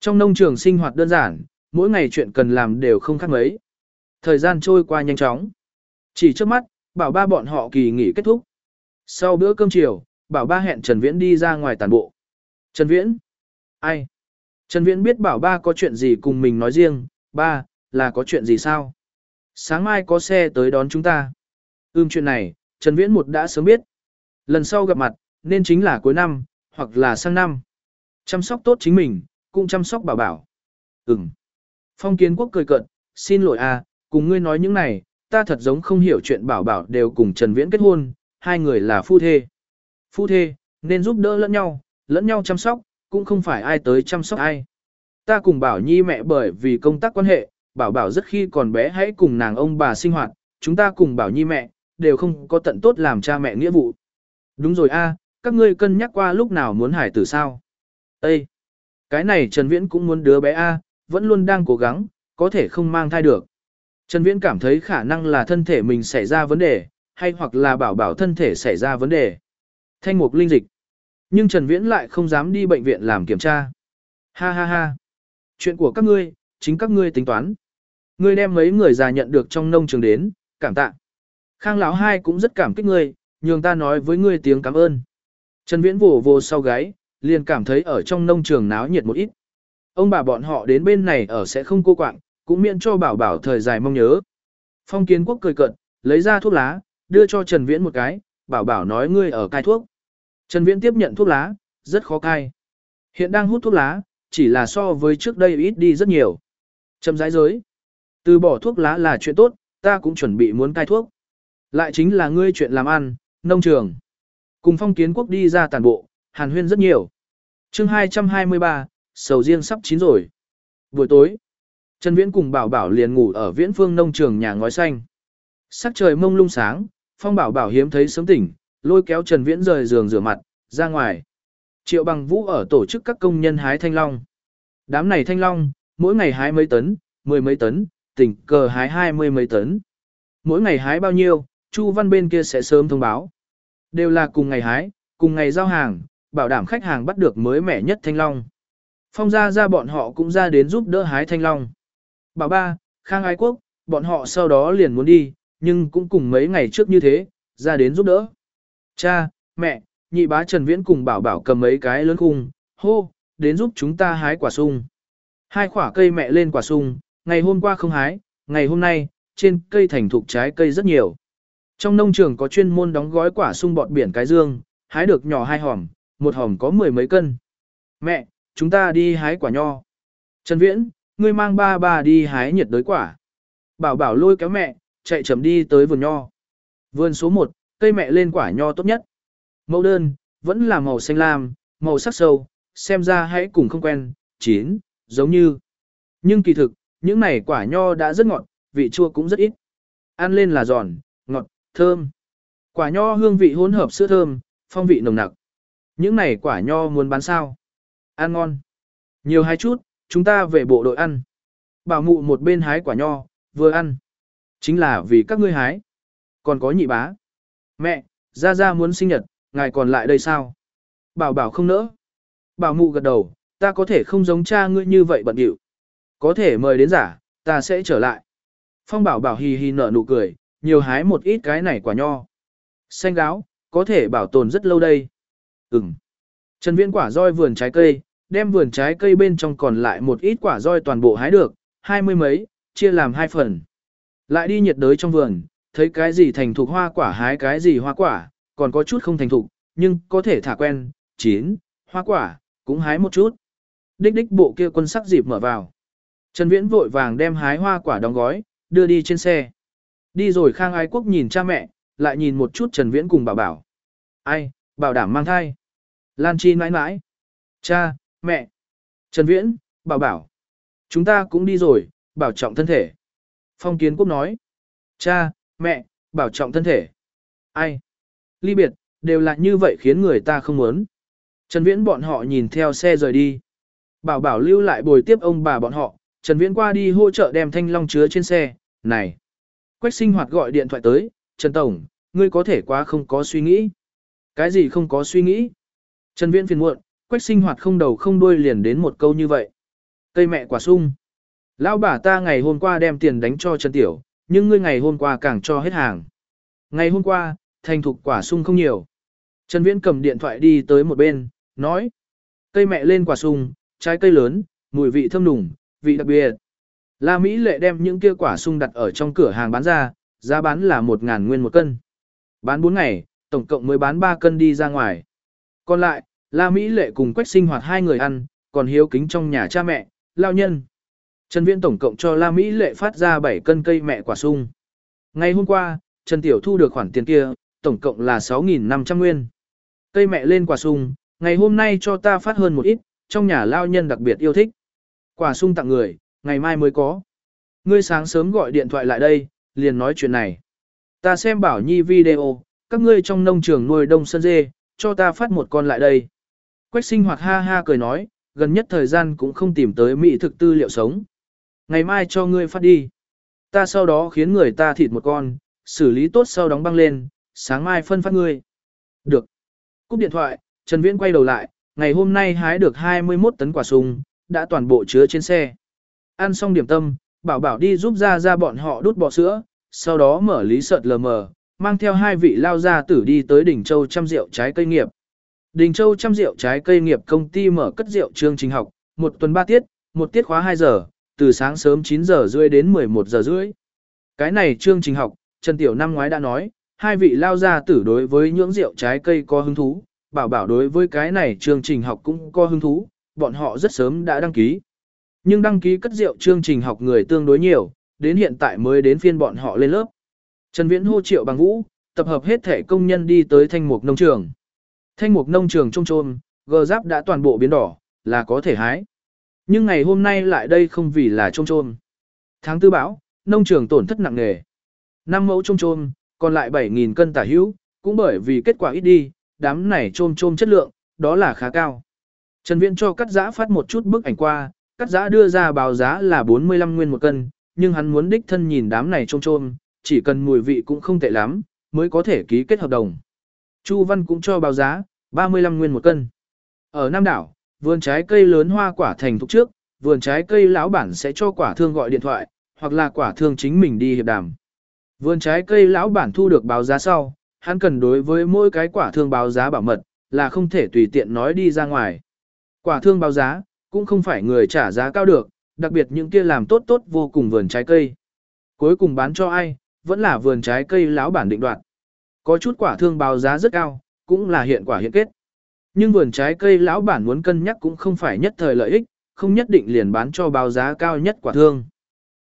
Trong nông trường sinh hoạt đơn giản, mỗi ngày chuyện cần làm đều không khác mấy. Thời gian trôi qua nhanh chóng. Chỉ trước mắt, bảo ba bọn họ kỳ nghỉ kết thúc. Sau bữa cơm chiều, bảo ba hẹn Trần Viễn đi ra ngoài tàn bộ. Trần Viễn? Ai? Trần Viễn biết bảo ba có chuyện gì cùng mình nói riêng, ba, là có chuyện gì sao? Sáng mai có xe tới đón chúng ta. Ưm chuyện này, Trần Viễn một đã sớm biết. Lần sau gặp mặt, nên chính là cuối năm, hoặc là sang năm. Chăm sóc tốt chính mình, cũng chăm sóc bảo bảo. Ừm. Phong kiến quốc cười cợt, xin lỗi à, cùng ngươi nói những này, ta thật giống không hiểu chuyện bảo bảo đều cùng Trần Viễn kết hôn, hai người là phu thê. Phu thê, nên giúp đỡ lẫn nhau, lẫn nhau chăm sóc, cũng không phải ai tới chăm sóc ai. Ta cùng bảo nhi mẹ bởi vì công tác quan hệ, bảo bảo rất khi còn bé hãy cùng nàng ông bà sinh hoạt, chúng ta cùng bảo nhi mẹ, đều không có tận tốt làm cha mẹ nghĩa vụ. Đúng rồi a, các ngươi cân nhắc qua lúc nào muốn hải tử sao? Ê! Cái này Trần Viễn cũng muốn đứa bé a, vẫn luôn đang cố gắng, có thể không mang thai được. Trần Viễn cảm thấy khả năng là thân thể mình xảy ra vấn đề, hay hoặc là bảo bảo thân thể xảy ra vấn đề. Thanh mục linh dịch. Nhưng Trần Viễn lại không dám đi bệnh viện làm kiểm tra. Ha ha ha. Chuyện của các ngươi, chính các ngươi tính toán. Ngươi đem mấy người già nhận được trong nông trường đến, cảm tạ. Khang lão hai cũng rất cảm kích ngươi, nhường ta nói với ngươi tiếng cảm ơn. Trần Viễn vỗ vỗ sau gáy, liền cảm thấy ở trong nông trường náo nhiệt một ít. Ông bà bọn họ đến bên này ở sẽ không cô quạng, cũng miễn cho bảo bảo thời dài mong nhớ. Phong kiến quốc cười cận, lấy ra thuốc lá, đưa cho Trần Viễn một cái, bảo bảo nói ngươi ở cai thuốc. Trần Viễn tiếp nhận thuốc lá, rất khó cai. Hiện đang hút thuốc lá, chỉ là so với trước đây ít đi rất nhiều. Châm rãi giới. Từ bỏ thuốc lá là chuyện tốt, ta cũng chuẩn bị muốn cai thuốc. Lại chính là ngươi chuyện làm ăn, nông trường. Cùng phong kiến quốc đi ra tàn bộ, hàn huyên rất nhiều. chương 223, sầu riêng sắp chín rồi. Buổi tối, Trần Viễn cùng Bảo Bảo liền ngủ ở viễn phương nông trường nhà ngói xanh. Sắc trời mông lung sáng, Phong Bảo Bảo hiếm thấy sớm tỉnh, lôi kéo Trần Viễn rời giường rửa mặt, ra ngoài. Triệu bằng vũ ở tổ chức các công nhân hái thanh long. Đám này thanh long, mỗi ngày hái mấy tấn, mười mấy tấn, tỉnh cờ hái hai mươi mấy tấn. Mỗi ngày hái bao nhiêu, Chu Văn bên kia sẽ sớm thông báo. Đều là cùng ngày hái, cùng ngày giao hàng, bảo đảm khách hàng bắt được mới mẻ nhất thanh long. Phong gia ra bọn họ cũng ra đến giúp đỡ hái thanh long. Bảo ba, Khang Ái Quốc, bọn họ sau đó liền muốn đi, nhưng cũng cùng mấy ngày trước như thế, ra đến giúp đỡ. Cha, mẹ, nhị bá Trần Viễn cùng bảo bảo cầm mấy cái lớn khung, hô, đến giúp chúng ta hái quả sung. Hai quả cây mẹ lên quả sung, ngày hôm qua không hái, ngày hôm nay, trên cây thành thục trái cây rất nhiều. Trong nông trường có chuyên môn đóng gói quả sung bọt biển cái dương, hái được nhỏ hai hòm, một hòm có mười mấy cân. Mẹ, chúng ta đi hái quả nho. Trần Viễn, ngươi mang ba ba đi hái nhiệt đới quả. Bảo bảo lôi kéo mẹ, chạy chậm đi tới vườn nho. Vườn số 1, cây mẹ lên quả nho tốt nhất. Mẫu đơn, vẫn là màu xanh lam, màu sắc sâu, xem ra hãy cùng không quen, chín, giống như. Nhưng kỳ thực, những này quả nho đã rất ngọt, vị chua cũng rất ít. Ăn lên là giòn, ngọt, thơm. Quả nho hương vị hỗn hợp sữa thơm, phong vị nồng nặc. Những này quả nho muốn bán sao? Ăn ngon. Nhiều hai chút, chúng ta về bộ đội ăn. Bảo mụ một bên hái quả nho, vừa ăn. Chính là vì các ngươi hái. Còn có nhị bá. Mẹ, ra ra muốn sinh nhật, ngài còn lại đây sao? Bảo bảo không nỡ. Bảo mụ gật đầu, ta có thể không giống cha ngươi như vậy bận điệu. Có thể mời đến giả, ta sẽ trở lại. Phong bảo bảo hì hì nở nụ cười, nhiều hái một ít cái này quả nho. Xanh gáo, có thể bảo tồn rất lâu đây. Ừm. Trần Viễn quả roi vườn trái cây, đem vườn trái cây bên trong còn lại một ít quả roi toàn bộ hái được, hai mươi mấy, chia làm hai phần. Lại đi nhiệt đới trong vườn, thấy cái gì thành thục hoa quả hái cái gì hoa quả, còn có chút không thành thục, nhưng có thể thả quen, chín, hoa quả, cũng hái một chút. Đích đích bộ kia quân sắc dịp mở vào. Trần Viễn vội vàng đem hái hoa quả đóng gói, đưa đi trên xe. Đi rồi Khang Ái Quốc nhìn cha mẹ, lại nhìn một chút Trần Viễn cùng bảo bảo. Ai, bảo đảm mang thai. Lan Chi mãi mãi. Cha, mẹ. Trần Viễn, bảo bảo. Chúng ta cũng đi rồi, bảo trọng thân thể. Phong Kiến Quốc nói. Cha, mẹ, bảo trọng thân thể. Ai? Ly biệt, đều là như vậy khiến người ta không muốn. Trần Viễn bọn họ nhìn theo xe rời đi. Bảo bảo lưu lại bồi tiếp ông bà bọn họ, Trần Viễn qua đi hỗ trợ đem thanh long chứa trên xe. Này! Quách sinh hoạt gọi điện thoại tới, Trần Tổng, ngươi có thể quá không có suy nghĩ. Cái gì không có suy nghĩ? Trần Viễn phiền muộn, Quách sinh hoạt không đầu không đuôi liền đến một câu như vậy. Cây mẹ quả sung. Lão bà ta ngày hôm qua đem tiền đánh cho Trần Tiểu, nhưng ngươi ngày hôm qua càng cho hết hàng. Ngày hôm qua, thành thục quả sung không nhiều. Trần Viễn cầm điện thoại đi tới một bên, nói. Cây mẹ lên quả sung, trái cây lớn, mùi vị thơm nùng, vị đặc biệt. La Mỹ lệ đem những kia quả sung đặt ở trong cửa hàng bán ra, giá bán là 1.000 nguyên một cân. Bán 4 ngày, tổng cộng mới bán 3 cân đi ra ngoài. Còn lại, La Mỹ lệ cùng quách sinh hoạt hai người ăn, còn hiếu kính trong nhà cha mẹ, lao nhân. Trần Viễn tổng cộng cho La Mỹ lệ phát ra 7 cân cây mẹ quả sung. Ngày hôm qua, Trần Tiểu thu được khoản tiền kia, tổng cộng là 6.500 nguyên. Cây mẹ lên quả sung, ngày hôm nay cho ta phát hơn một ít, trong nhà lao nhân đặc biệt yêu thích. Quả sung tặng người, ngày mai mới có. Ngươi sáng sớm gọi điện thoại lại đây, liền nói chuyện này. Ta xem bảo nhi video, các ngươi trong nông trường nuôi đông sơn dê, cho ta phát một con lại đây. Quách sinh hoạt ha ha cười nói, gần nhất thời gian cũng không tìm tới mỹ thực tư liệu sống. Ngày mai cho ngươi phát đi. Ta sau đó khiến người ta thịt một con, xử lý tốt sau đóng băng lên, sáng mai phân phát ngươi. Được. Cúp điện thoại, Trần Viễn quay đầu lại, ngày hôm nay hái được 21 tấn quả sung, đã toàn bộ chứa trên xe. Ăn xong điểm tâm, bảo bảo đi giúp ra ra bọn họ đút bò sữa, sau đó mở lý sợt lờ mờ, mang theo hai vị lao gia tử đi tới đỉnh châu trăm rượu trái cây nghiệp. Đình Châu trăm rượu trái cây nghiệp công ty mở cất rượu chương trình học, một tuần ba tiết, một tiết khóa 2 giờ, từ sáng sớm 9 giờ rưỡi đến 11 giờ rưỡi. Cái này chương trình học, Trần Tiểu năm ngoái đã nói, hai vị lao gia tử đối với những rượu trái cây có hứng thú, bảo bảo đối với cái này chương trình học cũng có hứng thú, bọn họ rất sớm đã đăng ký. Nhưng đăng ký cất rượu chương trình học người tương đối nhiều, đến hiện tại mới đến phiên bọn họ lên lớp. Trần Viễn hô triệu bằng vũ, tập hợp hết thể công nhân đi tới thanh mục nông trường. Thanh mục nông trường trông trôm, gờ giáp đã toàn bộ biến đỏ, là có thể hái. Nhưng ngày hôm nay lại đây không vì là trông trôm. Tháng tư bão, nông trường tổn thất nặng nề. Năm mẫu trông trôm, còn lại 7.000 cân tả hữu, cũng bởi vì kết quả ít đi, đám này trôm trôm chất lượng, đó là khá cao. Trần Viễn cho cắt giã phát một chút bức ảnh qua, cắt giã đưa ra báo giá là 45 nguyên một cân, nhưng hắn muốn đích thân nhìn đám này trôm trôm, chỉ cần mùi vị cũng không tệ lắm, mới có thể ký kết hợp đồng. Chu Văn cũng cho báo giá, 35 nguyên một cân. Ở Nam Đảo, vườn trái cây lớn hoa quả thành thục trước, vườn trái cây lão bản sẽ cho quả thương gọi điện thoại, hoặc là quả thương chính mình đi hiệp đàm. Vườn trái cây lão bản thu được báo giá sau, hắn cần đối với mỗi cái quả thương báo giá bảo mật, là không thể tùy tiện nói đi ra ngoài. Quả thương báo giá, cũng không phải người trả giá cao được, đặc biệt những kia làm tốt tốt vô cùng vườn trái cây. Cuối cùng bán cho ai, vẫn là vườn trái cây lão bản định đoạt. Có chút quả thương báo giá rất cao, cũng là hiện quả hiện kết. Nhưng vườn trái cây lão bản muốn cân nhắc cũng không phải nhất thời lợi ích, không nhất định liền bán cho báo giá cao nhất quả thương.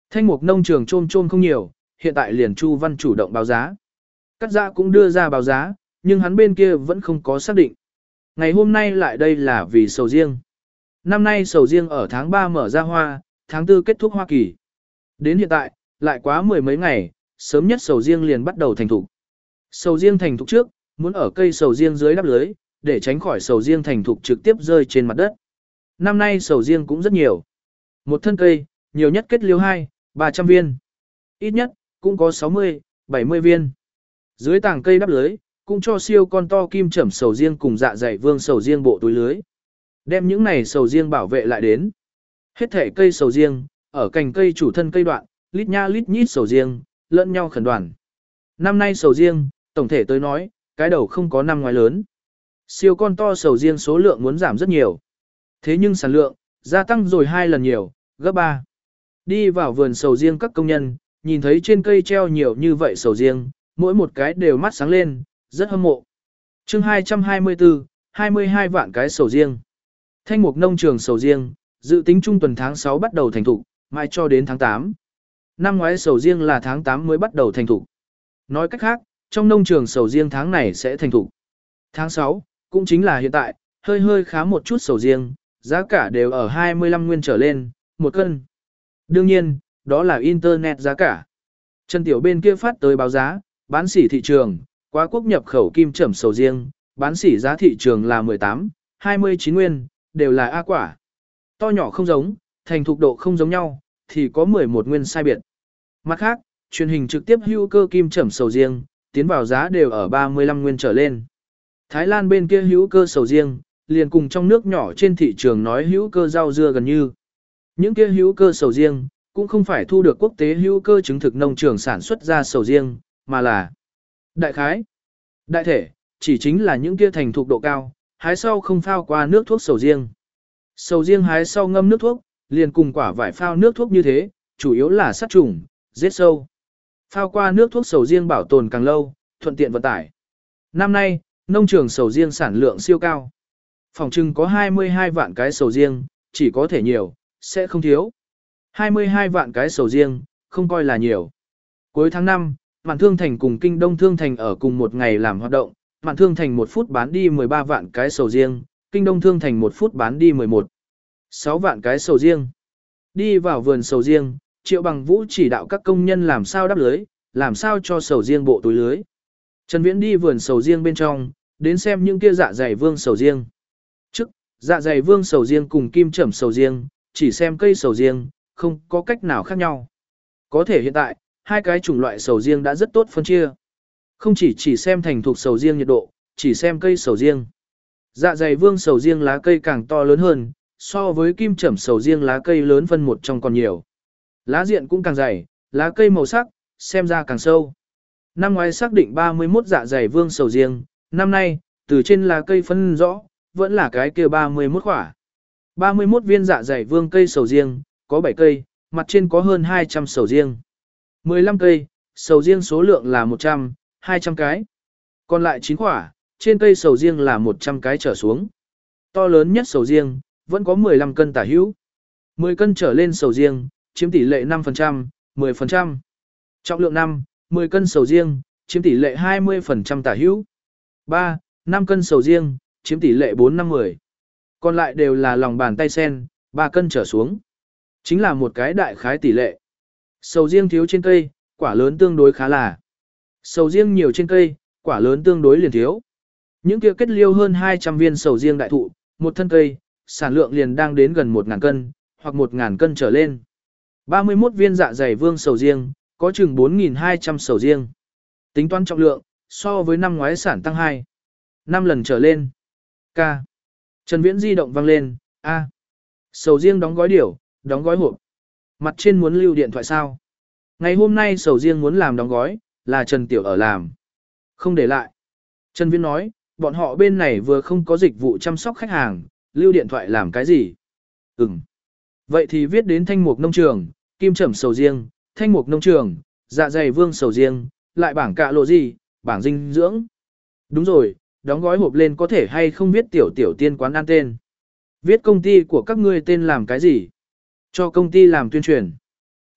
Thanh mục nông trường trôm trôm không nhiều, hiện tại liền Chu Văn chủ động báo giá. Cắt giã cũng đưa ra báo giá, nhưng hắn bên kia vẫn không có xác định. Ngày hôm nay lại đây là vì sầu riêng. Năm nay sầu riêng ở tháng 3 mở ra hoa, tháng 4 kết thúc Hoa Kỳ. Đến hiện tại, lại quá mười mấy ngày, sớm nhất sầu riêng liền bắt đầu thành thục. Sầu riêng thành thục trước, muốn ở cây sầu riêng dưới đắp lưới, để tránh khỏi sầu riêng thành thục trực tiếp rơi trên mặt đất. Năm nay sầu riêng cũng rất nhiều. Một thân cây, nhiều nhất kết liêu 2, 300 viên. Ít nhất, cũng có 60, 70 viên. Dưới tảng cây đắp lưới, cũng cho siêu con to kim chẩm sầu riêng cùng dạ dày vương sầu riêng bộ túi lưới. Đem những này sầu riêng bảo vệ lại đến. Hết thể cây sầu riêng, ở cành cây chủ thân cây đoạn, lít nha lít nhít sầu riêng, lẫn nhau khẩn đoàn. Năm nay sầu riêng, tổng thể tới nói, cái đầu không có năm ngoài lớn. Siêu con to sầu riêng số lượng muốn giảm rất nhiều. Thế nhưng sản lượng, gia tăng rồi hai lần nhiều, gấp ba. Đi vào vườn sầu riêng các công nhân, nhìn thấy trên cây treo nhiều như vậy sầu riêng, mỗi một cái đều mắt sáng lên, rất hâm mộ. chương 224, 22 vạn cái sầu riêng. Thanh mục nông trường sầu riêng, dự tính trung tuần tháng 6 bắt đầu thành thục, mai cho đến tháng 8. Năm ngoái sầu riêng là tháng 8 mới bắt đầu thành thục. Nói cách khác, trong nông trường sầu riêng tháng này sẽ thành thục. Tháng 6, cũng chính là hiện tại, hơi hơi khá một chút sầu riêng, giá cả đều ở 25 nguyên trở lên, một cân. Đương nhiên, đó là Internet giá cả. Trần Tiểu bên kia phát tới báo giá, bán sỉ thị trường, quá quốc nhập khẩu kim trẩm sầu riêng, bán sỉ giá thị trường là 18, 29 nguyên, đều là A quả. To nhỏ không giống, thành thục độ không giống nhau, thì có 11 nguyên sai biệt. Mặt khác, truyền hình trực tiếp hữu cơ kim trẩm sầu riêng, tiến vào giá đều ở 35 nguyên trở lên. Thái Lan bên kia hữu cơ sầu riêng, liền cùng trong nước nhỏ trên thị trường nói hữu cơ rau dưa gần như. Những kia hữu cơ sầu riêng, cũng không phải thu được quốc tế hữu cơ chứng thực nông trường sản xuất ra sầu riêng, mà là đại khái, đại thể, chỉ chính là những kia thành thục độ cao, hái sau không phao qua nước thuốc sầu riêng. Sầu riêng hái sau ngâm nước thuốc, liền cùng quả vải phao nước thuốc như thế, chủ yếu là sát trùng, giết sâu. Phao qua nước thuốc sầu riêng bảo tồn càng lâu, thuận tiện vận tải. Năm nay, nông trường sầu riêng sản lượng siêu cao. Phòng trưng có 22 vạn cái sầu riêng, chỉ có thể nhiều, sẽ không thiếu. 22 vạn cái sầu riêng, không coi là nhiều. Cuối tháng 5, Mạn Thương Thành cùng Kinh Đông Thương Thành ở cùng một ngày làm hoạt động, Mạn Thương Thành một phút bán đi 13 vạn cái sầu riêng, Kinh Đông Thương Thành một phút bán đi 11. 6 vạn cái sầu riêng. Đi vào vườn sầu riêng, Triệu Bằng Vũ chỉ đạo các công nhân làm sao đắp lưới, làm sao cho sầu riêng bộ túi lưới. Trần Viễn đi vườn sầu riêng bên trong, đến xem những kia dạ dày vương sầu riêng. Trước, dạ dày vương sầu riêng cùng kim trẩm sầu riêng, chỉ xem cây sầu riêng, không có cách nào khác nhau. Có thể hiện tại, hai cái chủng loại sầu riêng đã rất tốt phân chia. Không chỉ chỉ xem thành thuộc sầu riêng nhiệt độ, chỉ xem cây sầu riêng. Dạ dày vương sầu riêng lá cây càng to lớn hơn, so với kim trẩm sầu riêng lá cây lớn phân một trong còn nhiều. Lá diện cũng càng dày, lá cây màu sắc, xem ra càng sâu. Năm ngoái xác định 31 dạ dày vương sầu riêng, năm nay, từ trên lá cây phân rõ, vẫn là cái kia 31 khỏa. 31 viên dạ dày vương cây sầu riêng, có 7 cây, mặt trên có hơn 200 sầu riêng. 15 cây, sầu riêng số lượng là 100, 200 cái. Còn lại 9 khỏa, trên cây sầu riêng là 100 cái trở xuống. To lớn nhất sầu riêng, vẫn có 15 cân tả hữu. 10 cân trở lên sầu riêng, chiếm tỷ lệ 5%, 10%. Trọng lượng 5, 10 cân sầu riêng, chiếm tỷ lệ 20% tả hữu. 3, 5 cân sầu riêng, chiếm tỷ lệ 4-5-10. Còn lại đều là lòng bàn tay sen, 3 cân trở xuống. Chính là một cái đại khái tỷ lệ. Sầu riêng thiếu trên cây, quả lớn tương đối khá là. Sầu riêng nhiều trên cây, quả lớn tương đối liền thiếu. Những kia kết liêu hơn 200 viên sầu riêng đại thụ, một thân cây, sản lượng liền đang đến gần 1.000 cân, hoặc 1.000 cân trở lên. 31 viên dạ dày vương sầu riêng, có chừng 4.200 sầu riêng. Tính toán trọng lượng, so với năm ngoái sản tăng 2. 5 lần trở lên. K. Trần Viễn di động vang lên, A. Sầu riêng đóng gói điểu, đóng gói hộp. Mặt trên muốn lưu điện thoại sao? Ngày hôm nay sầu riêng muốn làm đóng gói, là Trần Tiểu ở làm. Không để lại. Trần Viễn nói, bọn họ bên này vừa không có dịch vụ chăm sóc khách hàng, lưu điện thoại làm cái gì? Ừm. Vậy thì viết đến thanh mục nông trường, kim trẩm sầu riêng, thanh mục nông trường, dạ dày vương sầu riêng, lại bảng cạ lộ gì, bảng dinh dưỡng. Đúng rồi, đóng gói hộp lên có thể hay không viết tiểu tiểu tiên quán ăn tên. Viết công ty của các ngươi tên làm cái gì? Cho công ty làm tuyên truyền.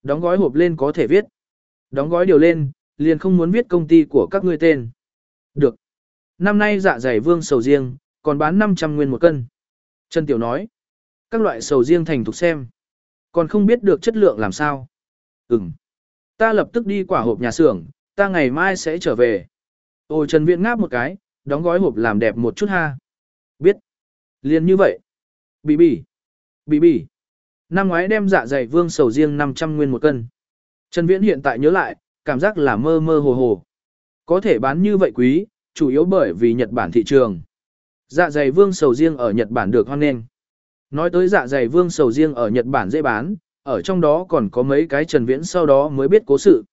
Đóng gói hộp lên có thể viết. Đóng gói điều lên, liền không muốn viết công ty của các ngươi tên. Được. Năm nay dạ dày vương sầu riêng, còn bán 500 nguyên một cân. Trần Tiểu nói. Các loại sầu riêng thành thục xem. Còn không biết được chất lượng làm sao. Ừm. Ta lập tức đi quả hộp nhà xưởng, ta ngày mai sẽ trở về. Ôi Trần Viễn ngáp một cái, đóng gói hộp làm đẹp một chút ha. Biết. Liên như vậy. Bì bì. Bì bì. Năm ngoái đem dạ dày vương sầu riêng 500 nguyên một cân. Trần Viễn hiện tại nhớ lại, cảm giác là mơ mơ hồ hồ. Có thể bán như vậy quý, chủ yếu bởi vì Nhật Bản thị trường. Dạ dày vương sầu riêng ở Nhật Bản được hoan nghênh. Nói tới dạ dày vương sầu riêng ở Nhật Bản dễ bán, ở trong đó còn có mấy cái Trần Viễn sau đó mới biết cố sự.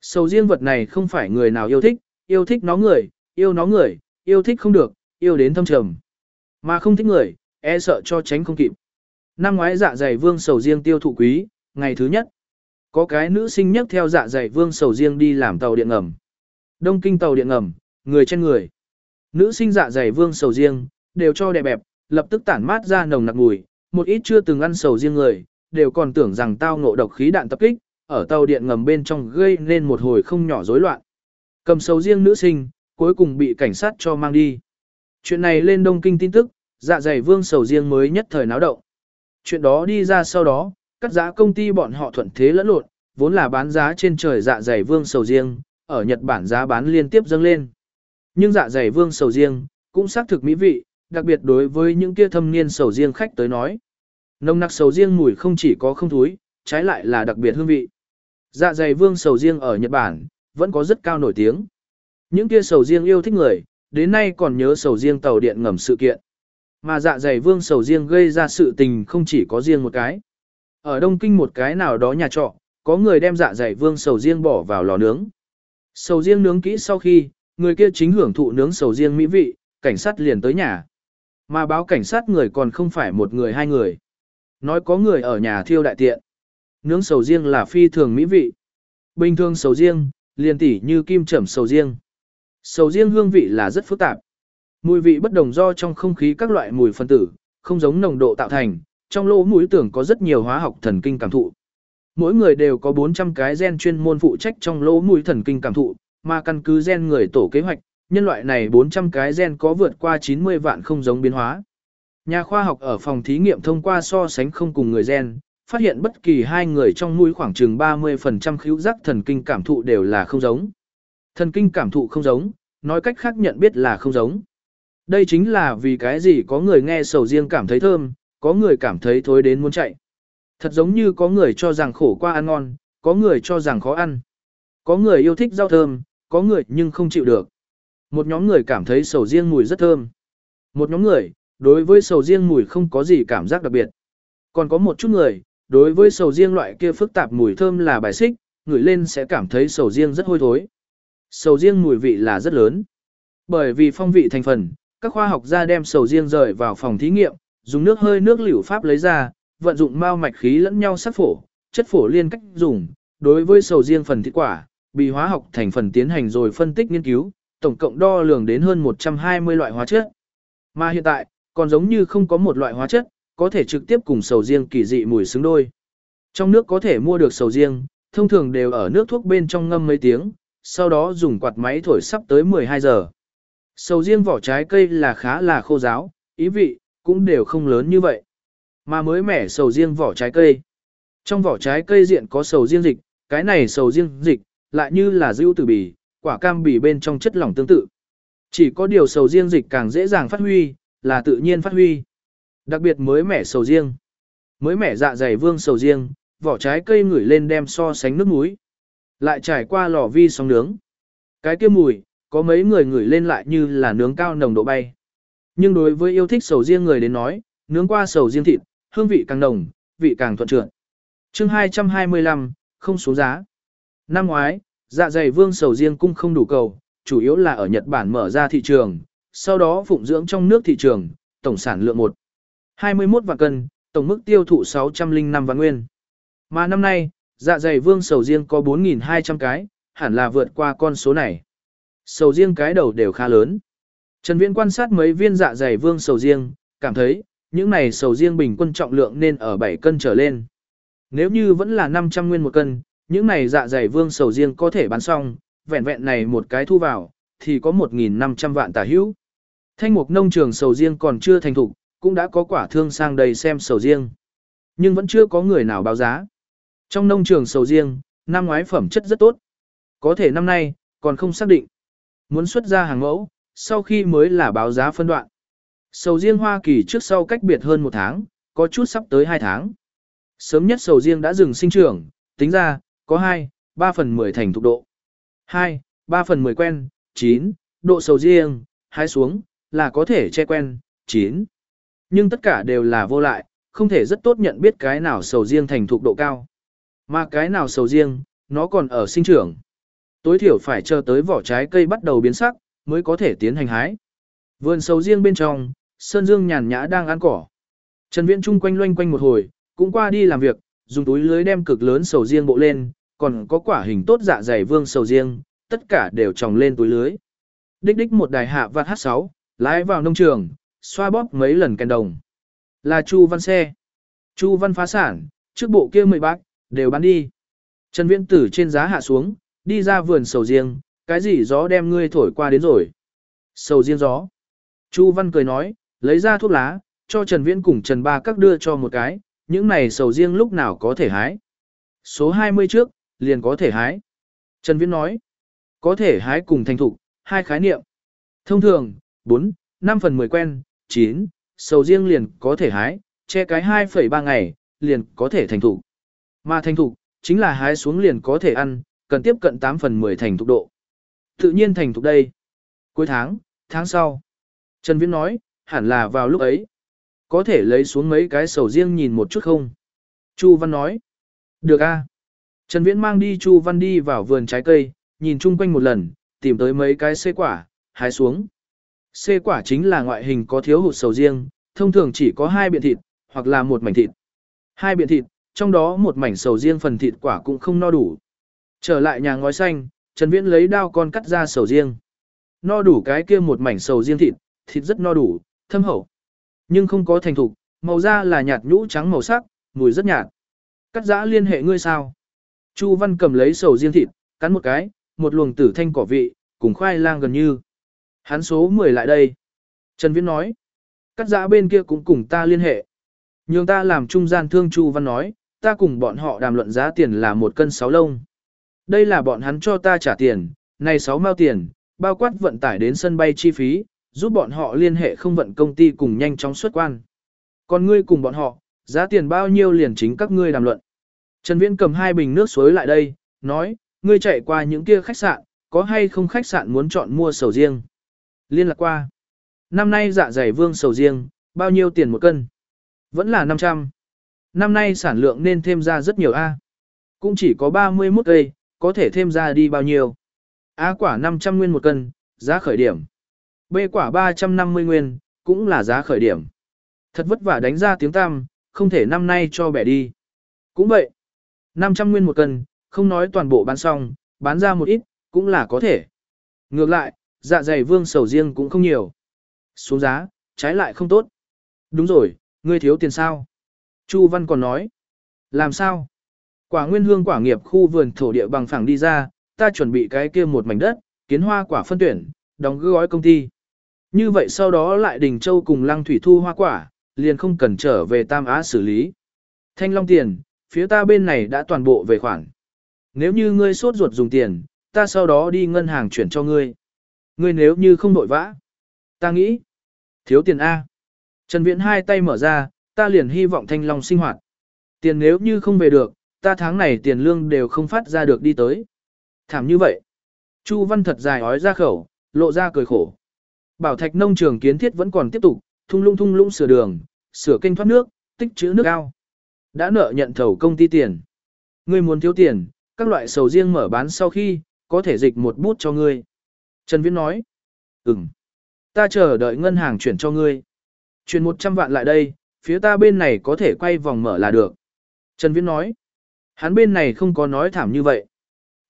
Sầu riêng vật này không phải người nào yêu thích, yêu thích nó người, yêu nó người, yêu thích không được, yêu đến thâm trầm. Mà không thích người, e sợ cho tránh không kịp. Năm ngoái dạ dày vương sầu riêng tiêu thụ quý, ngày thứ nhất. Có cái nữ sinh nhất theo dạ dày vương sầu riêng đi làm tàu điện ngầm. Đông kinh tàu điện ngầm, người trên người. Nữ sinh dạ dày vương sầu riêng, đều cho đẹp bẹp, lập tức tản mát ra nồng nặc mùi, một ít chưa từng ăn sầu riêng người, đều còn tưởng rằng tao ngộ độc khí đạn tập kích, ở tàu điện ngầm bên trong gây nên một hồi không nhỏ rối loạn. Cầm sầu riêng nữ sinh, cuối cùng bị cảnh sát cho mang đi. Chuyện này lên Đông Kinh tin tức, dạ dày vương sầu riêng mới nhất thời náo động. Chuyện đó đi ra sau đó, cắt giá công ty bọn họ thuận thế lẫn lộn, vốn là bán giá trên trời dạ dày vương sầu riêng, ở Nhật Bản giá bán liên tiếp dâng lên. Nhưng dạ dày vương sầu riêng, cũng xác thực mỹ vị, đặc biệt đối với những kia thâm niên sầu riêng khách tới nói. Nồng nặc sầu riêng mùi không chỉ có không thúi, trái lại là đặc biệt hương vị. Dạ dày vương sầu riêng ở Nhật Bản, vẫn có rất cao nổi tiếng. Những kia sầu riêng yêu thích người, đến nay còn nhớ sầu riêng tàu điện ngầm sự kiện. Mà dạ dày vương sầu riêng gây ra sự tình không chỉ có riêng một cái. Ở Đông Kinh một cái nào đó nhà trọ, có người đem dạ dày vương sầu riêng bỏ vào lò nướng. Sầu riêng nướng kỹ sau khi, người kia chính hưởng thụ nướng sầu riêng mỹ vị, cảnh sát liền tới nhà. Mà báo cảnh sát người còn không phải một người hai người. Nói có người ở nhà thiêu đại tiện. Nướng sầu riêng là phi thường mỹ vị. Bình thường sầu riêng, liền tỉ như kim trẩm sầu riêng. Sầu riêng hương vị là rất phức tạp. Mùi vị bất đồng do trong không khí các loại mùi phân tử, không giống nồng độ tạo thành, trong lỗ mũi tưởng có rất nhiều hóa học thần kinh cảm thụ. Mỗi người đều có 400 cái gen chuyên môn phụ trách trong lỗ mũi thần kinh cảm thụ, mà căn cứ gen người tổ kế hoạch, nhân loại này 400 cái gen có vượt qua 90 vạn không giống biến hóa. Nhà khoa học ở phòng thí nghiệm thông qua so sánh không cùng người gen, phát hiện bất kỳ hai người trong mũi khoảng chừng 30% khíu giác thần kinh cảm thụ đều là không giống. Thần kinh cảm thụ không giống, nói cách khác nhận biết là không giống. Đây chính là vì cái gì có người nghe sầu riêng cảm thấy thơm, có người cảm thấy thối đến muốn chạy. Thật giống như có người cho rằng khổ qua ăn ngon, có người cho rằng khó ăn. Có người yêu thích rau thơm, có người nhưng không chịu được. Một nhóm người cảm thấy sầu riêng mùi rất thơm. Một nhóm người, đối với sầu riêng mùi không có gì cảm giác đặc biệt. Còn có một chút người, đối với sầu riêng loại kia phức tạp mùi thơm là bài xích, ngửi lên sẽ cảm thấy sầu riêng rất hôi thối. Sầu riêng mùi vị là rất lớn. Bởi vì phong vị thành phần, các khoa học gia đem sầu riêng rời vào phòng thí nghiệm, dùng nước hơi nước liều pháp lấy ra, vận dụng mao mạch khí lẫn nhau sát phổ, chất phổ liên cách dùng, đối với sầu riêng phần thịt quả, bị hóa học thành phần tiến hành rồi phân tích nghiên cứu, tổng cộng đo lường đến hơn 120 loại hóa chất. Mà hiện tại, còn giống như không có một loại hóa chất, có thể trực tiếp cùng sầu riêng kỳ dị mùi xứng đôi. Trong nước có thể mua được sầu riêng, thông thường đều ở nước thuốc bên trong ngâm mấy tiếng, sau đó dùng quạt máy thổi sắp tới 12 giờ. Sầu riêng vỏ trái cây là khá là khô ráo, ý vị, cũng đều không lớn như vậy. Mà mới mẻ sầu riêng vỏ trái cây. Trong vỏ trái cây diện có sầu riêng dịch, cái này sầu riêng dịch, lại như là dưu tử bì, quả cam bì bên trong chất lỏng tương tự. Chỉ có điều sầu riêng dịch càng dễ dàng phát huy, là tự nhiên phát huy. Đặc biệt mới mẻ sầu riêng. Mới mẻ dạ dày vương sầu riêng, vỏ trái cây ngửi lên đem so sánh nước muối. Lại trải qua lò vi sóng nướng. Cái kia mùi, có mấy người ngửi lên lại như là nướng cao nồng độ bay. Nhưng đối với yêu thích sầu riêng người đến nói, nướng qua sầu riêng thịt, hương vị càng nồng, vị càng thuận trượt. Chương 225, không xuống giá. Năm ngoái, dạ dày vương sầu riêng cung không đủ cầu, chủ yếu là ở Nhật Bản mở ra thị trường, sau đó phụng dưỡng trong nước thị trường, tổng sản lượng 1. 21 vạn cân, tổng mức tiêu thụ 605 vạn nguyên. Mà năm nay, dạ dày vương sầu riêng có 4.200 cái, hẳn là vượt qua con số này. Sầu riêng cái đầu đều khá lớn. Trần Viễn quan sát mấy viên dạ dày vương sầu riêng, cảm thấy, những này sầu riêng bình quân trọng lượng nên ở 7 cân trở lên. Nếu như vẫn là 500 nguyên một cân, những này dạ dày vương sầu riêng có thể bán xong, vẹn vẹn này một cái thu vào, thì có 1.500 vạn tả hữu. Thanh mục nông trường sầu riêng còn chưa thành thục, cũng đã có quả thương sang đây xem sầu riêng. Nhưng vẫn chưa có người nào báo giá. Trong nông trường sầu riêng, năm ngoái phẩm chất rất tốt. Có thể năm nay, còn không xác định. Muốn xuất ra hàng mẫu, sau khi mới là báo giá phân đoạn. Sầu riêng Hoa Kỳ trước sau cách biệt hơn một tháng, có chút sắp tới hai tháng. Sớm nhất sầu riêng đã dừng sinh trưởng, tính ra, có 2, 3 phần 10 thành thục độ. 2, 3 phần 10 quen, 9, độ sầu riêng, hái xuống, là có thể che quen, 9. Nhưng tất cả đều là vô lại, không thể rất tốt nhận biết cái nào sầu riêng thành thục độ cao. Mà cái nào sầu riêng, nó còn ở sinh trưởng. Tối thiểu phải chờ tới vỏ trái cây bắt đầu biến sắc, mới có thể tiến hành hái. Vườn sầu riêng bên trong, Sơn Dương nhàn nhã đang ăn cỏ. Trần Viễn chung quanh loanh quanh một hồi, cũng qua đi làm việc, dùng túi lưới đem cực lớn sầu riêng bộ lên, còn có quả hình tốt dạ dày vương sầu riêng, tất cả đều trồng lên túi lưới. Đích đích một đài hạ vạt H6, lái vào nông trường, xoa bóp mấy lần kèn đồng. Là Chu Văn xe. Chu Văn phá sản, trước bộ kia mười bác, đều bán đi. Trần Viễn tử trên giá hạ xuống, đi ra vườn sầu riêng, cái gì gió đem ngươi thổi qua đến rồi. Sầu riêng gió. Chu Văn cười nói, lấy ra thuốc lá, cho Trần Viễn cùng Trần Ba các đưa cho một cái, những này sầu riêng lúc nào có thể hái. Số 20 trước, liền có thể hái. Trần Viễn nói, có thể hái cùng thành thục, hai khái niệm. Thông thường, 4, 5 phần 10 quen, 9, sầu riêng liền có thể hái, che cái 2,3 ngày, liền có thể thành thục. Mà thành thục, chính là hái xuống liền có thể ăn, cần tiếp cận 8 phần 10 thành thục độ. Tự nhiên thành thục đây. Cuối tháng, tháng sau. Trần Viễn nói, hẳn là vào lúc ấy. Có thể lấy xuống mấy cái sầu riêng nhìn một chút không? Chu Văn nói. Được a. Trần Viễn mang đi Chu Văn đi vào vườn trái cây, nhìn chung quanh một lần, tìm tới mấy cái xê quả, hái xuống. Xê quả chính là ngoại hình có thiếu hụt sầu riêng, thông thường chỉ có hai biện thịt, hoặc là một mảnh thịt. Hai biện thịt, trong đó một mảnh sầu riêng phần thịt quả cũng không no đủ. Trở lại nhà ngói xanh, Trần Viễn lấy dao con cắt ra sầu riêng. No đủ cái kia một mảnh sầu riêng thịt, thịt rất no đủ, thâm hậu. Nhưng không có thành thục, màu da là nhạt nhũ trắng màu sắc, mùi rất nhạt. Cắt giã liên hệ ngươi sao? Chu Văn cầm lấy sầu riêng thịt, cắn một cái, một luồng tử thanh cỏ vị, cùng khoai lang gần như. Hắn số 10 lại đây. Trần Viễn nói. Cắt giã bên kia cũng cùng ta liên hệ. Nhưng ta làm trung gian thương Chu Văn nói, ta cùng bọn họ đàm luận giá tiền là một cân sáu lông. Đây là bọn hắn cho ta trả tiền, này 6 mao tiền, bao quát vận tải đến sân bay chi phí, giúp bọn họ liên hệ không vận công ty cùng nhanh chóng xuất quan. Còn ngươi cùng bọn họ, giá tiền bao nhiêu liền chính các ngươi đàm luận. Trần Viễn cầm hai bình nước suối lại đây, nói, ngươi chạy qua những kia khách sạn, có hay không khách sạn muốn chọn mua sầu riêng. Liên lạc qua. Năm nay dạ dày vương sầu riêng, bao nhiêu tiền một cân? Vẫn là 500. Năm nay sản lượng nên thêm ra rất nhiều A. Cũng chỉ có 31 cây, có thể thêm ra đi bao nhiêu? A quả 500 nguyên một cân, giá khởi điểm. B quả 350 nguyên, cũng là giá khởi điểm. Thật vất vả đánh ra tiếng tam, không thể năm nay cho bẻ đi. Cũng vậy. 500 nguyên một cân, không nói toàn bộ bán xong, bán ra một ít, cũng là có thể. Ngược lại, dạ dày vương sầu riêng cũng không nhiều. Xuống giá, trái lại không tốt. Đúng rồi, ngươi thiếu tiền sao? Chu Văn còn nói. Làm sao? Quả nguyên hương quả nghiệp khu vườn thổ địa bằng phẳng đi ra, ta chuẩn bị cái kia một mảnh đất, kiến hoa quả phân tuyển, đóng gói công ty. Như vậy sau đó lại Đình Châu cùng Lăng Thủy thu hoa quả, liền không cần trở về Tam Á xử lý. Thanh Long tiền, phía ta bên này đã toàn bộ về khoản. Nếu như ngươi sốt ruột dùng tiền, ta sau đó đi ngân hàng chuyển cho ngươi. Ngươi nếu như không nội vã, ta nghĩ, thiếu tiền A. Trần Viễn hai tay mở ra, ta liền hy vọng Thanh Long sinh hoạt. Tiền nếu như không về được, ta tháng này tiền lương đều không phát ra được đi tới. Thảm như vậy. Chu Văn thật dài ói ra khẩu, lộ ra cười khổ. Bảo thạch nông trường kiến thiết vẫn còn tiếp tục, thung lung thung lũng sửa đường, sửa kênh thoát nước, tích trữ nước ao. Đã nợ nhận thầu công ty tiền. Ngươi muốn thiếu tiền, các loại sầu riêng mở bán sau khi, có thể dịch một bút cho ngươi. Trần Viễn nói. Ừm. Ta chờ đợi ngân hàng chuyển cho ngươi. Chuyển 100 vạn lại đây, phía ta bên này có thể quay vòng mở là được. Trần Viễn nói. Hắn bên này không có nói thảm như vậy.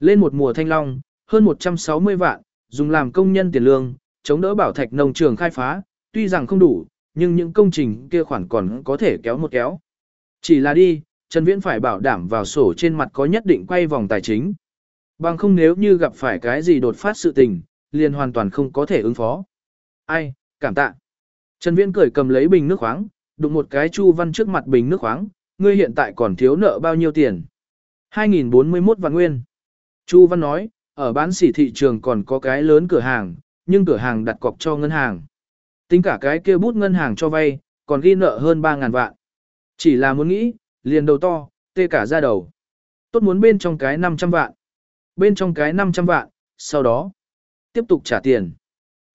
Lên một mùa thanh long, hơn 160 vạn, dùng làm công nhân tiền lương, chống đỡ bảo thạch nông trường khai phá, tuy rằng không đủ, nhưng những công trình kia khoản còn có thể kéo một kéo. Chỉ là đi, Trần Viễn phải bảo đảm vào sổ trên mặt có nhất định quay vòng tài chính. Bằng không nếu như gặp phải cái gì đột phát sự tình, liền hoàn toàn không có thể ứng phó. Ai, cảm tạ. Trần Viễn cười cầm lấy bình nước khoáng, đụng một cái Chu Văn trước mặt bình nước khoáng, ngươi hiện tại còn thiếu nợ bao nhiêu tiền? 2041 vạn nguyên. Chu Văn nói, ở bán sỉ thị trường còn có cái lớn cửa hàng, nhưng cửa hàng đặt cọc cho ngân hàng. Tính cả cái kia bút ngân hàng cho vay, còn ghi nợ hơn 3.000 vạn. Chỉ là muốn nghĩ, liền đầu to, tê cả ra đầu. Tốt muốn bên trong cái 500 vạn. Bên trong cái 500 vạn, sau đó, tiếp tục trả tiền.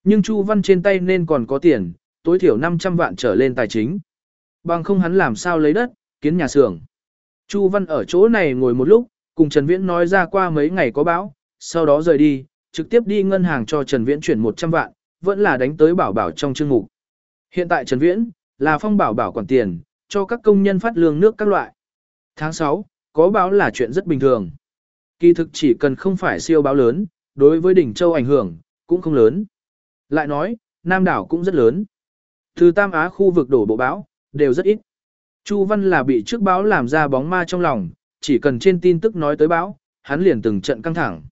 Nhưng Chu Văn trên tay nên còn có tiền, tối thiểu 500 vạn trở lên tài chính. Bằng không hắn làm sao lấy đất, kiến nhà xưởng. Chu Văn ở chỗ này ngồi một lúc, cùng Trần Viễn nói ra qua mấy ngày có bão, sau đó rời đi, trực tiếp đi ngân hàng cho Trần Viễn chuyển 100 vạn, vẫn là đánh tới bảo bảo trong chương mục. Hiện tại Trần Viễn, là phong bảo bảo quản tiền, cho các công nhân phát lương nước các loại. Tháng 6, có báo là chuyện rất bình thường. Kỳ thực chỉ cần không phải siêu báo lớn, đối với đỉnh châu ảnh hưởng, cũng không lớn. Lại nói, Nam đảo cũng rất lớn. Từ Tam Á khu vực đổ bộ báo, đều rất ít. Chu Văn là bị trước báo làm ra bóng ma trong lòng, chỉ cần trên tin tức nói tới báo, hắn liền từng trận căng thẳng.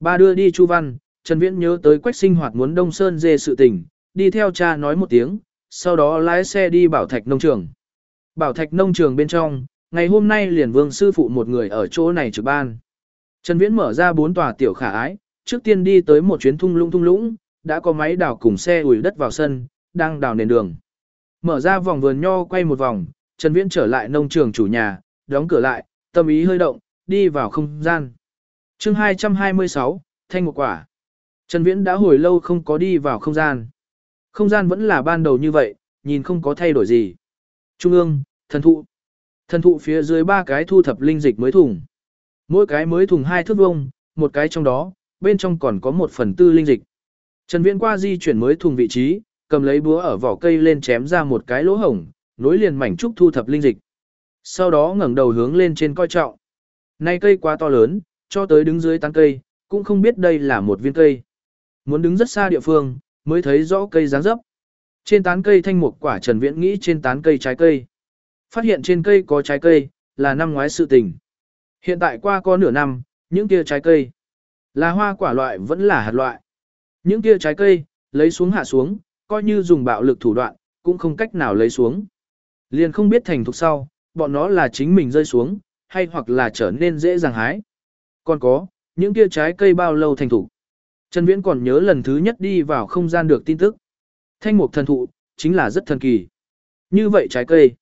Ba đưa đi Chu Văn, Trần Viễn nhớ tới quách sinh hoạt muốn Đông Sơn dê sự tình, đi theo cha nói một tiếng, sau đó lái xe đi Bảo Thạch Nông Trường. Bảo Thạch Nông Trường bên trong, ngày hôm nay liền vương sư phụ một người ở chỗ này trực ban. Trần Viễn mở ra bốn tòa tiểu khả ái, trước tiên đi tới một chuyến thung lũng thung lũng, đã có máy đào cùng xe ủi đất vào sân, đang đào nền đường. Mở ra vòng vườn nho quay một vòng, Trần Viễn trở lại nông trường chủ nhà, đóng cửa lại, tâm ý hơi động, đi vào không gian. Chương 226, Thanh một quả. Trần Viễn đã hồi lâu không có đi vào không gian. Không gian vẫn là ban đầu như vậy, nhìn không có thay đổi gì. Trung ương, thần thụ. Thần thụ phía dưới ba cái thu thập linh dịch mới thùng. Mỗi cái mới thùng hai thước vuông, một cái trong đó, bên trong còn có một phần tư linh dịch. Trần Viễn qua di chuyển mới thùng vị trí, cầm lấy búa ở vỏ cây lên chém ra một cái lỗ hổng, nối liền mảnh trúc thu thập linh dịch. Sau đó ngẩng đầu hướng lên trên coi trọng. Nay cây quá to lớn, cho tới đứng dưới tán cây, cũng không biết đây là một viên cây. Muốn đứng rất xa địa phương, mới thấy rõ cây dáng dấp. Trên tán cây thanh mục quả Trần Viễn nghĩ trên tán cây trái cây. Phát hiện trên cây có trái cây, là năm ngoái sự tình. Hiện tại qua có nửa năm, những kia trái cây là hoa quả loại vẫn là hạt loại. Những kia trái cây, lấy xuống hạ xuống, coi như dùng bạo lực thủ đoạn, cũng không cách nào lấy xuống. Liền không biết thành thục sau, bọn nó là chính mình rơi xuống, hay hoặc là trở nên dễ dàng hái. Còn có, những kia trái cây bao lâu thành thục. Trần Viễn còn nhớ lần thứ nhất đi vào không gian được tin tức. Thanh mục thần thụ, chính là rất thần kỳ. Như vậy trái cây.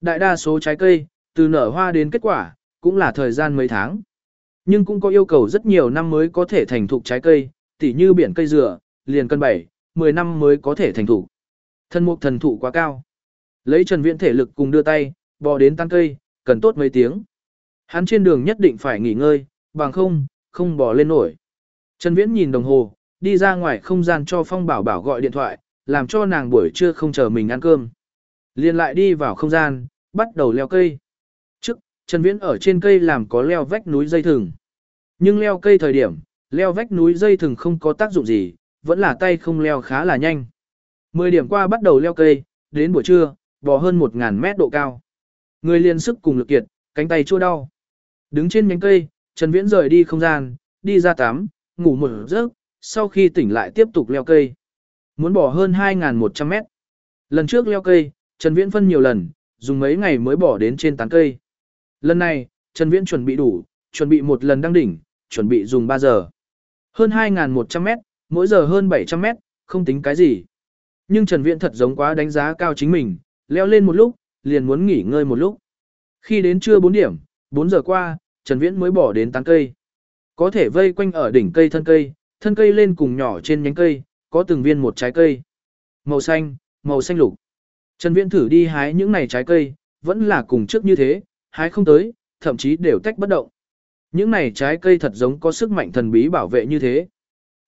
Đại đa số trái cây, từ nở hoa đến kết quả, cũng là thời gian mấy tháng. Nhưng cũng có yêu cầu rất nhiều năm mới có thể thành thục trái cây, tỉ như biển cây dừa, liền cân 7, 10 năm mới có thể thành thục. Thân mục thần thụ quá cao. Lấy Trần Viễn thể lực cùng đưa tay, bò đến tăng cây, cần tốt mấy tiếng. Hắn trên đường nhất định phải nghỉ ngơi, bằng không, không bò lên nổi. Trần Viễn nhìn đồng hồ, đi ra ngoài không gian cho Phong Bảo Bảo gọi điện thoại, làm cho nàng buổi trưa không chờ mình ăn cơm. Liền lại đi vào không gian, bắt đầu leo cây. Trước, Trần Viễn ở trên cây làm có leo vách núi dây thừng. Nhưng leo cây thời điểm, leo vách núi dây thừng không có tác dụng gì, vẫn là tay không leo khá là nhanh. 10 điểm qua bắt đầu leo cây, đến buổi trưa, bò hơn 1.000 mét độ cao. Người liền sức cùng lực kiệt, cánh tay chua đau. Đứng trên nhánh cây, Trần Viễn rời đi không gian, đi ra tắm, ngủ một giấc, sau khi tỉnh lại tiếp tục leo cây. Muốn bỏ hơn 2.100 mét. Lần trước leo cây, Trần Viễn phân nhiều lần, dùng mấy ngày mới bỏ đến trên tán cây. Lần này, Trần Viễn chuẩn bị đủ, chuẩn bị một lần đăng đỉnh, chuẩn bị dùng 3 giờ. Hơn 2.100 mét, mỗi giờ hơn 700 mét, không tính cái gì. Nhưng Trần Viễn thật giống quá đánh giá cao chính mình, leo lên một lúc, liền muốn nghỉ ngơi một lúc. Khi đến trưa 4 điểm, 4 giờ qua, Trần Viễn mới bỏ đến tán cây. Có thể vây quanh ở đỉnh cây thân cây, thân cây lên cùng nhỏ trên nhánh cây, có từng viên một trái cây. Màu xanh, màu xanh lục. Trần Viễn thử đi hái những này trái cây, vẫn là cùng trước như thế, hái không tới, thậm chí đều tách bất động. Những này trái cây thật giống có sức mạnh thần bí bảo vệ như thế.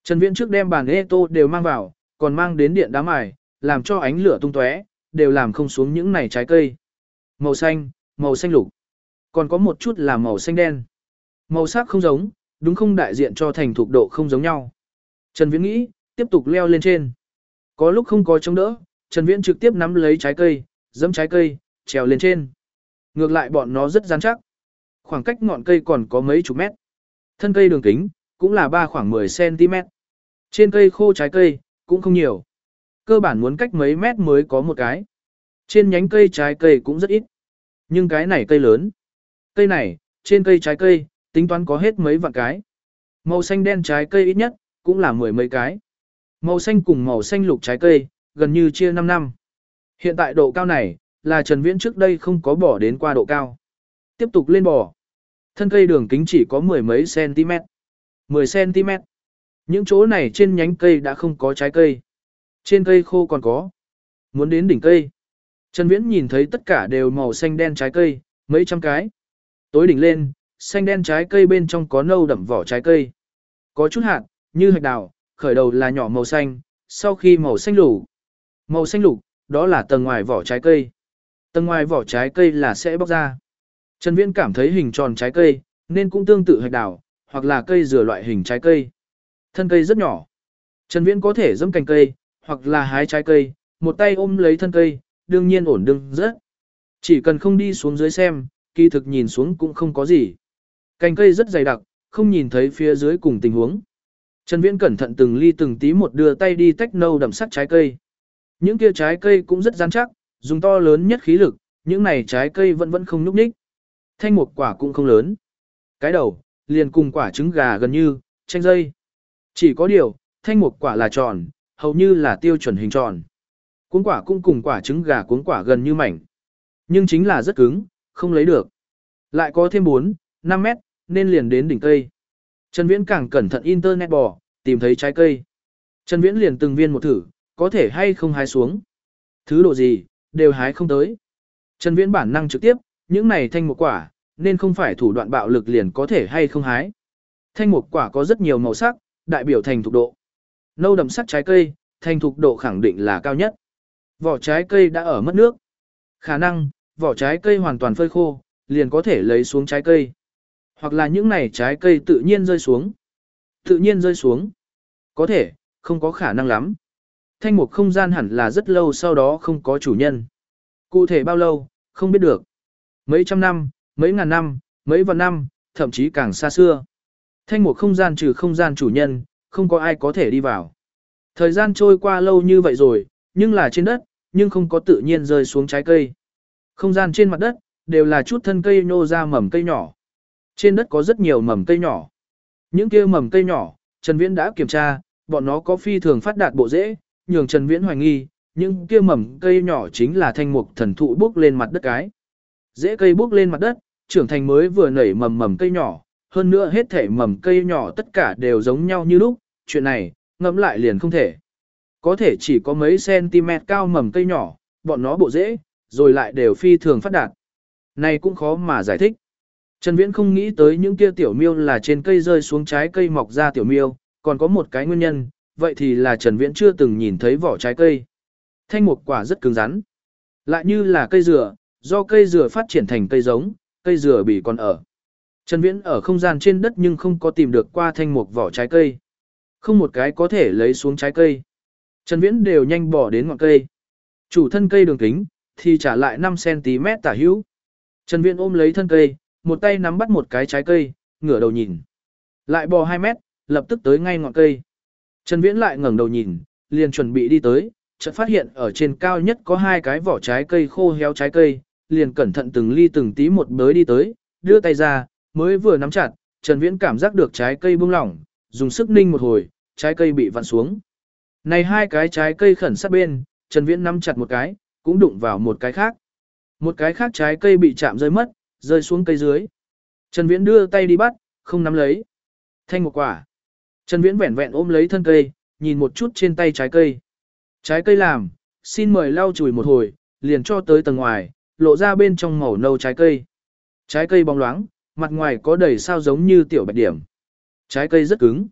Trần Viễn trước đem bàn ê tô đều mang vào, còn mang đến điện đá mài, làm cho ánh lửa tung tóe, đều làm không xuống những này trái cây. Màu xanh, màu xanh lục. Còn có một chút là màu xanh đen. Màu sắc không giống, đúng không đại diện cho thành thục độ không giống nhau. Trần Viễn nghĩ, tiếp tục leo lên trên. Có lúc không có chống đỡ, Trần Viễn trực tiếp nắm lấy trái cây, giẫm trái cây, trèo lên trên. Ngược lại bọn nó rất rắn chắc. Khoảng cách ngọn cây còn có mấy chục mét. Thân cây đường kính, cũng là ba khoảng 10cm. Trên cây khô trái cây, cũng không nhiều. Cơ bản muốn cách mấy mét mới có một cái. Trên nhánh cây trái cây cũng rất ít. Nhưng cái này cây lớn. Cây này, trên cây trái cây, tính toán có hết mấy vạn cái. Màu xanh đen trái cây ít nhất, cũng là mười mấy cái. Màu xanh cùng màu xanh lục trái cây, gần như chia 5 năm. Hiện tại độ cao này, là Trần Viễn trước đây không có bỏ đến qua độ cao. Tiếp tục lên bò. Thân cây đường kính chỉ có mười mấy cm. 10 cm. Những chỗ này trên nhánh cây đã không có trái cây. Trên cây khô còn có. Muốn đến đỉnh cây. Trần Viễn nhìn thấy tất cả đều màu xanh đen trái cây, mấy trăm cái. Tối đỉnh lên, xanh đen trái cây bên trong có nâu đậm vỏ trái cây. Có chút hạt, như hạch đào, khởi đầu là nhỏ màu xanh, sau khi màu xanh lục. Màu xanh lục, đó là tầng ngoài vỏ trái cây. Tầng ngoài vỏ trái cây là sẽ bóc ra. Trần Viễn cảm thấy hình tròn trái cây, nên cũng tương tự hạch đào, hoặc là cây dừa loại hình trái cây. Thân cây rất nhỏ. Trần Viễn có thể giẫm cành cây, hoặc là hái trái cây, một tay ôm lấy thân cây, đương nhiên ổn đương rất. Chỉ cần không đi xuống dưới xem, kỳ thực nhìn xuống cũng không có gì. Cành cây rất dày đặc, không nhìn thấy phía dưới cùng tình huống. Trần Viễn cẩn thận từng ly từng tí một đưa tay đi tách nâu đậm sắc trái cây. Những kia trái cây cũng rất rắn chắc, dùng to lớn nhất khí lực, những này trái cây vẫn vẫn không nhúc nhích. Thanh một quả cũng không lớn. Cái đầu, liền cùng quả trứng gà gần như, tranh dây. Chỉ có điều, thanh một quả là tròn, hầu như là tiêu chuẩn hình tròn. Cuốn quả cũng cùng quả trứng gà cuốn quả gần như mảnh. Nhưng chính là rất cứng, không lấy được. Lại có thêm 4, 5 mét, nên liền đến đỉnh cây. Trần Viễn càng cẩn thận internet bò, tìm thấy trái cây. Trần Viễn liền từng viên một thử, có thể hay không hái xuống. Thứ độ gì, đều hái không tới. Trần Viễn bản năng trực tiếp, những này thanh một quả, nên không phải thủ đoạn bạo lực liền có thể hay không hái. Thanh một quả có rất nhiều màu sắc, đại biểu thành thục độ. Nâu đậm sắc trái cây, thành thục độ khẳng định là cao nhất. Vỏ trái cây đã ở mất nước. Khả năng, vỏ trái cây hoàn toàn phơi khô, liền có thể lấy xuống trái cây. Hoặc là những này trái cây tự nhiên rơi xuống. Tự nhiên rơi xuống. Có thể, không có khả năng lắm. Thanh mục không gian hẳn là rất lâu sau đó không có chủ nhân. Cụ thể bao lâu, không biết được. Mấy trăm năm, mấy ngàn năm, mấy vạn năm, thậm chí càng xa xưa. Thanh mục không gian trừ không gian chủ nhân, không có ai có thể đi vào. Thời gian trôi qua lâu như vậy rồi, nhưng là trên đất, nhưng không có tự nhiên rơi xuống trái cây. Không gian trên mặt đất, đều là chút thân cây nô ra mầm cây nhỏ. Trên đất có rất nhiều mầm cây nhỏ. Những kia mầm cây nhỏ, Trần Viễn đã kiểm tra, bọn nó có phi thường phát đạt bộ rễ, nhường Trần Viễn hoài nghi, những kia mầm cây nhỏ chính là thanh mục thần thụ bước lên mặt đất cái. Rễ cây bước lên mặt đất, trưởng thành mới vừa nảy mầm mầm cây nhỏ, hơn nữa hết thể mầm cây nhỏ tất cả đều giống nhau như lúc, chuyện này, ngẫm lại liền không thể. Có thể chỉ có mấy cm cao mầm cây nhỏ, bọn nó bộ rễ, rồi lại đều phi thường phát đạt. Này cũng khó mà giải thích. Trần Viễn không nghĩ tới những kia tiểu miêu là trên cây rơi xuống trái cây mọc ra tiểu miêu, còn có một cái nguyên nhân, vậy thì là Trần Viễn chưa từng nhìn thấy vỏ trái cây. Thanh mục quả rất cứng rắn. Lại như là cây dừa, do cây dừa phát triển thành cây giống, cây dừa bị còn ở. Trần Viễn ở không gian trên đất nhưng không có tìm được qua thanh mục vỏ trái cây. Không một cái có thể lấy xuống trái cây. Trần Viễn đều nhanh bỏ đến ngọn cây. Chủ thân cây đường kính, thì trả lại 5cm tả hữu. Trần Viễn ôm lấy thân cây, một tay nắm bắt một cái trái cây, ngửa đầu nhìn. Lại bò 2 mét, lập tức tới ngay ngọn cây. Trần Viễn lại ngẩng đầu nhìn, liền chuẩn bị đi tới, chợt phát hiện ở trên cao nhất có hai cái vỏ trái cây khô héo trái cây, liền cẩn thận từng ly từng tí một bới đi tới, đưa tay ra, mới vừa nắm chặt, Trần Viễn cảm giác được trái cây buông lỏng, dùng sức ninh một hồi, trái cây bị vặn xuống. Này hai cái trái cây khẩn sát bên, Trần Viễn nắm chặt một cái, cũng đụng vào một cái khác. Một cái khác trái cây bị chạm rơi mất, rơi xuống cây dưới. Trần Viễn đưa tay đi bắt, không nắm lấy. Thanh một quả. Trần Viễn vẹn vẹn ôm lấy thân cây, nhìn một chút trên tay trái cây. Trái cây làm, xin mời lau chùi một hồi, liền cho tới tầng ngoài, lộ ra bên trong màu nâu trái cây. Trái cây bóng loáng, mặt ngoài có đầy sao giống như tiểu bạch điểm. Trái cây rất cứng.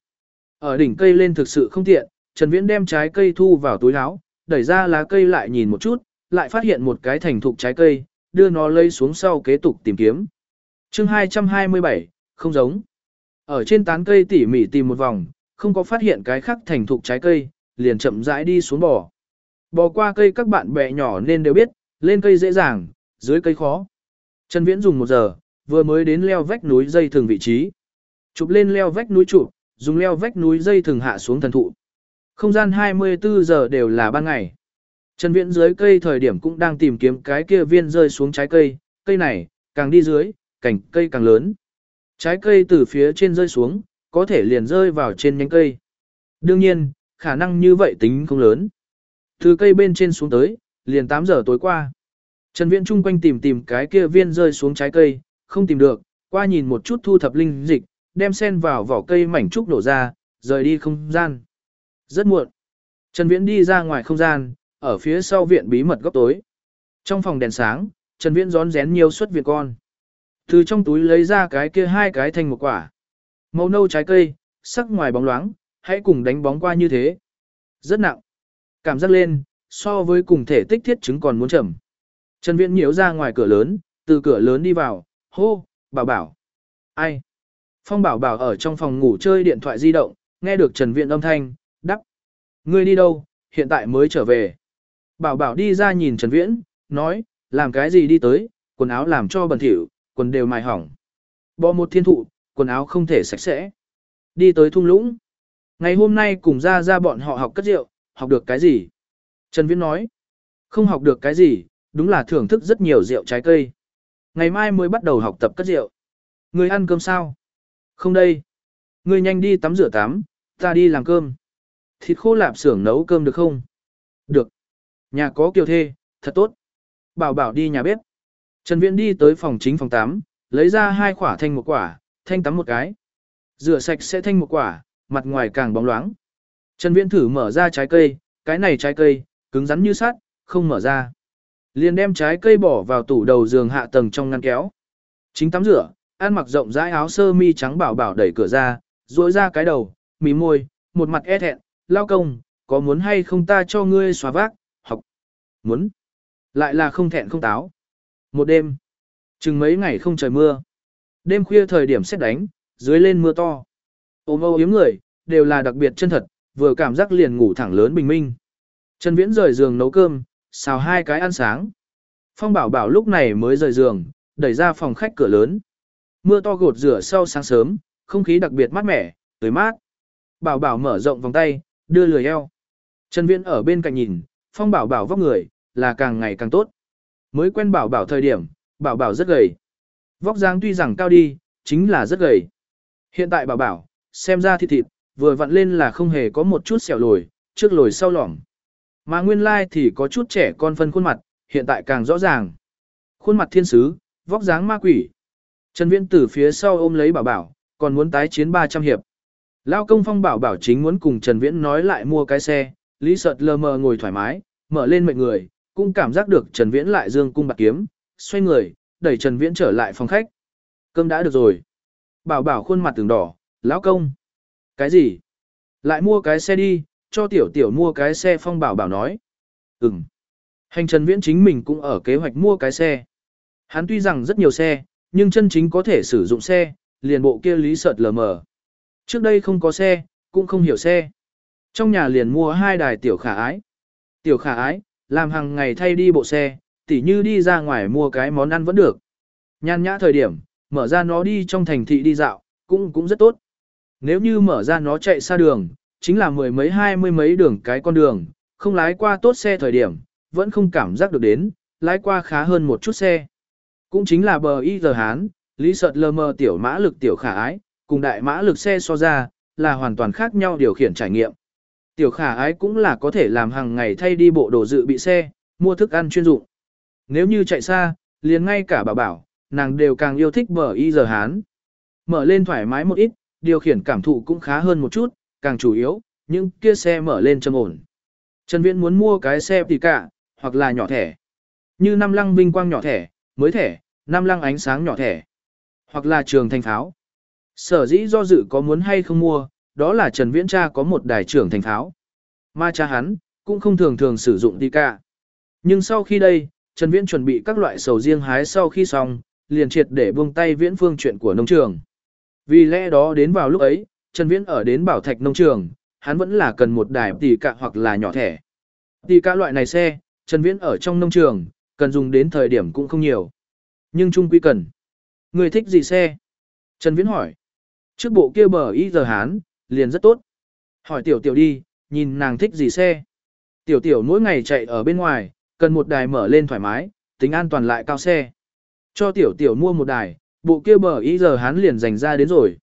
Ở đỉnh cây lên thực sự không tiện, Trần Viễn đem trái cây thu vào túi áo, đẩy ra lá cây lại nhìn một chút, lại phát hiện một cái thành thục trái cây, đưa nó lấy xuống sau kế tục tìm kiếm. Chương 227, không giống. Ở trên tán cây tỉ mỉ tìm một vòng, không có phát hiện cái khác thành thục trái cây, liền chậm rãi đi xuống bò. Bò qua cây các bạn bè nhỏ nên đều biết, lên cây dễ dàng, dưới cây khó. Trần Viễn dùng một giờ, vừa mới đến leo vách núi dây thường vị trí. Chụp lên leo vách núi chụp, dùng leo vách núi dây thường hạ xuống thần thụ. Không gian 24 giờ đều là ban ngày. Trần Viễn dưới cây thời điểm cũng đang tìm kiếm cái kia viên rơi xuống trái cây, cây này, càng đi dưới, cành cây càng lớn. Trái cây từ phía trên rơi xuống, có thể liền rơi vào trên nhánh cây. Đương nhiên, khả năng như vậy tính không lớn. Từ cây bên trên xuống tới, liền 8 giờ tối qua. Trần Viễn chung quanh tìm tìm cái kia viên rơi xuống trái cây, không tìm được, qua nhìn một chút thu thập linh dịch, đem sen vào vỏ cây mảnh trúc đổ ra, rời đi không gian. Rất muộn. Trần Viễn đi ra ngoài không gian, ở phía sau viện bí mật góc tối. Trong phòng đèn sáng, Trần Viễn rón rén nhiều suất viện con. Từ trong túi lấy ra cái kia hai cái thành một quả. Màu nâu trái cây, sắc ngoài bóng loáng, hãy cùng đánh bóng qua như thế. Rất nặng. Cảm giác lên, so với cùng thể tích thiết chứng còn muốn chậm. Trần Viễn nhiễu ra ngoài cửa lớn, từ cửa lớn đi vào, hô, bảo bảo. Ai? Phong bảo bảo ở trong phòng ngủ chơi điện thoại di động, nghe được Trần Viễn âm thanh, đắp. Ngươi đi đâu, hiện tại mới trở về. Bảo bảo đi ra nhìn Trần Viễn, nói, làm cái gì đi tới, quần áo làm cho bẩn thỉu, quần đều mài hỏng. Bò một thiên thụ, quần áo không thể sạch sẽ. Đi tới thung lũng. Ngày hôm nay cùng ra ra bọn họ học cất rượu, học được cái gì? Trần Viễn nói, không học được cái gì, đúng là thưởng thức rất nhiều rượu trái cây. Ngày mai mới bắt đầu học tập cất rượu. Người ăn cơm sao? Không đây. Người nhanh đi tắm rửa tắm, ta đi làm cơm. Thịt khô lạp xưởng nấu cơm được không? Được. Nhà có kiều thê, thật tốt. Bảo bảo đi nhà bếp. Trần Viễn đi tới phòng chính phòng 8, lấy ra hai quả thanh một quả, thanh tắm một cái. Rửa sạch sẽ thanh một quả, mặt ngoài càng bóng loáng. Trần Viễn thử mở ra trái cây, cái này trái cây, cứng rắn như sắt, không mở ra. Liền đem trái cây bỏ vào tủ đầu giường hạ tầng trong ngăn kéo. Chính tắm rửa, ăn mặc rộng rãi áo sơ mi trắng bảo bảo đẩy cửa ra, duỗi ra cái đầu, mí môi, một mặt e thẹn, lao công, có muốn hay không ta cho ngươi xóa vác. Muốn. Lại là không thẹn không táo. Một đêm. Chừng mấy ngày không trời mưa. Đêm khuya thời điểm xét đánh, dưới lên mưa to. Ôm âu yếm người, đều là đặc biệt chân thật, vừa cảm giác liền ngủ thẳng lớn bình minh. Trần Viễn rời giường nấu cơm, xào hai cái ăn sáng. Phong bảo bảo lúc này mới rời giường, đẩy ra phòng khách cửa lớn. Mưa to gột rửa sau sáng sớm, không khí đặc biệt mát mẻ, tươi mát. Bảo bảo mở rộng vòng tay, đưa lười eo. Trần Viễn ở bên cạnh nhìn, Phong bảo bảo vóc người, là càng ngày càng tốt. Mới quen bảo bảo thời điểm, bảo bảo rất gầy. Vóc dáng tuy rằng cao đi, chính là rất gầy. Hiện tại bảo bảo, xem ra thịt thịt, vừa vặn lên là không hề có một chút sẹo lồi, trước lồi sau lỏng. Mà nguyên lai thì có chút trẻ con phân khuôn mặt, hiện tại càng rõ ràng. Khuôn mặt thiên sứ, vóc dáng ma quỷ. Trần Viễn từ phía sau ôm lấy bảo bảo, còn muốn tái chiến 300 hiệp. Lao công phong bảo bảo chính muốn cùng Trần Viễn nói lại mua cái xe, Lý Sợt lờ mờ ngồi thoải mái, mở lên mệnh người, cũng cảm giác được Trần Viễn lại dương cung bạc kiếm, xoay người, đẩy Trần Viễn trở lại phòng khách. Cơm đã được rồi. Bảo bảo khuôn mặt từng đỏ, lão công. Cái gì? Lại mua cái xe đi, cho tiểu tiểu mua cái xe phong bảo bảo nói. Ừm. Hành Trần Viễn chính mình cũng ở kế hoạch mua cái xe. Hắn tuy rằng rất nhiều xe, nhưng chân chính có thể sử dụng xe, liền bộ kia lý sợt lờ mờ. Trước đây không có xe, cũng không hiểu xe. Trong nhà liền mua hai đài tiểu khả ái. Tiểu khả ái, làm hàng ngày thay đi bộ xe, tỉ như đi ra ngoài mua cái món ăn vẫn được. Nhan nhã thời điểm, mở ra nó đi trong thành thị đi dạo, cũng cũng rất tốt. Nếu như mở ra nó chạy xa đường, chính là mười mấy hai mươi mấy đường cái con đường, không lái qua tốt xe thời điểm, vẫn không cảm giác được đến, lái qua khá hơn một chút xe. Cũng chính là bờ y giờ Hán, lý sợt lơ mơ tiểu mã lực tiểu khả ái, cùng đại mã lực xe so ra, là hoàn toàn khác nhau điều khiển trải nghiệm. Tiểu khả ái cũng là có thể làm hàng ngày thay đi bộ đồ dự bị xe, mua thức ăn chuyên dụng. Nếu như chạy xa, liền ngay cả bà bảo, nàng đều càng yêu thích bờ y giờ Hán. Mở lên thoải mái một ít, điều khiển cảm thụ cũng khá hơn một chút, càng chủ yếu, những kia xe mở lên trầm ổn. Trần Viễn muốn mua cái xe thì cả, hoặc là nhỏ thẻ. Như năm lăng vinh quang nhỏ thẻ, mới thẻ, năm lăng ánh sáng nhỏ thẻ. Hoặc là trường thành pháo. Sở dĩ do dự có muốn hay không mua, đó là Trần Viễn cha có một đài trưởng thành pháo. Mà cha hắn, cũng không thường thường sử dụng tì cả. Nhưng sau khi đây, Trần Viễn chuẩn bị các loại sầu riêng hái sau khi xong, liền triệt để buông tay viễn phương chuyện của nông trường. Vì lẽ đó đến vào lúc ấy, Trần Viễn ở đến bảo thạch nông trường, hắn vẫn là cần một đài tỷ cạ hoặc là nhỏ thẻ. Tỷ cạ loại này xe, Trần Viễn ở trong nông trường, cần dùng đến thời điểm cũng không nhiều. Nhưng trung quy cần. Người thích gì xe? Trần Viễn hỏi. Trước bộ kia bờ y giờ hán, liền rất tốt. Hỏi tiểu tiểu đi, nhìn nàng thích gì xe? Tiểu tiểu mỗi ngày chạy ở bên ngoài, cần một đài mở lên thoải mái, tính an toàn lại cao xe. Cho tiểu tiểu mua một đài, bộ kia bờ ý giờ hắn liền dành ra đến rồi.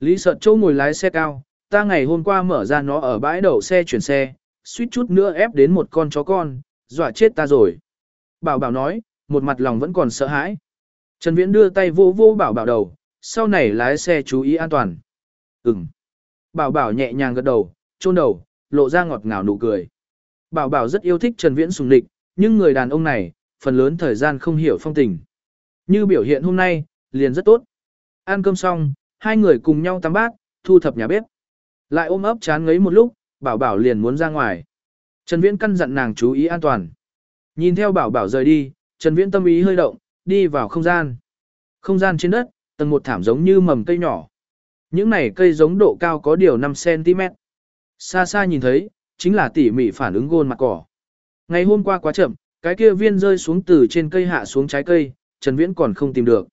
Lý sợ châu ngồi lái xe cao, ta ngày hôm qua mở ra nó ở bãi đậu xe chuyển xe, suýt chút nữa ép đến một con chó con, dọa chết ta rồi. Bảo bảo nói, một mặt lòng vẫn còn sợ hãi. Trần Viễn đưa tay vô vô bảo bảo đầu, sau này lái xe chú ý an toàn. Ừm. Bảo bảo nhẹ nhàng gật đầu, chôn đầu, lộ ra ngọt ngào nụ cười. Bảo bảo rất yêu thích Trần Viễn sùng địch, nhưng người đàn ông này, phần lớn thời gian không hiểu phong tình. Như biểu hiện hôm nay, liền rất tốt. Ăn cơm xong, hai người cùng nhau tắm bát, thu thập nhà bếp. Lại ôm ấp chán ngấy một lúc, bảo bảo liền muốn ra ngoài. Trần Viễn căn dặn nàng chú ý an toàn. Nhìn theo bảo bảo rời đi, Trần Viễn tâm ý hơi động, đi vào không gian. Không gian trên đất, tầng một thảm giống như mầm cây nhỏ. Những này cây giống độ cao có điều 5cm. Xa xa nhìn thấy, chính là tỉ mỉ phản ứng gôn mặt cỏ. Ngày hôm qua quá chậm, cái kia viên rơi xuống từ trên cây hạ xuống trái cây, Trần Viễn còn không tìm được.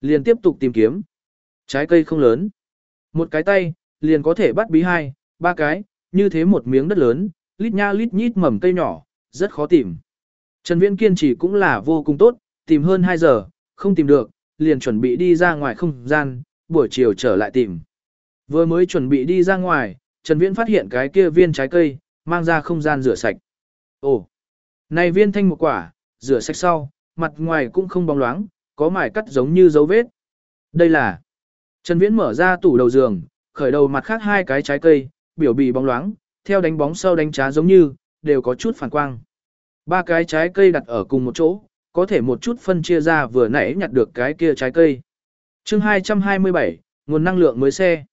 Liền tiếp tục tìm kiếm. Trái cây không lớn. Một cái tay, liền có thể bắt bí hai, ba cái, như thế một miếng đất lớn, lít nha lít nhít mầm cây nhỏ, rất khó tìm. Trần Viễn kiên trì cũng là vô cùng tốt, tìm hơn 2 giờ, không tìm được, liền chuẩn bị đi ra ngoài không gian, buổi chiều trở lại tìm. Vừa mới chuẩn bị đi ra ngoài, Trần Viễn phát hiện cái kia viên trái cây, mang ra không gian rửa sạch. Ồ, này viên thanh một quả, rửa sạch sau, mặt ngoài cũng không bóng loáng, có mài cắt giống như dấu vết. Đây là Trần Viễn mở ra tủ đầu giường, khởi đầu mặt khác hai cái trái cây, biểu bì bóng loáng, theo đánh bóng sau đánh trá giống như, đều có chút phản quang. Ba cái trái cây đặt ở cùng một chỗ, có thể một chút phân chia ra vừa nãy nhặt được cái kia trái cây chương 227, nguồn năng lượng mới xe.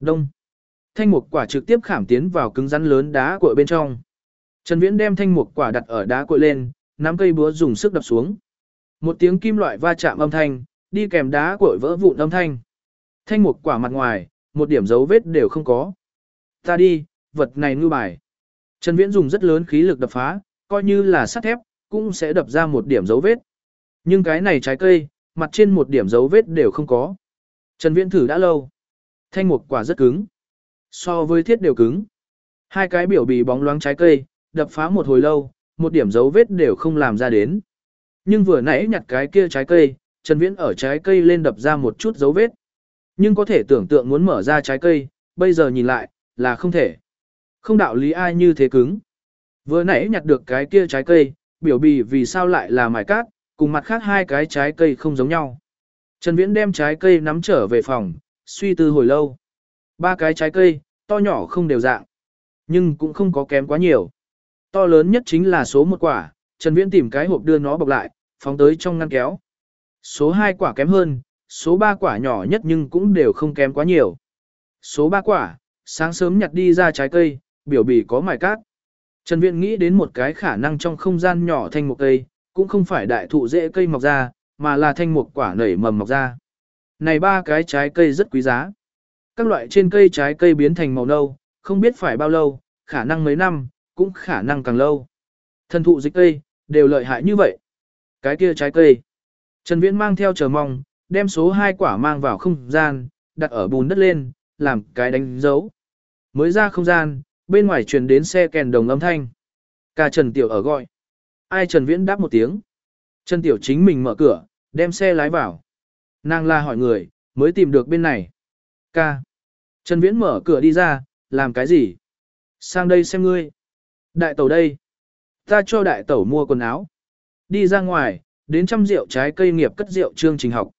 Đông. Thanh mục quả trực tiếp khảm tiến vào cứng rắn lớn đá cuội bên trong. Trần Viễn đem thanh mục quả đặt ở đá cuội lên, nắm cây búa dùng sức đập xuống. Một tiếng kim loại va chạm âm thanh, đi kèm đá cuội vỡ vụn âm thanh. Thanh mục quả mặt ngoài, một điểm dấu vết đều không có. Ta đi, vật này ngư bài. Trần Viễn dùng rất lớn khí lực đập phá, coi như là sắt thép, cũng sẽ đập ra một điểm dấu vết. Nhưng cái này trái cây, mặt trên một điểm dấu vết đều không có. Trần Viễn thử đã lâu. Thanh mục quả rất cứng. So với thiết đều cứng. Hai cái biểu bì bóng loáng trái cây, đập phá một hồi lâu, một điểm dấu vết đều không làm ra đến. Nhưng vừa nãy nhặt cái kia trái cây, Trần Viễn ở trái cây lên đập ra một chút dấu vết. Nhưng có thể tưởng tượng muốn mở ra trái cây, bây giờ nhìn lại, là không thể. Không đạo lý ai như thế cứng. Vừa nãy nhặt được cái kia trái cây, biểu bì vì sao lại là mài cát, cùng mặt khác hai cái trái cây không giống nhau. Trần Viễn đem trái cây nắm trở về phòng, suy tư hồi lâu. Ba cái trái cây, to nhỏ không đều dạng, nhưng cũng không có kém quá nhiều. To lớn nhất chính là số một quả, Trần Viễn tìm cái hộp đưa nó bọc lại, phóng tới trong ngăn kéo. Số 2 quả kém hơn, số 3 quả nhỏ nhất nhưng cũng đều không kém quá nhiều. Số 3 quả, sáng sớm nhặt đi ra trái cây, biểu bì có mài cát. Trần Viễn nghĩ đến một cái khả năng trong không gian nhỏ thành một cây, cũng không phải đại thụ dễ cây mọc ra, mà là thanh một quả nảy mầm mọc ra. Này ba cái trái cây rất quý giá. Các loại trên cây trái cây biến thành màu nâu, không biết phải bao lâu, khả năng mấy năm, cũng khả năng càng lâu. Thần thụ dịch cây, đều lợi hại như vậy. Cái kia trái cây. Trần Viễn mang theo chờ mong, đem số 2 quả mang vào không gian, đặt ở bùn đất lên, làm cái đánh dấu. Mới ra không gian, bên ngoài truyền đến xe kèn đồng âm thanh. Ca Trần Tiểu ở gọi. Ai Trần Viễn đáp một tiếng. Trần Tiểu chính mình mở cửa, đem xe lái vào. Nàng la hỏi người, mới tìm được bên này. Ca. Trần Viễn mở cửa đi ra, làm cái gì? Sang đây xem ngươi. Đại tẩu đây. Ta cho đại tẩu mua quần áo. Đi ra ngoài, đến trăm rượu trái cây nghiệp cất rượu chương trình học.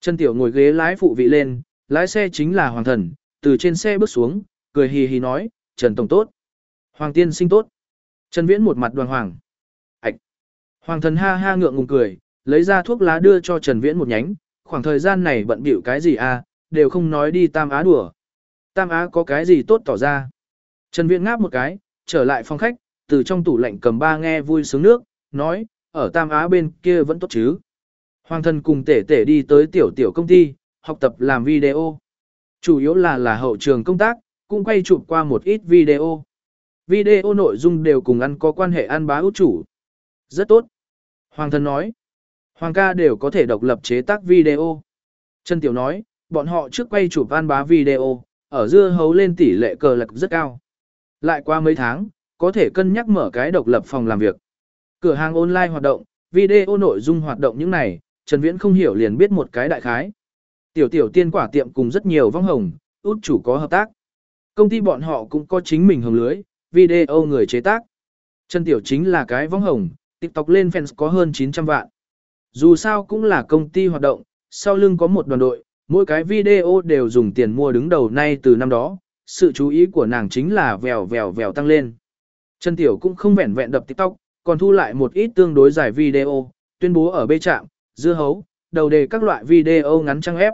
Trần Tiểu ngồi ghế lái phụ vị lên, lái xe chính là Hoàng Thần, từ trên xe bước xuống, cười hì hì nói, Trần Tổng tốt. Hoàng Tiên sinh tốt. Trần Viễn một mặt đoàn hoàng. Hoàng Thần ha ha ngượng ngùng cười, lấy ra thuốc lá đưa cho Trần Viễn một nhánh, khoảng thời gian này bận bịu cái gì à, đều không nói đi Tam Á đùa. Tam Á có cái gì tốt tỏ ra. Trần Viễn ngáp một cái, trở lại phòng khách, từ trong tủ lạnh cầm ba nghe vui sướng nước, nói, ở Tam Á bên kia vẫn tốt chứ. Hoàng Thần cùng tể tể đi tới tiểu tiểu công ty, học tập làm video. Chủ yếu là là hậu trường công tác, cũng quay chụp qua một ít video. Video nội dung đều cùng ăn có quan hệ ăn bá út chủ. Rất tốt. Hoàng thân nói. Hoàng ca đều có thể độc lập chế tác video. Trần Tiểu nói, bọn họ trước quay chụp an bá video, ở dưa hấu lên tỷ lệ cờ lạc rất cao. Lại qua mấy tháng, có thể cân nhắc mở cái độc lập phòng làm việc. Cửa hàng online hoạt động, video nội dung hoạt động những này, Trần Viễn không hiểu liền biết một cái đại khái. Tiểu tiểu tiên quả tiệm cùng rất nhiều vong hồng, út chủ có hợp tác. Công ty bọn họ cũng có chính mình hồng lưới, video người chế tác. Trần Tiểu chính là cái vong hồng, TikTok lên fans có hơn 900 vạn. Dù sao cũng là công ty hoạt động, sau lưng có một đoàn đội, mỗi cái video đều dùng tiền mua đứng đầu nay từ năm đó, sự chú ý của nàng chính là vèo vèo vèo tăng lên. Trần Tiểu cũng không vẹn vẹn đập TikTok, còn thu lại một ít tương đối dài video, tuyên bố ở bê trạm, dưa hấu, đầu đề các loại video ngắn trang ép.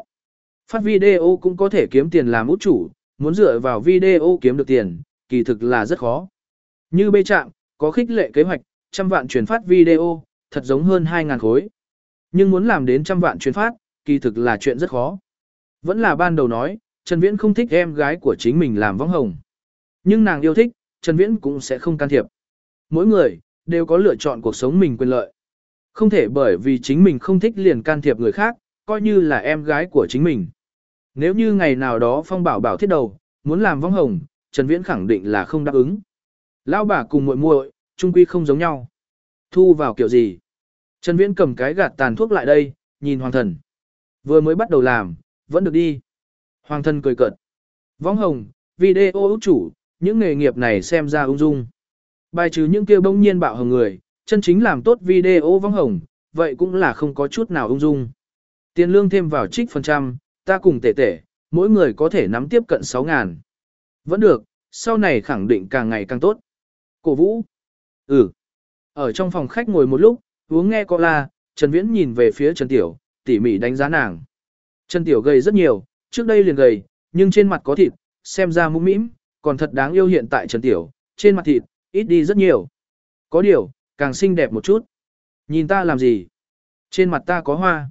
Phát video cũng có thể kiếm tiền làm út chủ, muốn dựa vào video kiếm được tiền, kỳ thực là rất khó. Như bê trạm, có khích lệ kế hoạch, trăm vạn truyền phát video, thật giống hơn 2.000 khối. Nhưng muốn làm đến trăm vạn truyền phát, kỳ thực là chuyện rất khó. Vẫn là ban đầu nói, Trần Viễn không thích em gái của chính mình làm vong hồng. Nhưng nàng yêu thích, Trần Viễn cũng sẽ không can thiệp. Mỗi người, đều có lựa chọn cuộc sống mình quyền lợi. Không thể bởi vì chính mình không thích liền can thiệp người khác, coi như là em gái của chính mình. Nếu như ngày nào đó Phong Bảo bảo thiết đầu, muốn làm vong hồng, Trần Viễn khẳng định là không đáp ứng. Lão bà cùng muội muội, Trung quy không giống nhau. Thu vào kiểu gì? Trần Viễn cầm cái gạt tàn thuốc lại đây, nhìn Hoàng Thần. Vừa mới bắt đầu làm, vẫn được đi. Hoàng Thần cười cợt. Võng hồng, video ưu chủ, những nghề nghiệp này xem ra ung dung. Bài trừ những kia bỗng nhiên bạo hồng người, chân chính làm tốt video võng hồng, vậy cũng là không có chút nào ung dung. Tiền lương thêm vào trích phần trăm, ta cùng tệ tệ, mỗi người có thể nắm tiếp cận 6 ngàn. Vẫn được, sau này khẳng định càng ngày càng tốt. Cổ vũ. Ừ. Ở trong phòng khách ngồi một lúc, uống nghe có la, Trần Viễn nhìn về phía Trần Tiểu, tỉ mỉ đánh giá nàng. Trần Tiểu gầy rất nhiều, trước đây liền gầy, nhưng trên mặt có thịt, xem ra mũm mĩm, còn thật đáng yêu hiện tại Trần Tiểu, trên mặt thịt, ít đi rất nhiều. Có điều, càng xinh đẹp một chút. Nhìn ta làm gì? Trên mặt ta có hoa.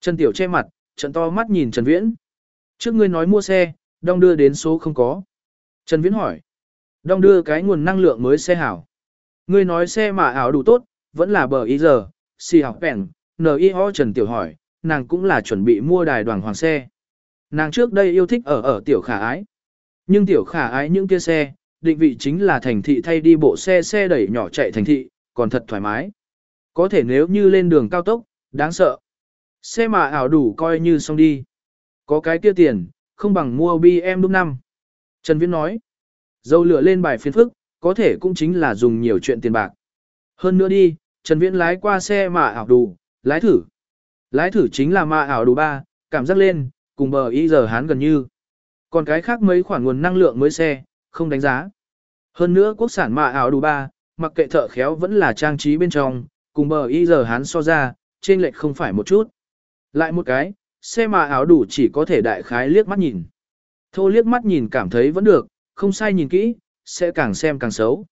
Trần Tiểu che mặt, trận to mắt nhìn Trần Viễn. Trước ngươi nói mua xe, đong đưa đến số không có. Trần Viễn hỏi. Đong đưa cái nguồn năng lượng mới xe hảo. Ngươi nói xe mà ảo đủ tốt, vẫn là bờ ý giờ, xì học bèn, N.I.O. Trần Tiểu hỏi, nàng cũng là chuẩn bị mua đài đoàn hoàng xe. Nàng trước đây yêu thích ở ở Tiểu Khả Ái. Nhưng Tiểu Khả Ái những kia xe, định vị chính là thành thị thay đi bộ xe xe đẩy nhỏ chạy thành thị, còn thật thoải mái. Có thể nếu như lên đường cao tốc, đáng sợ. Xe mà ảo đủ coi như xong đi. Có cái kia tiền, không bằng mua BM lúc năm. Trần Viễn nói, dầu lửa lên bài phiên phức, có thể cũng chính là dùng nhiều chuyện tiền bạc. Hơn nữa đi, Trần Viễn lái qua xe mà ảo đủ, lái thử. Lái thử chính là mà ảo đủ ba, cảm giác lên, cùng bờ y giờ hán gần như. Còn cái khác mấy khoản nguồn năng lượng mới xe, không đánh giá. Hơn nữa quốc sản mà ảo đủ ba, mặc kệ thợ khéo vẫn là trang trí bên trong, cùng bờ y giờ hán so ra, trên lệch không phải một chút. Lại một cái, xe mà ảo đủ chỉ có thể đại khái liếc mắt nhìn. Thô liếc mắt nhìn cảm thấy vẫn được, không sai nhìn kỹ, sẽ càng xem càng xấu.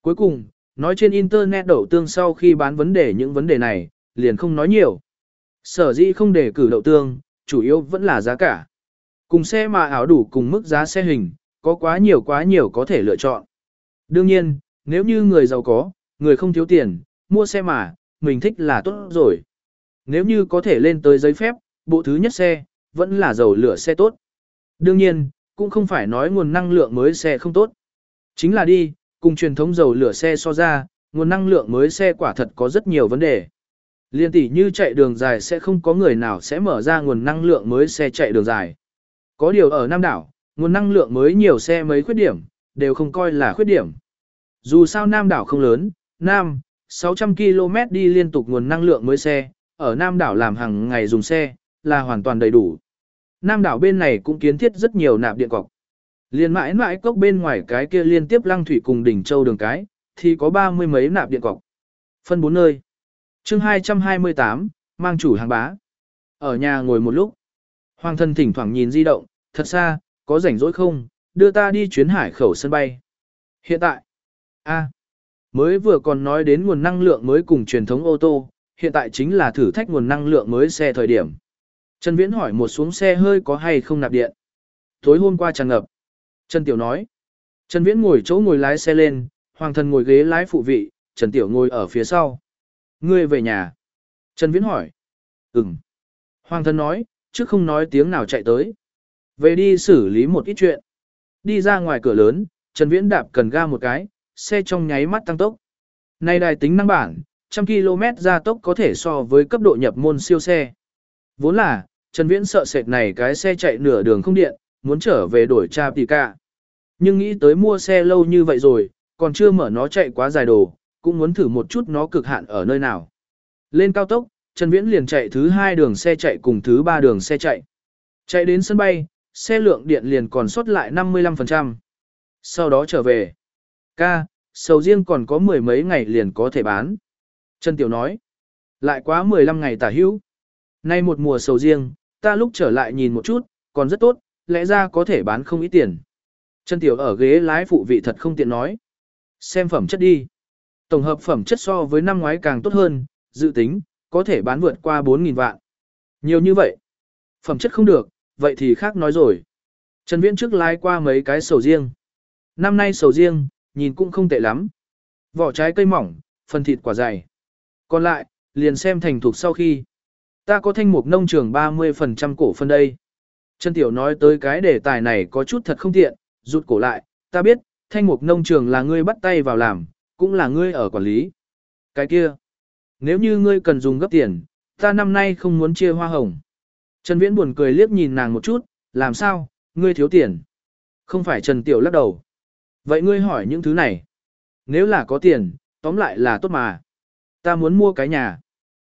Cuối cùng, nói trên Internet đậu tương sau khi bán vấn đề những vấn đề này, liền không nói nhiều. Sở dĩ không để cử đậu tương, chủ yếu vẫn là giá cả. Cùng xe mà áo đủ cùng mức giá xe hình, có quá nhiều quá nhiều có thể lựa chọn. Đương nhiên, nếu như người giàu có, người không thiếu tiền, mua xe mà, mình thích là tốt rồi. Nếu như có thể lên tới giấy phép, bộ thứ nhất xe, vẫn là dầu lửa xe tốt. Đương nhiên, cũng không phải nói nguồn năng lượng mới xe không tốt. Chính là đi, cùng truyền thống dầu lửa xe so ra, nguồn năng lượng mới xe quả thật có rất nhiều vấn đề. Liên tỷ như chạy đường dài sẽ không có người nào sẽ mở ra nguồn năng lượng mới xe chạy đường dài. Có điều ở Nam đảo, nguồn năng lượng mới nhiều xe mấy khuyết điểm, đều không coi là khuyết điểm. Dù sao Nam đảo không lớn, Nam, 600 km đi liên tục nguồn năng lượng mới xe, ở Nam đảo làm hàng ngày dùng xe, là hoàn toàn đầy đủ. Nam đảo bên này cũng kiến thiết rất nhiều nạp điện cọc. Liên mãi mãi cốc bên ngoài cái kia liên tiếp lăng thủy cùng đỉnh châu đường cái, thì có ba mươi mấy nạp điện cọc. Phân bốn nơi. chương 228, mang chủ hàng bá. Ở nhà ngồi một lúc. Hoàng thân thỉnh thoảng nhìn di động, thật xa, có rảnh rỗi không, đưa ta đi chuyến hải khẩu sân bay. Hiện tại, a mới vừa còn nói đến nguồn năng lượng mới cùng truyền thống ô tô, hiện tại chính là thử thách nguồn năng lượng mới xe thời điểm. Trần Viễn hỏi một xuống xe hơi có hay không nạp điện. Tối hôm qua tràn ngập. Trần Tiểu nói. Trần Viễn ngồi chỗ ngồi lái xe lên, Hoàng thần ngồi ghế lái phụ vị, Trần Tiểu ngồi ở phía sau. Ngươi về nhà. Trần Viễn hỏi. Ừm. Hoàng thần nói, trước không nói tiếng nào chạy tới. Về đi xử lý một ít chuyện. Đi ra ngoài cửa lớn, Trần Viễn đạp cần ga một cái, xe trong nháy mắt tăng tốc. Này đài tính năng bản, trăm km gia tốc có thể so với cấp độ nhập môn siêu xe. Vốn là, Trần Viễn sợ sệt này cái xe chạy nửa đường không điện, muốn trở về đổi cha tỷ cả. Nhưng nghĩ tới mua xe lâu như vậy rồi, còn chưa mở nó chạy quá dài đồ, cũng muốn thử một chút nó cực hạn ở nơi nào. Lên cao tốc, Trần Viễn liền chạy thứ hai đường xe chạy cùng thứ ba đường xe chạy. Chạy đến sân bay, xe lượng điện liền còn sót lại 55%. Sau đó trở về. Ca, sầu riêng còn có mười mấy ngày liền có thể bán. Trần Tiểu nói, lại quá 15 ngày tả hữu. Nay một mùa sầu riêng, ta lúc trở lại nhìn một chút, còn rất tốt, lẽ ra có thể bán không ít tiền. Trần Tiểu ở ghế lái phụ vị thật không tiện nói. Xem phẩm chất đi. Tổng hợp phẩm chất so với năm ngoái càng tốt hơn, dự tính, có thể bán vượt qua 4.000 vạn. Nhiều như vậy. Phẩm chất không được, vậy thì khác nói rồi. Trần Viễn trước lái qua mấy cái sầu riêng. Năm nay sầu riêng, nhìn cũng không tệ lắm. Vỏ trái cây mỏng, phần thịt quả dày. Còn lại, liền xem thành thục sau khi. Ta có thanh mục nông trường 30% cổ phần đây. Trần Tiểu nói tới cái đề tài này có chút thật không tiện, rụt cổ lại, ta biết, thanh mục nông trường là ngươi bắt tay vào làm, cũng là ngươi ở quản lý. Cái kia, nếu như ngươi cần dùng gấp tiền, ta năm nay không muốn chia hoa hồng. Trần Viễn buồn cười liếc nhìn nàng một chút, làm sao, ngươi thiếu tiền. Không phải Trần Tiểu lắc đầu. Vậy ngươi hỏi những thứ này. Nếu là có tiền, tóm lại là tốt mà. Ta muốn mua cái nhà.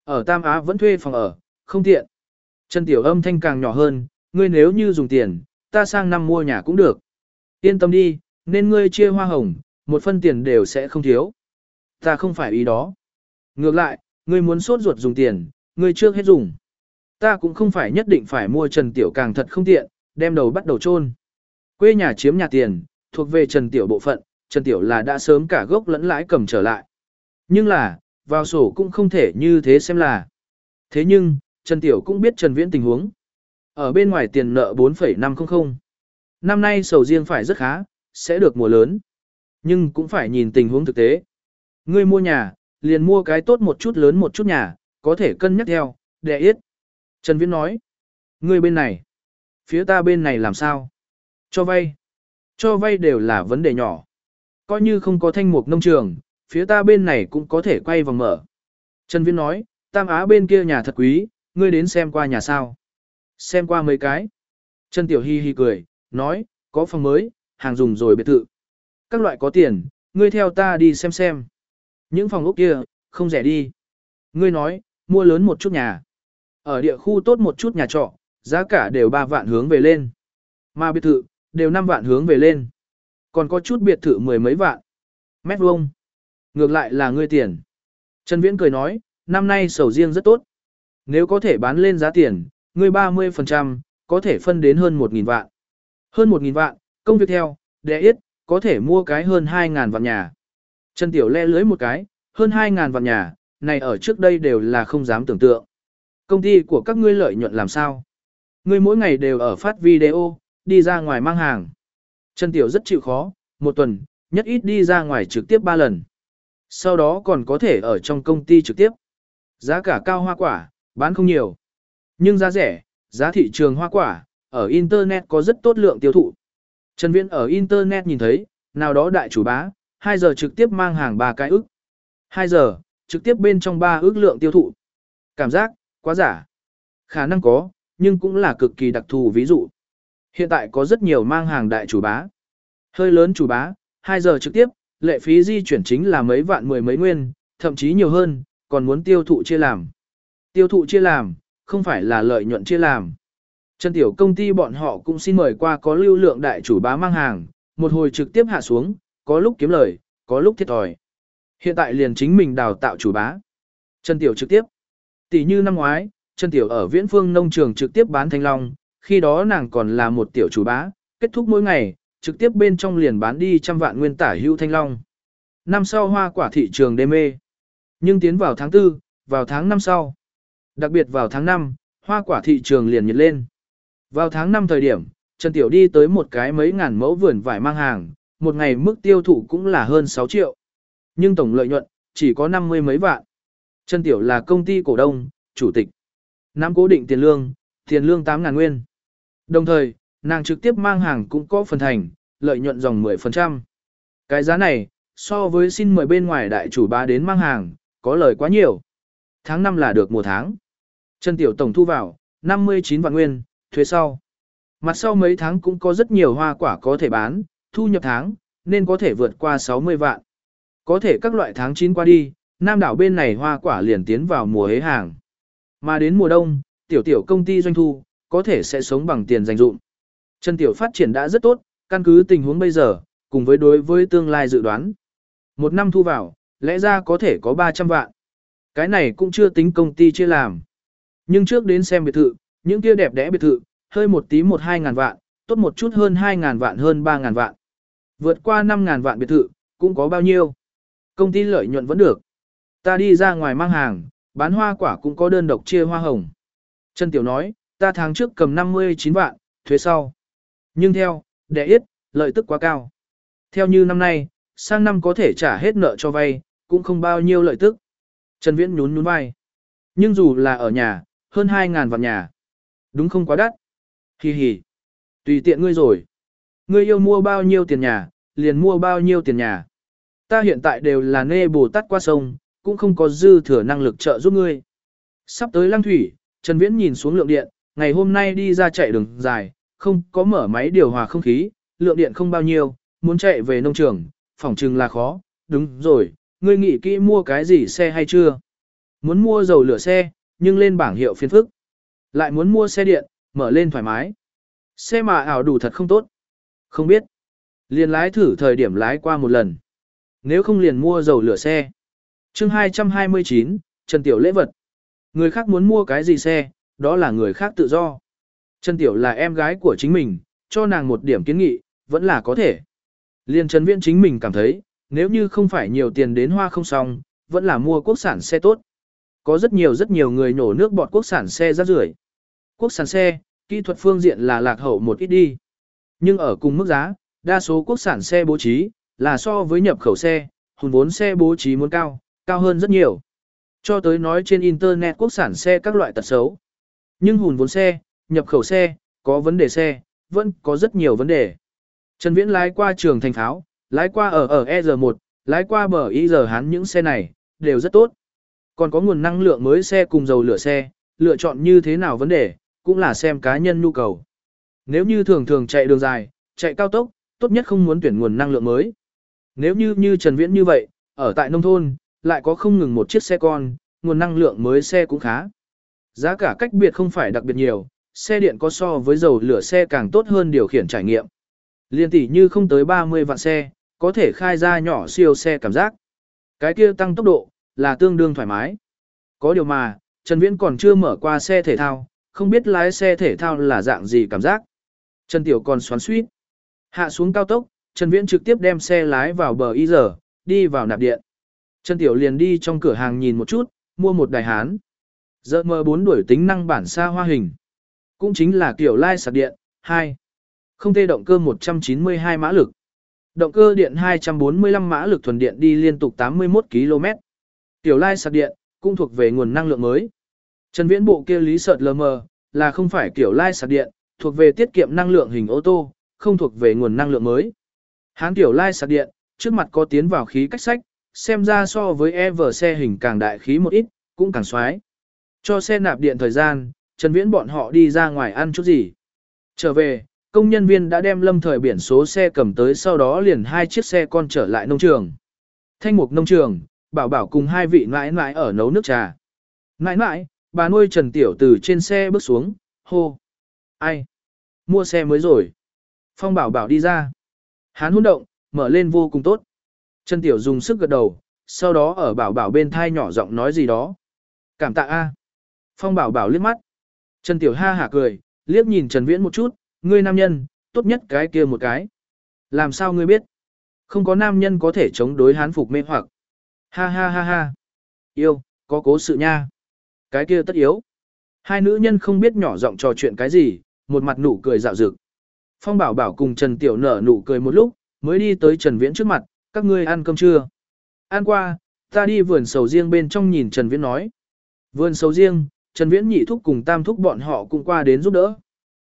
Ở Tam Á vẫn thuê phòng ở, không tiện. Trần Tiểu âm thanh càng nhỏ hơn, ngươi nếu như dùng tiền, ta sang năm mua nhà cũng được. Yên tâm đi, nên ngươi chia hoa hồng, một phân tiền đều sẽ không thiếu. Ta không phải ý đó. Ngược lại, ngươi muốn sốt ruột dùng tiền, ngươi trước hết dùng. Ta cũng không phải nhất định phải mua Trần Tiểu càng thật không tiện, đem đầu bắt đầu chôn. Quê nhà chiếm nhà tiền, thuộc về Trần Tiểu bộ phận, Trần Tiểu là đã sớm cả gốc lẫn lãi cầm trở lại. Nhưng là, vào sổ cũng không thể như thế xem là. Thế nhưng, Trần Tiểu cũng biết Trần Viễn tình huống. Ở bên ngoài tiền nợ 4,500. Năm nay sầu riêng phải rất khá, sẽ được mùa lớn. Nhưng cũng phải nhìn tình huống thực tế. Ngươi mua nhà, liền mua cái tốt một chút lớn một chút nhà, có thể cân nhắc theo, để ít. Trần Viễn nói. Ngươi bên này. Phía ta bên này làm sao? Cho vay. Cho vay đều là vấn đề nhỏ. Coi như không có thanh mục nông trường, phía ta bên này cũng có thể quay vòng mở. Trần Viễn nói, Tam Á bên kia nhà thật quý, ngươi đến xem qua nhà sao. Xem qua mấy cái. Trần Tiểu Hi hi cười, nói, có phòng mới, hàng dùng rồi biệt thự. Các loại có tiền, ngươi theo ta đi xem xem. Những phòng ốc kia, không rẻ đi. Ngươi nói, mua lớn một chút nhà. Ở địa khu tốt một chút nhà trọ, giá cả đều 3 vạn hướng về lên. Mà biệt thự, đều 5 vạn hướng về lên. Còn có chút biệt thự mười mấy vạn. Mét vuông. Ngược lại là ngươi tiền. Trần Viễn cười nói, năm nay sầu riêng rất tốt. Nếu có thể bán lên giá tiền, ngươi 30%, có thể phân đến hơn 1.000 vạn. Hơn 1.000 vạn, công việc theo, đệ ít, có thể mua cái hơn 2.000 vạn nhà. Trần Tiểu le lưới một cái, hơn 2.000 vạn nhà, này ở trước đây đều là không dám tưởng tượng. Công ty của các ngươi lợi nhuận làm sao? Ngươi mỗi ngày đều ở phát video, đi ra ngoài mang hàng. Trần Tiểu rất chịu khó, một tuần, nhất ít đi ra ngoài trực tiếp 3 lần. Sau đó còn có thể ở trong công ty trực tiếp. Giá cả cao hoa quả, bán không nhiều. Nhưng giá rẻ, giá thị trường hoa quả, ở Internet có rất tốt lượng tiêu thụ. Trần Viễn ở Internet nhìn thấy, nào đó đại chủ bá, 2 giờ trực tiếp mang hàng 3 cái ức. 2 giờ, trực tiếp bên trong 3 ức lượng tiêu thụ. Cảm giác, quá giả. Khả năng có, nhưng cũng là cực kỳ đặc thù ví dụ. Hiện tại có rất nhiều mang hàng đại chủ bá. Hơi lớn chủ bá, 2 giờ trực tiếp, lệ phí di chuyển chính là mấy vạn mười mấy nguyên, thậm chí nhiều hơn, còn muốn tiêu thụ chia làm. Tiêu thụ chia làm, không phải là lợi nhuận chia làm. Chân tiểu công ty bọn họ cũng xin mời qua có lưu lượng đại chủ bá mang hàng, một hồi trực tiếp hạ xuống, có lúc kiếm lời, có lúc thiệt thòi. Hiện tại liền chính mình đào tạo chủ bá. Chân tiểu trực tiếp. Tỷ như năm ngoái, chân tiểu ở viễn phương nông trường trực tiếp bán thanh long, khi đó nàng còn là một tiểu chủ bá, kết thúc mỗi ngày, trực tiếp bên trong liền bán đi trăm vạn nguyên tả hưu thanh long. Năm sau hoa quả thị trường đê mê. Nhưng tiến vào tháng 4, vào tháng 5 sau. Đặc biệt vào tháng 5, hoa quả thị trường liền nhiệt lên. Vào tháng 5 thời điểm, Trần Tiểu đi tới một cái mấy ngàn mẫu vườn vải mang hàng, một ngày mức tiêu thụ cũng là hơn 6 triệu. Nhưng tổng lợi nhuận, chỉ có 50 mấy vạn. Trần Tiểu là công ty cổ đông, chủ tịch. Nắm cố định tiền lương, tiền lương 8 ngàn nguyên. Đồng thời, nàng trực tiếp mang hàng cũng có phần thành, lợi nhuận dòng 10%. Cái giá này, so với xin mời bên ngoài đại chủ bá đến mang hàng, có lời quá nhiều. Tháng 5 là được mùa tháng. Trần Tiểu Tổng thu vào, 59 vạn nguyên, thuế sau. Mặt sau mấy tháng cũng có rất nhiều hoa quả có thể bán, thu nhập tháng, nên có thể vượt qua 60 vạn. Có thể các loại tháng 9 qua đi, Nam đảo bên này hoa quả liền tiến vào mùa hế hàng. Mà đến mùa đông, tiểu tiểu công ty doanh thu, có thể sẽ sống bằng tiền dành dụm. Trần Tiểu phát triển đã rất tốt, căn cứ tình huống bây giờ, cùng với đối với tương lai dự đoán. Một năm thu vào, lẽ ra có thể có 300 vạn. Cái này cũng chưa tính công ty chia làm. Nhưng trước đến xem biệt thự, những kia đẹp đẽ biệt thự, hơi một tí một hai ngàn vạn, tốt một chút hơn hai ngàn vạn hơn ba ngàn vạn. Vượt qua năm ngàn vạn biệt thự, cũng có bao nhiêu. Công ty lợi nhuận vẫn được. Ta đi ra ngoài mang hàng, bán hoa quả cũng có đơn độc chia hoa hồng. Trần Tiểu nói, ta tháng trước cầm 59 vạn, thuế sau. Nhưng theo, đẻ ít, lợi tức quá cao. Theo như năm nay, sang năm có thể trả hết nợ cho vay, cũng không bao nhiêu lợi tức. Trần Viễn nhún nhún vai. Nhưng dù là ở nhà, hơn 2.000 vạn nhà. Đúng không quá đắt. Hi hi. Tùy tiện ngươi rồi. Ngươi yêu mua bao nhiêu tiền nhà, liền mua bao nhiêu tiền nhà. Ta hiện tại đều là nê bồ tát qua sông, cũng không có dư thừa năng lực trợ giúp ngươi. Sắp tới lăng thủy, Trần Viễn nhìn xuống lượng điện, ngày hôm nay đi ra chạy đường dài, không có mở máy điều hòa không khí, lượng điện không bao nhiêu, muốn chạy về nông trường, phòng trừng là khó, đúng rồi, ngươi nghĩ kỹ mua cái gì xe hay chưa? Muốn mua dầu lửa xe, nhưng lên bảng hiệu phiên phức. Lại muốn mua xe điện, mở lên thoải mái. Xe mà ảo đủ thật không tốt. Không biết. Liền lái thử thời điểm lái qua một lần. Nếu không liền mua dầu lửa xe. chương 229, Trần Tiểu lễ vật. Người khác muốn mua cái gì xe, đó là người khác tự do. Trần Tiểu là em gái của chính mình, cho nàng một điểm kiến nghị, vẫn là có thể. Liên Trần Viễn chính mình cảm thấy, nếu như không phải nhiều tiền đến hoa không xong, vẫn là mua quốc sản xe tốt. Có rất nhiều rất nhiều người nổ nước bọt quốc sản xe rác rưởi. Quốc sản xe, kỹ thuật phương diện là lạc hậu một ít đi. Nhưng ở cùng mức giá, đa số quốc sản xe bố trí, là so với nhập khẩu xe, hùn vốn xe bố trí muốn cao, cao hơn rất nhiều. Cho tới nói trên Internet quốc sản xe các loại tật xấu. Nhưng hùn vốn xe, nhập khẩu xe, có vấn đề xe, vẫn có rất nhiều vấn đề. Trần Viễn lái qua trường thành pháo, lái qua ở ở ER1, lái qua bờ IR hắn những xe này, đều rất tốt. Còn có nguồn năng lượng mới xe cùng dầu lửa xe, lựa chọn như thế nào vấn đề, cũng là xem cá nhân nhu cầu. Nếu như thường thường chạy đường dài, chạy cao tốc, tốt nhất không muốn tuyển nguồn năng lượng mới. Nếu như như Trần Viễn như vậy, ở tại nông thôn, lại có không ngừng một chiếc xe con, nguồn năng lượng mới xe cũng khá. Giá cả cách biệt không phải đặc biệt nhiều, xe điện có so với dầu lửa xe càng tốt hơn điều khiển trải nghiệm. Liên tỷ như không tới 30 vạn xe, có thể khai ra nhỏ siêu xe cảm giác. Cái kia tăng tốc độ, là tương đương thoải mái. Có điều mà, Trần Viễn còn chưa mở qua xe thể thao, không biết lái xe thể thao là dạng gì cảm giác. Trần Tiểu còn xoắn suýt. Hạ xuống cao tốc, Trần Viễn trực tiếp đem xe lái vào bờ y giờ, đi vào nạp điện. Trần Tiểu liền đi trong cửa hàng nhìn một chút, mua một đài hán. Giờ mơ 4 đuổi tính năng bản xa hoa hình. Cũng chính là kiểu lai sạc điện, 2. Không tê động cơ 192 mã lực. Động cơ điện 245 mã lực thuần điện đi liên tục 81 km. Tiểu lai sạc điện, cũng thuộc về nguồn năng lượng mới. Trần Viễn bộ kia lý sợt lờ mờ, là không phải kiểu lai sạc điện, thuộc về tiết kiệm năng lượng hình ô tô, không thuộc về nguồn năng lượng mới. Hán tiểu lai sạc điện, trước mặt có tiến vào khí cách sách, xem ra so với EV xe hình càng đại khí một ít, cũng càng xoái. Cho xe nạp điện thời gian, Trần Viễn bọn họ đi ra ngoài ăn chút gì. Trở về, công nhân viên đã đem lâm thời biển số xe cầm tới sau đó liền hai chiếc xe con trở lại nông trường. Thanh mục nông trường, bảo bảo cùng hai vị mãi mãi ở nấu nước trà. Mãi mãi, bà nuôi Trần Tiểu từ trên xe bước xuống, hô. Ai? Mua xe mới rồi. Phong bảo bảo đi ra. Hán hôn động, mở lên vô cùng tốt. Trần Tiểu dùng sức gật đầu, sau đó ở bảo bảo bên thai nhỏ giọng nói gì đó. Cảm tạ a. Phong bảo bảo liếc mắt. Trần Tiểu ha hả cười, liếc nhìn Trần Viễn một chút, ngươi nam nhân, tốt nhất cái kia một cái. Làm sao ngươi biết? Không có nam nhân có thể chống đối hán phục mê hoặc. Ha ha ha ha. Yêu, có cố sự nha. Cái kia tất yếu. Hai nữ nhân không biết nhỏ giọng trò chuyện cái gì, một mặt nụ cười dạo dực. Phong bảo bảo cùng Trần Tiểu nở nụ cười một lúc, mới đi tới Trần Viễn trước mặt, các ngươi ăn cơm chưa? Ăn qua, ta đi vườn sầu riêng bên trong nhìn Trần Viễn nói. Vườn sầu riêng, Trần Viễn nhị thúc cùng tam thúc bọn họ cũng qua đến giúp đỡ.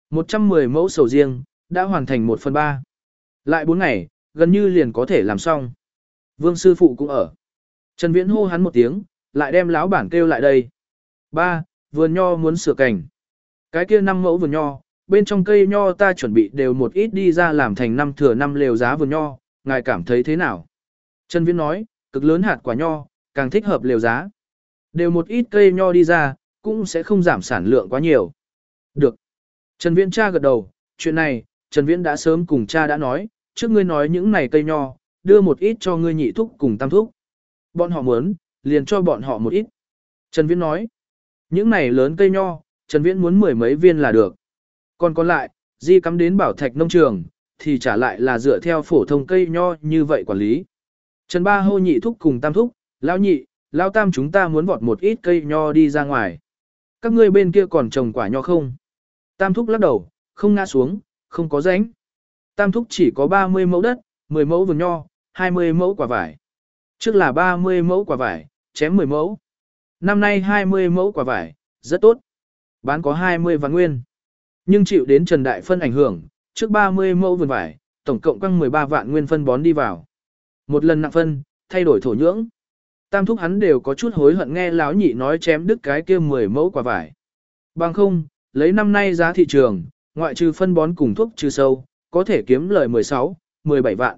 110 mẫu sầu riêng, đã hoàn thành 1 phần 3. Lại 4 ngày, gần như liền có thể làm xong. Vương sư phụ cũng ở. Trần Viễn hô hắn một tiếng, lại đem lão bản kêu lại đây. Ba, vườn nho muốn sửa cảnh. Cái kia năm mẫu vườn nho, bên trong cây nho ta chuẩn bị đều một ít đi ra làm thành năm thừa năm lều giá vườn nho, ngài cảm thấy thế nào? Trần Viễn nói, cực lớn hạt quả nho, càng thích hợp lều giá. Đều một ít cây nho đi ra, cũng sẽ không giảm sản lượng quá nhiều. Được. Trần Viễn cha gật đầu, chuyện này, Trần Viễn đã sớm cùng cha đã nói, trước ngươi nói những này cây nho, đưa một ít cho ngươi nhị thúc cùng tam thúc. Bọn họ muốn, liền cho bọn họ một ít. Trần Viễn nói, những này lớn cây nho, Trần Viễn muốn mười mấy viên là được. Còn còn lại, di cắm đến bảo thạch nông trường, thì trả lại là dựa theo phổ thông cây nho như vậy quản lý. Trần Ba hô nhị thúc cùng tam thúc, lão nhị, lão tam chúng ta muốn vọt một ít cây nho đi ra ngoài. Các ngươi bên kia còn trồng quả nho không? Tam thúc lắc đầu, không ngã xuống, không có ránh. Tam thúc chỉ có 30 mẫu đất, 10 mẫu vườn nho, 20 mẫu quả vải. Trước là 30 mẫu quả vải, chém 10 mẫu. Năm nay 20 mẫu quả vải, rất tốt. Bán có 20 vạn nguyên. Nhưng chịu đến Trần Đại Phân ảnh hưởng, trước 30 mẫu vườn vải, tổng cộng quăng 13 vạn nguyên phân bón đi vào. Một lần nặng phân, thay đổi thổ nhưỡng. Tam thúc hắn đều có chút hối hận nghe lão nhị nói chém đứt cái kia 10 mẫu quả vải. Bằng không, lấy năm nay giá thị trường, ngoại trừ phân bón cùng thuốc trừ sâu, có thể kiếm lời 16, 17 vạn.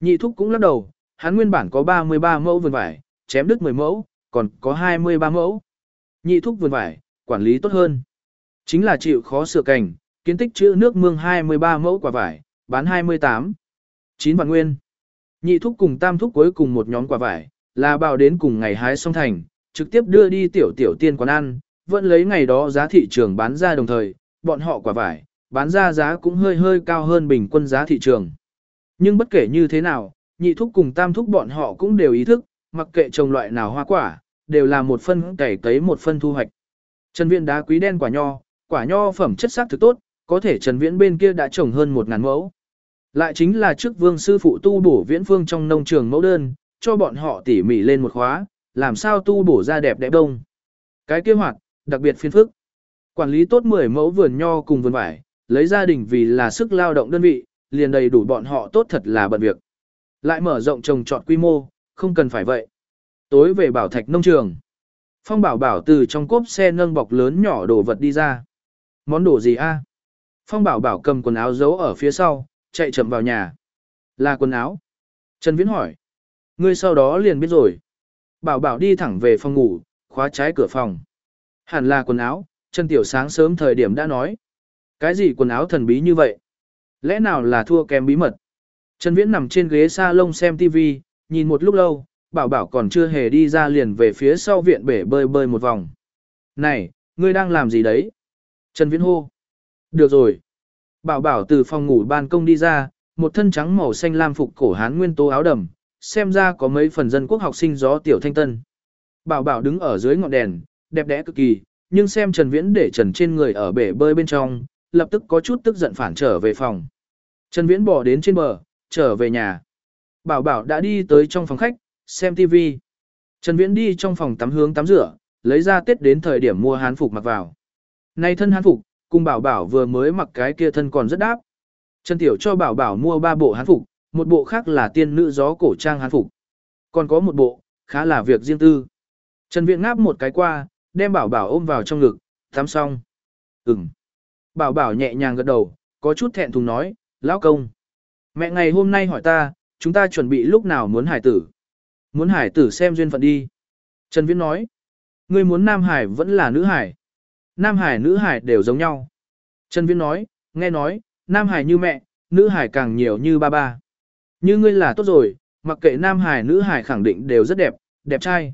Nhị thúc cũng lắc đầu, hắn nguyên bản có 33 mẫu vườn vải, chém đứt 10 mẫu, còn có 23 mẫu. Nhị thúc vườn vải, quản lý tốt hơn. Chính là chịu khó sửa cảnh, kiến tích chữ nước mương 23 mẫu quả vải, bán 28. 9 vạn nguyên. Nhị thúc cùng tam thúc cuối cùng một nhóm quả vải, là bảo đến cùng ngày hái xong thành, trực tiếp đưa đi tiểu tiểu tiên quán ăn, vẫn lấy ngày đó giá thị trường bán ra đồng thời, bọn họ quả vải, bán ra giá cũng hơi hơi cao hơn bình quân giá thị trường. Nhưng bất kể như thế nào, nhị thúc cùng tam thúc bọn họ cũng đều ý thức, mặc kệ trồng loại nào hoa quả, đều là một phân cày cấy một phân thu hoạch. Trần Viễn đá quý đen quả nho, quả nho phẩm chất sắc thực tốt, có thể Trần Viễn bên kia đã trồng hơn 1000 mẫu. Lại chính là trước Vương sư phụ tu bổ Viễn Phương trong nông trường mẫu đơn, cho bọn họ tỉ mỉ lên một khóa, làm sao tu bổ ra đẹp đẽ đông. Cái kế hoạch, đặc biệt phiên phức. Quản lý tốt 10 mẫu vườn nho cùng vườn vải, lấy gia đình vì là sức lao động đơn vị, liền đầy đủ bọn họ tốt thật là bận việc. Lại mở rộng trồng trọt quy mô, không cần phải vậy. Tối về bảo thạch nông trường. Phong bảo bảo từ trong cốp xe nâng bọc lớn nhỏ đồ vật đi ra. Món đồ gì a? Phong bảo bảo cầm quần áo giấu ở phía sau, chạy chậm vào nhà. Là quần áo. Trần Viễn hỏi. Ngươi sau đó liền biết rồi. Bảo bảo đi thẳng về phòng ngủ, khóa trái cửa phòng. Hẳn là quần áo, Trần Tiểu sáng sớm thời điểm đã nói. Cái gì quần áo thần bí như vậy? Lẽ nào là thua kém bí mật? Trần Viễn nằm trên ghế salon xem TV, nhìn một lúc lâu, bảo bảo còn chưa hề đi ra liền về phía sau viện bể bơi bơi một vòng. Này, ngươi đang làm gì đấy? Trần Viễn hô. Được rồi. Bảo bảo từ phòng ngủ ban công đi ra, một thân trắng màu xanh lam phục cổ hán nguyên tố áo đầm, xem ra có mấy phần dân quốc học sinh gió tiểu thanh tân. Bảo bảo đứng ở dưới ngọn đèn, đẹp đẽ cực kỳ, nhưng xem Trần Viễn để trần trên người ở bể bơi bên trong, lập tức có chút tức giận phản trở về phòng. Trần Viễn bỏ đến trên bờ, trở về nhà. Bảo bảo đã đi tới trong phòng khách, xem TV. Trần Viễn đi trong phòng tắm hướng tắm rửa, lấy ra tết đến thời điểm mua hán phục mặc vào. nay thân hán phục, cùng bảo bảo vừa mới mặc cái kia thân còn rất đáp. Trần Tiểu cho bảo bảo mua ba bộ hán phục, một bộ khác là tiên nữ gió cổ trang hán phục. Còn có một bộ, khá là việc riêng tư. Trần Viễn ngáp một cái qua, đem bảo bảo ôm vào trong ngực, tắm xong. Ừm. Bảo bảo nhẹ nhàng gật đầu, có chút thẹn thùng nói, lão công. Mẹ ngày hôm nay hỏi ta, chúng ta chuẩn bị lúc nào muốn hải tử. Muốn hải tử xem duyên phận đi. Trần Viễn nói, ngươi muốn nam hải vẫn là nữ hải. Nam hải nữ hải đều giống nhau. Trần Viễn nói, nghe nói, nam hải như mẹ, nữ hải càng nhiều như ba ba. Như ngươi là tốt rồi, mặc kệ nam hải nữ hải khẳng định đều rất đẹp, đẹp trai.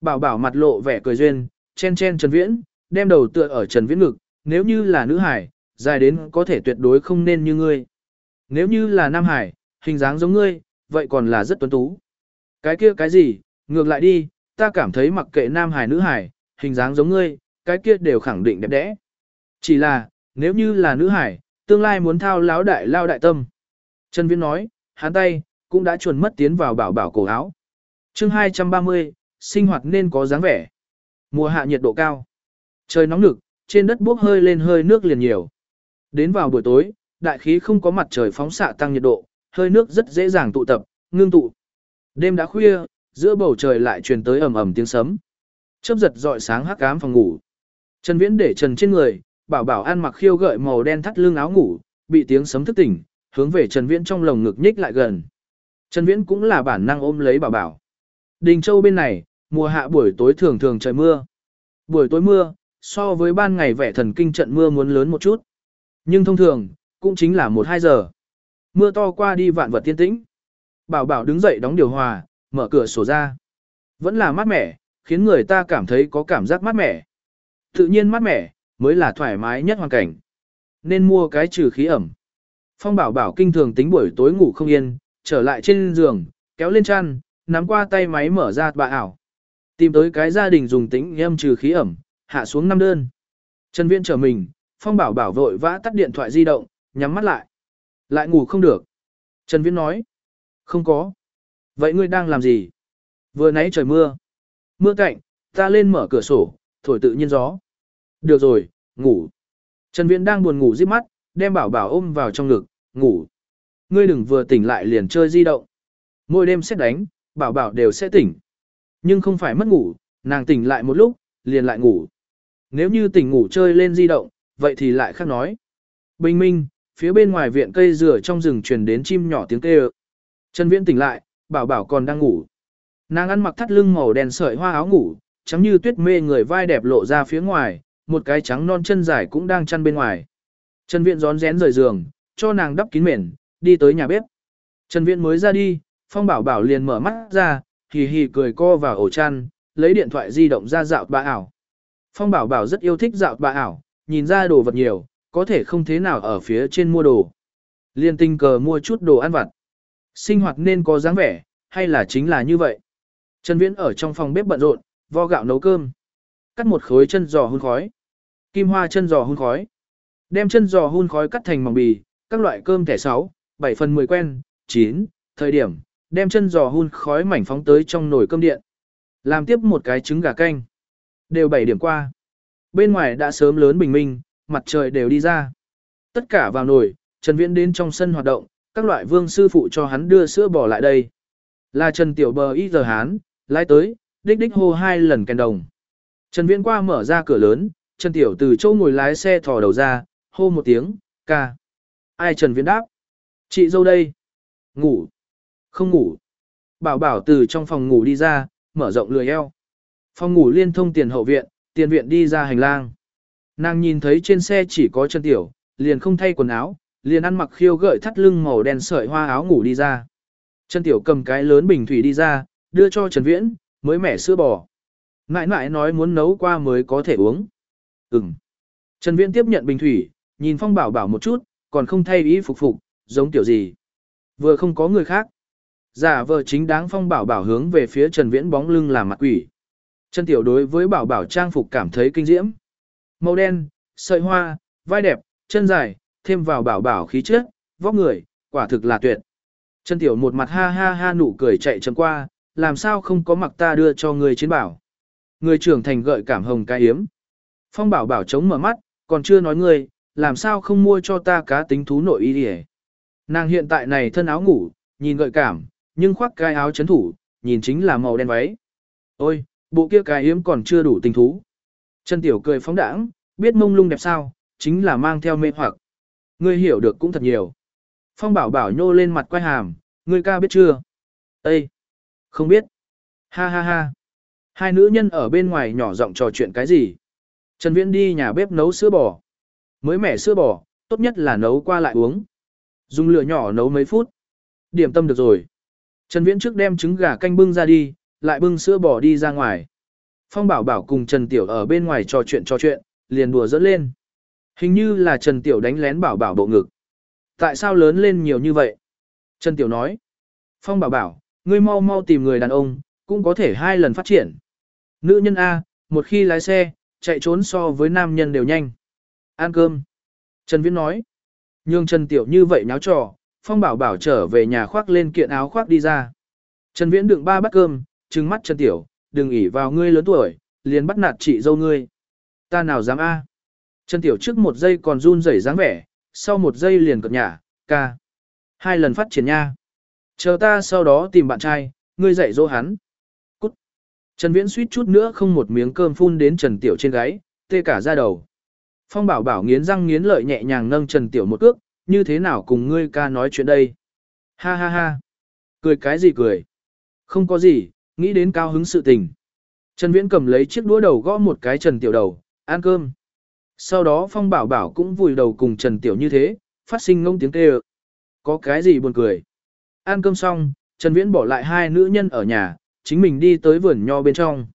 Bảo bảo mặt lộ vẻ cười duyên, chen chen Trần Viễn, đem đầu tựa ở Trần Viễn ngực, nếu như là nữ hải, dài đến có thể tuyệt đối không nên như ngươi. Nếu như là nam hải, hình dáng giống ngươi, vậy còn là rất tuấn tú. Cái kia cái gì, ngược lại đi, ta cảm thấy mặc kệ nam hải nữ hải, hình dáng giống ngươi, cái kia đều khẳng định đẹp đẽ. Chỉ là, nếu như là nữ hải, tương lai muốn thao láo đại lao đại tâm. Trần Viễn nói, hắn tay, cũng đã chuồn mất tiến vào bảo bảo cổ áo. chương 230, sinh hoạt nên có dáng vẻ. Mùa hạ nhiệt độ cao. Trời nóng nực, trên đất bốc hơi lên hơi nước liền nhiều. Đến vào buổi tối, đại khí không có mặt trời phóng xạ tăng nhiệt độ, hơi nước rất dễ dàng tụ tập, ngưng tụ. Đêm đã khuya, giữa bầu trời lại truyền tới ầm ầm tiếng sấm. Chớp giật rọi sáng hắc ám phòng ngủ. Trần Viễn để trần trên người, bảo bảo ăn mặc khiêu gợi màu đen thắt lưng áo ngủ, bị tiếng sấm thức tỉnh, hướng về Trần Viễn trong lồng ngực nhích lại gần. Trần Viễn cũng là bản năng ôm lấy bảo bảo. Đình Châu bên này, mùa hạ buổi tối thường thường trời mưa. Buổi tối mưa, so với ban ngày vẻ thần kinh trận mưa muốn lớn một chút. Nhưng thông thường, cũng chính là 1-2 giờ. Mưa to qua đi vạn vật tiên tĩnh. Bảo bảo đứng dậy đóng điều hòa, mở cửa sổ ra. Vẫn là mát mẻ, khiến người ta cảm thấy có cảm giác mát mẻ. Tự nhiên mát mẻ, mới là thoải mái nhất hoàn cảnh. Nên mua cái trừ khí ẩm. Phong bảo bảo kinh thường tính buổi tối ngủ không yên, trở lại trên giường, kéo lên chăn, nắm qua tay máy mở ra bà ảo. Tìm tới cái gia đình dùng tính âm trừ khí ẩm, hạ xuống năm đơn. Trần Viễn trở mình, Phong bảo bảo vội vã tắt điện thoại di động, nhắm mắt lại. Lại ngủ không được. Trần Viễn nói. Không có. Vậy ngươi đang làm gì? Vừa nãy trời mưa. Mưa cạnh, ta lên mở cửa sổ, thổi tự nhiên gió. Được rồi, ngủ. Trần Viễn đang buồn ngủ díp mắt, đem bảo bảo ôm vào trong ngực, ngủ. Ngươi đừng vừa tỉnh lại liền chơi di động. Mỗi đêm xét đánh, bảo bảo đều sẽ tỉnh. Nhưng không phải mất ngủ, nàng tỉnh lại một lúc, liền lại ngủ. Nếu như tỉnh ngủ chơi lên di động, vậy thì lại khác nói. Bình minh, phía bên ngoài viện cây dừa trong rừng truyền đến chim nhỏ tiếng kêu. Trần Viễn tỉnh lại, bảo bảo còn đang ngủ. Nàng ăn mặc thắt lưng màu đen sợi hoa áo ngủ, trắng như tuyết mê người vai đẹp lộ ra phía ngoài, một cái trắng non chân dài cũng đang chăn bên ngoài. Trần Viễn rón rén rời giường, cho nàng đắp kín mền, đi tới nhà bếp. Trần Viễn mới ra đi, Phong Bảo Bảo liền mở mắt ra, hì hì cười co vào ổ chăn, lấy điện thoại di động ra dạo bà ảo. Phong bảo bảo rất yêu thích dạo bà ảo, nhìn ra đồ vật nhiều, có thể không thế nào ở phía trên mua đồ. Liên tình cờ mua chút đồ ăn vặt. Sinh hoạt nên có dáng vẻ, hay là chính là như vậy. Trần Viễn ở trong phòng bếp bận rộn, vo gạo nấu cơm. Cắt một khối chân giò hun khói. Kim hoa chân giò hun khói. Đem chân giò hun khói cắt thành mỏng bì, các loại cơm thẻ 6, 7 phần 10 quen, 9, thời điểm, đem chân giò hun khói mảnh phóng tới trong nồi cơm điện. Làm tiếp một cái trứng gà canh. Đều 7 điểm qua. Bên ngoài đã sớm lớn bình minh, mặt trời đều đi ra. Tất cả vào nồi, Trần Viễn đến trong sân hoạt động, các loại vương sư phụ cho hắn đưa sữa bò lại đây. Là Trần Tiểu Bờ y giờ hán, lái tới, đích đích hô hai lần kèn đồng. Trần Viễn qua mở ra cửa lớn, Trần Tiểu từ chỗ ngồi lái xe thò đầu ra, hô một tiếng, ca. Ai Trần Viễn đáp? Chị dâu đây. Ngủ. Không ngủ. Bảo bảo từ trong phòng ngủ đi ra, mở rộng lười eo. Phòng ngủ liên thông tiền hậu viện, tiền viện đi ra hành lang. Nàng nhìn thấy trên xe chỉ có Trần Tiểu, liền không thay quần áo, liền ăn mặc khiêu gợi thắt lưng màu đen sợi hoa áo ngủ đi ra. Trần Tiểu cầm cái lớn bình thủy đi ra, đưa cho Trần Viễn, mới mẻ sữa bò. Ngại ngại nói muốn nấu qua mới có thể uống. Ừm. Trần Viễn tiếp nhận bình thủy, nhìn Phong Bảo Bảo một chút, còn không thay ý phục phục, giống tiểu gì. Vừa không có người khác. Giả vờ chính đáng Phong Bảo Bảo hướng về phía Trần Viễn bóng lưng làm mặt quỷ. Trần Tiểu đối với Bảo Bảo trang phục cảm thấy kinh diễm. Màu đen, sợi hoa, vai đẹp, chân dài, thêm vào Bảo Bảo khí chất, vóc người, quả thực là tuyệt. Trần Tiểu một mặt ha ha ha nụ cười chạy chấm qua, làm sao không có mặc ta đưa cho người chiến bảo. Người trưởng thành gợi cảm hồng cái yếm. Phong bảo bảo chống mở mắt, còn chưa nói ngươi, làm sao không mua cho ta cá tính thú nội y đi Nàng hiện tại này thân áo ngủ, nhìn gợi cảm, nhưng khoác cái áo chấn thủ, nhìn chính là màu đen váy. Ôi, bộ kia cái yếm còn chưa đủ tình thú. Trần Tiểu cười phóng đãng, biết mông lung đẹp sao, chính là mang theo mê hoặc. Ngươi hiểu được cũng thật nhiều. Phong bảo bảo nhô lên mặt quay hàm, ngươi ca biết chưa? Ê! Không biết. Ha ha ha. Hai nữ nhân ở bên ngoài nhỏ giọng trò chuyện cái gì? Trần Viễn đi nhà bếp nấu sữa bò. Mới mẻ sữa bò, tốt nhất là nấu qua lại uống. Dùng lửa nhỏ nấu mấy phút. Điểm tâm được rồi. Trần Viễn trước đem trứng gà canh bưng ra đi, lại bưng sữa bò đi ra ngoài. Phong Bảo Bảo cùng Trần Tiểu ở bên ngoài trò chuyện trò chuyện, liền đùa dẫn lên. Hình như là Trần Tiểu đánh lén Bảo Bảo bộ ngực. Tại sao lớn lên nhiều như vậy? Trần Tiểu nói. Phong Bảo Bảo, ngươi mau mau tìm người đàn ông, cũng có thể hai lần phát triển. Nữ nhân A, một khi lái xe, chạy trốn so với nam nhân đều nhanh. Ăn cơm. Trần Viễn nói. Nhưng Trần Tiểu như vậy nháo trò, Phong Bảo Bảo trở về nhà khoác lên kiện áo khoác đi ra. Trần Viễn đựng ba bát cơm, trừng mắt Trần Tiểu, đừng ỉ vào ngươi lớn tuổi, liền bắt nạt chị dâu ngươi. Ta nào dám A. Trần Tiểu trước một giây còn run rẩy dáng vẻ, sau một giây liền cập nhả, ca. Hai lần phát triển nha. Chờ ta sau đó tìm bạn trai, ngươi dạy dỗ hắn. Cút. Trần Viễn suýt chút nữa không một miếng cơm phun đến Trần Tiểu trên gáy, tê cả da đầu. Phong bảo bảo nghiến răng nghiến lợi nhẹ nhàng nâng Trần Tiểu một cước, như thế nào cùng ngươi ca nói chuyện đây? Ha ha ha. Cười cái gì cười? Không có gì, nghĩ đến cao hứng sự tình. Trần Viễn cầm lấy chiếc đũa đầu gõ một cái Trần Tiểu đầu, ăn cơm. Sau đó Phong bảo bảo cũng vùi đầu cùng Trần Tiểu như thế, phát sinh ngông tiếng kêu. Có cái gì buồn cười? Ăn cơm xong, Trần Viễn bỏ lại hai nữ nhân ở nhà, chính mình đi tới vườn nho bên trong.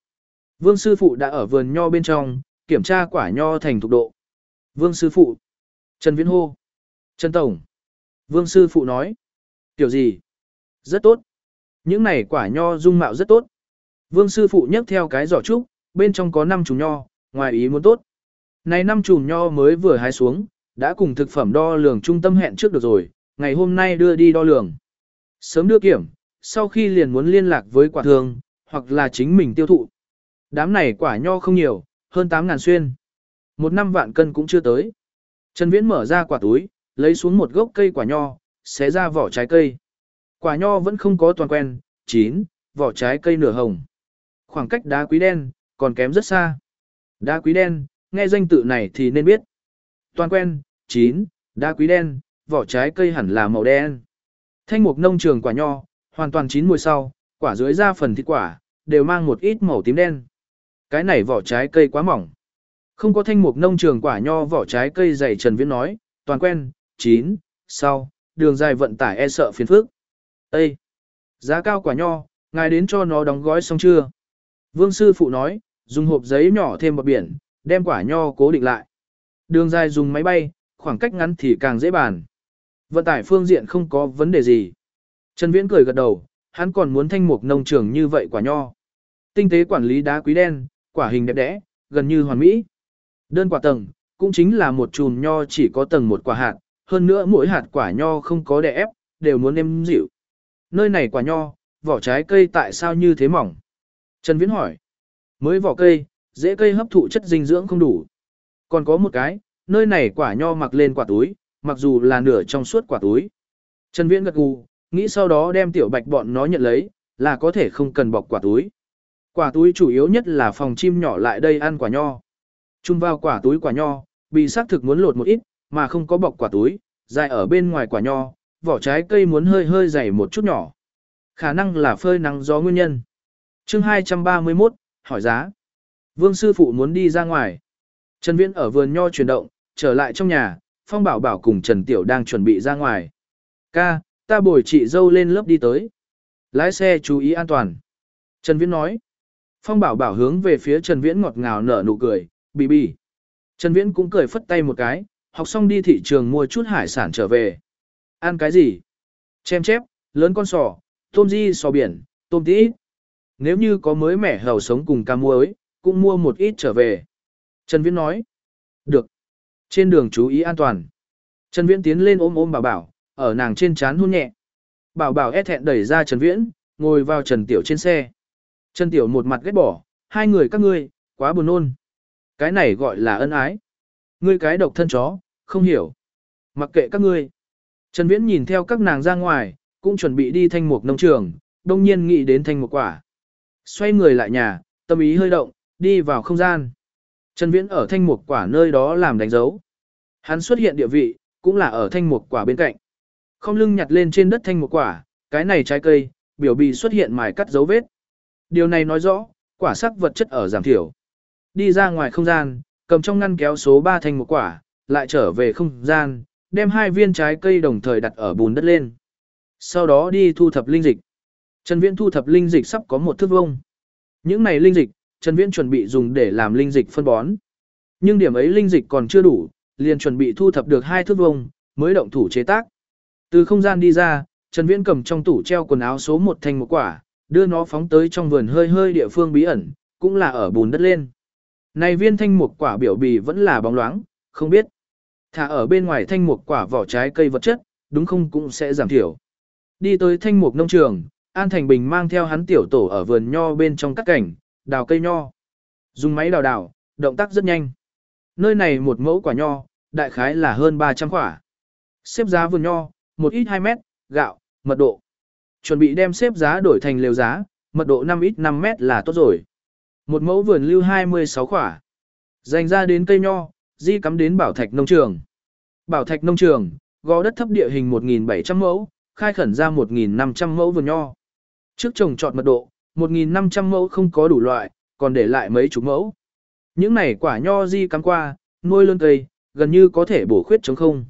Vương sư phụ đã ở vườn nho bên trong, kiểm tra quả nho thành thục độ. Vương sư phụ. Trần Viễn hô. Trần Tổng. Vương sư phụ nói. Tiểu gì? Rất tốt. Những này quả nho dung mạo rất tốt. Vương sư phụ nhấc theo cái giỏ trúc, bên trong có 5 chùm nho, ngoài ý muốn tốt. Này 5 chùm nho mới vừa hái xuống, đã cùng thực phẩm đo lường trung tâm hẹn trước được rồi, ngày hôm nay đưa đi đo lường. Sớm đưa kiểm, sau khi liền muốn liên lạc với quả thường, hoặc là chính mình tiêu thụ. Đám này quả nho không nhiều, hơn 8 ngàn xuyên. Một năm vạn cân cũng chưa tới. Trần Viễn mở ra quả túi, lấy xuống một gốc cây quả nho, xé ra vỏ trái cây. Quả nho vẫn không có toàn quen, chín, vỏ trái cây nửa hồng. Khoảng cách đá quý đen, còn kém rất xa. Đá quý đen, nghe danh tự này thì nên biết. Toàn quen, chín, đá quý đen, vỏ trái cây hẳn là màu đen. Thanh mục nông trường quả nho, hoàn toàn chín mùi sau, quả dưới ra phần thịt quả, đều mang một ít màu tím đen. Cái này vỏ trái cây quá mỏng. Không có thanh mục nông trường quả nho vỏ trái cây dày Trần Viễn nói, toàn quen, chín, sau, đường dài vận tải e sợ phiền phức. Ê! Giá cao quả nho, ngài đến cho nó đóng gói xong chưa? Vương sư phụ nói, dùng hộp giấy nhỏ thêm bọt biển, đem quả nho cố định lại. Đường dài dùng máy bay, khoảng cách ngắn thì càng dễ bàn. Vận tải phương diện không có vấn đề gì. Trần Viễn cười gật đầu, hắn còn muốn thanh mục nông trường như vậy quả nho. Tinh tế quản lý đá quý đen, quả hình đẹp đẽ, gần như hoàn mỹ. Đơn quả tầng, cũng chính là một chùm nho chỉ có tầng một quả hạt, hơn nữa mỗi hạt quả nho không có đè ép, đều muốn êm dịu. Nơi này quả nho, vỏ trái cây tại sao như thế mỏng? Trần Viễn hỏi. Mới vỏ cây, dễ cây hấp thụ chất dinh dưỡng không đủ. Còn có một cái, nơi này quả nho mặc lên quả túi, mặc dù là nửa trong suốt quả túi. Trần Viễn gật gù, nghĩ sau đó đem tiểu bạch bọn nó nhận lấy, là có thể không cần bọc quả túi. Quả túi chủ yếu nhất là phòng chim nhỏ lại đây ăn quả nho. Chung vào quả túi quả nho, bị xác thực muốn lột một ít, mà không có bọc quả túi, dài ở bên ngoài quả nho, vỏ trái cây muốn hơi hơi dày một chút nhỏ. Khả năng là phơi nắng gió nguyên nhân. chương 231, hỏi giá. Vương sư phụ muốn đi ra ngoài. Trần Viễn ở vườn nho chuyển động, trở lại trong nhà, Phong Bảo Bảo cùng Trần Tiểu đang chuẩn bị ra ngoài. Ca, ta bồi chị dâu lên lớp đi tới. Lái xe chú ý an toàn. Trần Viễn nói. Phong Bảo Bảo hướng về phía Trần Viễn ngọt ngào nở nụ cười, bì bì. Trần Viễn cũng cười phất tay một cái, học xong đi thị trường mua chút hải sản trở về. Ăn cái gì? Chem chép, lớn con sò, tôm di sò biển, tôm tí. Nếu như có mới mẻ hầu sống cùng cam muối, cũng mua một ít trở về. Trần Viễn nói. Được. Trên đường chú ý an toàn. Trần Viễn tiến lên ôm ôm bảo bảo, ở nàng trên chán hôn nhẹ. Bảo bảo e thẹn đẩy ra Trần Viễn, ngồi vào Trần Tiểu trên xe. Trần Tiểu một mặt ghét bỏ, hai người các ngươi, quá buồn nôn. Cái này gọi là ân ái. Ngươi cái độc thân chó, không hiểu. Mặc kệ các ngươi. Trần Viễn nhìn theo các nàng ra ngoài, cũng chuẩn bị đi thanh mục nông trường, đông nhiên nghĩ đến thanh mục quả. Xoay người lại nhà, tâm ý hơi động, đi vào không gian. Trần Viễn ở thanh mục quả nơi đó làm đánh dấu. Hắn xuất hiện địa vị, cũng là ở thanh mục quả bên cạnh. Không lưng nhặt lên trên đất thanh mục quả, cái này trái cây, biểu bì xuất hiện mài cắt dấu vết. Điều này nói rõ, quả sắc vật chất ở giảm thiểu. Đi ra ngoài không gian, cầm trong ngăn kéo số 3 thanh mục quả, lại trở về không gian, đem hai viên trái cây đồng thời đặt ở bùn đất lên. Sau đó đi thu thập linh dịch. Trần Viễn thu thập linh dịch sắp có một thước vông. Những này linh dịch, Trần Viễn chuẩn bị dùng để làm linh dịch phân bón. Nhưng điểm ấy linh dịch còn chưa đủ, liền chuẩn bị thu thập được hai thước vông, mới động thủ chế tác. Từ không gian đi ra, Trần Viễn cầm trong tủ treo quần áo số một thành một quả, đưa nó phóng tới trong vườn hơi hơi địa phương bí ẩn, cũng là ở bùn đất lên. Này viên thanh mục quả biểu bì vẫn là bóng loáng, không biết. Thả ở bên ngoài thanh mục quả vỏ trái cây vật chất, đúng không cũng sẽ giảm thiểu. Đi tới thanh mục nông trường, An Thành Bình mang theo hắn tiểu tổ ở vườn nho bên trong cắt cảnh, đào cây nho. Dùng máy đào đào, động tác rất nhanh. Nơi này một mẫu quả nho, đại khái là hơn 300 quả. Xếp giá vườn nho, một ít 2 mét, gạo, mật độ. Chuẩn bị đem xếp giá đổi thành lều giá, mật độ 5 ít 5 mét là tốt rồi. Một mẫu vườn lưu 26 quả. Dành ra đến cây nho, di cắm đến bảo thạch nông trường. Bảo thạch nông trường, gò đất thấp địa hình 1.700 mẫu, khai khẩn ra 1.500 mẫu vườn nho. Trước trồng trọt mật độ, 1.500 mẫu không có đủ loại, còn để lại mấy chục mẫu. Những này quả nho di cắm qua, nuôi lớn cây, gần như có thể bổ khuyết chống không.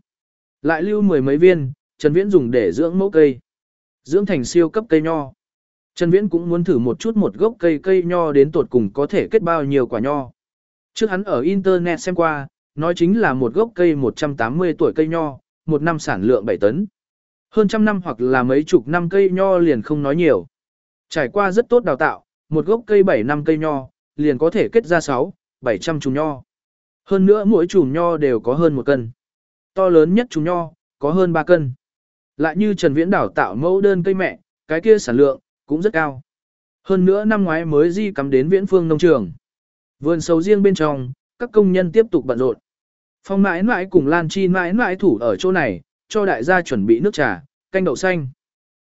Lại lưu mười mấy viên, Trần Viễn dùng để dưỡng mẫu cây. Dưỡng thành siêu cấp cây nho. Trần Viễn cũng muốn thử một chút một gốc cây cây nho đến tột cùng có thể kết bao nhiêu quả nho. Trước hắn ở Internet xem qua, nói chính là một gốc cây 180 tuổi cây nho, một năm sản lượng 7 tấn. Hơn trăm năm hoặc là mấy chục năm cây nho liền không nói nhiều. Trải qua rất tốt đào tạo, một gốc cây 7 năm cây nho, liền có thể kết ra 6, 700 chùm nho. Hơn nữa mỗi chùm nho đều có hơn một cân. To lớn nhất chùm nho, có hơn 3 cân. Lại như Trần Viễn đào tạo mẫu đơn cây mẹ, cái kia sản lượng, cũng rất cao. Hơn nữa năm ngoái mới di cắm đến viễn phương nông trường. Vườn sầu riêng bên trong, các công nhân tiếp tục bận rộn. Phong mãi mãi cùng Lan Chi mãi mãi thủ ở chỗ này, cho đại gia chuẩn bị nước trà, canh đậu xanh.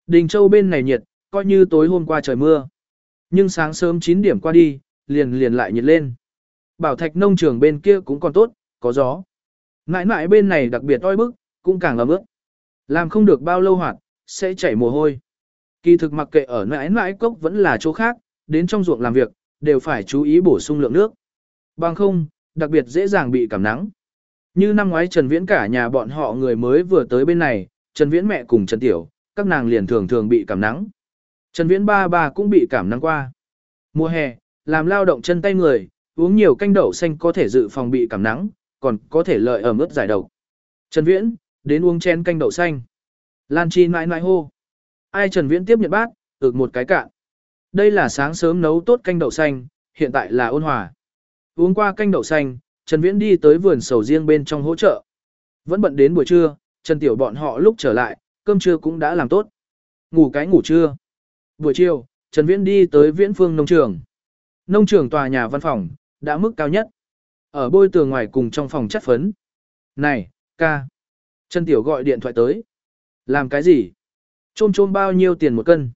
Đình Châu bên này nhiệt, coi như tối hôm qua trời mưa. Nhưng sáng sớm 9 điểm qua đi, liền liền lại nhiệt lên. Bảo thạch nông trường bên kia cũng còn tốt, có gió. Mãi mãi bên này đặc biệt oi bức, cũng càng là ướt. Làm không được bao lâu hoạt, sẽ chảy mồ hôi. Kỳ thực mặc kệ ở mãi mãi cốc vẫn là chỗ khác, đến trong ruộng làm việc, đều phải chú ý bổ sung lượng nước. Bằng không, đặc biệt dễ dàng bị cảm nắng. Như năm ngoái Trần Viễn cả nhà bọn họ người mới vừa tới bên này, Trần Viễn mẹ cùng Trần Tiểu, các nàng liền thường thường bị cảm nắng. Trần Viễn ba bà cũng bị cảm nắng qua. Mùa hè, làm lao động chân tay người, uống nhiều canh đậu xanh có thể dự phòng bị cảm nắng, còn có thể lợi ở ướt giải độc. Trần Viễn, đến uống chén canh đậu xanh. Lan Chi mãi mãi hô. Ai Trần Viễn tiếp nhận bát, ực một cái cạn. Đây là sáng sớm nấu tốt canh đậu xanh, hiện tại là ôn hòa. Uống qua canh đậu xanh, Trần Viễn đi tới vườn sầu riêng bên trong hỗ trợ. Vẫn bận đến buổi trưa, Trần Tiểu bọn họ lúc trở lại, cơm trưa cũng đã làm tốt. Ngủ cái ngủ trưa. Buổi chiều, Trần Viễn đi tới Viễn Phương nông trường. Nông trường tòa nhà văn phòng, đã mức cao nhất. Ở bôi tường ngoài cùng trong phòng chất phấn. Này, ca. Trần Tiểu gọi điện thoại tới. Làm cái gì? Chôm chôm bao nhiêu tiền một cân?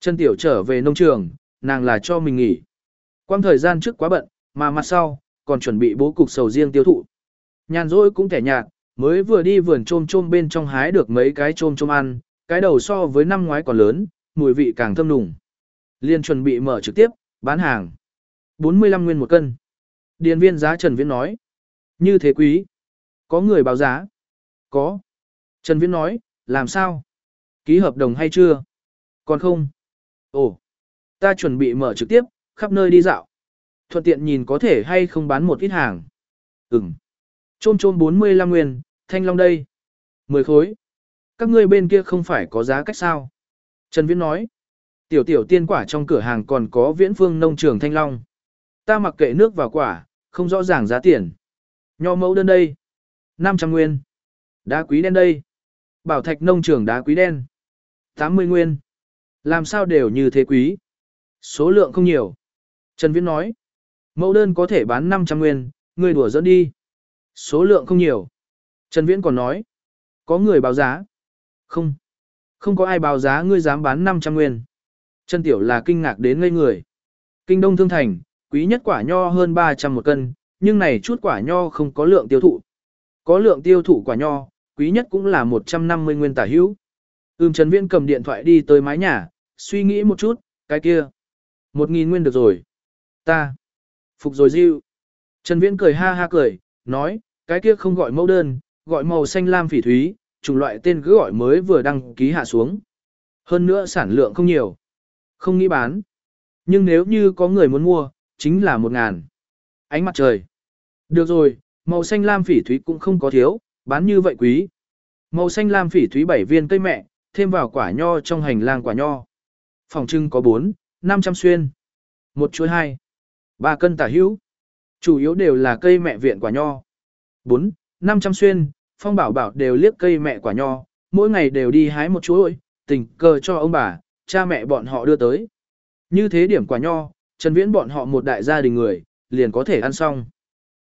Trần Tiểu trở về nông trường, nàng là cho mình nghỉ. Quang thời gian trước quá bận, mà mặt sau, còn chuẩn bị bố cục sầu riêng tiêu thụ. Nhàn rỗi cũng thẻ nhạt, mới vừa đi vườn trôm trôm bên trong hái được mấy cái trôm trôm ăn, cái đầu so với năm ngoái còn lớn, mùi vị càng thơm nùng. Liên chuẩn bị mở trực tiếp, bán hàng. 45 nguyên một cân. Điền viên giá Trần Viễn nói. Như thế quý. Có người báo giá. Có. Trần Viễn nói, làm sao? Ký hợp đồng hay chưa? Còn không? Ồ, ta chuẩn bị mở trực tiếp, khắp nơi đi dạo. Thuận tiện nhìn có thể hay không bán một ít hàng. Ừm. Trôm trôm 45 nguyên, thanh long đây. 10 khối. Các ngươi bên kia không phải có giá cách sao? Trần Viễn nói. Tiểu tiểu tiên quả trong cửa hàng còn có viễn phương nông trường thanh long. Ta mặc kệ nước vào quả, không rõ ràng giá tiền. Nho mẫu đơn đây. 500 nguyên. Đá quý đen đây. Bảo thạch nông trường đá quý đen. 80 nguyên. Làm sao đều như thế quý? Số lượng không nhiều. Trần Viễn nói. Mẫu đơn có thể bán 500 nguyên, người đùa dẫn đi. Số lượng không nhiều. Trần Viễn còn nói. Có người báo giá. Không. Không có ai báo giá ngươi dám bán 500 nguyên. Trần Tiểu là kinh ngạc đến ngây người. Kinh Đông Thương Thành, quý nhất quả nho hơn 300 một cân, nhưng này chút quả nho không có lượng tiêu thụ. Có lượng tiêu thụ quả nho, quý nhất cũng là 150 nguyên tả hữu. Ưm Trần Viễn cầm điện thoại đi tới mái nhà, suy nghĩ một chút, cái kia. Một nghìn nguyên được rồi. Ta. Phục rồi Diêu. Trần Viễn cười ha ha cười, nói, cái kia không gọi mẫu đơn, gọi màu xanh lam phỉ thúy, chủng loại tên cứ gọi mới vừa đăng ký hạ xuống. Hơn nữa sản lượng không nhiều. Không nghĩ bán. Nhưng nếu như có người muốn mua, chính là một ngàn. Ánh mặt trời. Được rồi, màu xanh lam phỉ thúy cũng không có thiếu, bán như vậy quý. Màu xanh lam phỉ thúy bảy viên cây mẹ, thêm vào quả nho trong hành lang quả nho. Phòng trưng có 4, 500 xuyên. Một chuối 2. 3 cân tả hữu. Chủ yếu đều là cây mẹ viện quả nho. 4, 500 xuyên, phong bảo bảo đều liếc cây mẹ quả nho, mỗi ngày đều đi hái một chuỗi, tình cờ cho ông bà, cha mẹ bọn họ đưa tới. Như thế điểm quả nho, Trần Viễn bọn họ một đại gia đình người, liền có thể ăn xong.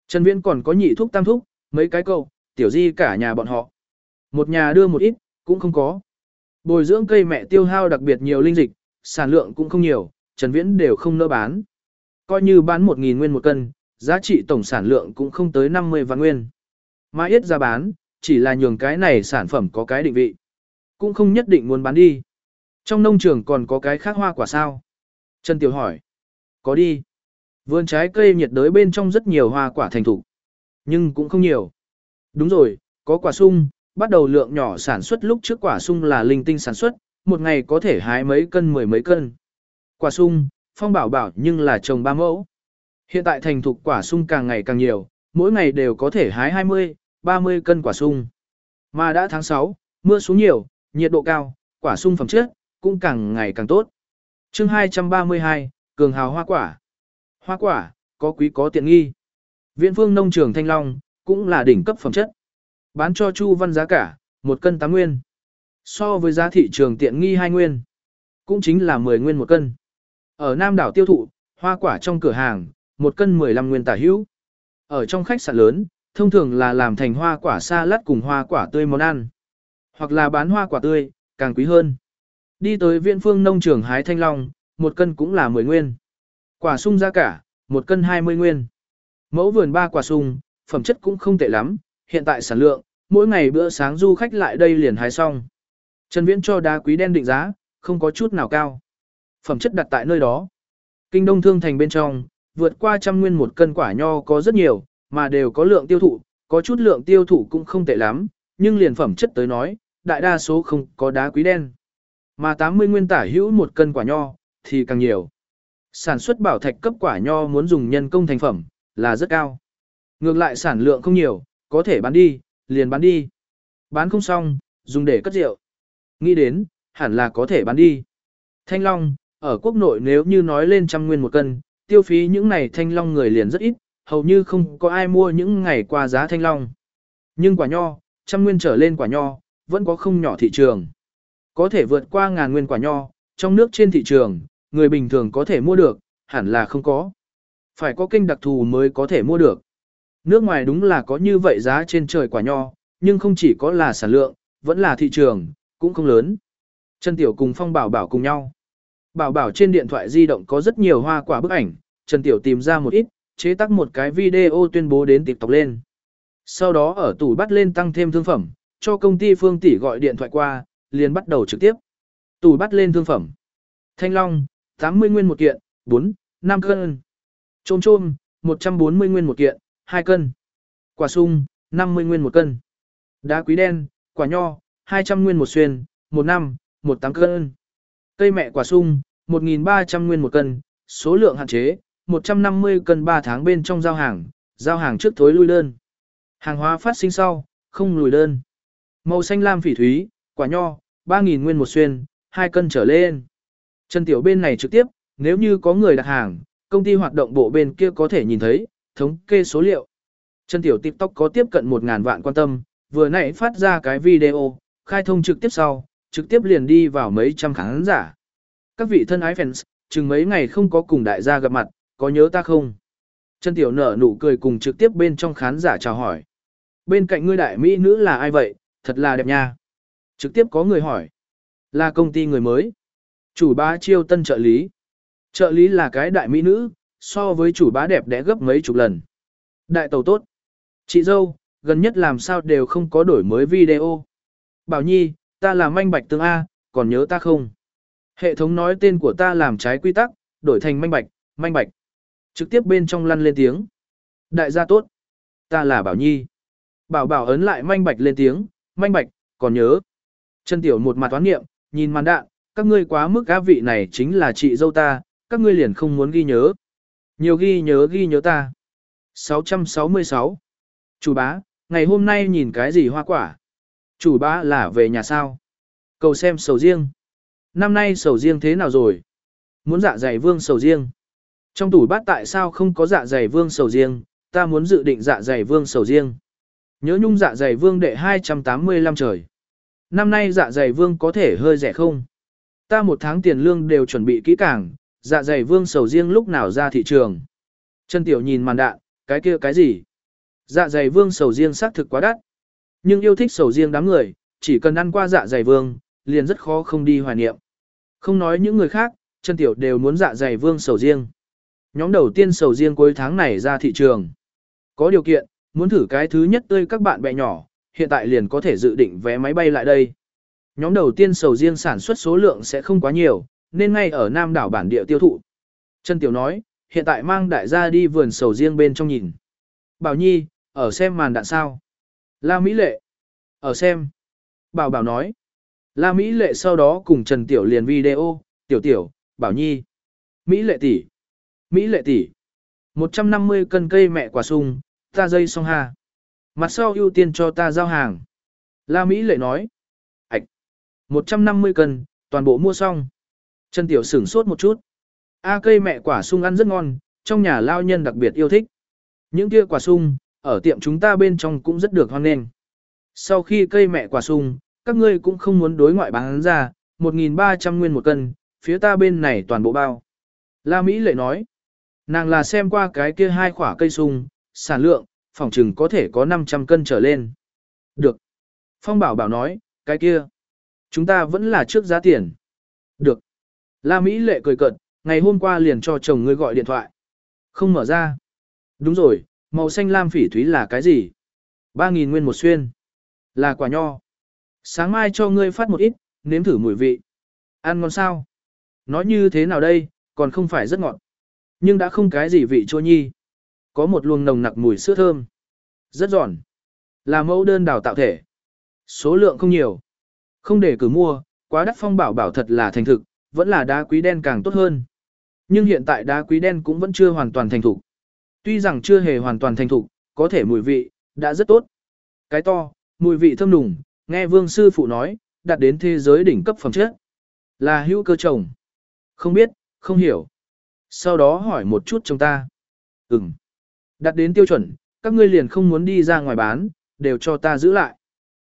Trần Viễn còn có nhị thúc tam thúc, mấy cái câu, tiểu di cả nhà bọn họ. Một nhà đưa một ít, cũng không có. Bồi dưỡng cây mẹ tiêu hao đặc biệt nhiều linh dịch, sản lượng cũng không nhiều, Trần Viễn đều không nỡ bán. Coi như bán 1.000 nguyên một cân, giá trị tổng sản lượng cũng không tới 50 vạn nguyên. Mà ít ra bán, chỉ là nhường cái này sản phẩm có cái định vị. Cũng không nhất định muốn bán đi. Trong nông trường còn có cái khác hoa quả sao? Trần Tiểu hỏi. Có đi. Vườn trái cây nhiệt đới bên trong rất nhiều hoa quả thành thủ. Nhưng cũng không nhiều. Đúng rồi, có quả sung, bắt đầu lượng nhỏ sản xuất lúc trước quả sung là linh tinh sản xuất, một ngày có thể hái mấy cân mười mấy cân. Quả sung, phong bảo bảo nhưng là trồng ba mẫu. Hiện tại thành thục quả sung càng ngày càng nhiều, mỗi ngày đều có thể hái 20, 30 cân quả sung. Mà đã tháng 6, mưa xuống nhiều, nhiệt độ cao, quả sung phẩm chất cũng càng ngày càng tốt. Chương 232, cường hào hoa quả. Hoa quả, có quý có tiện nghi. Viện phương nông trường Thanh Long, cũng là đỉnh cấp phẩm chất. Bán cho Chu Văn giá cả, một cân 8 nguyên. So với giá thị trường tiện nghi 2 nguyên, cũng chính là 10 nguyên một cân. Ở Nam đảo tiêu thụ, hoa quả trong cửa hàng, một cân 15 nguyên tả hữu. Ở trong khách sạn lớn, thông thường là làm thành hoa quả sa lát cùng hoa quả tươi món ăn. Hoặc là bán hoa quả tươi, càng quý hơn. Đi tới viện phương nông trường hái thanh long, một cân cũng là 10 nguyên. Quả sung giá cả, một cân 20 nguyên. Mẫu vườn ba quả sung, phẩm chất cũng không tệ lắm, hiện tại sản lượng, mỗi ngày bữa sáng du khách lại đây liền hái xong. Trần Viễn cho đá quý đen định giá, không có chút nào cao. Phẩm chất đặt tại nơi đó. Kinh Đông Thương Thành bên trong, vượt qua trăm nguyên một cân quả nho có rất nhiều, mà đều có lượng tiêu thụ, có chút lượng tiêu thụ cũng không tệ lắm, nhưng liền phẩm chất tới nói, đại đa số không có đá quý đen. Mà 80 nguyên tả hữu một cân quả nho, thì càng nhiều. Sản xuất bảo thạch cấp quả nho muốn dùng nhân công thành phẩm, là rất cao. Ngược lại sản lượng không nhiều, có thể bán đi, liền bán đi. Bán không xong, dùng để cất rượu. Nghĩ đến, hẳn là có thể bán đi. Thanh long, ở quốc nội nếu như nói lên trăm nguyên một cân, tiêu phí những này thanh long người liền rất ít, hầu như không có ai mua những ngày qua giá thanh long. Nhưng quả nho, trăm nguyên trở lên quả nho, vẫn có không nhỏ thị trường. Có thể vượt qua ngàn nguyên quả nho, trong nước trên thị trường, người bình thường có thể mua được, hẳn là không có. Phải có kênh đặc thù mới có thể mua được. Nước ngoài đúng là có như vậy giá trên trời quả nho, nhưng không chỉ có là sản lượng, vẫn là thị trường, cũng không lớn. Trân Tiểu cùng Phong Bảo Bảo cùng nhau. Bảo Bảo trên điện thoại di động có rất nhiều hoa quả bức ảnh, Trần Tiểu tìm ra một ít, chế tác một cái video tuyên bố đến tộc lên. Sau đó ở tủ bắt lên tăng thêm thương phẩm, cho công ty Phương Tỷ gọi điện thoại qua, liền bắt đầu trực tiếp. Tủ bắt lên thương phẩm. Thanh Long, 80 nguyên một kiện, 4, 5 cân. Trôm trôm, 140 nguyên một kiện, 2 cân. Quả sung, 50 nguyên một cân. Đá quý đen, quả nho, 200 nguyên một xuyên, 1 năm, 18 cân. Cây mẹ quả sung, 1.300 nguyên một cân, số lượng hạn chế, 150 cân 3 tháng bên trong giao hàng, giao hàng trước thối lui đơn. Hàng hóa phát sinh sau, không lùi đơn. Màu xanh lam phỉ thúy, quả nho, 3.000 nguyên một xuyên, 2 cân trở lên. Trần Tiểu bên này trực tiếp, nếu như có người đặt hàng, công ty hoạt động bộ bên kia có thể nhìn thấy, thống kê số liệu. Trần Tiểu TikTok có tiếp cận 1.000 vạn quan tâm, vừa nãy phát ra cái video, khai thông trực tiếp sau, trực tiếp liền đi vào mấy trăm khán giả. Các vị thân ái fans, chừng mấy ngày không có cùng đại gia gặp mặt, có nhớ ta không? Trần Tiểu nở nụ cười cùng trực tiếp bên trong khán giả chào hỏi. Bên cạnh ngươi đại mỹ nữ là ai vậy, thật là đẹp nha. Trực tiếp có người hỏi. Là công ty người mới. Chủ bá chiêu tân trợ lý. Trợ lý là cái đại mỹ nữ, so với chủ bá đẹp đẽ gấp mấy chục lần. Đại tàu tốt. Chị dâu, gần nhất làm sao đều không có đổi mới video. Bảo Nhi, ta là manh bạch tương A, còn nhớ ta không? Hệ thống nói tên của ta làm trái quy tắc, đổi thành manh bạch, manh bạch. Trực tiếp bên trong lăn lên tiếng. Đại gia tốt. Ta là Bảo Nhi. Bảo bảo ấn lại manh bạch lên tiếng, manh bạch, còn nhớ. Chân tiểu một mặt toán nghiệm, nhìn màn đạn, các ngươi quá mức cá vị này chính là chị dâu ta, các ngươi liền không muốn ghi nhớ. Nhiều ghi nhớ ghi nhớ ta. 666. Chủ bá, ngày hôm nay nhìn cái gì hoa quả? Chủ bá là về nhà sao? Cầu xem sầu riêng. Năm nay sầu riêng thế nào rồi? Muốn dạ dày vương sầu riêng. Trong tủ bát tại sao không có dạ dày vương sầu riêng, ta muốn dự định dạ dày vương sầu riêng. Nhớ nhung dạ dày vương đệ 285 trời. Năm nay dạ dày vương có thể hơi rẻ không? Ta một tháng tiền lương đều chuẩn bị kỹ càng, dạ dày vương sầu riêng lúc nào ra thị trường. Trần Tiểu nhìn màn đạn, cái kia cái gì? Dạ dày vương sầu riêng xác thực quá đắt. Nhưng yêu thích sầu riêng đám người, chỉ cần ăn qua dạ dày vương, liền rất khó không đi hoài niệm. Không nói những người khác, Trần Tiểu đều muốn dạ dày vương sầu riêng. Nhóm đầu tiên sầu riêng cuối tháng này ra thị trường. Có điều kiện, muốn thử cái thứ nhất tươi các bạn bè nhỏ, hiện tại liền có thể dự định vé máy bay lại đây. Nhóm đầu tiên sầu riêng sản xuất số lượng sẽ không quá nhiều, nên ngay ở Nam đảo bản địa tiêu thụ. Trần Tiểu nói, hiện tại mang đại gia đi vườn sầu riêng bên trong nhìn. Bảo Nhi, ở xem màn đạn sao. La Mỹ Lệ, ở xem. Bảo Bảo nói. La Mỹ Lệ sau đó cùng Trần Tiểu liền video, Tiểu Tiểu, Bảo Nhi. Mỹ Lệ tỷ, Mỹ Lệ tỷ, 150 cân cây mẹ quả sung, ta dây xong ha. Mặt sau ưu tiên cho ta giao hàng. La Mỹ Lệ nói. Ảch. 150 cân, toàn bộ mua xong. Trần Tiểu sửng sốt một chút. A cây mẹ quả sung ăn rất ngon, trong nhà lao nhân đặc biệt yêu thích. Những kia quả sung, ở tiệm chúng ta bên trong cũng rất được hoan nghênh. Sau khi cây mẹ quả sung, các ngươi cũng không muốn đối ngoại bán ra, 1.300 nguyên một cân, phía ta bên này toàn bộ bao. La Mỹ lệ nói, nàng là xem qua cái kia hai quả cây sung, sản lượng, phòng trừng có thể có 500 cân trở lên. Được. Phong bảo bảo nói, cái kia, chúng ta vẫn là trước giá tiền. Được. La Mỹ lệ cười cợt, ngày hôm qua liền cho chồng ngươi gọi điện thoại. Không mở ra. Đúng rồi, màu xanh lam phỉ thúy là cái gì? 3.000 nguyên một xuyên. Là quả nho. Sáng mai cho ngươi phát một ít, nếm thử mùi vị. Ăn ngon sao? Nói như thế nào đây, còn không phải rất ngọt. Nhưng đã không cái gì vị chua nhi. Có một luồng nồng nặc mùi sữa thơm. Rất giòn. Là mẫu đơn đào tạo thể. Số lượng không nhiều. Không để cử mua, Quá đắt phong bảo bảo thật là thành thực, vẫn là đá quý đen càng tốt hơn. Nhưng hiện tại đá quý đen cũng vẫn chưa hoàn toàn thành thục. Tuy rằng chưa hề hoàn toàn thành thục, có thể mùi vị, đã rất tốt. Cái to, mùi vị thơm nùng, nghe vương sư phụ nói, đạt đến thế giới đỉnh cấp phẩm chất. Là hữu cơ trồng. Không biết, không hiểu. Sau đó hỏi một chút chúng ta. Ừm. Đạt đến tiêu chuẩn, các ngươi liền không muốn đi ra ngoài bán, đều cho ta giữ lại.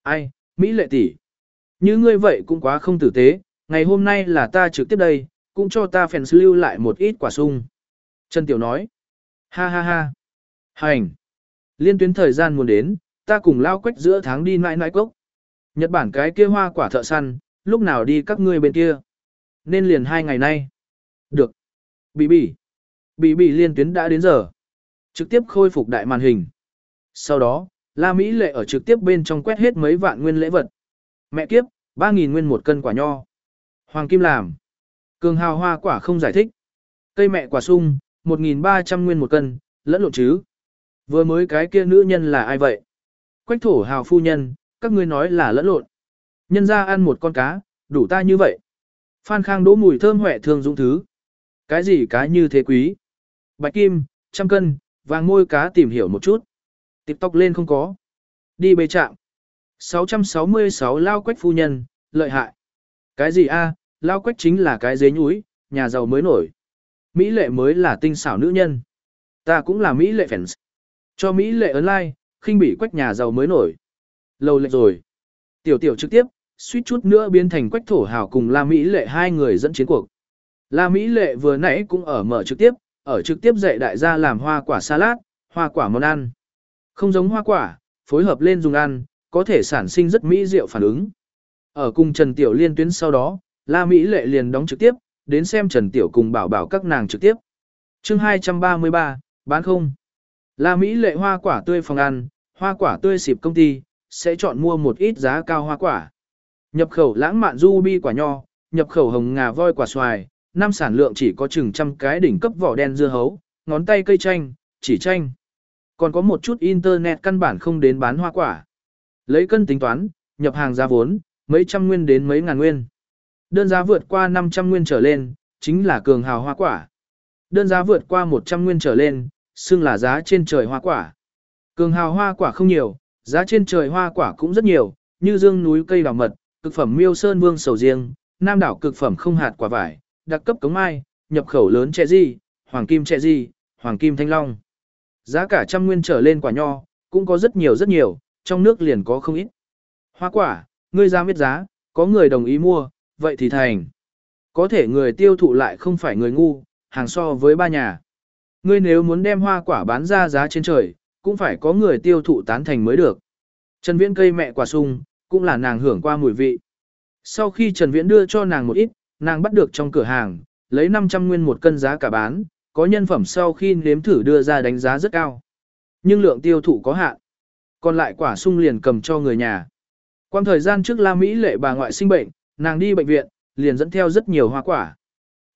Ai, Mỹ lệ tỷ, Như ngươi vậy cũng quá không tử tế, ngày hôm nay là ta trực tiếp đây, cũng cho ta phèn lưu lại một ít quả sung. Trần Tiểu nói. Ha ha ha. Hành. Liên tuyến thời gian muốn đến, ta cùng lao quách giữa tháng đi nãi nãi cốc. Nhật Bản cái kia hoa quả thợ săn, lúc nào đi các ngươi bên kia. Nên liền hai ngày nay. Được. Bì bì. Bì bì liên tuyến đã đến giờ. Trực tiếp khôi phục đại màn hình. Sau đó, La Mỹ lệ ở trực tiếp bên trong quét hết mấy vạn nguyên lễ vật. Mẹ kiếp, 3.000 nguyên một cân quả nho. Hoàng Kim làm. Cường hào hoa quả không giải thích. Cây mẹ quả sung, 1.300 nguyên một cân, lẫn lộn chứ. Vừa mới cái kia nữ nhân là ai vậy? Quách thổ hào phu nhân, các ngươi nói là lẫn lộn. Nhân ra ăn một con cá, đủ ta như vậy. Phan Khang đỗ mùi thơm huệ thường dũng thứ. Cái gì cá như thế quý? Bạch kim, trăm cân, vàng môi cá tìm hiểu một chút. TikTok lên không có. Đi bê trạm. 666 lao quách phu nhân, lợi hại. Cái gì a? lao quách chính là cái dế nhúi, nhà giàu mới nổi. Mỹ lệ mới là tinh xảo nữ nhân. Ta cũng là Mỹ lệ fans. Cho Mỹ lệ ấn like, khinh bị quách nhà giàu mới nổi. Lâu lệch rồi. Tiểu tiểu trực tiếp, suýt chút nữa biến thành quách thổ hào cùng La Mỹ lệ hai người dẫn chiến cuộc. La Mỹ lệ vừa nãy cũng ở mở trực tiếp, ở trực tiếp dạy đại gia làm hoa quả salad, hoa quả món ăn. Không giống hoa quả, phối hợp lên dùng ăn, có thể sản sinh rất mỹ diệu phản ứng. Ở cùng Trần Tiểu liên tuyến sau đó, La Mỹ lệ liền đóng trực tiếp, đến xem Trần Tiểu cùng bảo bảo các nàng trực tiếp. chương 233, bán không. La Mỹ lệ hoa quả tươi phòng ăn, hoa quả tươi xịp công ty, sẽ chọn mua một ít giá cao hoa quả. Nhập khẩu lãng mạn ruby quả nho, nhập khẩu hồng ngà voi quả xoài, năm sản lượng chỉ có chừng trăm cái đỉnh cấp vỏ đen dưa hấu, ngón tay cây chanh, chỉ chanh. Còn có một chút internet căn bản không đến bán hoa quả. Lấy cân tính toán, nhập hàng giá vốn, mấy trăm nguyên đến mấy ngàn nguyên. Đơn giá vượt qua 500 nguyên trở lên, chính là cường hào hoa quả. Đơn giá vượt qua 100 nguyên trở lên, xưng là giá trên trời hoa quả. Cường hào hoa quả không nhiều, giá trên trời hoa quả cũng rất nhiều, như dương núi cây đào mật, cực phẩm miêu sơn vương sầu riêng, nam đảo cực phẩm không hạt quả vải, đặc cấp cống mai, nhập khẩu lớn trẻ di, hoàng kim trẻ di, hoàng kim thanh long. Giá cả trăm nguyên trở lên quả nho, cũng có rất nhiều rất nhiều, trong nước liền có không ít. Hoa quả, ngươi ra biết giá, có người đồng ý mua, vậy thì thành. Có thể người tiêu thụ lại không phải người ngu, hàng so với ba nhà. Ngươi nếu muốn đem hoa quả bán ra giá trên trời, cũng phải có người tiêu thụ tán thành mới được. Trần Viễn cây mẹ quả sung, cũng là nàng hưởng qua mùi vị. Sau khi Trần Viễn đưa cho nàng một ít, nàng bắt được trong cửa hàng, lấy 500 nguyên một cân giá cả bán, có nhân phẩm sau khi nếm thử đưa ra đánh giá rất cao. Nhưng lượng tiêu thụ có hạn. Còn lại quả sung liền cầm cho người nhà. Quang thời gian trước La Mỹ lệ bà ngoại sinh bệnh, nàng đi bệnh viện, liền dẫn theo rất nhiều hoa quả.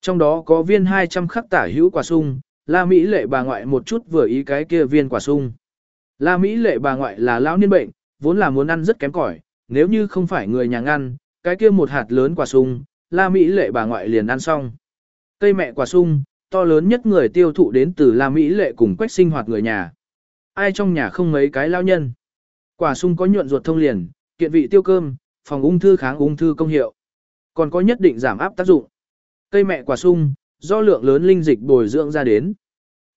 Trong đó có viên 200 khắc tả hữu quả sung, La Mỹ lệ bà ngoại một chút vừa ý cái kia viên quả sung. La Mỹ lệ bà ngoại là lão niên bệnh, vốn là muốn ăn rất kém cỏi, nếu như không phải người nhà ngăn, cái kia một hạt lớn quả sung, La Mỹ lệ bà ngoại liền ăn xong. Cây mẹ quả sung, to lớn nhất người tiêu thụ đến từ La Mỹ lệ cùng quách sinh hoạt người nhà. Ai trong nhà không mấy cái lao nhân. Quả sung có nhuận ruột thông liền, kiện vị tiêu cơm, phòng ung thư kháng ung thư công hiệu. Còn có nhất định giảm áp tác dụng. Cây mẹ quả sung, do lượng lớn linh dịch bồi dưỡng ra đến.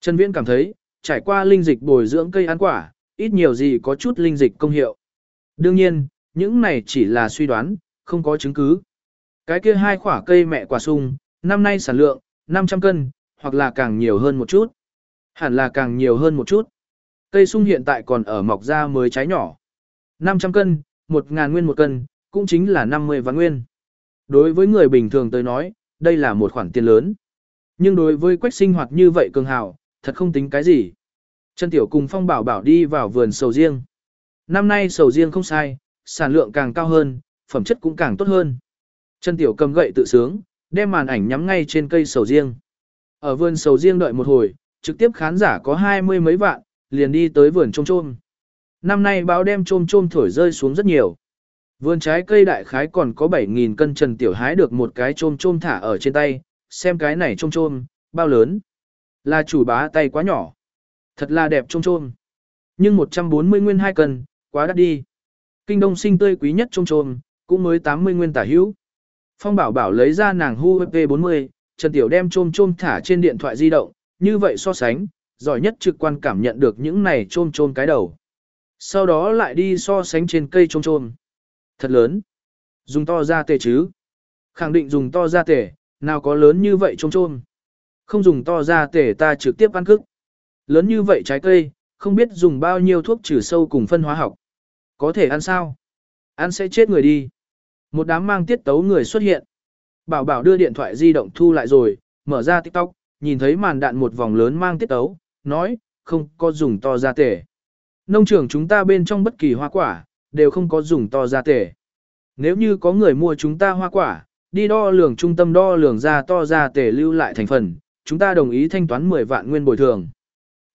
Trần Viễn cảm thấy, trải qua linh dịch bồi dưỡng cây ăn quả, ít nhiều gì có chút linh dịch công hiệu. Đương nhiên, những này chỉ là suy đoán, không có chứng cứ. Cái kia hai quả cây mẹ quả sung, năm nay sản lượng, 500 cân, hoặc là càng nhiều hơn một chút. Hẳn là càng nhiều hơn một chút. Cây sung hiện tại còn ở mọc ra mới trái nhỏ. 500 cân, 1.000 nguyên một cân, cũng chính là 50 vạn nguyên. Đối với người bình thường tới nói, đây là một khoản tiền lớn. Nhưng đối với quách sinh hoạt như vậy cường hào, thật không tính cái gì. Trần Tiểu cùng Phong Bảo Bảo đi vào vườn sầu riêng. Năm nay sầu riêng không sai, sản lượng càng cao hơn, phẩm chất cũng càng tốt hơn. Trần Tiểu cầm gậy tự sướng, đem màn ảnh nhắm ngay trên cây sầu riêng. Ở vườn sầu riêng đợi một hồi, trực tiếp khán giả có hai mươi mấy vạn, liền đi tới vườn trôm trôm. Năm nay báo đem trôm trôm thổi rơi xuống rất nhiều. Vườn trái cây đại khái còn có 7.000 cân Trần Tiểu hái được một cái trôm trôm thả ở trên tay, xem cái này trôm trôm, bao lớn. Là chủ bá tay quá nhỏ. Thật là đẹp trôm trôm. Nhưng 140 nguyên 2 cân, quá đắt đi. Kinh đông sinh tươi quý nhất trôm trôm, cũng mới 80 nguyên tả hữu. Phong bảo bảo lấy ra nàng Huawei P40, Trần Tiểu đem trôm trôm thả trên điện thoại di động, như vậy so sánh, giỏi nhất trực quan cảm nhận được những này trôm trôm cái đầu. Sau đó lại đi so sánh trên cây trôm trôm. Thật lớn. Dùng to ra tề chứ. Khẳng định dùng to ra tề, nào có lớn như vậy trôm trôm. Không dùng to ra tề ta trực tiếp ăn cức. Lớn như vậy trái cây, không biết dùng bao nhiêu thuốc trừ sâu cùng phân hóa học. Có thể ăn sao? Ăn sẽ chết người đi. Một đám mang tiết tấu người xuất hiện. Bảo bảo đưa điện thoại di động thu lại rồi, mở ra TikTok, nhìn thấy màn đạn một vòng lớn mang tiết tấu, nói, không có dùng to ra tể. Nông trường chúng ta bên trong bất kỳ hoa quả, đều không có dùng to ra tể. Nếu như có người mua chúng ta hoa quả, đi đo lường trung tâm đo lường ra to ra tể lưu lại thành phần, chúng ta đồng ý thanh toán 10 vạn nguyên bồi thường.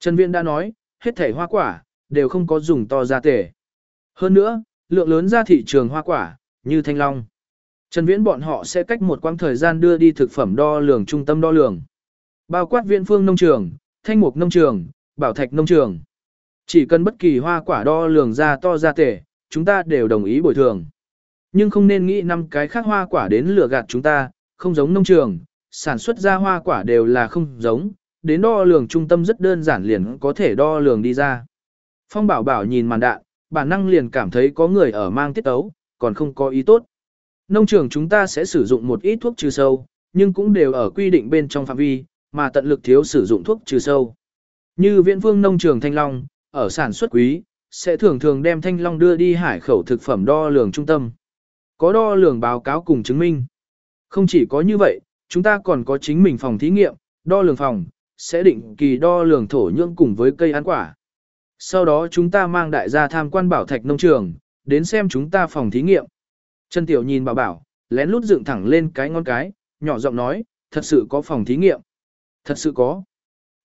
Trần Viễn đã nói, hết thảy hoa quả, đều không có dùng to ra tể. Hơn nữa, lượng lớn ra thị trường hoa quả, như thanh long. Trần Viễn bọn họ sẽ cách một quãng thời gian đưa đi thực phẩm đo lường trung tâm đo lường. Bao quát viện phương nông trường, thanh mục nông trường, bảo thạch nông trường. Chỉ cần bất kỳ hoa quả đo lường ra to ra tể, chúng ta đều đồng ý bồi thường. Nhưng không nên nghĩ năm cái khác hoa quả đến lừa gạt chúng ta, không giống nông trường, sản xuất ra hoa quả đều là không giống, đến đo lường trung tâm rất đơn giản liền có thể đo lường đi ra. Phong bảo bảo nhìn màn đạn, bản năng liền cảm thấy có người ở mang tiết tấu, còn không có ý tốt. Nông trường chúng ta sẽ sử dụng một ít thuốc trừ sâu, nhưng cũng đều ở quy định bên trong phạm vi, mà tận lực thiếu sử dụng thuốc trừ sâu. Như viện vương nông trường Thanh Long, ở sản xuất quý, sẽ thường thường đem Thanh Long đưa đi hải khẩu thực phẩm đo lường trung tâm. Có đo lường báo cáo cùng chứng minh. Không chỉ có như vậy, chúng ta còn có chính mình phòng thí nghiệm, đo lường phòng, sẽ định kỳ đo lường thổ nhưỡng cùng với cây ăn quả. Sau đó chúng ta mang đại gia tham quan bảo thạch nông trường, đến xem chúng ta phòng thí nghiệm. Trần Tiểu nhìn bảo bảo, lén lút dựng thẳng lên cái ngón cái, nhỏ giọng nói, thật sự có phòng thí nghiệm. Thật sự có.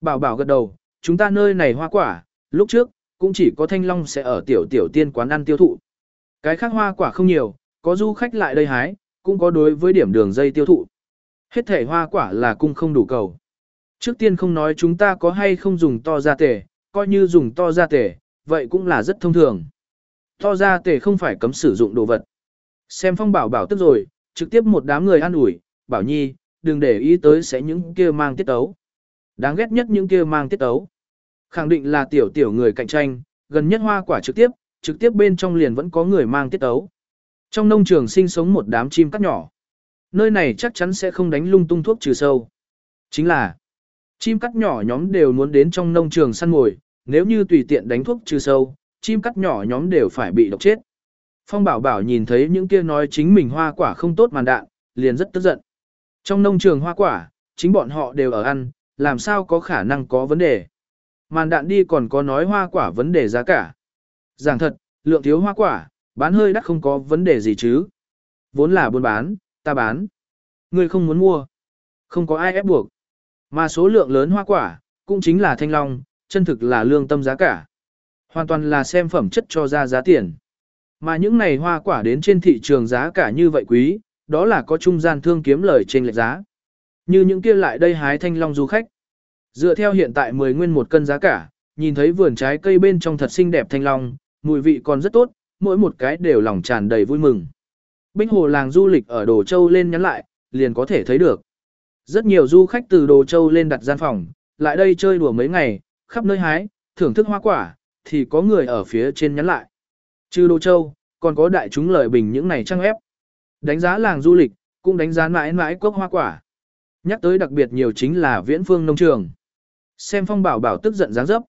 Bảo bảo gật đầu, chúng ta nơi này hoa quả, lúc trước, cũng chỉ có thanh long sẽ ở tiểu tiểu tiên quán ăn tiêu thụ. Cái khác hoa quả không nhiều, có du khách lại đây hái, cũng có đối với điểm đường dây tiêu thụ. Hết thể hoa quả là cung không đủ cầu. Trước tiên không nói chúng ta có hay không dùng to ra tể, coi như dùng to ra tể, vậy cũng là rất thông thường. To ra tể không phải cấm sử dụng đồ vật. Xem phong bảo bảo tức rồi, trực tiếp một đám người ăn ủi, bảo nhi, đừng để ý tới sẽ những kia mang tiết tấu. Đáng ghét nhất những kia mang tiết tấu. Khẳng định là tiểu tiểu người cạnh tranh, gần nhất hoa quả trực tiếp, trực tiếp bên trong liền vẫn có người mang tiết tấu. Trong nông trường sinh sống một đám chim cắt nhỏ. Nơi này chắc chắn sẽ không đánh lung tung thuốc trừ sâu. Chính là, chim cắt nhỏ nhóm đều muốn đến trong nông trường săn mồi, nếu như tùy tiện đánh thuốc trừ sâu, chim cắt nhỏ nhóm đều phải bị độc chết. Phong bảo bảo nhìn thấy những kia nói chính mình hoa quả không tốt màn đạn, liền rất tức giận. Trong nông trường hoa quả, chính bọn họ đều ở ăn, làm sao có khả năng có vấn đề. Màn đạn đi còn có nói hoa quả vấn đề giá cả. Giảng thật, lượng thiếu hoa quả, bán hơi đắt không có vấn đề gì chứ. Vốn là buôn bán, ta bán. Người không muốn mua. Không có ai ép buộc. Mà số lượng lớn hoa quả, cũng chính là thanh long, chân thực là lương tâm giá cả. Hoàn toàn là xem phẩm chất cho ra giá tiền. Mà những này hoa quả đến trên thị trường giá cả như vậy quý, đó là có trung gian thương kiếm lời trên lệch giá. Như những kia lại đây hái thanh long du khách. Dựa theo hiện tại 10 nguyên một cân giá cả, nhìn thấy vườn trái cây bên trong thật xinh đẹp thanh long, mùi vị còn rất tốt, mỗi một cái đều lòng tràn đầy vui mừng. Bích hồ làng du lịch ở Đồ Châu lên nhắn lại, liền có thể thấy được. Rất nhiều du khách từ Đồ Châu lên đặt gian phòng, lại đây chơi đùa mấy ngày, khắp nơi hái, thưởng thức hoa quả, thì có người ở phía trên nhắn lại. Trừ Đồ Châu, còn có đại chúng lời bình những này trang ép. Đánh giá làng du lịch, cũng đánh giá mãi mãi quốc hoa quả. Nhắc tới đặc biệt nhiều chính là viễn phương nông trường. Xem phong bảo bảo tức giận dáng dấp.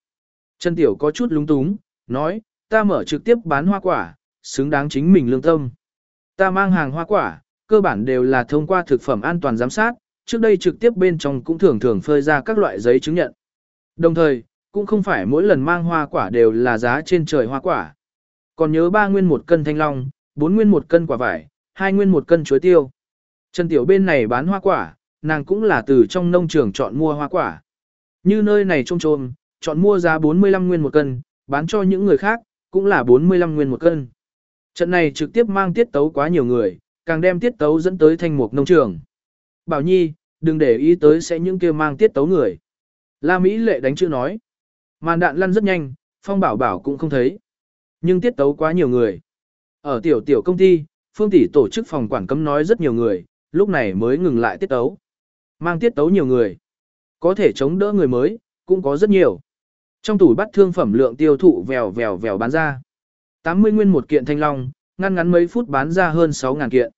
Trần Tiểu có chút lúng túng, nói, ta mở trực tiếp bán hoa quả, xứng đáng chính mình lương tâm. Ta mang hàng hoa quả, cơ bản đều là thông qua thực phẩm an toàn giám sát, trước đây trực tiếp bên trong cũng thường thường phơi ra các loại giấy chứng nhận. Đồng thời, cũng không phải mỗi lần mang hoa quả đều là giá trên trời hoa quả. Còn nhớ ba nguyên một cân thanh long, bốn nguyên một cân quả vải, hai nguyên một cân chuối tiêu. Trần Tiểu bên này bán hoa quả, nàng cũng là từ trong nông trường chọn mua hoa quả. Như nơi này trông trôm, chọn mua giá 45 nguyên một cân, bán cho những người khác, cũng là 45 nguyên một cân. Trận này trực tiếp mang tiết tấu quá nhiều người, càng đem tiết tấu dẫn tới thanh mục nông trường. Bảo Nhi, đừng để ý tới sẽ những kia mang tiết tấu người. La Mỹ lệ đánh chữ nói. Màn đạn lăn rất nhanh, Phong Bảo Bảo cũng không thấy. Nhưng tiết tấu quá nhiều người. Ở tiểu tiểu công ty, Phương Tỷ tổ chức phòng quản cấm nói rất nhiều người, lúc này mới ngừng lại tiết tấu. Mang tiết tấu nhiều người. Có thể chống đỡ người mới, cũng có rất nhiều. Trong tủ bắt thương phẩm lượng tiêu thụ vèo vèo vèo bán ra. 80 nguyên một kiện thanh long, ngăn ngắn mấy phút bán ra hơn 6.000 kiện.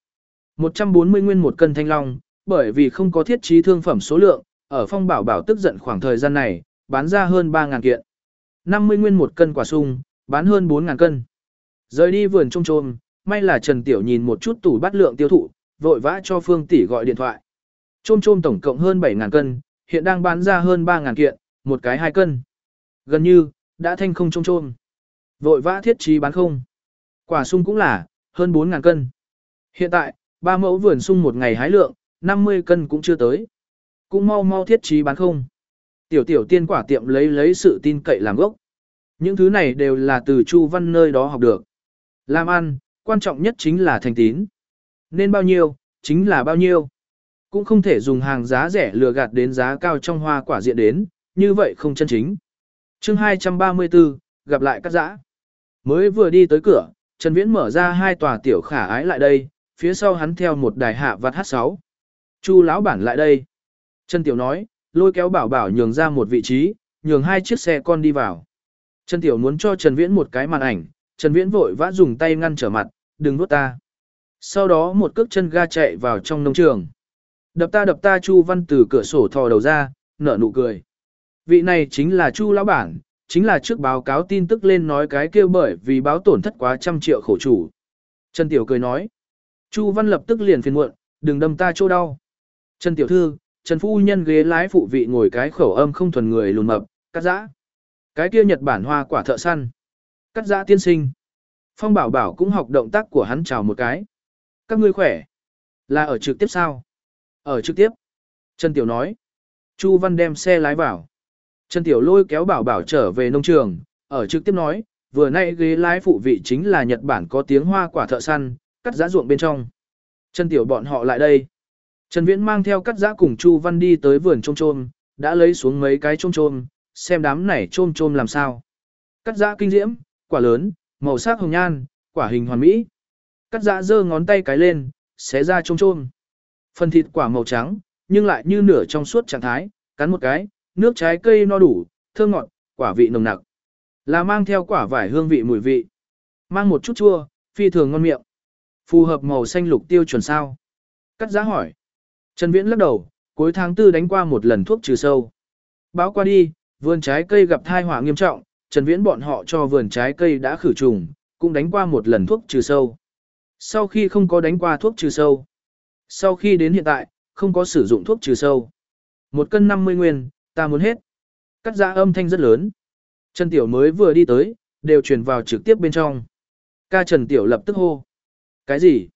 140 nguyên một cân thanh long, bởi vì không có thiết trí thương phẩm số lượng, ở phong bảo bảo tức giận khoảng thời gian này, bán ra hơn 3.000 kiện. 50 nguyên một cân quả sung, bán hơn 4.000 cân. Rời đi vườn trông trôm, may là Trần Tiểu nhìn một chút tủ bắt lượng tiêu thụ, vội vã cho Phương Tỷ gọi điện thoại. Trôm trôm tổng cộng hơn 7.000 cân, hiện đang bán ra hơn 3.000 kiện, một cái 2 cân. Gần như, đã thanh không trông trôm. Vội vã thiết trí bán không. Quả sung cũng là, hơn 4.000 cân. Hiện tại, ba mẫu vườn sung một ngày hái lượng, 50 cân cũng chưa tới. Cũng mau mau thiết trí bán không. Tiểu tiểu tiên quả tiệm lấy lấy sự tin cậy làm gốc. Những thứ này đều là từ Chu Văn nơi đó học được. Làm ăn, quan trọng nhất chính là thành tín. Nên bao nhiêu, chính là bao nhiêu. Cũng không thể dùng hàng giá rẻ lừa gạt đến giá cao trong hoa quả diện đến, như vậy không chân chính. chương 234, gặp lại các giã. Mới vừa đi tới cửa, Trần Viễn mở ra hai tòa tiểu khả ái lại đây, phía sau hắn theo một đài hạ vặt H6. Chu lão bản lại đây. Trần Tiểu nói, lôi kéo bảo bảo nhường ra một vị trí, nhường hai chiếc xe con đi vào. Trần Tiểu muốn cho Trần Viễn một cái màn ảnh, Trần Viễn vội vã dùng tay ngăn trở mặt, đừng nuốt ta. Sau đó một cước chân ga chạy vào trong nông trường. Đập ta đập ta Chu Văn từ cửa sổ thò đầu ra, nở nụ cười. Vị này chính là Chu lão bản, chính là trước báo cáo tin tức lên nói cái kêu bởi vì báo tổn thất quá trăm triệu khổ chủ. Trần Tiểu cười nói. Chu Văn lập tức liền phiền muộn, đừng đâm ta chỗ đau. Trần Tiểu Thư, Trần Phu Nhân ghế lái phụ vị ngồi cái khẩu âm không thuần người lùn mập, cắt giã. Cái kia Nhật Bản hoa quả thợ săn. Cắt giã tiên sinh. Phong Bảo Bảo cũng học động tác của hắn chào một cái. Các ngươi khỏe. Là ở trực tiếp sao? Ở trực tiếp. Trần Tiểu nói. Chu Văn đem xe lái vào. Trần Tiểu lôi kéo Bảo Bảo trở về nông trường, ở trực tiếp nói, vừa nay ghế lái phụ vị chính là Nhật Bản có tiếng hoa quả thợ săn, cắt giã ruộng bên trong. Trần Tiểu bọn họ lại đây. Trần Viễn mang theo cắt giã cùng Chu Văn đi tới vườn trôm trôm, đã lấy xuống mấy cái trôm trôm, xem đám này trôm trôm làm sao. Cắt giã kinh diễm, quả lớn, màu sắc hồng nhan, quả hình hoàn mỹ. Cắt giã giơ ngón tay cái lên, xé ra trôm trôm. Phần thịt quả màu trắng, nhưng lại như nửa trong suốt trạng thái, cắn một cái, nước trái cây no đủ, thơm ngọt, quả vị nồng nặc. Là mang theo quả vải hương vị mùi vị. Mang một chút chua, phi thường ngon miệng. Phù hợp màu xanh lục tiêu chuẩn sao? Cắt giá hỏi. Trần Viễn lắc đầu, cuối tháng tư đánh qua một lần thuốc trừ sâu. Báo qua đi, vườn trái cây gặp tai họa nghiêm trọng, Trần Viễn bọn họ cho vườn trái cây đã khử trùng, cũng đánh qua một lần thuốc trừ sâu. Sau khi không có đánh qua thuốc trừ sâu, sau khi đến hiện tại, không có sử dụng thuốc trừ sâu. Một cân 50 nguyên, ta muốn hết. Cắt ra âm thanh rất lớn. Trần Tiểu mới vừa đi tới, đều truyền vào trực tiếp bên trong. Ca Trần Tiểu lập tức hô. Cái gì?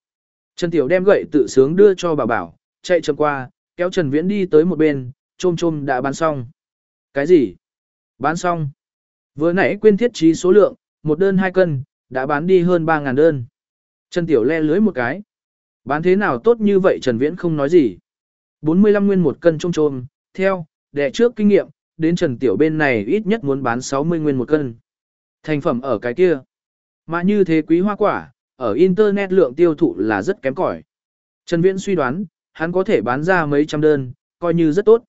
Trần Tiểu đem gậy tự sướng đưa cho bà bảo, chạy chậm qua, kéo Trần Viễn đi tới một bên, chôm chôm đã bán xong. Cái gì? Bán xong. Vừa nãy quên thiết trí số lượng, một đơn hai cân, đã bán đi hơn 3.000 đơn. Trần Tiểu le lưới một cái. Bán thế nào tốt như vậy Trần Viễn không nói gì. 45 nguyên một cân trôm trôm, theo, đệ trước kinh nghiệm, đến Trần Tiểu bên này ít nhất muốn bán 60 nguyên một cân. Thành phẩm ở cái kia. Mà như thế quý hoa quả, ở Internet lượng tiêu thụ là rất kém cỏi. Trần Viễn suy đoán, hắn có thể bán ra mấy trăm đơn, coi như rất tốt.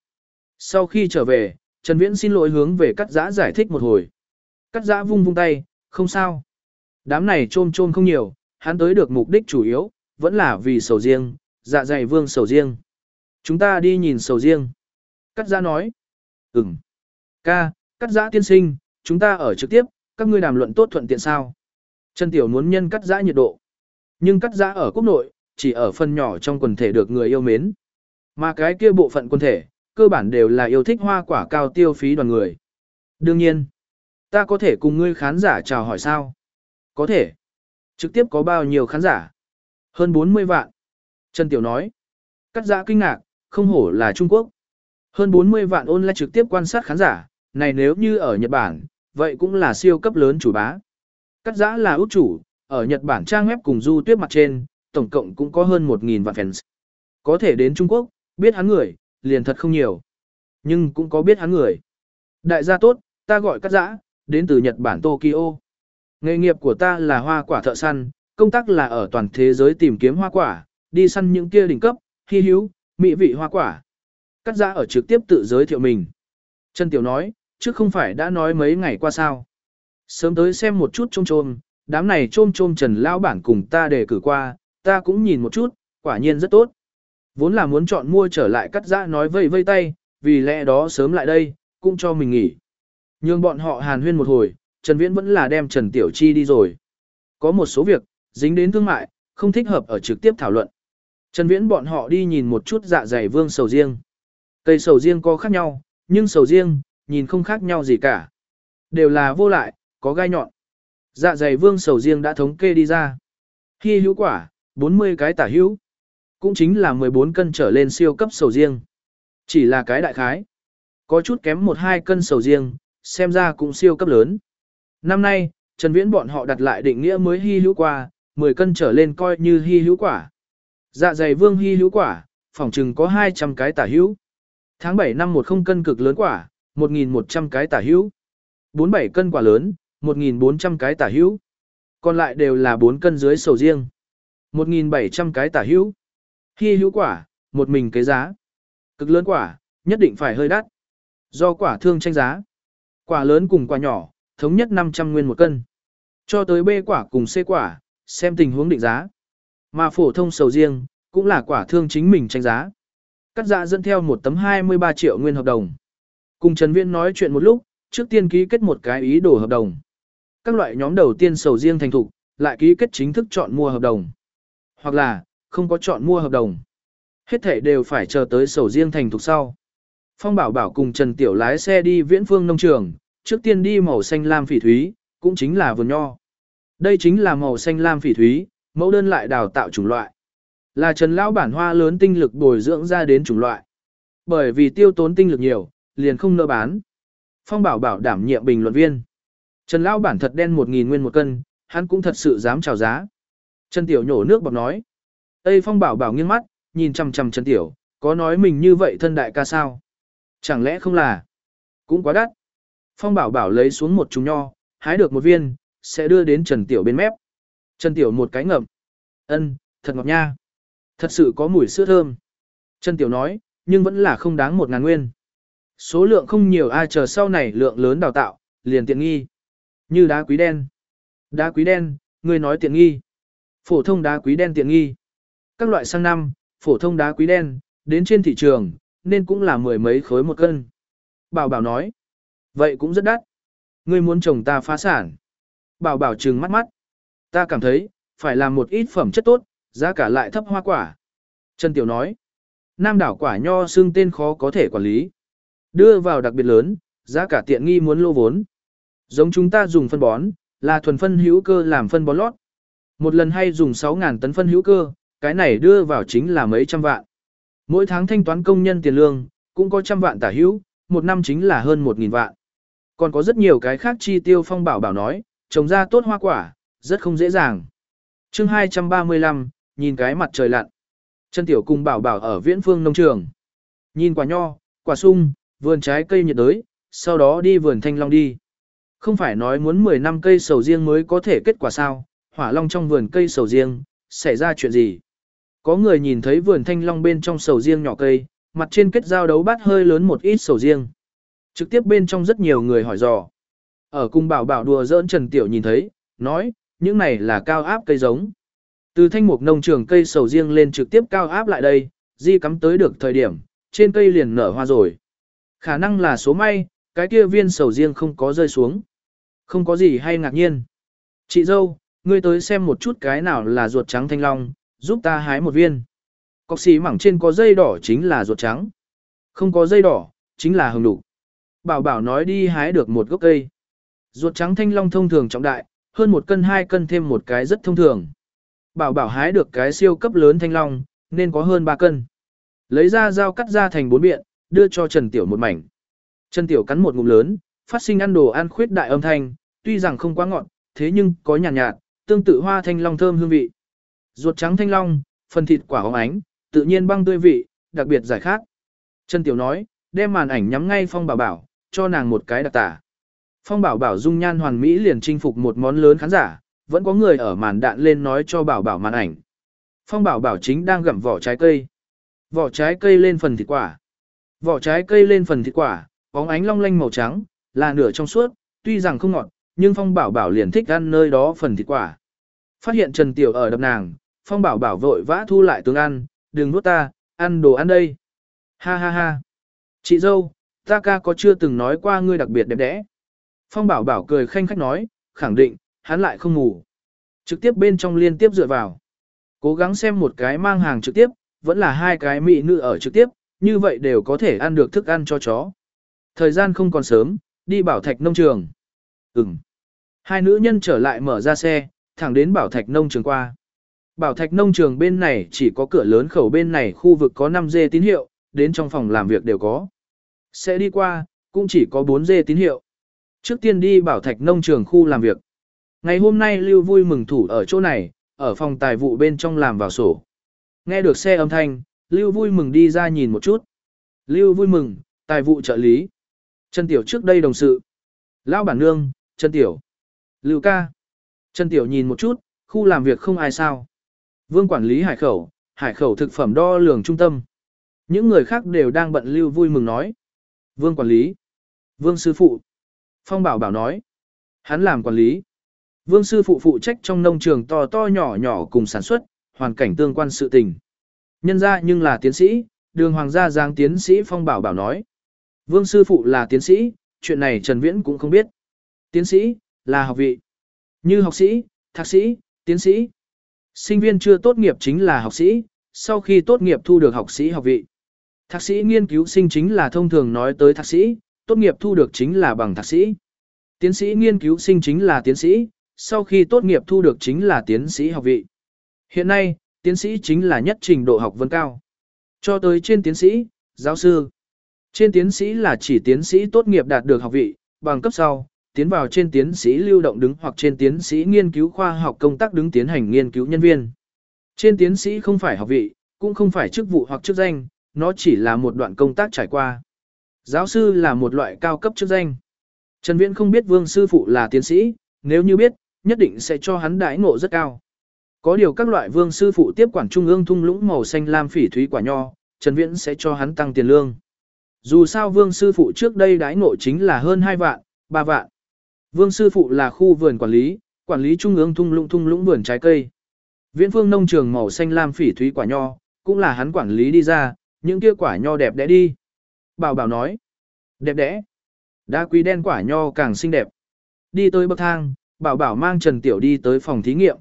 Sau khi trở về, Trần Viễn xin lỗi hướng về cắt giã giải thích một hồi. Cắt giã vung vung tay, không sao. Đám này trôm trôm không nhiều, hắn tới được mục đích chủ yếu, vẫn là vì sầu riêng, dạ dày vương sầu riêng. Chúng ta đi nhìn sầu riêng. Cắt giã nói. Ừm. Ca, cắt giã tiên sinh, chúng ta ở trực tiếp, các ngươi đàm luận tốt thuận tiện sao. Trần Tiểu muốn nhân cắt giã nhiệt độ. Nhưng cắt giã ở quốc nội, chỉ ở phần nhỏ trong quần thể được người yêu mến. Mà cái kia bộ phận quần thể, cơ bản đều là yêu thích hoa quả cao tiêu phí đoàn người. Đương nhiên, ta có thể cùng ngươi khán giả chào hỏi sao? Có thể. Trực tiếp có bao nhiêu khán giả? Hơn 40 vạn. Trần Tiểu nói. Cắt giã kinh ngạc, không hổ là Trung Quốc. Hơn 40 vạn ôn lại trực tiếp quan sát khán giả, này nếu như ở Nhật Bản, vậy cũng là siêu cấp lớn chủ bá. Cắt giã là út chủ, ở Nhật Bản trang web cùng du tuyết mặt trên, tổng cộng cũng có hơn 1.000 vạn fans. Có thể đến Trung Quốc, biết hắn người, liền thật không nhiều. Nhưng cũng có biết hắn người. Đại gia tốt, ta gọi cắt giã, đến từ Nhật Bản Tokyo. Nghề nghiệp của ta là hoa quả thợ săn, công tác là ở toàn thế giới tìm kiếm hoa quả, đi săn những kia đỉnh cấp, hy hữu, mỹ vị hoa quả. Cắt giã ở trực tiếp tự giới thiệu mình. Trần Tiểu nói, trước không phải đã nói mấy ngày qua sao. Sớm tới xem một chút trôm trôm, đám này trôm trôm Trần Lão Bản cùng ta đề cử qua, ta cũng nhìn một chút, quả nhiên rất tốt. Vốn là muốn chọn mua trở lại cắt giã nói vây vây tay, vì lẽ đó sớm lại đây, cũng cho mình nghỉ. Nhưng bọn họ hàn huyên một hồi, Trần Viễn vẫn là đem Trần Tiểu Chi đi rồi. Có một số việc, dính đến thương mại, không thích hợp ở trực tiếp thảo luận. Trần Viễn bọn họ đi nhìn một chút dạ dày vương sầu riêng. Cây sầu riêng có khác nhau, nhưng sầu riêng, nhìn không khác nhau gì cả. Đều là vô lại, có gai nhọn. Dạ dày vương sầu riêng đã thống kê đi ra. Khi hữu quả, 40 cái tả hữu. Cũng chính là 14 cân trở lên siêu cấp sầu riêng. Chỉ là cái đại khái. Có chút kém 1-2 cân sầu riêng, xem ra cũng siêu cấp lớn. Năm nay, Trần Viễn bọn họ đặt lại định nghĩa mới hy hữu quả, 10 cân trở lên coi như hy hữu quả. Dạ dày vương hy hữu quả, phòng trừng có 200 cái tả hữu. Tháng 7 năm một không cân cực lớn quả, 1.100 cái tả hữu. 47 cân quả lớn, 1.400 cái tả hữu. Còn lại đều là 4 cân dưới sầu riêng. 1.700 cái tả hữu. Hy hữu quả, một mình cái giá. Cực lớn quả, nhất định phải hơi đắt. Do quả thương tranh giá. Quả lớn cùng quả nhỏ, thống nhất 500 nguyên một cân. Cho tới B quả cùng C quả, xem tình huống định giá. Mà phổ thông sầu riêng, cũng là quả thương chính mình tranh giá. Cắt dạ dẫn theo một tấm 23 triệu nguyên hợp đồng. Cùng Trần Viễn nói chuyện một lúc, trước tiên ký kết một cái ý đồ hợp đồng. Các loại nhóm đầu tiên sầu riêng thành thục, lại ký kết chính thức chọn mua hợp đồng. Hoặc là, không có chọn mua hợp đồng. Hết thể đều phải chờ tới sầu riêng thành thục sau. Phong Bảo Bảo cùng Trần Tiểu lái xe đi viễn phương nông trường, trước tiên đi màu xanh lam phỉ thúy, cũng chính là vườn nho. Đây chính là màu xanh lam phỉ thúy, mẫu đơn lại đào tạo chủng loại. Là Trần Lão bản hoa lớn tinh lực bồi dưỡng ra đến chủng loại. Bởi vì tiêu tốn tinh lực nhiều, liền không nỡ bán. Phong Bảo Bảo đảm nhiệm bình luận viên. Trần Lão bản thật đen 1.000 nguyên một cân, hắn cũng thật sự dám chào giá. Trần Tiểu nhổ nước bọt nói. Tây Phong Bảo Bảo nghiêng mắt, nhìn chằm chằm Trần Tiểu, có nói mình như vậy thân đại ca sao? Chẳng lẽ không là? Cũng quá đắt. Phong Bảo Bảo lấy xuống một chúng nho, hái được một viên, sẽ đưa đến Trần Tiểu bên mép. Trần Tiểu một cái ngậm. Ân, thật ngọt nha. Thật sự có mùi sữa thơm. Trần Tiểu nói, nhưng vẫn là không đáng một ngàn nguyên. Số lượng không nhiều ai chờ sau này lượng lớn đào tạo, liền tiện nghi. Như đá quý đen. Đá quý đen, người nói tiện nghi. Phổ thông đá quý đen tiện nghi. Các loại sang năm, phổ thông đá quý đen, đến trên thị trường, nên cũng là mười mấy khối một cân. Bảo bảo nói. Vậy cũng rất đắt. Ngươi muốn chồng ta phá sản. Bảo bảo trừng mắt mắt. Ta cảm thấy, phải làm một ít phẩm chất tốt, giá cả lại thấp hoa quả. Trần Tiểu nói. Nam đảo quả nho xương tên khó có thể quản lý. Đưa vào đặc biệt lớn, giá cả tiện nghi muốn lô vốn. Giống chúng ta dùng phân bón, là thuần phân hữu cơ làm phân bón lót. Một lần hay dùng 6.000 tấn phân hữu cơ, cái này đưa vào chính là mấy trăm vạn. Mỗi tháng thanh toán công nhân tiền lương, cũng có trăm vạn tả hữu, một năm chính là hơn một nghìn vạn. Còn có rất nhiều cái khác chi tiêu phong bảo bảo nói, trồng ra tốt hoa quả, rất không dễ dàng. chương 235, nhìn cái mặt trời lặn. Chân tiểu cùng bảo bảo ở viễn phương nông trường. Nhìn quả nho, quả sung, vườn trái cây nhiệt đới, sau đó đi vườn thanh long đi. Không phải nói muốn 10 năm cây sầu riêng mới có thể kết quả sao, hỏa long trong vườn cây sầu riêng, xảy ra chuyện gì. Có người nhìn thấy vườn thanh long bên trong sầu riêng nhỏ cây, mặt trên kết giao đấu bát hơi lớn một ít sầu riêng. Trực tiếp bên trong rất nhiều người hỏi dò. Ở cung bảo bảo đùa giỡn Trần Tiểu nhìn thấy, nói, những này là cao áp cây giống. Từ thanh mục nông trường cây sầu riêng lên trực tiếp cao áp lại đây, di cắm tới được thời điểm, trên cây liền nở hoa rồi. Khả năng là số may, cái kia viên sầu riêng không có rơi xuống. Không có gì hay ngạc nhiên. Chị dâu, ngươi tới xem một chút cái nào là ruột trắng thanh long, giúp ta hái một viên. Cọc xì mảng trên có dây đỏ chính là ruột trắng. Không có dây đỏ, chính là hồng đủ. Bảo bảo nói đi hái được một gốc cây. Ruột trắng thanh long thông thường trọng đại, hơn một cân hai cân thêm một cái rất thông thường. Bảo bảo hái được cái siêu cấp lớn thanh long, nên có hơn 3 cân. Lấy ra dao cắt ra thành bốn biện, đưa cho Trần Tiểu một mảnh. Trần Tiểu cắn một ngụm lớn, phát sinh ăn đồ ăn khuyết đại âm thanh, tuy rằng không quá ngọt, thế nhưng có nhàn nhạt, nhạt, tương tự hoa thanh long thơm hương vị. Ruột trắng thanh long, phần thịt quả óng ánh, tự nhiên băng tươi vị, đặc biệt giải khát. Trần Tiểu nói, đem màn ảnh nhắm ngay Phong Bảo Bảo, cho nàng một cái đặc tả. Phong Bảo Bảo dung nhan hoàn mỹ liền chinh phục một món lớn khán giả, vẫn có người ở màn đạn lên nói cho Bảo Bảo màn ảnh. Phong Bảo Bảo chính đang gặm vỏ trái cây. Vỏ trái cây lên phần thịt quả. Vỏ trái cây lên phần thịt quả, bóng ánh long lanh màu trắng, là nửa trong suốt, tuy rằng không ngọt, nhưng Phong Bảo Bảo liền thích ăn nơi đó phần thịt quả. Phát hiện Trần Tiểu ở đập nàng, Phong Bảo Bảo vội vã thu lại tướng ăn, đừng nuốt ta, ăn đồ ăn đây. Ha ha ha. Chị dâu, ta ca có chưa từng nói qua ngươi đặc biệt đẹp đẽ. Phong Bảo Bảo cười khanh khách nói, khẳng định, hắn lại không ngủ. Trực tiếp bên trong liên tiếp dựa vào. Cố gắng xem một cái mang hàng trực tiếp, vẫn là hai cái mỹ nữ ở trực tiếp, như vậy đều có thể ăn được thức ăn cho chó. Thời gian không còn sớm, đi bảo thạch nông trường. Ừm. Hai nữ nhân trở lại mở ra xe, thẳng đến bảo thạch nông trường qua. Bảo thạch nông trường bên này chỉ có cửa lớn khẩu bên này khu vực có 5G tín hiệu, đến trong phòng làm việc đều có. Sẽ đi qua, cũng chỉ có 4G tín hiệu. Trước tiên đi bảo thạch nông trường khu làm việc. Ngày hôm nay Lưu vui mừng thủ ở chỗ này, ở phòng tài vụ bên trong làm vào sổ. Nghe được xe âm thanh, Lưu vui mừng đi ra nhìn một chút. Lưu vui mừng, tài vụ trợ lý. Trần Tiểu trước đây đồng sự. Lão bản nương, Trần Tiểu. Lưu ca. Trần Tiểu nhìn một chút, khu làm việc không ai sao. Vương quản lý hải khẩu, hải khẩu thực phẩm đo lường trung tâm. Những người khác đều đang bận lưu vui mừng nói. Vương quản lý. Vương sư phụ. Phong bảo bảo nói. Hắn làm quản lý. Vương sư phụ phụ trách trong nông trường to to nhỏ nhỏ cùng sản xuất, hoàn cảnh tương quan sự tình. Nhân ra nhưng là tiến sĩ, đường hoàng gia giang tiến sĩ Phong bảo bảo nói. Vương sư phụ là tiến sĩ, chuyện này Trần Viễn cũng không biết. Tiến sĩ, là học vị. Như học sĩ, thạc sĩ, tiến sĩ. Sinh viên chưa tốt nghiệp chính là học sĩ, sau khi tốt nghiệp thu được học sĩ học vị. Thạc sĩ nghiên cứu sinh chính là thông thường nói tới thạc sĩ, tốt nghiệp thu được chính là bằng thạc sĩ. Tiến sĩ nghiên cứu sinh chính là tiến sĩ, sau khi tốt nghiệp thu được chính là tiến sĩ học vị. Hiện nay, tiến sĩ chính là nhất trình độ học vấn cao. Cho tới trên tiến sĩ, giáo sư. Trên tiến sĩ là chỉ tiến sĩ tốt nghiệp đạt được học vị, bằng cấp sau, tiến vào trên tiến sĩ lưu động đứng hoặc trên tiến sĩ nghiên cứu khoa học công tác đứng tiến hành nghiên cứu nhân viên. Trên tiến sĩ không phải học vị, cũng không phải chức vụ hoặc chức danh, nó chỉ là một đoạn công tác trải qua. Giáo sư là một loại cao cấp chức danh. Trần Viễn không biết vương sư phụ là tiến sĩ, nếu như biết, nhất định sẽ cho hắn đãi ngộ rất cao. Có điều các loại vương sư phụ tiếp quản trung ương thung lũng màu xanh lam phỉ thúy quả nho, Trần Viễn sẽ cho hắn tăng tiền lương. Dù sao vương sư phụ trước đây đãi ngộ chính là hơn 2 vạn, 3 vạn. Vương sư phụ là khu vườn quản lý, quản lý trung ương thung lũng thung lũng vườn trái cây. Viễn phương nông trường màu xanh lam phỉ thúy quả nho, cũng là hắn quản lý đi ra, những kia quả nho đẹp đẽ đi. Bảo bảo nói, đẹp đẽ. Đá quý đen quả nho càng xinh đẹp. Đi tới bậc thang, bảo bảo mang Trần Tiểu đi tới phòng thí nghiệm.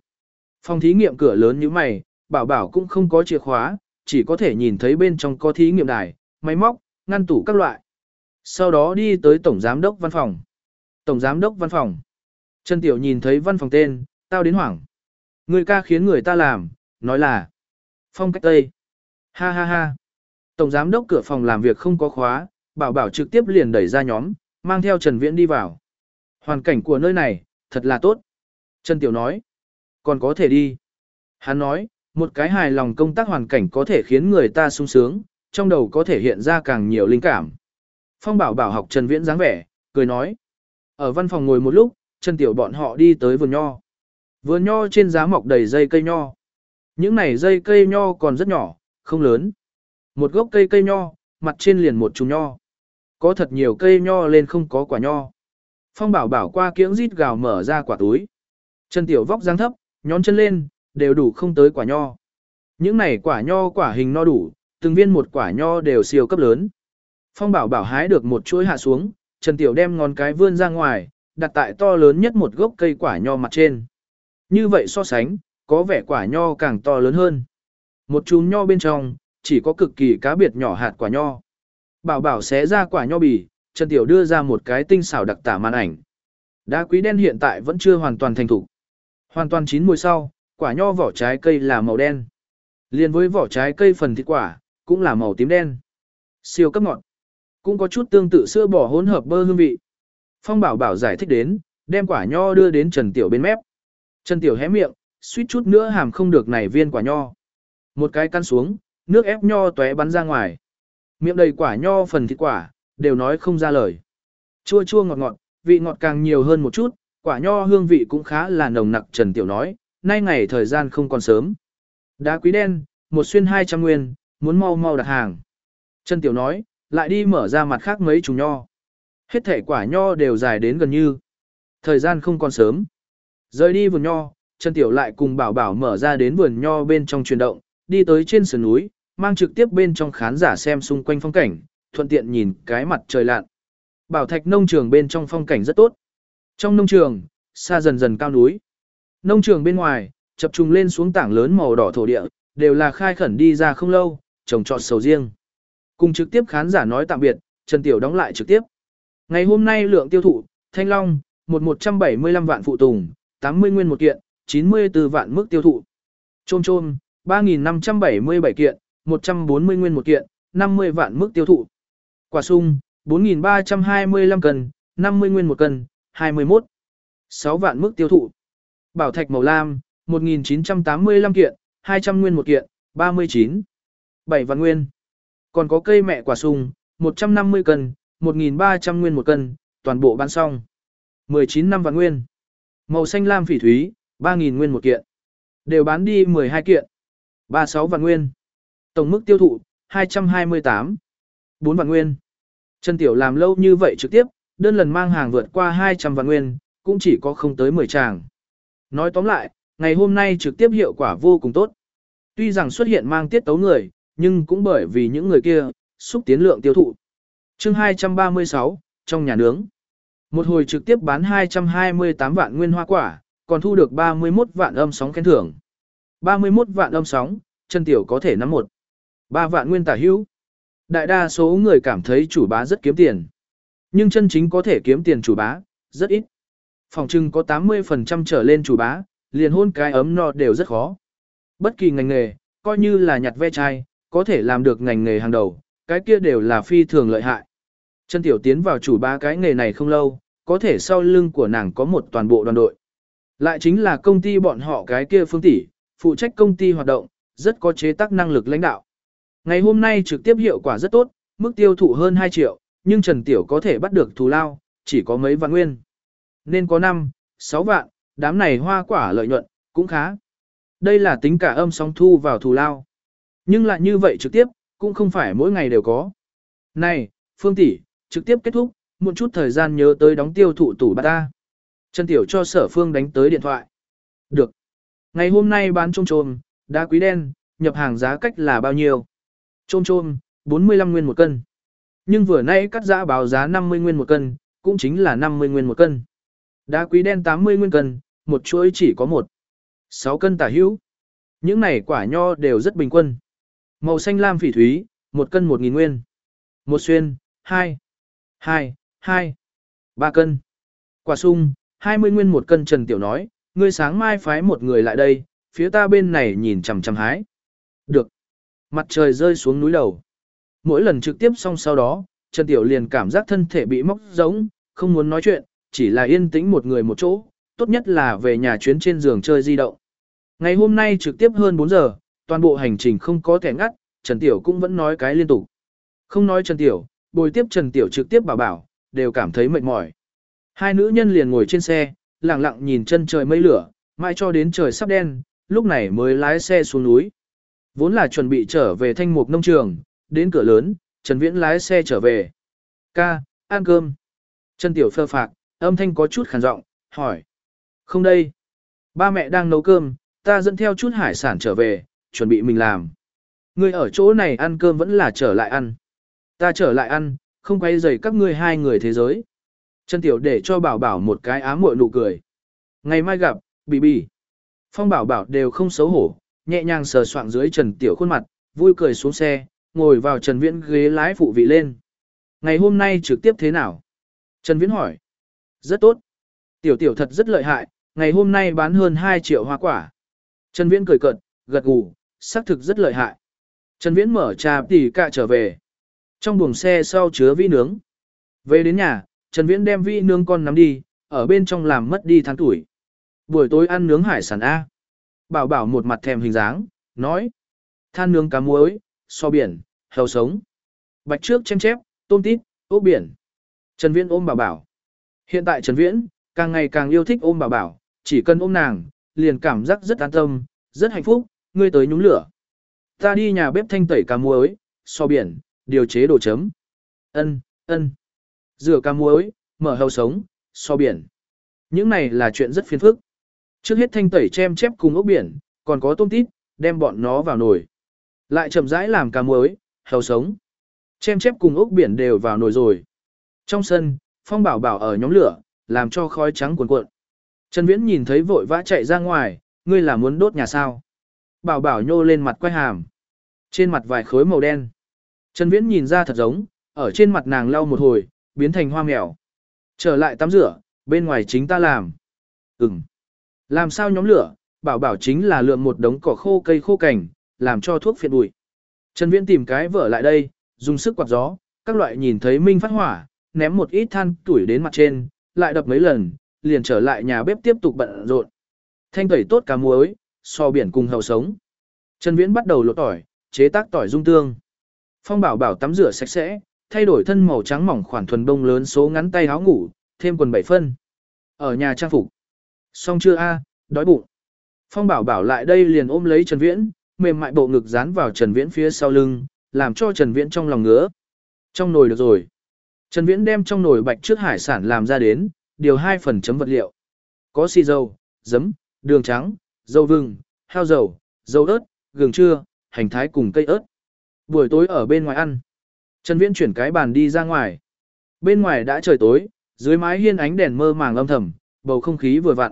Phòng thí nghiệm cửa lớn như mày, bảo bảo cũng không có chìa khóa, chỉ có thể nhìn thấy bên trong có thí nghiệm đài, máy móc, ngăn tủ các loại. Sau đó đi tới tổng giám đốc văn phòng. Tổng giám đốc văn phòng. Trần Tiểu nhìn thấy văn phòng tên, tao đến hoảng. Người ca khiến người ta làm, nói là phong cách Tây. Ha ha ha. Tổng giám đốc cửa phòng làm việc không có khóa, bảo bảo trực tiếp liền đẩy ra nhóm, mang theo Trần Viễn đi vào. Hoàn cảnh của nơi này, thật là tốt. Trần Tiểu nói, còn có thể đi. Hắn nói, một cái hài lòng công tác hoàn cảnh có thể khiến người ta sung sướng, trong đầu có thể hiện ra càng nhiều linh cảm. Phong bảo bảo học Trần Viễn dáng vẻ, cười nói. Ở văn phòng ngồi một lúc, Trần Tiểu bọn họ đi tới vườn nho. Vườn nho trên giá mọc đầy dây cây nho. Những này dây cây nho còn rất nhỏ, không lớn. Một gốc cây cây nho, mặt trên liền một chùm nho. Có thật nhiều cây nho lên không có quả nho. Phong bảo bảo qua kiếng rít gào mở ra quả túi. chân Tiểu vóc dáng thấp, nhón chân lên, đều đủ không tới quả nho. Những này quả nho quả hình no đủ, từng viên một quả nho đều siêu cấp lớn. Phong bảo bảo hái được một chuỗi hạ xuống, Trần Tiểu đem ngón cái vươn ra ngoài, đặt tại to lớn nhất một gốc cây quả nho mặt trên. Như vậy so sánh, có vẻ quả nho càng to lớn hơn. Một chùm nho bên trong, chỉ có cực kỳ cá biệt nhỏ hạt quả nho. Bảo bảo xé ra quả nho bì, Trần Tiểu đưa ra một cái tinh xảo đặc tả màn ảnh. Đá quý đen hiện tại vẫn chưa hoàn toàn thành thủ. Hoàn toàn chín mùi sau, quả nho vỏ trái cây là màu đen. Liên với vỏ trái cây phần thịt quả, cũng là màu tím đen. Siêu cấp ngọt. Cũng có chút tương tự sữa bò hỗn hợp bơ hương vị. Phong bảo bảo giải thích đến, đem quả nho đưa đến Trần Tiểu bên mép. Trần Tiểu hé miệng, suýt chút nữa hàm không được này viên quả nho. Một cái căn xuống, nước ép nho tóe bắn ra ngoài. Miệng đầy quả nho phần thịt quả, đều nói không ra lời. Chua chua ngọt ngọt, vị ngọt càng nhiều hơn một chút, quả nho hương vị cũng khá là nồng nặc Trần Tiểu nói, nay ngày thời gian không còn sớm. Đá quý đen, một xuyên 200 nguyên, muốn mau mau đặt hàng. Trần Tiểu nói, lại đi mở ra mặt khác mấy chùm nho. Hết thể quả nho đều dài đến gần như. Thời gian không còn sớm. Rời đi vườn nho, Trần Tiểu lại cùng bảo bảo mở ra đến vườn nho bên trong chuyển động, đi tới trên sườn núi, mang trực tiếp bên trong khán giả xem xung quanh phong cảnh, thuận tiện nhìn cái mặt trời lặn. Bảo thạch nông trường bên trong phong cảnh rất tốt. Trong nông trường, xa dần dần cao núi. Nông trường bên ngoài, chập trùng lên xuống tảng lớn màu đỏ thổ địa, đều là khai khẩn đi ra không lâu, trồng trọt sầu riêng. Cùng trực tiếp khán giả nói tạm biệt, Trần Tiểu đóng lại trực tiếp. Ngày hôm nay lượng tiêu thụ, Thanh Long, 1175 vạn phụ tùng, 80 nguyên một kiện, 94 vạn mức tiêu thụ. Trôm trôm, 3.577 kiện, 140 nguyên một kiện, 50 vạn mức tiêu thụ. Quả sung, 4.325 cân, 50 nguyên một cân, 21. 6 vạn mức tiêu thụ. Bảo thạch màu lam, 1.985 kiện, 200 nguyên một kiện, 39. 7 vạn nguyên. Còn có cây mẹ quả sung, 150 cân, 1.300 nguyên một cân, toàn bộ bán xong. 19 năm vạn nguyên. Màu xanh lam phỉ thúy, 3.000 nguyên một kiện. Đều bán đi 12 kiện. 36 vạn nguyên. Tổng mức tiêu thụ, 228. 4 vạn nguyên. Trần Tiểu làm lâu như vậy trực tiếp, đơn lần mang hàng vượt qua 200 vạn nguyên, cũng chỉ có không tới 10 tràng. Nói tóm lại, ngày hôm nay trực tiếp hiệu quả vô cùng tốt. Tuy rằng xuất hiện mang tiết tấu người, nhưng cũng bởi vì những người kia, xúc tiến lượng tiêu thụ. chương 236, trong nhà nướng. Một hồi trực tiếp bán 228 vạn nguyên hoa quả, còn thu được 31 vạn âm sóng khen thưởng. 31 vạn âm sóng, chân tiểu có thể nắm một. 3 vạn nguyên tả hữu. Đại đa số người cảm thấy chủ bá rất kiếm tiền. Nhưng chân chính có thể kiếm tiền chủ bá, rất ít. Phòng trưng có 80% trở lên chủ bá, liền hôn cái ấm no đều rất khó. Bất kỳ ngành nghề, coi như là nhặt ve chai, có thể làm được ngành nghề hàng đầu, cái kia đều là phi thường lợi hại. Chân tiểu tiến vào chủ bá cái nghề này không lâu, có thể sau lưng của nàng có một toàn bộ đoàn đội. Lại chính là công ty bọn họ cái kia phương tỷ, phụ trách công ty hoạt động, rất có chế tác năng lực lãnh đạo. Ngày hôm nay trực tiếp hiệu quả rất tốt, mức tiêu thụ hơn 2 triệu, nhưng Trần Tiểu có thể bắt được thù lao, chỉ có mấy vạn nguyên. Nên có 5, 6 vạn, đám này hoa quả lợi nhuận, cũng khá. Đây là tính cả âm sóng thu vào thù lao. Nhưng lại như vậy trực tiếp, cũng không phải mỗi ngày đều có. Này, Phương tỷ, trực tiếp kết thúc, một chút thời gian nhớ tới đóng tiêu thụ tủ bát ta. Trần Tiểu cho sở phương đánh tới điện thoại. Được. Ngày hôm nay bán trông trồm, đá quý đen, nhập hàng giá cách là bao nhiêu? Chôm chôm, 45 nguyên một cân. Nhưng vừa nay cắt giã báo giá 50 nguyên một cân, cũng chính là 50 nguyên một cân. Đá quý đen 80 nguyên cân, một chuỗi chỉ có một. 6 cân tả hữu. Những này quả nho đều rất bình quân. Màu xanh lam phỉ thúy, một cân 1.000 nguyên. Một xuyên, 2, 2, 2, 3 cân. Quả sung, 20 nguyên một cân Trần Tiểu nói, ngươi sáng mai phái một người lại đây, phía ta bên này nhìn chằm chằm hái. Được. Mặt trời rơi xuống núi đầu. Mỗi lần trực tiếp xong sau đó, Trần Tiểu liền cảm giác thân thể bị móc giống, không muốn nói chuyện, chỉ là yên tĩnh một người một chỗ, tốt nhất là về nhà chuyến trên giường chơi di động. Ngày hôm nay trực tiếp hơn 4 giờ, toàn bộ hành trình không có thẻ ngắt, Trần Tiểu cũng vẫn nói cái liên tục. Không nói Trần Tiểu, bồi tiếp Trần Tiểu trực tiếp bảo bảo, đều cảm thấy mệt mỏi. Hai nữ nhân liền ngồi trên xe, lặng lặng nhìn chân trời mây lửa, mãi cho đến trời sắp đen, lúc này mới lái xe xuống núi. Vốn là chuẩn bị trở về thanh mục nông trường, đến cửa lớn, Trần Viễn lái xe trở về. Ca, ăn cơm. Trần Tiểu phơ phạc, âm thanh có chút khàn giọng, hỏi. Không đây. Ba mẹ đang nấu cơm, ta dẫn theo chút hải sản trở về, chuẩn bị mình làm. Ngươi ở chỗ này ăn cơm vẫn là trở lại ăn. Ta trở lại ăn, không quay rầy các ngươi hai người thế giới. Trần Tiểu để cho bảo bảo một cái ám muội nụ cười. Ngày mai gặp, bì bì. Phong bảo bảo đều không xấu hổ, nhẹ nhàng sờ soạng dưới Trần Tiểu khuôn mặt, vui cười xuống xe, ngồi vào Trần Viễn ghế lái phụ vị lên. Ngày hôm nay trực tiếp thế nào? Trần Viễn hỏi. Rất tốt. Tiểu Tiểu thật rất lợi hại, ngày hôm nay bán hơn 2 triệu hoa quả. Trần Viễn cười cợt, gật gù, xác thực rất lợi hại. Trần Viễn mở trà tỉ cạ trở về. Trong buồng xe sau chứa vi nướng. Về đến nhà, Trần Viễn đem vi nướng con nắm đi, ở bên trong làm mất đi tháng tuổi. Buổi tối ăn nướng hải sản A. Bảo bảo một mặt thèm hình dáng, nói. Than nướng cá muối, so biển, hầu sống. Bạch trước chém chép, tôm tít, ốc biển. Trần Viễn ôm bảo bảo. Hiện tại Trần Viễn, càng ngày càng yêu thích ôm bảo bảo, chỉ cần ôm nàng, liền cảm giác rất an tâm, rất hạnh phúc, ngươi tới nhúng lửa. Ta đi nhà bếp thanh tẩy cá muối, so biển, điều chế đồ chấm. Ân, ân. Rửa cá muối, mở hầu sống, so biển. Những này là chuyện rất phiền phức. Trước hết thanh tẩy chem chép cùng ốc biển, còn có tôm tít, đem bọn nó vào nồi. Lại chậm rãi làm cá muối, hầu sống. Chem chép cùng ốc biển đều vào nồi rồi. Trong sân, Phong Bảo Bảo ở nhóm lửa, làm cho khói trắng cuồn cuộn. Trần Viễn nhìn thấy vội vã chạy ra ngoài, ngươi là muốn đốt nhà sao? Bảo Bảo nhô lên mặt quay hàm. Trên mặt vài khối màu đen. Trần Viễn nhìn ra thật giống, ở trên mặt nàng lau một hồi, biến thành hoa mèo. Trở lại tắm rửa, bên ngoài chính ta làm. Ừm. Làm sao nhóm lửa, bảo bảo chính là lượm một đống cỏ khô cây khô cảnh làm cho thuốc phiện bụi. Trần Viễn tìm cái vở lại đây, dùng sức quạt gió, các loại nhìn thấy minh phát hỏa, ném một ít than tuổi đến mặt trên, lại đập mấy lần, liền trở lại nhà bếp tiếp tục bận rộn. Thanh tẩy tốt cá muối, so biển cùng hầu sống. Trần Viễn bắt đầu lột tỏi, chế tác tỏi dung tương. Phong Bảo Bảo tắm rửa sạch sẽ, thay đổi thân màu trắng mỏng khoản thuần bông lớn số ngắn tay áo ngủ, thêm quần bảy phân. Ở nhà trang phục. Xong chưa a, đói bụng. Phong Bảo Bảo lại đây liền ôm lấy Trần Viễn, mềm mại bộ ngực dán vào Trần Viễn phía sau lưng, làm cho Trần Viễn trong lòng ngứa. Trong nồi được rồi. Trần Viễn đem trong nồi bạch trước hải sản làm ra đến, điều hai phần chấm vật liệu. Có xì dầu, giấm, đường trắng, dầu vừng, heo dầu, dầu ớt, gừng trưa hành thái cùng cây ớt. Buổi tối ở bên ngoài ăn. Trần Viễn chuyển cái bàn đi ra ngoài. Bên ngoài đã trời tối, dưới mái hiên ánh đèn mơ màng âm thầm, bầu không khí vừa vặn.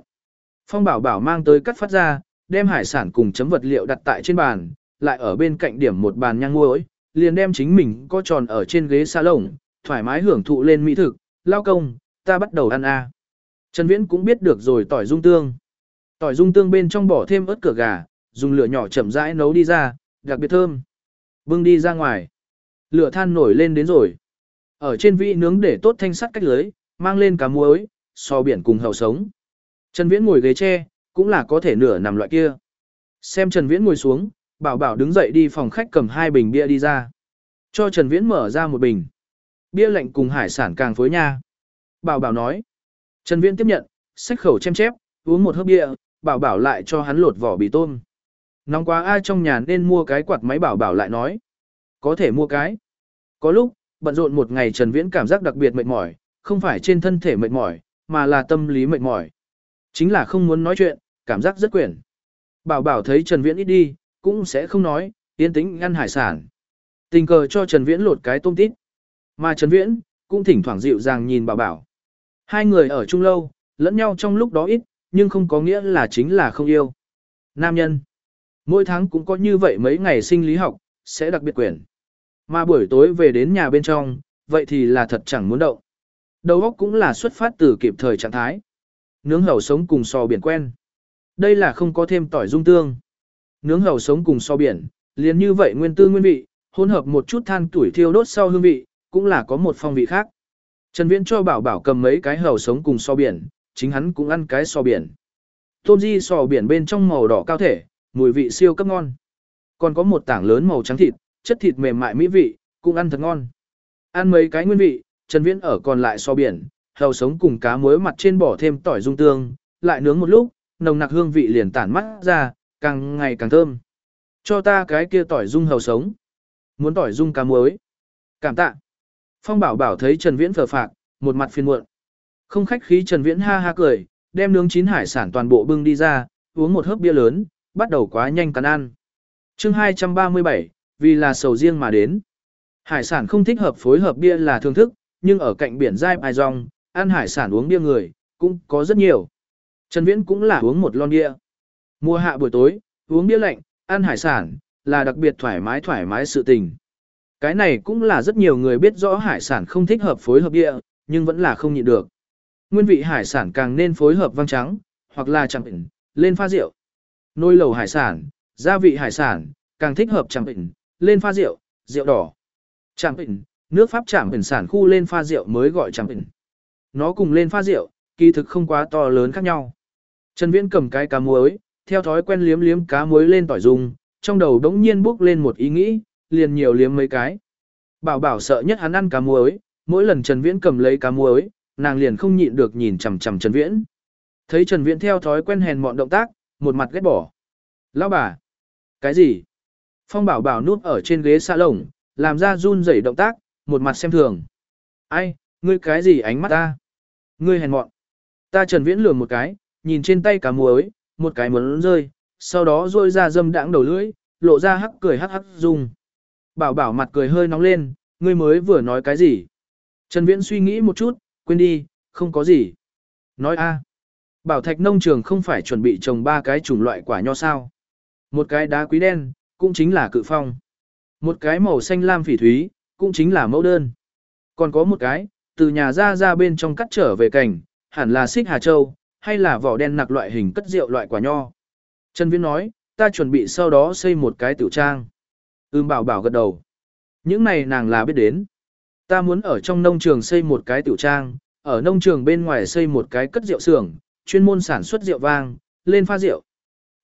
Phong Bảo Bảo mang tới cắt phát ra, đem hải sản cùng chấm vật liệu đặt tại trên bàn, lại ở bên cạnh điểm một bàn nhang muối, liền đem chính mình co tròn ở trên ghế salon, thoải mái hưởng thụ lên mỹ thực, lao công, ta bắt đầu ăn a. Trần Viễn cũng biết được rồi tỏi dung tương. Tỏi dung tương bên trong bỏ thêm ớt cửa gà, dùng lửa nhỏ chậm rãi nấu đi ra, đặc biệt thơm. Bưng đi ra ngoài. Lửa than nổi lên đến rồi. Ở trên vị nướng để tốt thanh sắt cách lưới, mang lên cá muối, so biển cùng hậu sống. Trần Viễn ngồi ghế tre, cũng là có thể nửa nằm loại kia. Xem Trần Viễn ngồi xuống, Bảo Bảo đứng dậy đi phòng khách cầm hai bình bia đi ra. Cho Trần Viễn mở ra một bình. Bia lạnh cùng hải sản càng phối nha. Bảo Bảo nói. Trần Viễn tiếp nhận, xách khẩu chém chép, uống một hớp bia, Bảo Bảo lại cho hắn lột vỏ bì tôm. Nóng quá ai trong nhà nên mua cái quạt máy Bảo Bảo lại nói. Có thể mua cái. Có lúc, bận rộn một ngày Trần Viễn cảm giác đặc biệt mệt mỏi, không phải trên thân thể mệt mỏi, mà là tâm lý mệt mỏi. Chính là không muốn nói chuyện, cảm giác rất quyển. Bảo bảo thấy Trần Viễn ít đi, cũng sẽ không nói, yên tĩnh ăn hải sản. Tình cờ cho Trần Viễn lột cái tôm tít. Mà Trần Viễn, cũng thỉnh thoảng dịu dàng nhìn bảo bảo. Hai người ở chung lâu, lẫn nhau trong lúc đó ít, nhưng không có nghĩa là chính là không yêu. Nam nhân. Mỗi tháng cũng có như vậy mấy ngày sinh lý học, sẽ đặc biệt quyển. Mà buổi tối về đến nhà bên trong, vậy thì là thật chẳng muốn động. Đầu óc cũng là xuất phát từ kịp thời trạng thái. Nướng hầu sống cùng sò biển quen. Đây là không có thêm tỏi dung tương. Nướng hầu sống cùng sò biển, liền như vậy nguyên tư nguyên vị, hỗn hợp một chút than tuổi thiêu đốt sau hương vị, cũng là có một phong vị khác. Trần Viễn cho bảo bảo cầm mấy cái hầu sống cùng sò biển, chính hắn cũng ăn cái sò biển. Tôm di sò biển bên trong màu đỏ cao thể, mùi vị siêu cấp ngon. Còn có một tảng lớn màu trắng thịt, chất thịt mềm mại mỹ vị, cũng ăn thật ngon. Ăn mấy cái nguyên vị, Trần Viễn ở còn lại sò biển, hầu sống cùng cá muối mặt trên bỏ thêm tỏi dung tương, lại nướng một lúc, nồng nặc hương vị liền tản mắt ra, càng ngày càng thơm. Cho ta cái kia tỏi dung hầu sống. Muốn tỏi dung cá muối. Cảm tạ. Phong bảo bảo thấy Trần Viễn phờ phạc, một mặt phiền muộn. Không khách khí Trần Viễn ha ha cười, đem nướng chín hải sản toàn bộ bưng đi ra, uống một hớp bia lớn, bắt đầu quá nhanh cắn ăn. Chương 237, vì là sầu riêng mà đến. Hải sản không thích hợp phối hợp bia là thưởng thức, nhưng ở cạnh biển Giai bài Dòng, ăn hải sản uống bia người, cũng có rất nhiều. Trần Viễn cũng là uống một lon bia. Mùa hạ buổi tối, uống bia lạnh, ăn hải sản, là đặc biệt thoải mái thoải mái sự tình. Cái này cũng là rất nhiều người biết rõ hải sản không thích hợp phối hợp bia, nhưng vẫn là không nhịn được. Nguyên vị hải sản càng nên phối hợp vang trắng, hoặc là chẳng bình, lên pha rượu. Nồi lẩu hải sản, gia vị hải sản, càng thích hợp chẳng bình, lên pha rượu, rượu đỏ. Chẳng bình, nước Pháp chẳng bình sản khu lên pha rượu mới gọi chẳng bình. Nó cùng lên pha rượu, kỳ thực không quá to lớn khác nhau. Trần Viễn cầm cái cá muối, theo thói quen liếm liếm cá muối lên tỏi dùng, trong đầu đống nhiên bước lên một ý nghĩ, liền nhiều liếm mấy cái. Bảo bảo sợ nhất hắn ăn cá muối, mỗi lần Trần Viễn cầm lấy cá muối, nàng liền không nhịn được nhìn chằm chằm Trần Viễn. Thấy Trần Viễn theo thói quen hèn mọn động tác, một mặt ghét bỏ. Lão bà! Cái gì? Phong bảo bảo núp ở trên ghế xa lồng, làm ra run rẩy động tác, một mặt xem thường. Ai, ngươi cái gì ánh mắt ta? Ngươi hèn mọn. Ta Trần Viễn lườm một cái, nhìn trên tay cá muối, một cái muốn rơi, sau đó rôi ra dâm đãng đầu lưỡi, lộ ra hắc cười hắc hắc dùng. Bảo bảo mặt cười hơi nóng lên, ngươi mới vừa nói cái gì? Trần Viễn suy nghĩ một chút, quên đi, không có gì. Nói a, Bảo thạch nông trường không phải chuẩn bị trồng ba cái chủng loại quả nho sao. Một cái đá quý đen, cũng chính là cự phong. Một cái màu xanh lam phỉ thúy, cũng chính là mẫu đơn. Còn có một cái, từ nhà ra ra bên trong cắt trở về cảnh, hẳn là xích Hà Châu, hay là vỏ đen nặc loại hình cất rượu loại quả nho. Trần Viễn nói, ta chuẩn bị sau đó xây một cái tiểu trang. Ưm bảo bảo gật đầu. Những này nàng là biết đến. Ta muốn ở trong nông trường xây một cái tiểu trang, ở nông trường bên ngoài xây một cái cất rượu xưởng, chuyên môn sản xuất rượu vang, lên pha rượu.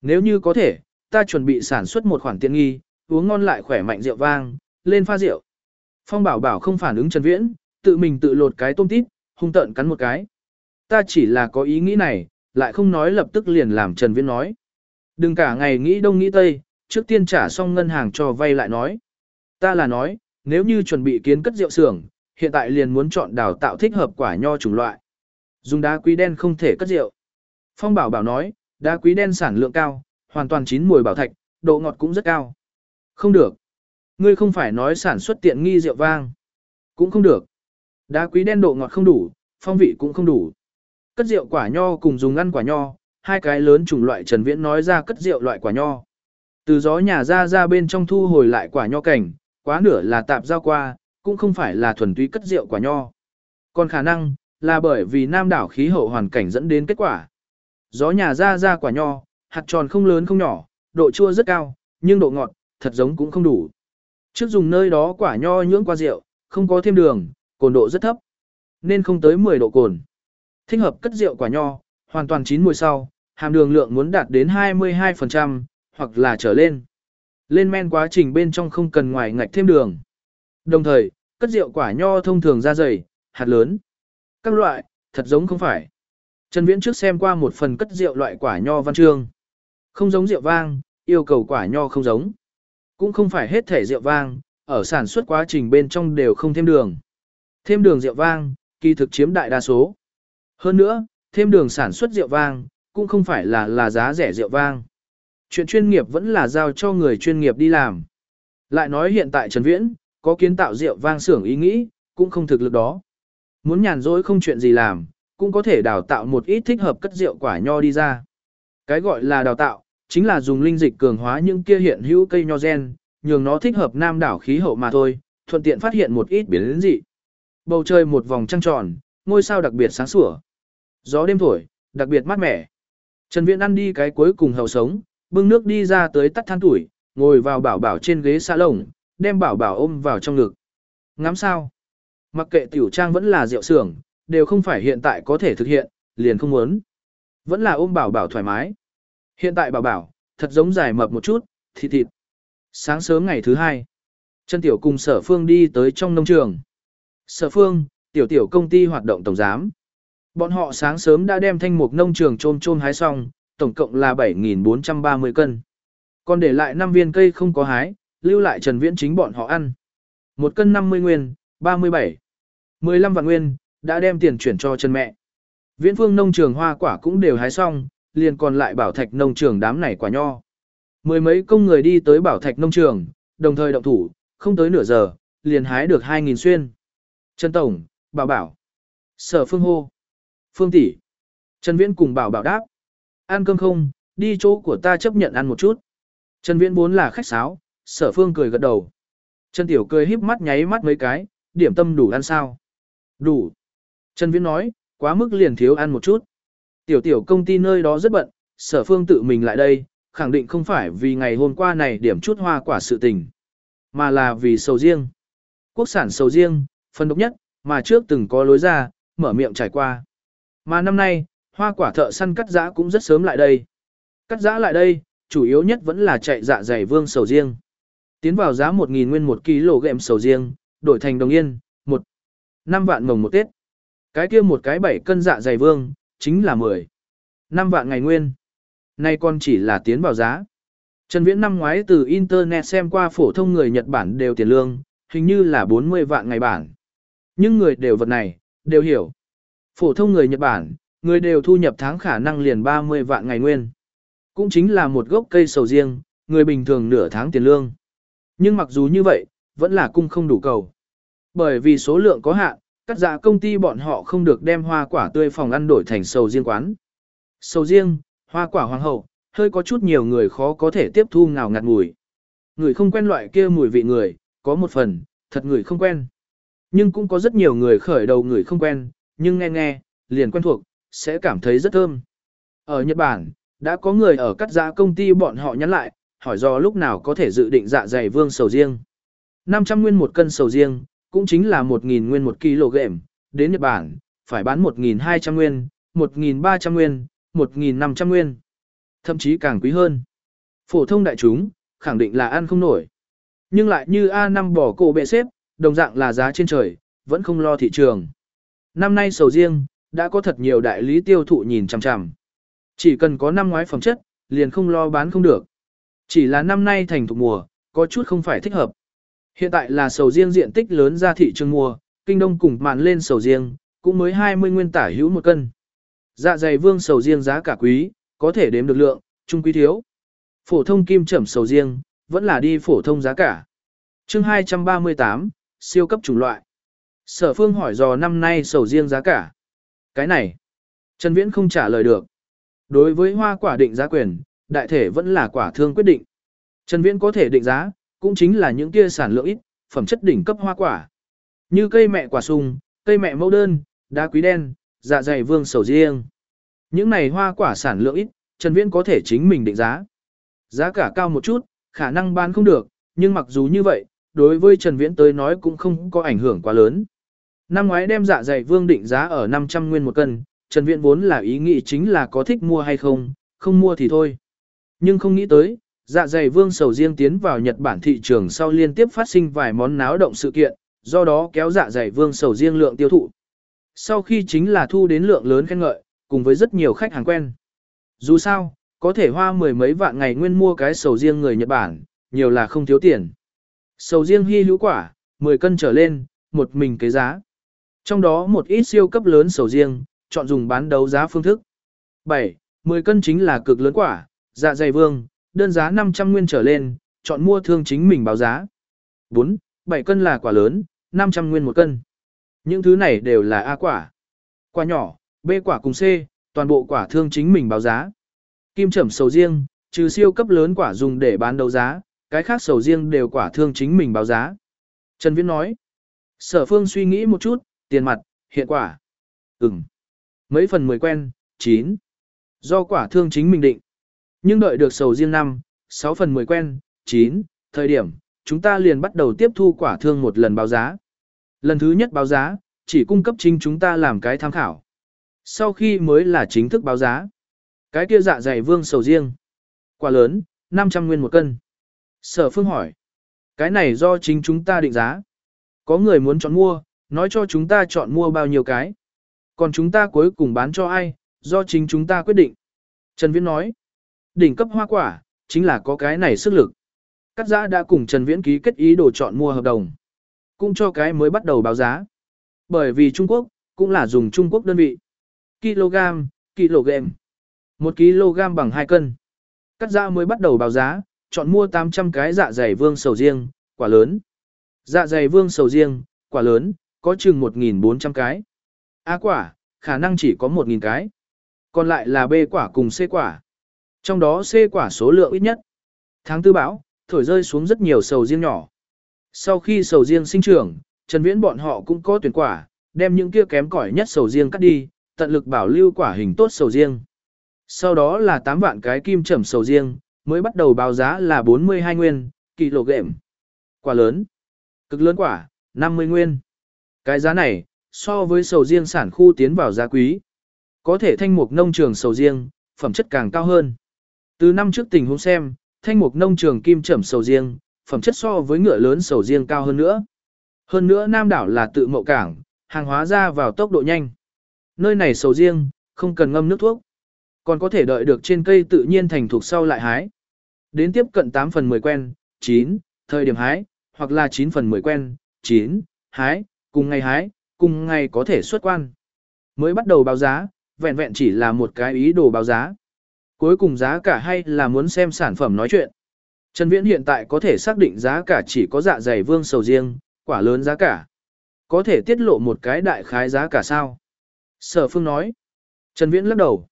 Nếu như có thể, ta chuẩn bị sản xuất một khoản tiện nghi, uống ngon lại khỏe mạnh rượu vang, lên pha rượu. Phong bảo bảo không phản ứng Trần Viễn, tự mình tự lột cái tôm tít, hung tợn cắn một cái. Ta chỉ là có ý nghĩ này, lại không nói lập tức liền làm Trần Viễn nói. Đừng cả ngày nghĩ đông nghĩ tây, trước tiên trả xong ngân hàng cho vay lại nói. Ta là nói, nếu như chuẩn bị kiến cất rượu xưởng, hiện tại liền muốn chọn đào tạo thích hợp quả nho chủng loại. Dùng đá quý đen không thể cất rượu. Phong bảo bảo nói, đá quý đen sản lượng cao, hoàn toàn chín mùi bảo thạch, độ ngọt cũng rất cao. Không được. Ngươi không phải nói sản xuất tiện nghi rượu vang. Cũng không được. Đá quý đen độ ngọt không đủ, phong vị cũng không đủ. Cất rượu quả nho cùng dùng ăn quả nho, hai cái lớn chủng loại Trần Viễn nói ra cất rượu loại quả nho. Từ gió nhà ra ra bên trong thu hồi lại quả nho cảnh, quá nửa là tạp giao qua, cũng không phải là thuần túy cất rượu quả nho. Còn khả năng, là bởi vì nam đảo khí hậu hoàn cảnh dẫn đến kết quả. Gió nhà ra ra quả nho, hạt tròn không lớn không nhỏ, độ chua rất cao, nhưng độ ngọt, thật giống cũng không đủ. Trước dùng nơi đó quả nho nhưỡng qua rượu, không có thêm đường, cồn độ rất thấp, nên không tới 10 độ cồn. Thích hợp cất rượu quả nho, hoàn toàn chín mùi sau, hàm đường lượng muốn đạt đến 22%, hoặc là trở lên. Lên men quá trình bên trong không cần ngoài ngạch thêm đường. Đồng thời, cất rượu quả nho thông thường ra dày, hạt lớn. Các loại, thật giống không phải. Trần Viễn trước xem qua một phần cất rượu loại quả nho văn chương. Không giống rượu vang, yêu cầu quả nho không giống. Cũng không phải hết thể rượu vang, ở sản xuất quá trình bên trong đều không thêm đường. Thêm đường rượu vang, kỳ thực chiếm đại đa số. Hơn nữa, thêm đường sản xuất rượu vang, cũng không phải là là giá rẻ rượu vang. Chuyện chuyên nghiệp vẫn là giao cho người chuyên nghiệp đi làm. Lại nói hiện tại Trần Viễn, có kiến tạo rượu vang xưởng ý nghĩ, cũng không thực lực đó. Muốn nhàn rỗi không chuyện gì làm, cũng có thể đào tạo một ít thích hợp cất rượu quả nho đi ra. Cái gọi là đào tạo, chính là dùng linh dịch cường hóa những kia hiện hữu cây nho gen, nhường nó thích hợp nam đảo khí hậu mà thôi, thuận tiện phát hiện một ít biến dị. Bầu trời một vòng trăng tròn, ngôi sao đặc biệt sáng sủa. Gió đêm thổi, đặc biệt mát mẻ. Trần Viễn ăn đi cái cuối cùng hầu sống, bưng nước đi ra tới tắt than tuổi, ngồi vào bảo bảo trên ghế xa lồng, đem bảo bảo ôm vào trong ngực. Ngắm sao? Mặc kệ tiểu trang vẫn là rượu sưởng, đều không phải hiện tại có thể thực hiện, liền không muốn. Vẫn là ôm bảo bảo thoải mái. Hiện tại bảo bảo, thật giống dài mập một chút, thịt thịt. Sáng sớm ngày thứ hai, Trần Tiểu cùng Sở Phương đi tới trong nông trường. Sở Phương, tiểu tiểu công ty hoạt động tổng giám. Bọn họ sáng sớm đã đem thanh mục nông trường trôm trôm hái xong, tổng cộng là 7.430 cân. Còn để lại 5 viên cây không có hái, lưu lại Trần Viễn chính bọn họ ăn. Một cân 50 nguyên, 37. 15 vạn nguyên, đã đem tiền chuyển cho Trần mẹ. Viễn phương nông trường hoa quả cũng đều hái xong, liền còn lại bảo thạch nông trường đám này quả nho. Mười mấy công người đi tới bảo thạch nông trường, đồng thời động thủ, không tới nửa giờ, liền hái được 2.000 xuyên. Trần Tổng, bảo bảo. Sở phương hô. Phương tỷ. Trần Viễn cùng bảo bảo đáp. Ăn cơm không, đi chỗ của ta chấp nhận ăn một chút. Trần Viễn vốn là khách sáo, sở phương cười gật đầu. Trần Tiểu cười híp mắt nháy mắt mấy cái, điểm tâm đủ ăn sao? Đủ. Trần Viễn nói, quá mức liền thiếu ăn một chút. Tiểu tiểu công ty nơi đó rất bận, sở phương tự mình lại đây, khẳng định không phải vì ngày hôm qua này điểm chút hoa quả sự tình, mà là vì sầu riêng. Quốc sản sầu riêng, phần độc nhất, mà trước từng có lối ra, mở miệng trải qua. Mà năm nay, Hoa quả thợ săn cắt giã cũng rất sớm lại đây. Cắt giã lại đây, chủ yếu nhất vẫn là chạy dạ dày vương sầu riêng. Tiến vào giá 1.000 nguyên 1 kg sầu riêng, đổi thành đồng yên, 1. 5 vạn mồng một Tết. Cái kia một cái 7 cân dạ dày vương, chính là 10. 5 vạn ngày nguyên. Nay còn chỉ là tiến vào giá. Trần Viễn năm ngoái từ Internet xem qua phổ thông người Nhật Bản đều tiền lương, hình như là 40 vạn ngày bản. Nhưng người đều vật này, đều hiểu. Phổ thông người Nhật Bản, người đều thu nhập tháng khả năng liền 30 vạn ngày nguyên. Cũng chính là một gốc cây sầu riêng, người bình thường nửa tháng tiền lương. Nhưng mặc dù như vậy, vẫn là cung không đủ cầu. Bởi vì số lượng có hạn, cắt dạ công ty bọn họ không được đem hoa quả tươi phòng ăn đổi thành sầu riêng quán. Sầu riêng, hoa quả hoàng hậu, hơi có chút nhiều người khó có thể tiếp thu ngào ngạt mùi. Người không quen loại kia mùi vị người, có một phần, thật người không quen. Nhưng cũng có rất nhiều người khởi đầu người không quen, nhưng nghe nghe, liền quen thuộc, sẽ cảm thấy rất thơm. Ở Nhật Bản, đã có người ở cắt giá công ty bọn họ nhắn lại, hỏi do lúc nào có thể dự định dạ dày vương sầu riêng. 500 nguyên một cân sầu riêng, cũng chính là 1.000 nguyên 1 kg, đến Nhật Bản, phải bán 1.200 nguyên, 1.300 nguyên, 1.500 nguyên. Thậm chí càng quý hơn. Phổ thông đại chúng, khẳng định là ăn không nổi. Nhưng lại như A5 bỏ cổ bệ xếp, đồng dạng là giá trên trời, vẫn không lo thị trường. Năm nay sầu riêng, đã có thật nhiều đại lý tiêu thụ nhìn chằm chằm. Chỉ cần có năm ngoái phẩm chất, liền không lo bán không được. Chỉ là năm nay thành thục mùa, có chút không phải thích hợp. Hiện tại là sầu riêng diện tích lớn ra thị trường mùa, kinh đông cùng màn lên sầu riêng, cũng mới 20 nguyên tả hữu một cân. Dạ dày vương sầu riêng giá cả quý, có thể đếm được lượng, trung quý thiếu. Phổ thông kim trẩm sầu riêng, vẫn là đi phổ thông giá cả. chương 238, siêu cấp chủng loại. Sở phương hỏi dò năm nay sầu riêng giá cả. Cái này, Trần Viễn không trả lời được. Đối với hoa quả định giá quyền, đại thể vẫn là quả thương quyết định. Trần Viễn có thể định giá, cũng chính là những kia sản lượng ít, phẩm chất đỉnh cấp hoa quả. Như cây mẹ quả sung, cây mẹ mẫu đơn, đá quý đen, dạ dày vương sầu riêng. Những này hoa quả sản lượng ít, Trần Viễn có thể chính mình định giá. Giá cả cao một chút, khả năng bán không được, nhưng mặc dù như vậy, đối với Trần Viễn tới nói cũng không có ảnh hưởng quá lớn. Năm ngoái đem dạ dày vương định giá ở 500 nguyên một cân, Trần Viễn vốn là ý nghĩ chính là có thích mua hay không, không mua thì thôi. Nhưng không nghĩ tới, dạ dày vương sầu riêng tiến vào Nhật Bản thị trường sau liên tiếp phát sinh vài món náo động sự kiện, do đó kéo dạ dày vương sầu riêng lượng tiêu thụ. Sau khi chính là thu đến lượng lớn khen ngợi, cùng với rất nhiều khách hàng quen. Dù sao, có thể hoa mười mấy vạn ngày nguyên mua cái sầu riêng người Nhật Bản, nhiều là không thiếu tiền. Sầu riêng hy hữu quả, 10 cân trở lên, một mình cái giá. Trong đó một ít siêu cấp lớn sầu riêng, chọn dùng bán đấu giá phương thức. 7. 10 cân chính là cực lớn quả, dạ dày vương, đơn giá 500 nguyên trở lên, chọn mua thương chính mình báo giá. 4. 7 cân là quả lớn, 500 nguyên một cân. Những thứ này đều là A quả. Quả nhỏ, B quả cùng C, toàn bộ quả thương chính mình báo giá. Kim trẩm sầu riêng, trừ siêu cấp lớn quả dùng để bán đấu giá, cái khác sầu riêng đều quả thương chính mình báo giá. Trần Viễn nói. Sở phương suy nghĩ một chút, tiền mặt, hiện quả. Ừm. Mấy phần mười quen, 9. Do quả thương chính mình định. Nhưng đợi được sầu riêng năm, 6 phần 10 quen, 9. Thời điểm, chúng ta liền bắt đầu tiếp thu quả thương một lần báo giá. Lần thứ nhất báo giá, chỉ cung cấp chính chúng ta làm cái tham khảo. Sau khi mới là chính thức báo giá. Cái kia dạ dày vương sầu riêng. Quả lớn, 500 nguyên một cân. Sở phương hỏi. Cái này do chính chúng ta định giá. Có người muốn chọn mua, nói cho chúng ta chọn mua bao nhiêu cái. Còn chúng ta cuối cùng bán cho ai, do chính chúng ta quyết định. Trần Viễn nói. Đỉnh cấp hoa quả, chính là có cái này sức lực. Cắt giã đã cùng Trần Viễn ký kết ý đồ chọn mua hợp đồng. Cũng cho cái mới bắt đầu báo giá. Bởi vì Trung Quốc, cũng là dùng Trung Quốc đơn vị. Kg, kg. 1 kg bằng 2 cân. Cắt giã mới bắt đầu báo giá, chọn mua 800 cái dạ dày vương sầu riêng, quả lớn. Dạ dày vương sầu riêng, quả lớn, có chừng 1.400 cái. A quả, khả năng chỉ có 1.000 cái. Còn lại là B quả cùng C quả. Trong đó C quả số lượng ít nhất. Tháng tư bão, thổi rơi xuống rất nhiều sầu riêng nhỏ. Sau khi sầu riêng sinh trưởng, Trần Viễn bọn họ cũng có tuyển quả, đem những kia kém cỏi nhất sầu riêng cắt đi, tận lực bảo lưu quả hình tốt sầu riêng. Sau đó là 8 vạn cái kim trầm sầu riêng, mới bắt đầu báo giá là 42 nguyên, kỳ lộ gệm. Quả lớn. Cực lớn quả, 50 nguyên. Cái giá này, so với sầu riêng sản khu tiến vào giá quý. Có thể thanh mục nông trường sầu riêng, phẩm chất càng cao hơn. Từ năm trước tình huống xem, thanh mục nông trường kim trẩm sầu riêng, phẩm chất so với ngựa lớn sầu riêng cao hơn nữa. Hơn nữa Nam đảo là tự mậu cảng, hàng hóa ra vào tốc độ nhanh. Nơi này sầu riêng, không cần ngâm nước thuốc. Còn có thể đợi được trên cây tự nhiên thành thuộc sau lại hái. Đến tiếp cận 8 phần 10 quen, 9, thời điểm hái, hoặc là 9 phần 10 quen, 9, hái, cùng ngày hái, cùng ngày có thể xuất quan. Mới bắt đầu báo giá, vẹn vẹn chỉ là một cái ý đồ báo giá. Cuối cùng giá cả hay là muốn xem sản phẩm nói chuyện. Trần Viễn hiện tại có thể xác định giá cả chỉ có dạ dày vương sầu riêng, quả lớn giá cả. Có thể tiết lộ một cái đại khái giá cả sao? Sở Phương nói. Trần Viễn lắc đầu.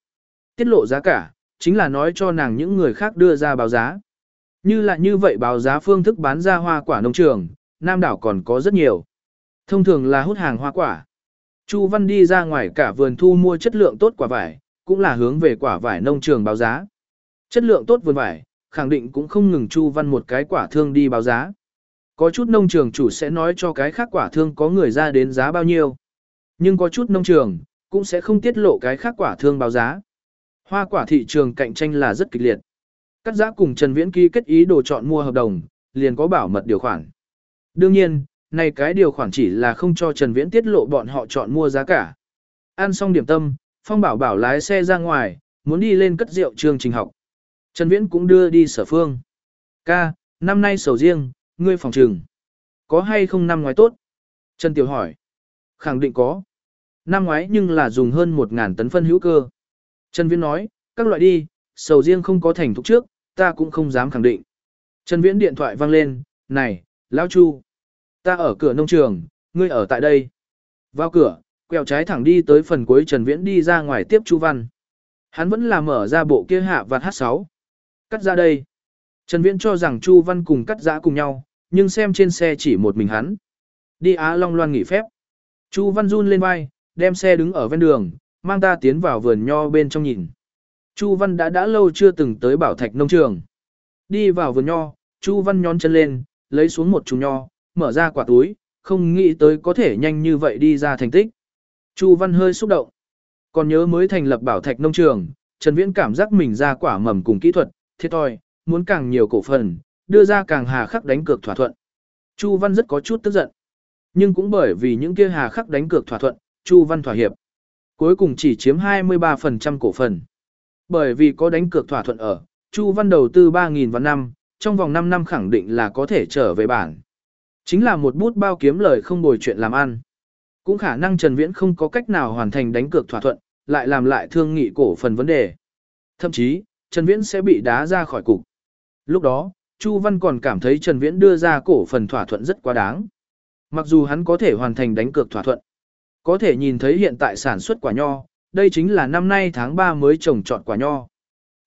Tiết lộ giá cả, chính là nói cho nàng những người khác đưa ra báo giá. Như là như vậy báo giá phương thức bán ra hoa quả nông trường, Nam đảo còn có rất nhiều. Thông thường là hút hàng hoa quả. Chu Văn đi ra ngoài cả vườn thu mua chất lượng tốt quả vải, cũng là hướng về quả vải nông trường báo giá. Chất lượng tốt vườn vải, khẳng định cũng không ngừng Chu Văn một cái quả thương đi báo giá. Có chút nông trường chủ sẽ nói cho cái khác quả thương có người ra đến giá bao nhiêu. Nhưng có chút nông trường, cũng sẽ không tiết lộ cái khác quả thương báo giá. Hoa quả thị trường cạnh tranh là rất kịch liệt. Cắt Giã cùng Trần Viễn ký kết ý đồ chọn mua hợp đồng, liền có bảo mật điều khoản. Đương nhiên, này cái điều khoản chỉ là không cho Trần Viễn tiết lộ bọn họ chọn mua giá cả. Ăn xong điểm tâm, Phong Bảo Bảo lái xe ra ngoài, muốn đi lên cất rượu trường trình học. Trần Viễn cũng đưa đi sở phương. Ca, năm nay sầu riêng, ngươi phòng trường. Có hay không năm ngoái tốt? Trần Tiểu hỏi. Khẳng định có. Năm ngoái nhưng là dùng hơn 1.000 tấn phân hữu cơ. Trần Viễn nói, các loại đi, sầu riêng không có thành thục trước, ta cũng không dám khẳng định. Trần Viễn điện thoại vang lên, này, Lão Chu. Ta ở cửa nông trường, ngươi ở tại đây. Vào cửa, quẹo trái thẳng đi tới phần cuối Trần Viễn đi ra ngoài tiếp Chu Văn. Hắn vẫn là mở ra bộ kia hạ vạt H6. Cắt ra đây. Trần Viễn cho rằng Chu Văn cùng cắt giã cùng nhau, nhưng xem trên xe chỉ một mình hắn. Đi Á Long Loan nghỉ phép. Chu Văn run lên vai, đem xe đứng ở ven đường, mang ta tiến vào vườn nho bên trong nhìn. Chu Văn đã đã lâu chưa từng tới bảo thạch nông trường. Đi vào vườn nho, Chu Văn nhón chân lên, lấy xuống một chùm nho, mở ra quả túi, không nghĩ tới có thể nhanh như vậy đi ra thành tích. Chu Văn hơi xúc động. Còn nhớ mới thành lập bảo thạch nông trường, Trần Viễn cảm giác mình ra quả mầm cùng kỹ thuật, thiệt thòi, muốn càng nhiều cổ phần, đưa ra càng hà khắc đánh cược thỏa thuận. Chu Văn rất có chút tức giận. Nhưng cũng bởi vì những kia hà khắc đánh cược thỏa thuận, Chu Văn thỏa hiệp. Cuối cùng chỉ chiếm 23% cổ phần. Bởi vì có đánh cược thỏa thuận ở, Chu Văn đầu tư 3.000 vào năm, trong vòng 5 năm khẳng định là có thể trở về bản. Chính là một bút bao kiếm lời không bồi chuyện làm ăn. Cũng khả năng Trần Viễn không có cách nào hoàn thành đánh cược thỏa thuận, lại làm lại thương nghị cổ phần vấn đề. Thậm chí, Trần Viễn sẽ bị đá ra khỏi cục. Lúc đó, Chu Văn còn cảm thấy Trần Viễn đưa ra cổ phần thỏa thuận rất quá đáng. Mặc dù hắn có thể hoàn thành đánh cược thỏa thuận, có thể nhìn thấy hiện tại sản xuất quả nho, đây chính là năm nay tháng 3 mới trồng trọt quả nho.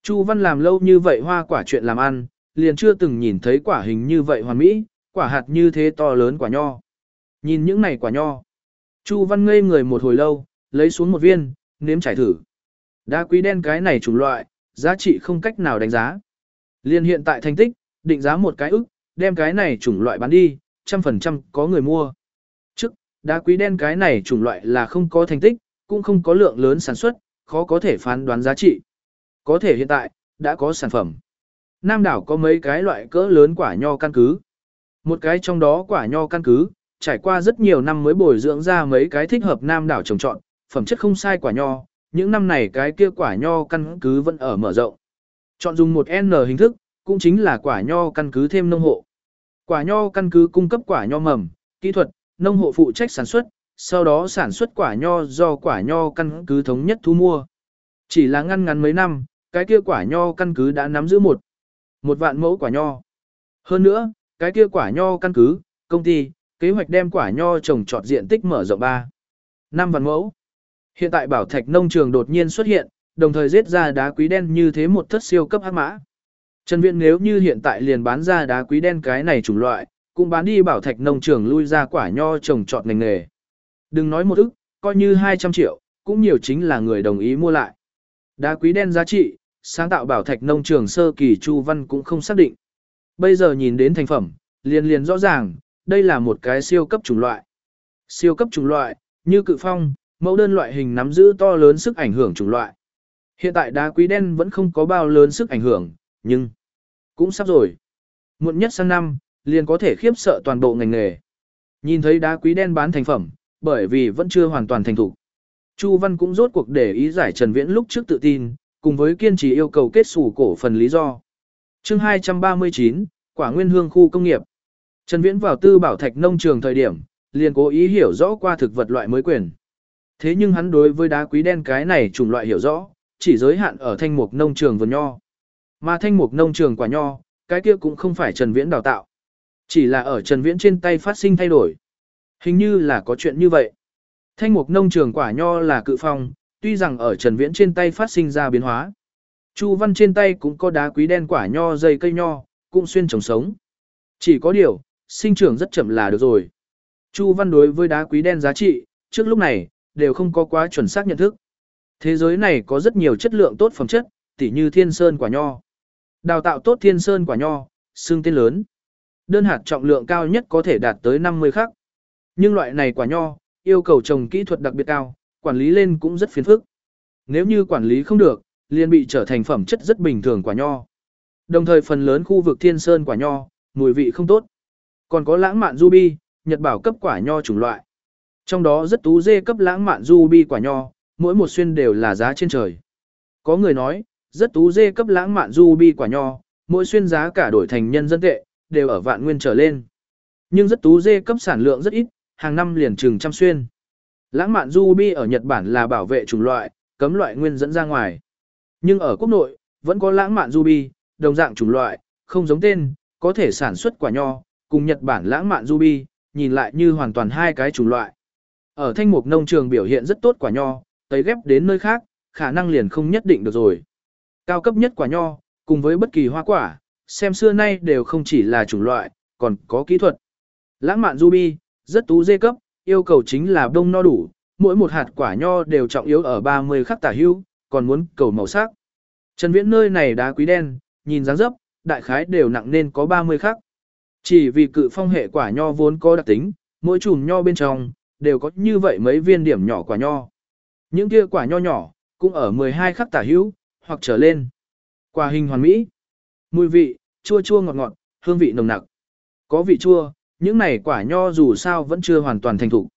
Chu Văn làm lâu như vậy hoa quả chuyện làm ăn, liền chưa từng nhìn thấy quả hình như vậy hoàn mỹ, quả hạt như thế to lớn quả nho. Nhìn những này quả nho. Chu Văn ngây người một hồi lâu, lấy xuống một viên, nếm trải thử. Đá quý đen cái này chủng loại, giá trị không cách nào đánh giá. Liên hiện tại thành tích, định giá một cái ức, đem cái này chủng loại bán đi, trăm phần trăm có người mua. Đá quý đen cái này chủng loại là không có thành tích, cũng không có lượng lớn sản xuất, khó có thể phán đoán giá trị. Có thể hiện tại, đã có sản phẩm. Nam đảo có mấy cái loại cỡ lớn quả nho căn cứ. Một cái trong đó quả nho căn cứ, trải qua rất nhiều năm mới bồi dưỡng ra mấy cái thích hợp nam đảo trồng trọt, phẩm chất không sai quả nho, những năm này cái kia quả nho căn cứ vẫn ở mở rộng. Chọn dùng một N hình thức, cũng chính là quả nho căn cứ thêm nông hộ. Quả nho căn cứ cung cấp quả nho mầm, kỹ thuật, nông hộ phụ trách sản xuất, sau đó sản xuất quả nho do quả nho căn cứ thống nhất thu mua. Chỉ là ngăn ngắn mấy năm, cái kia quả nho căn cứ đã nắm giữ một một vạn mẫu quả nho. Hơn nữa, cái kia quả nho căn cứ, công ty, kế hoạch đem quả nho trồng trọt diện tích mở rộng 3. năm vạn mẫu. Hiện tại bảo thạch nông trường đột nhiên xuất hiện, đồng thời giết ra đá quý đen như thế một thất siêu cấp hắc mã. Trần Viễn nếu như hiện tại liền bán ra đá quý đen cái này chủng loại, cũng bán đi bảo thạch nông trường lui ra quả nho trồng trọt ngành nghề. Đừng nói một ức, coi như 200 triệu, cũng nhiều chính là người đồng ý mua lại. Đá quý đen giá trị, sáng tạo bảo thạch nông trường sơ kỳ Chu Văn cũng không xác định. Bây giờ nhìn đến thành phẩm, liền liền rõ ràng, đây là một cái siêu cấp chủng loại. Siêu cấp chủng loại, như cự phong, mẫu đơn loại hình nắm giữ to lớn sức ảnh hưởng chủng loại. Hiện tại đá quý đen vẫn không có bao lớn sức ảnh hưởng, nhưng cũng sắp rồi. Muộn nhất sang năm, liền có thể khiếp sợ toàn bộ ngành nghề. Nhìn thấy đá quý đen bán thành phẩm, bởi vì vẫn chưa hoàn toàn thành thủ. Chu Văn cũng rốt cuộc để ý giải Trần Viễn lúc trước tự tin, cùng với kiên trì yêu cầu kết sủ cổ phần lý do. Chương 239, Quả Nguyên Hương khu công nghiệp. Trần Viễn vào Tư Bảo Thạch nông trường thời điểm, liền cố ý hiểu rõ qua thực vật loại mới quyền. Thế nhưng hắn đối với đá quý đen cái này chủng loại hiểu rõ, chỉ giới hạn ở thanh mục nông trường vườn nho. Mà thanh mục nông trường quả nho, cái kia cũng không phải Trần Viễn đào tạo. Chỉ là ở Trần Viễn trên tay phát sinh thay đổi. Hình như là có chuyện như vậy. Thanh mục nông trường quả nho là cự phong, tuy rằng ở Trần Viễn trên tay phát sinh ra biến hóa. Chu Văn trên tay cũng có đá quý đen quả nho dày cây nho, cũng xuyên trồng sống. Chỉ có điều, sinh trưởng rất chậm là được rồi. Chu Văn đối với đá quý đen giá trị, trước lúc này, đều không có quá chuẩn xác nhận thức. Thế giới này có rất nhiều chất lượng tốt phẩm chất, tỉ như thiên sơn quả nho. Đào tạo tốt thiên sơn quả nho, xương tên lớn. Đơn hạt trọng lượng cao nhất có thể đạt tới 50 khắc. Nhưng loại này quả nho, yêu cầu trồng kỹ thuật đặc biệt cao, quản lý lên cũng rất phiền phức. Nếu như quản lý không được, liền bị trở thành phẩm chất rất bình thường quả nho. Đồng thời phần lớn khu vực thiên sơn quả nho, mùi vị không tốt. Còn có lãng mạn ruby, nhật bảo cấp quả nho chủng loại. Trong đó rất tú dê cấp lãng mạn ruby quả nho, mỗi một xuyên đều là giá trên trời. Có người nói, rất tú dê cấp lãng mạn ruby quả nho, mỗi xuyên giá cả đổi thành nhân dân tệ, đều ở vạn nguyên trở lên. Nhưng rất tú dê cấp sản lượng rất ít, hàng năm liền chừng trăm xuyên. Lãng mạn ruby ở Nhật Bản là bảo vệ chủng loại, cấm loại nguyên dẫn ra ngoài. Nhưng ở quốc nội, vẫn có lãng mạn ruby, đồng dạng chủng loại, không giống tên, có thể sản xuất quả nho, cùng Nhật Bản lãng mạn ruby, nhìn lại như hoàn toàn hai cái chủng loại. Ở thanh mục nông trường biểu hiện rất tốt quả nho, tấy ghép đến nơi khác, khả năng liền không nhất định được rồi. Cao cấp nhất quả nho, cùng với bất kỳ hoa quả, xem xưa nay đều không chỉ là chủng loại, còn có kỹ thuật. Lãng mạn ruby, rất tú dê cấp, yêu cầu chính là đông no đủ, mỗi một hạt quả nho đều trọng yếu ở 30 khắc tả hữu, còn muốn cầu màu sắc. Trần Viễn nơi này đá quý đen, nhìn dáng dấp, đại khái đều nặng nên có 30 khắc. Chỉ vì cự phong hệ quả nho vốn có đặc tính, mỗi chùm nho bên trong, đều có như vậy mấy viên điểm nhỏ quả nho. Những kia quả nho nhỏ, cũng ở 12 khắc tả hữu, hoặc trở lên. Quả hình hoàn mỹ. Mùi vị, chua chua ngọt ngọt, hương vị nồng nặc. Có vị chua, những này quả nho dù sao vẫn chưa hoàn toàn thành thục.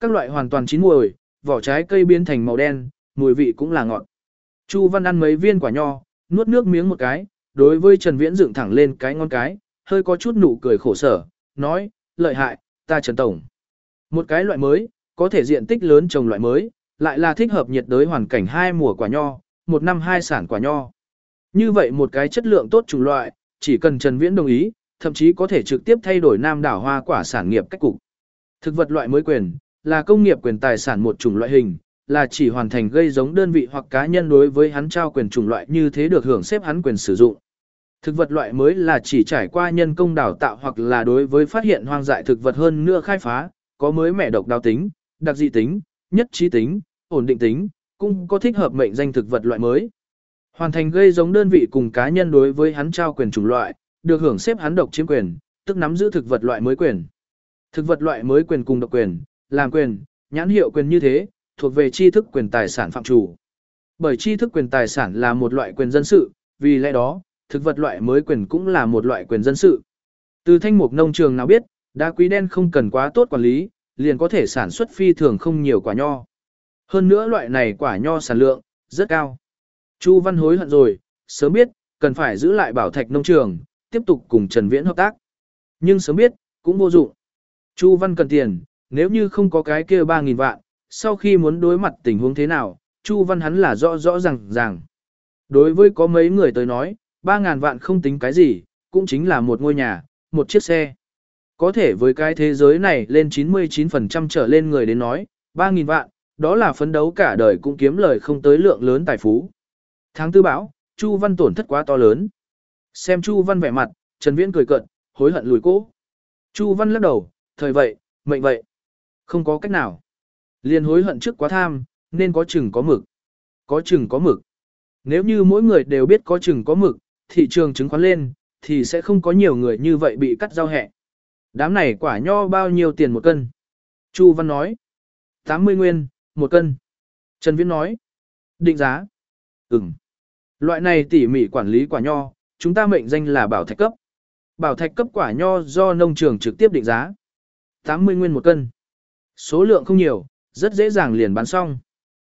Các loại hoàn toàn chín mùi, vỏ trái cây biến thành màu đen, mùi vị cũng là ngọt. Chu Văn ăn mấy viên quả nho, nuốt nước miếng một cái, đối với Trần Viễn dựng thẳng lên cái ngon cái, hơi có chút nụ cười khổ sở, nói, lợi hại, ta Trần Tổng. Một cái loại mới, có thể diện tích lớn trồng loại mới, lại là thích hợp nhiệt đới hoàn cảnh hai mùa quả nho, một năm hai sản quả nho. Như vậy một cái chất lượng tốt chủng loại, chỉ cần Trần Viễn đồng ý, thậm chí có thể trực tiếp thay đổi nam đảo hoa quả sản nghiệp cách cục. Thực vật loại mới quyền, là công nghiệp quyền tài sản một chủng loại hình, là chỉ hoàn thành gây giống đơn vị hoặc cá nhân đối với hắn trao quyền chủng loại như thế được hưởng xếp hắn quyền sử dụng. Thực vật loại mới là chỉ trải qua nhân công đào tạo hoặc là đối với phát hiện hoang dại thực vật hơn nữa khai phá, có mới mẻ độc đáo tính, đặc dị tính, nhất trí tính, ổn định tính, cũng có thích hợp mệnh danh thực vật loại mới. Hoàn thành gây giống đơn vị cùng cá nhân đối với hắn trao quyền chủng loại, được hưởng xếp hắn độc chiếm quyền, tức nắm giữ thực vật loại mới quyền. Thực vật loại mới quyền cùng độc quyền, làm quyền, nhãn hiệu quyền như thế, thuộc về tri thức quyền tài sản phạm chủ. Bởi tri thức quyền tài sản là một loại quyền dân sự, vì lẽ đó, thực vật loại mới quyền cũng là một loại quyền dân sự. Từ thanh mục nông trường nào biết, đá quý đen không cần quá tốt quản lý, liền có thể sản xuất phi thường không nhiều quả nho. Hơn nữa loại này quả nho sản lượng, rất cao. Chu Văn hối hận rồi, sớm biết, cần phải giữ lại bảo thạch nông trường, tiếp tục cùng Trần Viễn hợp tác. Nhưng sớm biết, cũng vô dụng. Chu Văn cần tiền, nếu như không có cái kia 3.000 vạn, sau khi muốn đối mặt tình huống thế nào, Chu Văn hắn là rõ rõ ràng ràng. Đối với có mấy người tới nói, 3.000 vạn không tính cái gì, cũng chính là một ngôi nhà, một chiếc xe. Có thể với cái thế giới này lên 99% trở lên người đến nói, 3.000 vạn, đó là phấn đấu cả đời cũng kiếm lời không tới lượng lớn tài phú. Tháng tư bão, Chu Văn tổn thất quá to lớn. Xem Chu Văn vẻ mặt, Trần Viễn cười cợt, hối hận lùi cố. Chu Văn lắc đầu, thời vậy, mệnh vậy. Không có cách nào. Liên hối hận trước quá tham, nên có chừng có mực. Có chừng có mực. Nếu như mỗi người đều biết có chừng có mực, thị trường chứng khoán lên, thì sẽ không có nhiều người như vậy bị cắt giao hẹ. Đám này quả nho bao nhiêu tiền một cân? Chu Văn nói. 80 nguyên, một cân. Trần Viễn nói. Định giá. Ừm. Loại này tỉ mỉ quản lý quả nho, chúng ta mệnh danh là bảo thạch cấp. Bảo thạch cấp quả nho do nông trường trực tiếp định giá. 80 nguyên một cân. Số lượng không nhiều, rất dễ dàng liền bán xong.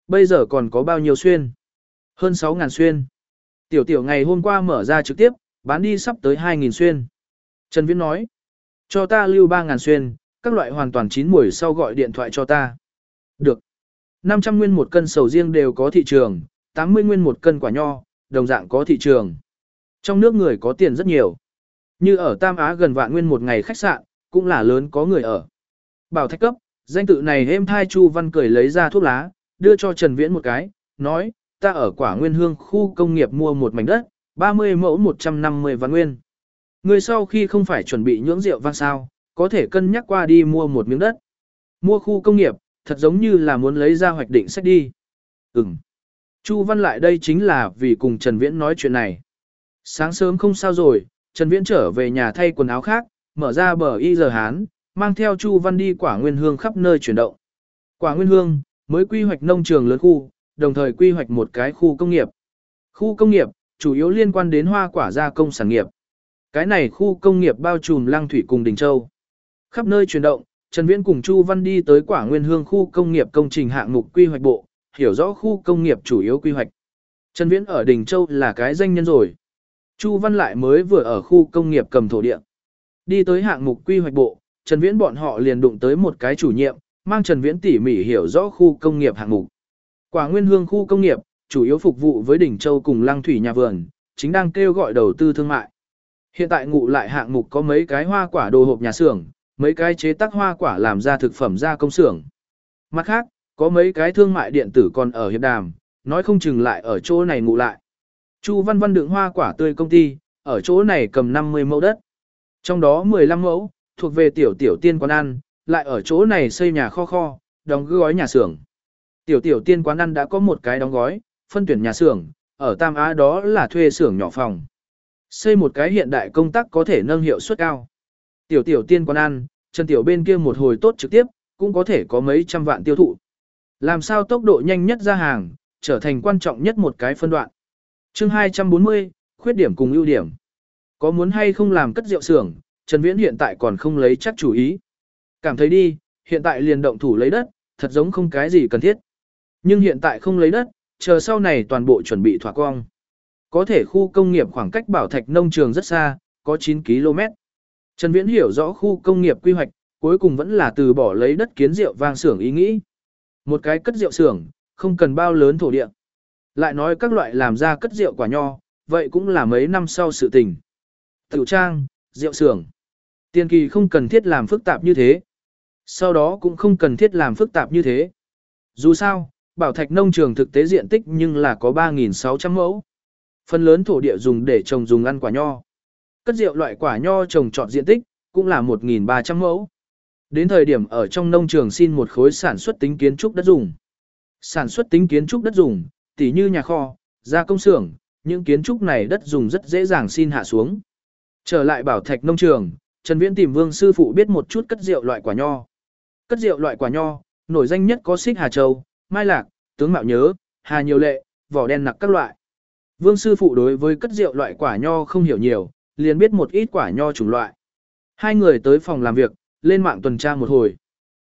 Bây giờ còn có bao nhiêu xuyên? Hơn 6.000 xuyên. Tiểu tiểu ngày hôm qua mở ra trực tiếp, bán đi sắp tới 2.000 xuyên. Trần Viễn nói, cho ta lưu 3.000 xuyên, các loại hoàn toàn chín mùi sau gọi điện thoại cho ta. Được. 500 nguyên một cân sầu riêng đều có thị trường, 80 nguyên một cân quả nho, đồng dạng có thị trường. Trong nước người có tiền rất nhiều. Như ở Tam Á gần vạn nguyên một ngày khách sạn, cũng là lớn có người ở. Bảo thách cấp, danh tự này êm thai Chu Văn cười lấy ra thuốc lá, đưa cho Trần Viễn một cái, nói, ta ở quả nguyên hương khu công nghiệp mua một mảnh đất, 30 mẫu 150 vạn nguyên. Người sau khi không phải chuẩn bị nhưỡng rượu vang sao, có thể cân nhắc qua đi mua một miếng đất. Mua khu công nghiệp, thật giống như là muốn lấy ra hoạch định sách đi. Ừm. Chu Văn lại đây chính là vì cùng Trần Viễn nói chuyện này. Sáng sớm không sao rồi, Trần Viễn trở về nhà thay quần áo khác, mở ra bờ y giờ Hán, mang theo Chu Văn đi quả nguyên hương khắp nơi chuyển động. Quả nguyên hương, mới quy hoạch nông trường lớn khu, đồng thời quy hoạch một cái khu công nghiệp. Khu công nghiệp, chủ yếu liên quan đến hoa quả gia công sản nghiệp. Cái này khu công nghiệp bao trùm Lăng Thủy cùng Đình Châu. Khắp nơi chuyển động, Trần Viễn cùng Chu Văn đi tới Quả Nguyên Hương khu công nghiệp công trình hạng mục quy hoạch bộ, hiểu rõ khu công nghiệp chủ yếu quy hoạch. Trần Viễn ở Đình Châu là cái danh nhân rồi. Chu Văn lại mới vừa ở khu công nghiệp cầm thổ địa. Đi tới hạng mục quy hoạch bộ, Trần Viễn bọn họ liền đụng tới một cái chủ nhiệm, mang Trần Viễn tỉ mỉ hiểu rõ khu công nghiệp hạng mục. Quả Nguyên Hương khu công nghiệp, chủ yếu phục vụ với đỉnh châu cùng lăng thủy nhà vườn, chính đang kêu gọi đầu tư thương mại. Hiện tại ngụ lại hạng mục có mấy cái hoa quả đồ hộp nhà xưởng, mấy cái chế tác hoa quả làm ra thực phẩm ra công xưởng. Mặt khác, có mấy cái thương mại điện tử còn ở hiệp đàm, nói không chừng lại ở chỗ này ngủ lại. Chu Văn Văn đựng hoa quả tươi công ty, ở chỗ này cầm 50 mẫu đất. Trong đó 15 mẫu, thuộc về tiểu tiểu tiên quán ăn, lại ở chỗ này xây nhà kho kho, đóng gói nhà xưởng. Tiểu tiểu tiên quán ăn đã có một cái đóng gói, phân tuyển nhà xưởng, ở Tam Á đó là thuê xưởng nhỏ phòng. Xây một cái hiện đại công tác có thể nâng hiệu suất cao. Tiểu tiểu tiên quán ăn, Trần Tiểu bên kia một hồi tốt trực tiếp, cũng có thể có mấy trăm vạn tiêu thụ. Làm sao tốc độ nhanh nhất ra hàng, trở thành quan trọng nhất một cái phân đoạn. Chương 240, khuyết điểm cùng ưu điểm. Có muốn hay không làm cất rượu xưởng, Trần Viễn hiện tại còn không lấy chắc chủ ý. Cảm thấy đi, hiện tại liền động thủ lấy đất, thật giống không cái gì cần thiết. Nhưng hiện tại không lấy đất, chờ sau này toàn bộ chuẩn bị thỏa quang. Có thể khu công nghiệp khoảng cách bảo thạch nông trường rất xa, có 9 km. Trần Viễn hiểu rõ khu công nghiệp quy hoạch, cuối cùng vẫn là từ bỏ lấy đất kiến rượu vang xưởng ý nghĩ. Một cái cất rượu xưởng, không cần bao lớn thổ địa. Lại nói các loại làm ra cất rượu quả nho, vậy cũng là mấy năm sau sự tình. Tiểu trang, rượu xưởng. Tiền kỳ không cần thiết làm phức tạp như thế. Sau đó cũng không cần thiết làm phức tạp như thế. Dù sao, bảo thạch nông trường thực tế diện tích nhưng là có 3.600 mẫu. Phần lớn thổ địa dùng để trồng dùng ăn quả nho. Cất rượu loại quả nho trồng trọt diện tích, cũng là 1.300 mẫu. Đến thời điểm ở trong nông trường xin một khối sản xuất tính kiến trúc đất dùng. Sản xuất tính kiến trúc đất dùng, tỉ như nhà kho, gia công xưởng, những kiến trúc này đất dùng rất dễ dàng xin hạ xuống. Trở lại bảo thạch nông trường, Trần Viễn tìm Vương sư phụ biết một chút cất rượu loại quả nho. Cất rượu loại quả nho, nổi danh nhất có xích Hà Châu, Mai Lạc, Tướng Mạo Nhớ, Hà Nhiều Lệ, vỏ đen nặc các loại. Vương sư phụ đối với cất rượu loại quả nho không hiểu nhiều, liền biết một ít quả nho chủng loại. Hai người tới phòng làm việc, lên mạng tuần tra một hồi.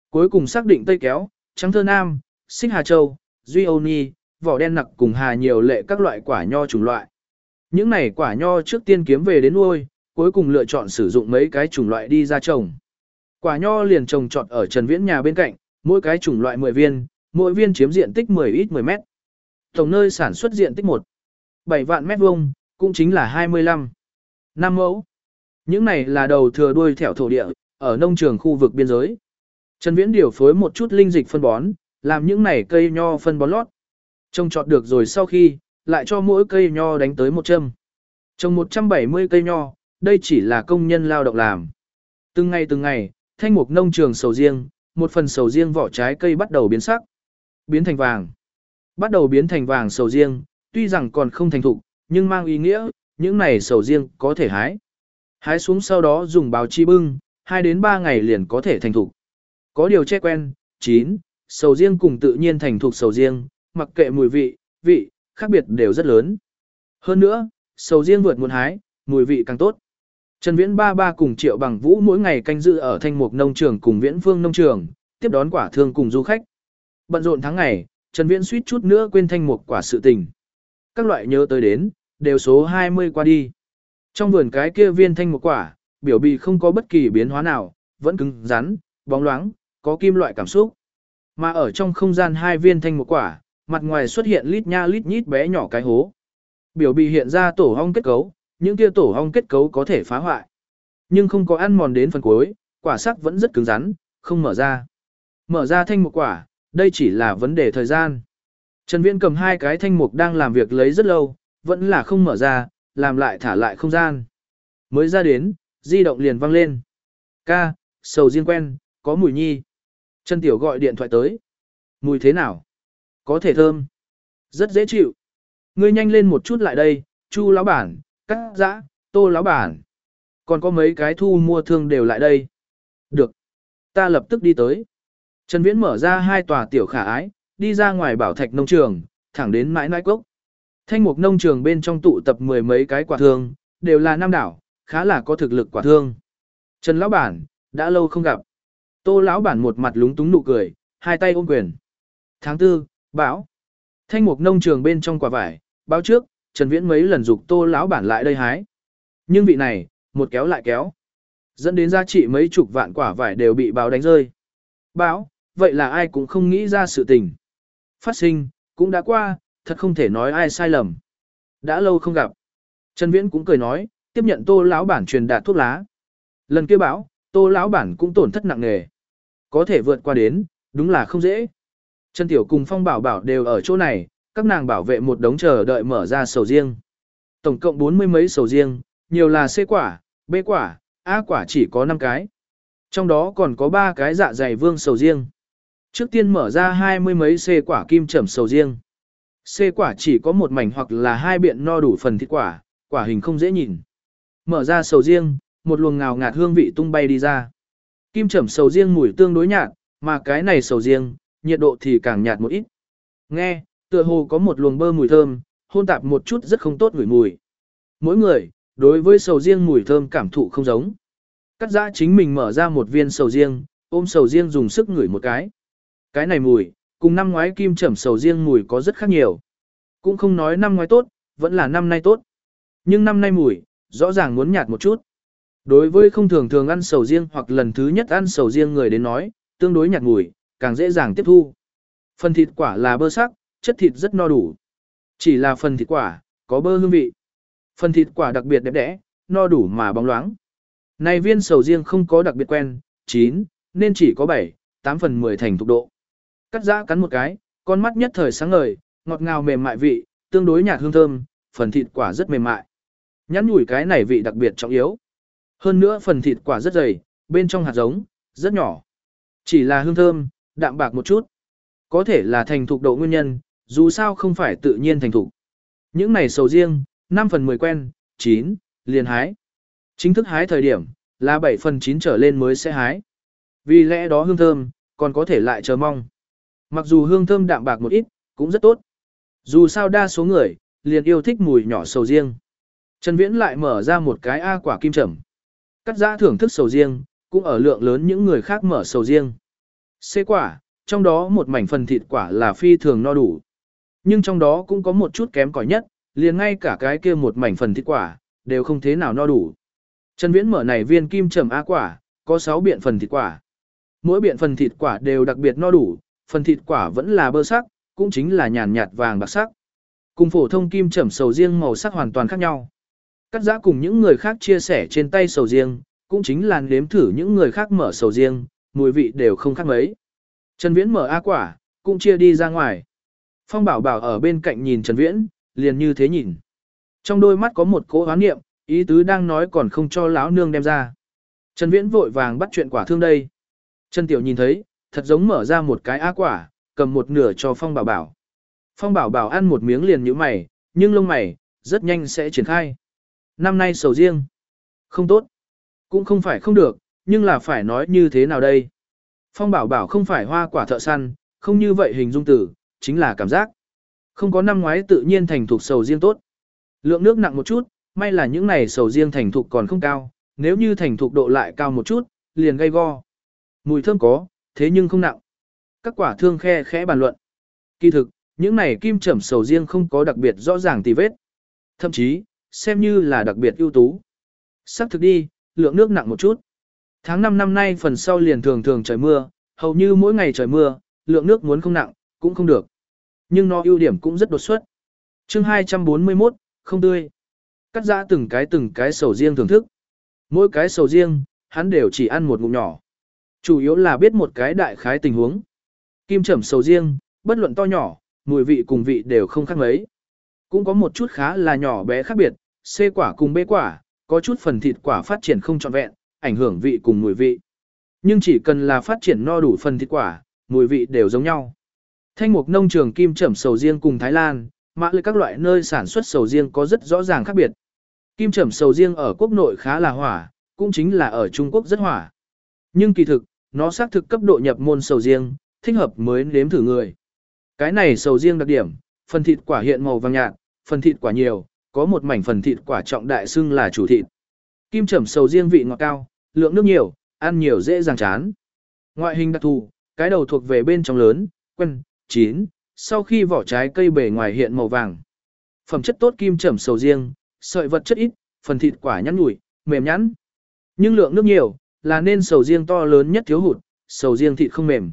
Cuối cùng xác định Tây Kéo, Trắng Thơ Nam, Xích Hà Châu, Duy Âu Ni, vỏ đen nặc cùng hà nhiều lệ các loại quả nho chủng loại. Những này quả nho trước tiên kiếm về đến nuôi, cuối cùng lựa chọn sử dụng mấy cái chủng loại đi ra trồng. Quả nho liền trồng trọt ở Trần Viễn nhà bên cạnh, mỗi cái chủng loại 10 viên, mỗi viên chiếm diện tích 10 ít 10 mét. Tổng nơi sản xuất diện tích 1. 7 vạn mét vuông, cũng chính là 25. năm mẫu. Những này là đầu thừa đuôi thẻo thổ địa, ở nông trường khu vực biên giới. Trần Viễn điều phối một chút linh dịch phân bón, làm những này cây nho phân bón lót. Trồng trọt được rồi sau khi, lại cho mỗi cây nho đánh tới một châm. Trồng 170 cây nho, đây chỉ là công nhân lao động làm. Từng ngày từng ngày, thanh mục nông trường sầu riêng, một phần sầu riêng vỏ trái cây bắt đầu biến sắc, biến thành vàng. Bắt đầu biến thành vàng sầu riêng, tuy rằng còn không thành thục, nhưng mang ý nghĩa, những này sầu riêng có thể hái. Hái xuống sau đó dùng báo chi bưng, 2 đến 3 ngày liền có thể thành thục. Có điều che quen, chín, Sầu riêng cùng tự nhiên thành thuộc sầu riêng, mặc kệ mùi vị, vị, khác biệt đều rất lớn. Hơn nữa, sầu riêng vượt muôn hái, mùi vị càng tốt. Trần Viễn ba ba cùng Triệu Bằng Vũ mỗi ngày canh giữ ở thanh mục nông trường cùng Viễn Phương nông trường, tiếp đón quả thương cùng du khách. Bận rộn tháng ngày, Trần Viễn suýt chút nữa quên thanh mục quả sự tình. Các loại nhớ tới đến, đều số 20 qua đi. Trong vườn cái kia viên thanh mục quả, biểu bì không có bất kỳ biến hóa nào, vẫn cứng rắn, bóng loáng, có kim loại cảm xúc. Mà ở trong không gian hai viên thanh một quả, mặt ngoài xuất hiện lít nha lít nhít bé nhỏ cái hố. Biểu bì hiện ra tổ hong kết cấu, những kia tổ hong kết cấu có thể phá hoại. Nhưng không có ăn mòn đến phần cuối, quả sắc vẫn rất cứng rắn, không mở ra. Mở ra thanh một quả, đây chỉ là vấn đề thời gian. Trần Viễn cầm hai cái thanh mục đang làm việc lấy rất lâu, vẫn là không mở ra, làm lại thả lại không gian. Mới ra đến, di động liền vang lên. Ca, sầu riêng quen, có mùi nhi. Trần Tiểu gọi điện thoại tới. Mùi thế nào? Có thể thơm. Rất dễ chịu. Ngươi nhanh lên một chút lại đây, Chu lão bản, cắt dã, tô lão bản. Còn có mấy cái thu mua thương đều lại đây. Được. Ta lập tức đi tới. Trần Viễn mở ra hai tòa tiểu khả ái, đi ra ngoài bảo thạch nông trường, thẳng đến mãi nãi cốc. Thanh mục nông trường bên trong tụ tập mười mấy cái quả thương, đều là nam đảo, khá là có thực lực quả thương. Trần lão bản, đã lâu không gặp. Tô lão bản một mặt lúng túng nụ cười, hai tay ôm quyền. Tháng tư, bão. Thanh mục nông trường bên trong quả vải, báo trước, Trần Viễn mấy lần dục Tô lão bản lại đây hái. Nhưng vị này, một kéo lại kéo, dẫn đến giá trị mấy chục vạn quả vải đều bị báo đánh rơi. Báo, vậy là ai cũng không nghĩ ra sự tình. Phát sinh, cũng đã qua, thật không thể nói ai sai lầm. Đã lâu không gặp. Trần Viễn cũng cười nói, tiếp nhận Tô lão bản truyền đạt thuốc lá. Lần kia bão Tô lão bản cũng tổn thất nặng nề. Có thể vượt qua đến, đúng là không dễ. Trần Tiểu cùng Phong Bảo Bảo đều ở chỗ này, các nàng bảo vệ một đống chờ đợi mở ra sầu riêng. Tổng cộng bốn mươi mấy sầu riêng, nhiều là C quả, B quả, A quả chỉ có năm cái. Trong đó còn có ba cái dạ dày vương sầu riêng. Trước tiên mở ra hai mươi mấy C quả kim trầm sầu riêng. C quả chỉ có một mảnh hoặc là hai biện no đủ phần thịt quả, quả hình không dễ nhìn. Mở ra sầu riêng, một luồng ngào ngạt hương vị tung bay đi ra. Kim chẩm sầu riêng mùi tương đối nhạt, mà cái này sầu riêng, nhiệt độ thì càng nhạt một ít. Nghe, tựa hồ có một luồng bơ mùi thơm, hôn tạp một chút rất không tốt ngửi mùi. Mỗi người, đối với sầu riêng mùi thơm cảm thụ không giống. Cắt giã chính mình mở ra một viên sầu riêng, ôm sầu riêng dùng sức ngửi một cái. Cái này mùi, cùng năm ngoái kim chẩm sầu riêng mùi có rất khác nhiều. Cũng không nói năm ngoái tốt, vẫn là năm nay tốt. Nhưng năm nay mùi, rõ ràng muốn nhạt một chút. Đối với không thường thường ăn sầu riêng hoặc lần thứ nhất ăn sầu riêng người đến nói, tương đối nhạt mùi, càng dễ dàng tiếp thu. Phần thịt quả là bơ sắc, chất thịt rất no đủ. Chỉ là phần thịt quả, có bơ hương vị. Phần thịt quả đặc biệt đẹp đẽ, no đủ mà bóng loáng. Này viên sầu riêng không có đặc biệt quen, chín, nên chỉ có 7, 8 phần 10 thành thục độ. Cắt giã cắn một cái, con mắt nhất thời sáng ngời, ngọt ngào mềm mại vị, tương đối nhạt hương thơm, phần thịt quả rất mềm mại. Nhắn nhủi cái này vị đặc biệt trọng yếu. Hơn nữa phần thịt quả rất dày, bên trong hạt giống, rất nhỏ. Chỉ là hương thơm, đạm bạc một chút. Có thể là thành thục độ nguyên nhân, dù sao không phải tự nhiên thành thục. Những này sầu riêng, 5 phần 10 quen, 9, liền hái. Chính thức hái thời điểm, là 7 phần 9 trở lên mới sẽ hái. Vì lẽ đó hương thơm, còn có thể lại chờ mong. Mặc dù hương thơm đạm bạc một ít, cũng rất tốt. Dù sao đa số người, liền yêu thích mùi nhỏ sầu riêng. Trần Viễn lại mở ra một cái A quả kim trầm. Cắt giã thưởng thức sầu riêng, cũng ở lượng lớn những người khác mở sầu riêng. C quả, trong đó một mảnh phần thịt quả là phi thường no đủ. Nhưng trong đó cũng có một chút kém cỏi nhất, liền ngay cả cái kia một mảnh phần thịt quả, đều không thế nào no đủ. Trần Viễn mở này viên kim trầm A quả, có 6 biện phần thịt quả. Mỗi biện phần thịt quả đều đặc biệt no đủ, phần thịt quả vẫn là bơ sắc, cũng chính là nhàn nhạt vàng bạc sắc. Cùng phổ thông kim trầm sầu riêng màu sắc hoàn toàn khác nhau. Cắt giã cùng những người khác chia sẻ trên tay sầu riêng, cũng chính là nếm thử những người khác mở sầu riêng, mùi vị đều không khác mấy. Trần Viễn mở A quả, cũng chia đi ra ngoài. Phong Bảo Bảo ở bên cạnh nhìn Trần Viễn, liền như thế nhìn. Trong đôi mắt có một cỗ hoán niệm, ý tứ đang nói còn không cho lão nương đem ra. Trần Viễn vội vàng bắt chuyện quả thương đây. Trần Tiểu nhìn thấy, thật giống mở ra một cái á quả, cầm một nửa cho Phong Bảo Bảo. Phong Bảo Bảo ăn một miếng liền như mày, nhưng lông mày, rất nhanh sẽ triển khai. Năm nay sầu riêng. Không tốt. Cũng không phải không được, nhưng là phải nói như thế nào đây. Phong Bảo Bảo không phải hoa quả thợ săn, không như vậy hình dung tử, chính là cảm giác. Không có năm ngoái tự nhiên thành thục sầu riêng tốt. Lượng nước nặng một chút, may là những này sầu riêng thành thục còn không cao, nếu như thành thục độ lại cao một chút, liền gây go. Mùi thơm có, thế nhưng không nặng. Các quả thương khe khẽ bàn luận. Kỳ thực, những này kim trầm sầu riêng không có đặc biệt rõ ràng tì vết. Thậm chí, xem như là đặc biệt ưu tú. sắp thực đi, lượng nước nặng một chút. Tháng 5 năm nay phần sau liền thường thường trời mưa, hầu như mỗi ngày trời mưa, lượng nước muốn không nặng, cũng không được. Nhưng nó ưu điểm cũng rất đột xuất. chương 241, không tươi. Cắt ra từng cái từng cái sầu riêng thưởng thức. Mỗi cái sầu riêng, hắn đều chỉ ăn một ngụm nhỏ. Chủ yếu là biết một cái đại khái tình huống. Kim trẩm sầu riêng, bất luận to nhỏ, mùi vị cùng vị đều không khác mấy. Cũng có một chút khá là nhỏ bé khác biệt, C quả cùng B quả, có chút phần thịt quả phát triển không trọn vẹn, ảnh hưởng vị cùng mùi vị. Nhưng chỉ cần là phát triển no đủ phần thịt quả, mùi vị đều giống nhau. Thanh mục nông trường kim trẩm sầu riêng cùng Thái Lan, mã lưới các loại nơi sản xuất sầu riêng có rất rõ ràng khác biệt. Kim trẩm sầu riêng ở quốc nội khá là hỏa, cũng chính là ở Trung Quốc rất hỏa. Nhưng kỳ thực, nó xác thực cấp độ nhập môn sầu riêng, thích hợp mới nếm thử người. Cái này sầu riêng đặc điểm, phần thịt quả hiện màu vàng nhạt, phần thịt quả nhiều, có một mảnh phần thịt quả trọng đại xưng là chủ thịt. Kim trầm sầu riêng vị ngọt cao, lượng nước nhiều, ăn nhiều dễ dàng chán. Ngoại hình đặc thù, cái đầu thuộc về bên trong lớn, quen, chín, sau khi vỏ trái cây bề ngoài hiện màu vàng. Phẩm chất tốt kim trầm sầu riêng, sợi vật chất ít, phần thịt quả nhắn nhủi, mềm nhẵn. Nhưng lượng nước nhiều, là nên sầu riêng to lớn nhất thiếu hụt, sầu riêng thịt không mềm.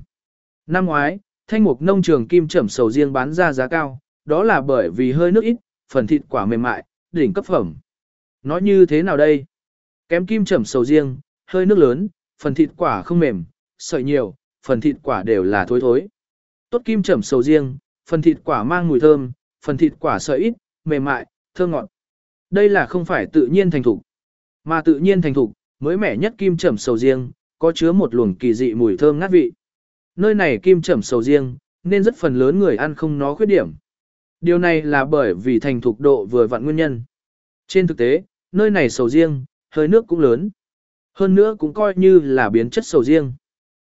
Năm ngoái, thanh mục nông trường kim trầm sầu riêng bán ra giá cao, đó là bởi vì hơi nước ít, phần thịt quả mềm mại, đỉnh cấp phẩm. Nói như thế nào đây? Kém kim trầm sầu riêng, hơi nước lớn, phần thịt quả không mềm, sợi nhiều, phần thịt quả đều là thối thối. Tốt kim trầm sầu riêng, phần thịt quả mang mùi thơm, phần thịt quả sợi ít, mềm mại, thơm ngọt. Đây là không phải tự nhiên thành thục, mà tự nhiên thành thục, mới mẻ nhất kim trầm sầu riêng, có chứa một luồng kỳ dị mùi thơm ngát vị. Nơi này kim trầm sầu riêng, nên rất phần lớn người ăn không nó khuyết điểm. Điều này là bởi vì thành thục độ vừa vặn nguyên nhân. Trên thực tế, nơi này sầu riêng, hơi nước cũng lớn. Hơn nữa cũng coi như là biến chất sầu riêng.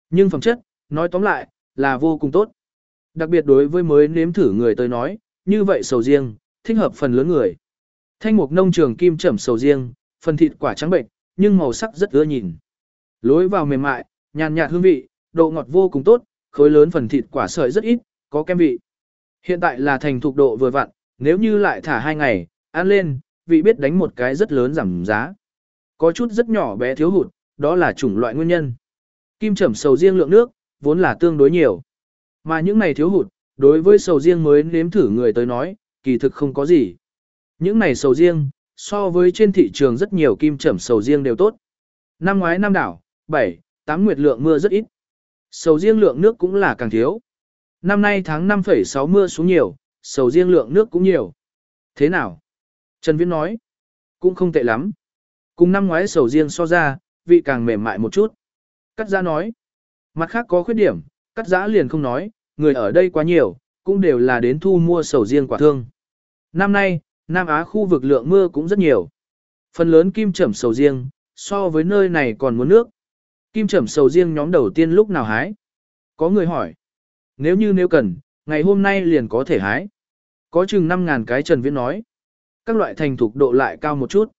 Nhưng phẩm chất, nói tóm lại, là vô cùng tốt. Đặc biệt đối với mới nếm thử người tới nói, như vậy sầu riêng, thích hợp phần lớn người. Thanh mục nông trường kim trẩm sầu riêng, phần thịt quả trắng bệnh, nhưng màu sắc rất ưa nhìn. Lối vào mềm mại, nhàn nhạt hương vị, độ ngọt vô cùng tốt, khối lớn phần thịt quả sợi rất ít, có kem vị. Hiện tại là thành thục độ vừa vặn, nếu như lại thả hai ngày, ăn lên, vị biết đánh một cái rất lớn giảm giá. Có chút rất nhỏ bé thiếu hụt, đó là chủng loại nguyên nhân. Kim trầm sầu riêng lượng nước, vốn là tương đối nhiều. Mà những này thiếu hụt, đối với sầu riêng mới nếm thử người tới nói, kỳ thực không có gì. Những này sầu riêng, so với trên thị trường rất nhiều kim trầm sầu riêng đều tốt. Năm ngoái năm đảo, 7, 8 nguyệt lượng mưa rất ít. Sầu riêng lượng nước cũng là càng thiếu. Năm nay tháng 5,6 mưa xuống nhiều, sầu riêng lượng nước cũng nhiều. Thế nào? Trần Viễn nói. Cũng không tệ lắm. Cùng năm ngoái sầu riêng so ra, vị càng mềm mại một chút. Cắt giã nói. Mặt khác có khuyết điểm, cắt giã liền không nói, người ở đây quá nhiều, cũng đều là đến thu mua sầu riêng quả thương. Năm nay, Nam Á khu vực lượng mưa cũng rất nhiều. Phần lớn kim trẩm sầu riêng, so với nơi này còn muốn nước. Kim trẩm sầu riêng nhóm đầu tiên lúc nào hái? Có người hỏi. Nếu như nếu cần, ngày hôm nay liền có thể hái. Có chừng 5.000 cái Trần Viễn nói. Các loại thành thục độ lại cao một chút.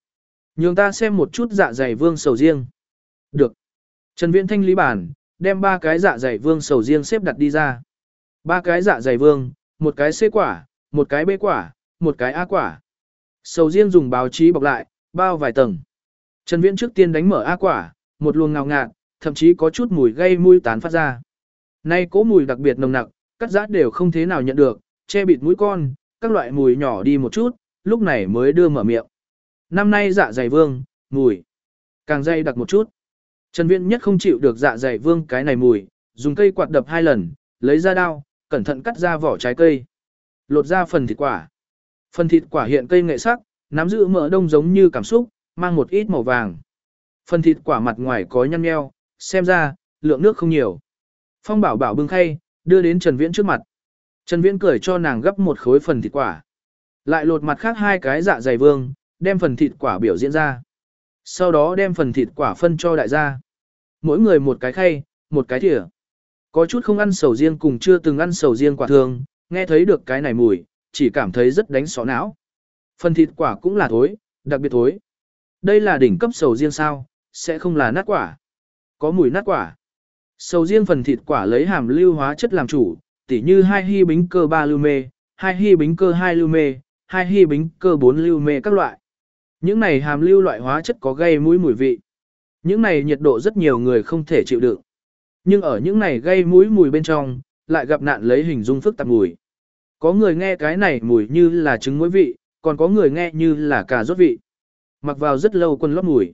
Nhường ta xem một chút dạ dày vương sầu riêng. Được. Trần Viễn thanh lý bản, đem ba cái dạ dày vương sầu riêng xếp đặt đi ra. Ba cái dạ dày vương, một cái C quả, một cái B quả, một cái A quả. Sầu riêng dùng báo chí bọc lại, bao vài tầng. Trần Viễn trước tiên đánh mở A quả, một luồng ngào ngạt, thậm chí có chút mùi gây mũi tán phát ra. Nay cố mùi đặc biệt nồng nặc, cắt giã đều không thế nào nhận được, che bịt mũi con, các loại mùi nhỏ đi một chút, lúc này mới đưa mở miệng. Năm nay dạ dày vương, mùi càng dày đặc một chút. Trần Viễn nhất không chịu được dạ dày vương cái này mùi, dùng cây quạt đập hai lần, lấy ra dao, cẩn thận cắt ra vỏ trái cây. Lột ra phần thịt quả. Phần thịt quả hiện cây nghệ sắc, nắm giữ mỡ đông giống như cảm xúc, mang một ít màu vàng. Phần thịt quả mặt ngoài có nhăn nheo, xem ra, lượng nước không nhiều. Phong bảo bảo bưng khay, đưa đến Trần Viễn trước mặt. Trần Viễn cười cho nàng gấp một khối phần thịt quả. Lại lột mặt khác hai cái dạ dày vương, đem phần thịt quả biểu diễn ra. Sau đó đem phần thịt quả phân cho đại gia. Mỗi người một cái khay, một cái thìa. Có chút không ăn sầu riêng cùng chưa từng ăn sầu riêng quả thường, nghe thấy được cái này mùi, chỉ cảm thấy rất đánh sọ não. Phần thịt quả cũng là thối, đặc biệt thối. Đây là đỉnh cấp sầu riêng sao, sẽ không là nát quả. Có mùi nát quả. Sầu riêng phần thịt quả lấy hàm lưu hóa chất làm chủ, tỉ như hai hy bính cơ 3 lưu mê, hai hy bính cơ 2 lưu mê, hai hy bính cơ 4 lưu mê các loại. Những này hàm lưu loại hóa chất có gây mũi mùi vị. Những này nhiệt độ rất nhiều người không thể chịu đựng. Nhưng ở những này gây mũi mùi bên trong, lại gặp nạn lấy hình dung phức tạp mùi. Có người nghe cái này mùi như là trứng muối vị, còn có người nghe như là cà rốt vị. Mặc vào rất lâu quân lót mùi.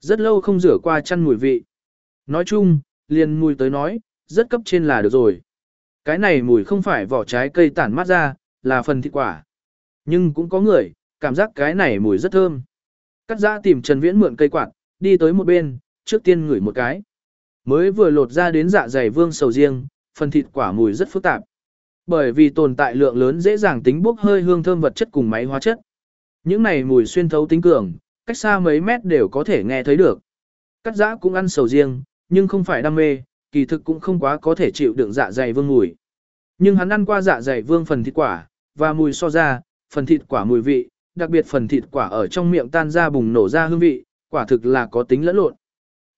Rất lâu không rửa qua chăn mùi vị. Nói chung, liền mùi tới nói, rất cấp trên là được rồi. Cái này mùi không phải vỏ trái cây tản mát ra, là phần thịt quả. Nhưng cũng có người, cảm giác cái này mùi rất thơm. Cắt giã tìm Trần Viễn mượn cây quạt, đi tới một bên, trước tiên ngửi một cái. Mới vừa lột ra đến dạ dày vương sầu riêng, phần thịt quả mùi rất phức tạp. Bởi vì tồn tại lượng lớn dễ dàng tính bốc hơi hương thơm vật chất cùng máy hóa chất. Những này mùi xuyên thấu tính cường, cách xa mấy mét đều có thể nghe thấy được. Cắt giã cũng ăn sầu riêng, nhưng không phải đam mê, kỳ thực cũng không quá có thể chịu đựng dạ dày vương mùi. Nhưng hắn ăn qua dạ dày vương phần thịt quả, và mùi so ra, phần thịt quả mùi vị, đặc biệt phần thịt quả ở trong miệng tan ra bùng nổ ra hương vị, quả thực là có tính lẫn lộn.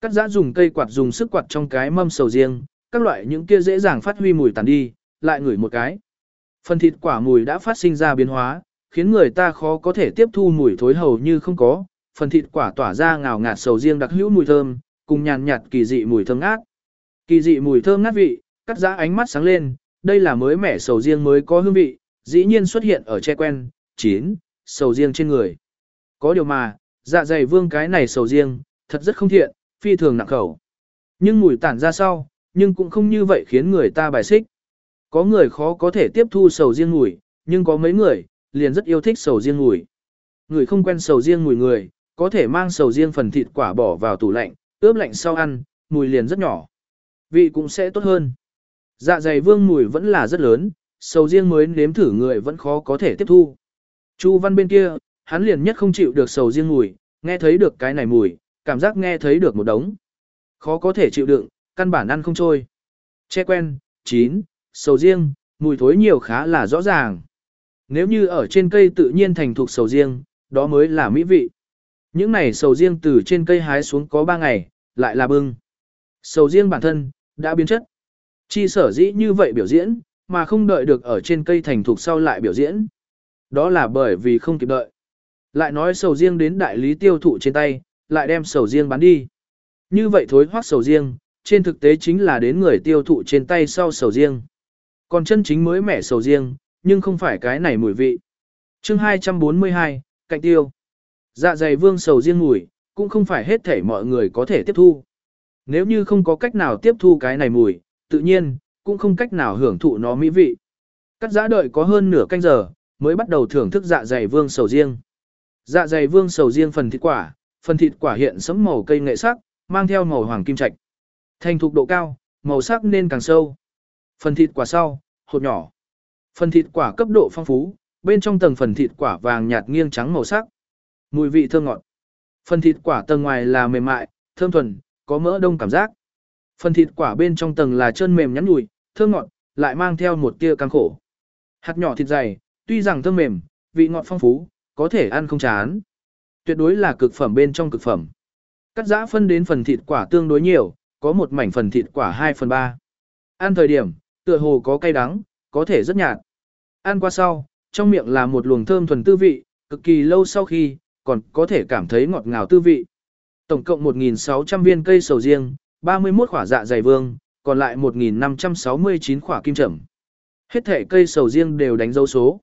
Cắt giã dùng cây quạt dùng sức quạt trong cái mâm sầu riêng, các loại những kia dễ dàng phát huy mùi tàn đi, lại ngửi một cái. Phần thịt quả mùi đã phát sinh ra biến hóa, khiến người ta khó có thể tiếp thu mùi thối hầu như không có, phần thịt quả tỏa ra ngào ngạt sầu riêng đặc hữu mùi thơm, cùng nhàn nhạt kỳ dị mùi thơm ngát. Kỳ dị mùi thơm ngát vị, cắt giã ánh mắt sáng lên, đây là mới mẻ sầu riêng mới có hương vị, dĩ nhiên xuất hiện ở che quen, chín, sầu riêng trên người. Có điều mà, dạ dày vương cái này sầu riêng, thật rất không thiện, phi thường nặng khẩu. Nhưng mùi tản ra sau, nhưng cũng không như vậy khiến người ta bài xích. Có người khó có thể tiếp thu sầu riêng mùi, nhưng có mấy người, liền rất yêu thích sầu riêng mùi. Người không quen sầu riêng mùi người, có thể mang sầu riêng phần thịt quả bỏ vào tủ lạnh, ướp lạnh sau ăn, mùi liền rất nhỏ. Vị cũng sẽ tốt hơn. Dạ dày vương mùi vẫn là rất lớn, sầu riêng mới nếm thử người vẫn khó có thể tiếp thu. Chu văn bên kia, hắn liền nhất không chịu được sầu riêng mùi, nghe thấy được cái này mùi, cảm giác nghe thấy được một đống. Khó có thể chịu đựng, căn bản ăn không trôi. Che quen, chín, sầu riêng, mùi thối nhiều khá là rõ ràng. Nếu như ở trên cây tự nhiên thành thuộc sầu riêng, đó mới là mỹ vị. Những này sầu riêng từ trên cây hái xuống có 3 ngày, lại là bưng. Sầu riêng bản thân, đã biến chất. Chi sở dĩ như vậy biểu diễn, mà không đợi được ở trên cây thành thục sau lại biểu diễn. Đó là bởi vì không kịp đợi. Lại nói sầu riêng đến đại lý tiêu thụ trên tay, lại đem sầu riêng bán đi. Như vậy thối hoác sầu riêng, trên thực tế chính là đến người tiêu thụ trên tay sau sầu riêng. Còn chân chính mới mẻ sầu riêng, nhưng không phải cái này mùi vị. chương 242, cạnh tiêu. Dạ dày vương sầu riêng mùi, cũng không phải hết thể mọi người có thể tiếp thu. Nếu như không có cách nào tiếp thu cái này mùi, tự nhiên, cũng không cách nào hưởng thụ nó mỹ vị. Cắt giã đợi có hơn nửa canh giờ, mới bắt đầu thưởng thức dạ dày vương sầu riêng. Dạ dày vương sầu riêng phần thịt quả, phần thịt quả hiện sẫm màu cây nghệ sắc, mang theo màu hoàng kim trạch. Thành thục độ cao, màu sắc nên càng sâu. Phần thịt quả sau, hột nhỏ. Phần thịt quả cấp độ phong phú, bên trong tầng phần thịt quả vàng nhạt nghiêng trắng màu sắc. Mùi vị thơm ngọt. Phần thịt quả tầng ngoài là mềm mại, thơm thuần, có mỡ đông cảm giác. Phần thịt quả bên trong tầng là chân mềm nhắn nhủi, thơm ngọt, lại mang theo một tia căng khổ. Hạt nhỏ thịt dày, tuy rằng thơm mềm, vị ngọt phong phú, có thể ăn không chán. Tuyệt đối là cực phẩm bên trong cực phẩm. Cắt giã phân đến phần thịt quả tương đối nhiều, có một mảnh phần thịt quả 2 phần 3. Ăn thời điểm, tựa hồ có cay đắng, có thể rất nhạt. Ăn qua sau, trong miệng là một luồng thơm thuần tư vị, cực kỳ lâu sau khi, còn có thể cảm thấy ngọt ngào tư vị. Tổng cộng 1.600 viên cây sầu riêng, 31 quả dạ dày vương, còn lại 1.569 quả kim chẩm. Hết thể cây sầu riêng đều đánh dấu số.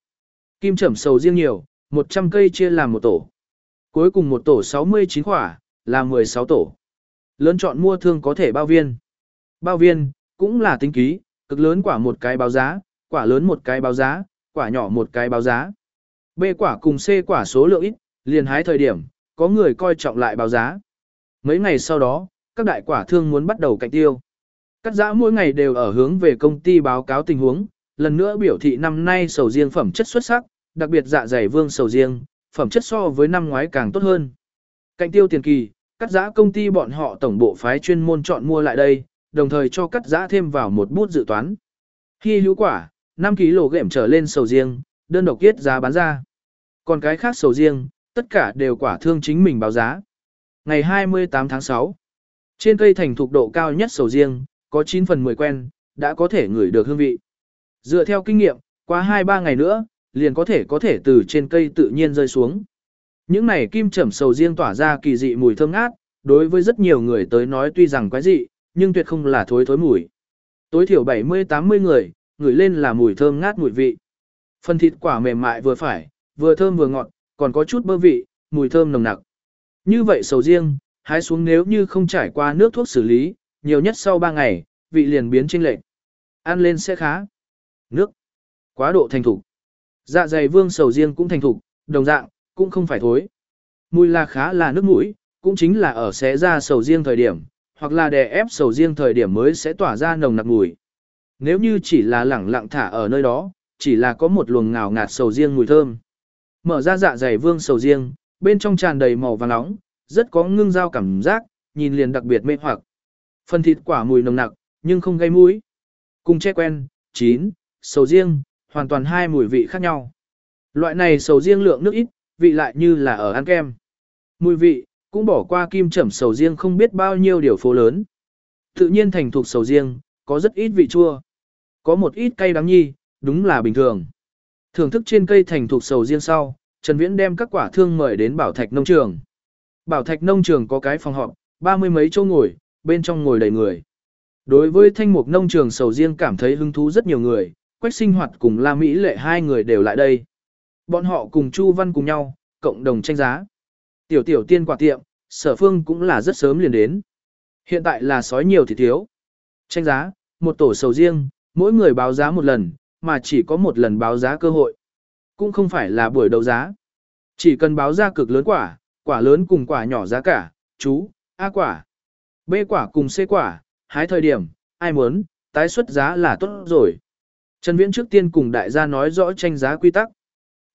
Kim chẩm sầu riêng nhiều, 100 cây chia làm một tổ. Cuối cùng một tổ 69 quả, là 16 tổ. Lớn chọn mua thương có thể bao viên. Bao viên, cũng là tính ký, cực lớn quả một cái báo giá, quả lớn một cái báo giá, quả nhỏ một cái báo giá. B quả cùng C quả số lượng ít, liền hái thời điểm, có người coi trọng lại báo giá. Mấy ngày sau đó, các đại quả thương muốn bắt đầu cạnh tiêu. Cắt giã mỗi ngày đều ở hướng về công ty báo cáo tình huống, lần nữa biểu thị năm nay sầu riêng phẩm chất xuất sắc, đặc biệt dạ dày vương sầu riêng, phẩm chất so với năm ngoái càng tốt hơn. Cạnh tiêu tiền kỳ, cắt giã công ty bọn họ tổng bộ phái chuyên môn chọn mua lại đây, đồng thời cho cắt giã thêm vào một bút dự toán. Khi hữu quả, 5 kg trở lên sầu riêng, đơn độc kiết giá bán ra. Còn cái khác sầu riêng, tất cả đều quả thương chính mình báo giá. Ngày 28 tháng 6, trên cây thành thục độ cao nhất sầu riêng, có 9 phần 10 quen, đã có thể ngửi được hương vị. Dựa theo kinh nghiệm, qua 2-3 ngày nữa, liền có thể có thể từ trên cây tự nhiên rơi xuống. Những này kim trầm sầu riêng tỏa ra kỳ dị mùi thơm ngát, đối với rất nhiều người tới nói tuy rằng quái dị, nhưng tuyệt không là thối thối mùi. Tối thiểu 70-80 người, ngửi lên là mùi thơm ngát mùi vị. Phần thịt quả mềm mại vừa phải, vừa thơm vừa ngọt, còn có chút bơ vị, mùi thơm nồng nặc. Như vậy sầu riêng, hái xuống nếu như không trải qua nước thuốc xử lý, nhiều nhất sau 3 ngày, vị liền biến chênh lệch. Ăn lên sẽ khá. Nước. Quá độ thành thục. Dạ dày vương sầu riêng cũng thành thục, đồng dạng, cũng không phải thối. Mùi là khá là nước mũi, cũng chính là ở xé ra sầu riêng thời điểm, hoặc là đè ép sầu riêng thời điểm mới sẽ tỏa ra nồng nặc mùi. Nếu như chỉ là lẳng lặng thả ở nơi đó, chỉ là có một luồng ngào ngạt sầu riêng mùi thơm. Mở ra dạ dày vương sầu riêng, bên trong tràn đầy màu vàng nóng, rất có ngưng dao cảm giác, nhìn liền đặc biệt mê hoặc. Phần thịt quả mùi nồng nặc, nhưng không gây mũi. Cùng che quen, chín, sầu riêng, hoàn toàn hai mùi vị khác nhau. Loại này sầu riêng lượng nước ít, vị lại như là ở ăn kem. Mùi vị, cũng bỏ qua kim chẩm sầu riêng không biết bao nhiêu điều phố lớn. Tự nhiên thành thuộc sầu riêng, có rất ít vị chua. Có một ít cay đắng nhi, đúng là bình thường. Thưởng thức trên cây thành thuộc sầu riêng sau, Trần Viễn đem các quả thương mời đến Bảo Thạch Nông Trường. Bảo Thạch Nông Trường có cái phòng họp, ba mươi mấy chỗ ngồi, bên trong ngồi đầy người. Đối với thanh mục nông trường sầu riêng cảm thấy hứng thú rất nhiều người, Quách sinh hoạt cùng La Mỹ lệ hai người đều lại đây. Bọn họ cùng Chu Văn cùng nhau, cộng đồng tranh giá. Tiểu tiểu tiên quả tiệm, sở phương cũng là rất sớm liền đến. Hiện tại là sói nhiều thì thiếu. Tranh giá, một tổ sầu riêng, mỗi người báo giá một lần, mà chỉ có một lần báo giá cơ hội. Cũng không phải là buổi đấu giá. Chỉ cần báo ra cực lớn quả, quả lớn cùng quả nhỏ giá cả, chú, A quả, B quả cùng C quả, hái thời điểm, ai muốn, tái xuất giá là tốt rồi. Trần Viễn trước tiên cùng đại gia nói rõ tranh giá quy tắc.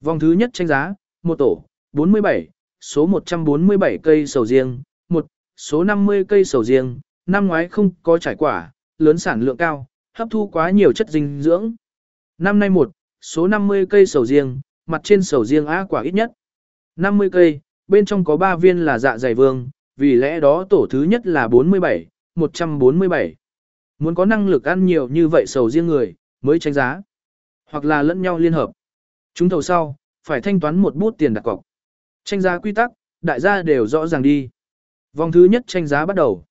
Vòng thứ nhất tranh giá, một tổ, 47, số 147 cây sầu riêng, một, số 50 cây sầu riêng, năm ngoái không có trải quả, lớn sản lượng cao, hấp thu quá nhiều chất dinh dưỡng. Năm nay một, số 50 cây sầu riêng, mặt trên sầu riêng á quả ít nhất. 50 cây, bên trong có 3 viên là dạ dày vương, vì lẽ đó tổ thứ nhất là 47, 147. Muốn có năng lực ăn nhiều như vậy sầu riêng người, mới tranh giá. Hoặc là lẫn nhau liên hợp. Chúng thầu sau, phải thanh toán một bút tiền đặt cọc. Tranh giá quy tắc, đại gia đều rõ ràng đi. Vòng thứ nhất tranh giá bắt đầu.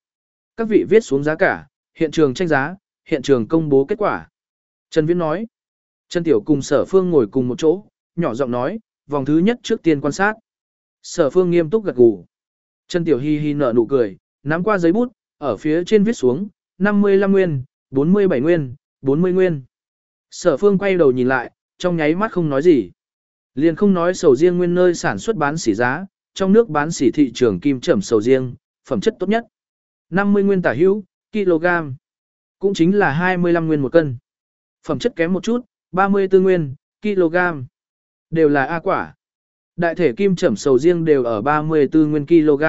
Các vị viết xuống giá cả, hiện trường tranh giá, hiện trường công bố kết quả. Trần Viễn nói. Trần Tiểu cùng sở phương ngồi cùng một chỗ, nhỏ giọng nói, vòng thứ nhất trước tiên quan sát. Sở phương nghiêm túc gật gù. Trần Tiểu hi hi nở nụ cười, nắm qua giấy bút, ở phía trên viết xuống, 55 nguyên, 47 nguyên, 40 nguyên. Sở phương quay đầu nhìn lại, trong nháy mắt không nói gì. Liền không nói sầu riêng nguyên nơi sản xuất bán sỉ giá, trong nước bán sỉ thị trường kim trẩm sầu riêng, phẩm chất tốt nhất. 50 nguyên tả hữu, kg. Cũng chính là 25 nguyên một cân. Phẩm chất kém một chút, 34 nguyên, kg. Đều là A quả. Đại thể kim trẩm sầu riêng đều ở 34 nguyên kg.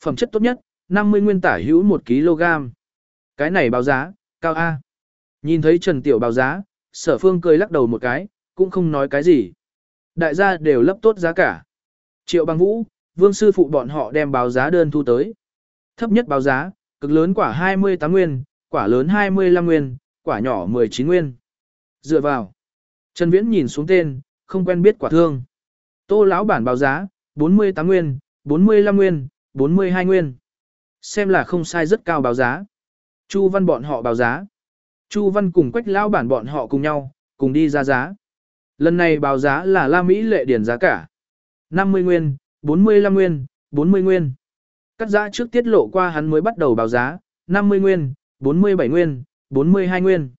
Phẩm chất tốt nhất, 50 nguyên tả hữu 1 kg. Cái này báo giá, cao A. Nhìn thấy Trần Tiểu báo giá, sở phương cười lắc đầu một cái, cũng không nói cái gì. Đại gia đều lấp tốt giá cả. Triệu băng vũ, vương sư phụ bọn họ đem báo giá đơn thu tới. Thấp nhất báo giá, cực lớn quả 28 nguyên, quả lớn 25 nguyên, quả nhỏ 19 nguyên. Dựa vào. Trần Viễn nhìn xuống tên, không quen biết quả thương. Tô lão bản báo giá, 48 nguyên, 45 nguyên, 42 nguyên. Xem là không sai rất cao báo giá. Chu văn bọn họ báo giá. Chu văn cùng quách lão bản bọn họ cùng nhau, cùng đi ra giá. Lần này báo giá là La Mỹ lệ điển giá cả. 50 nguyên, 45 nguyên, 40 nguyên. Cắt giá trước tiết lộ qua hắn mới bắt đầu báo giá, 50 nguyên, 47 nguyên, 42 nguyên.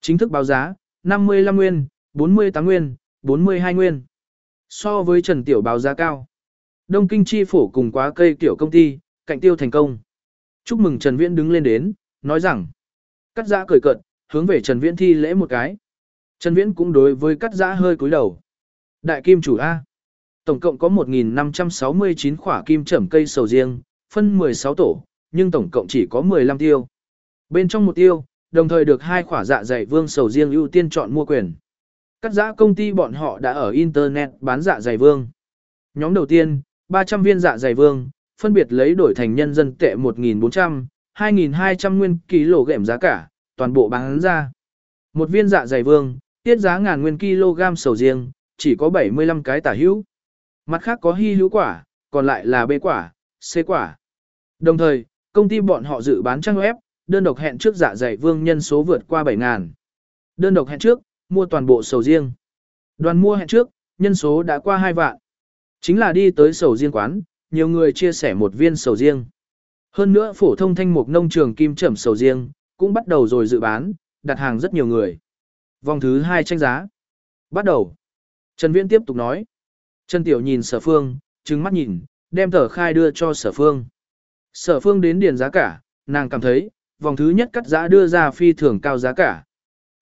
Chính thức báo giá, 55 nguyên, 48 nguyên, 42 nguyên. So với Trần Tiểu báo giá cao. Đông Kinh Chi phổ cùng quá cây tiểu công ty, cạnh tiêu thành công. Chúc mừng Trần Viễn đứng lên đến, nói rằng. Cắt giã cười cợt, hướng về Trần Viễn thi lễ một cái. Trần Viễn cũng đối với cắt giã hơi cúi đầu. Đại kim chủ A. Tổng cộng có 1.569 khỏa kim trẩm cây sầu riêng, phân 16 tổ, nhưng tổng cộng chỉ có 15 tiêu. Bên trong một tiêu, đồng thời được hai khỏa dạ dày vương sầu riêng ưu tiên chọn mua quyền. Cắt giã công ty bọn họ đã ở Internet bán dạ dày vương. Nhóm đầu tiên, 300 viên dạ dày vương, phân biệt lấy đổi thành nhân dân tệ 1.400, 2.200 nguyên kg giá cả, toàn bộ bán ra. Một viên dạ dày vương, tiết giá ngàn nguyên kg sầu riêng, chỉ có 75 cái tả hữu. Mặt khác có hy hữu quả, còn lại là B quả, C quả. Đồng thời, công ty bọn họ dự bán trang web, đơn độc hẹn trước dạ dày vương nhân số vượt qua 7.000. Đơn độc hẹn trước, mua toàn bộ sầu riêng. Đoàn mua hẹn trước, nhân số đã qua 2 vạn. Chính là đi tới sầu riêng quán, nhiều người chia sẻ một viên sầu riêng. Hơn nữa phổ thông thanh mục nông trường kim trầm sầu riêng, cũng bắt đầu rồi dự bán, đặt hàng rất nhiều người. Vòng thứ 2 tranh giá. Bắt đầu. Trần Viễn tiếp tục nói. Trần Tiểu nhìn sở phương, trừng mắt nhìn, đem tờ khai đưa cho sở phương. Sở phương đến điền giá cả, nàng cảm thấy, vòng thứ nhất cắt giá đưa ra phi thường cao giá cả.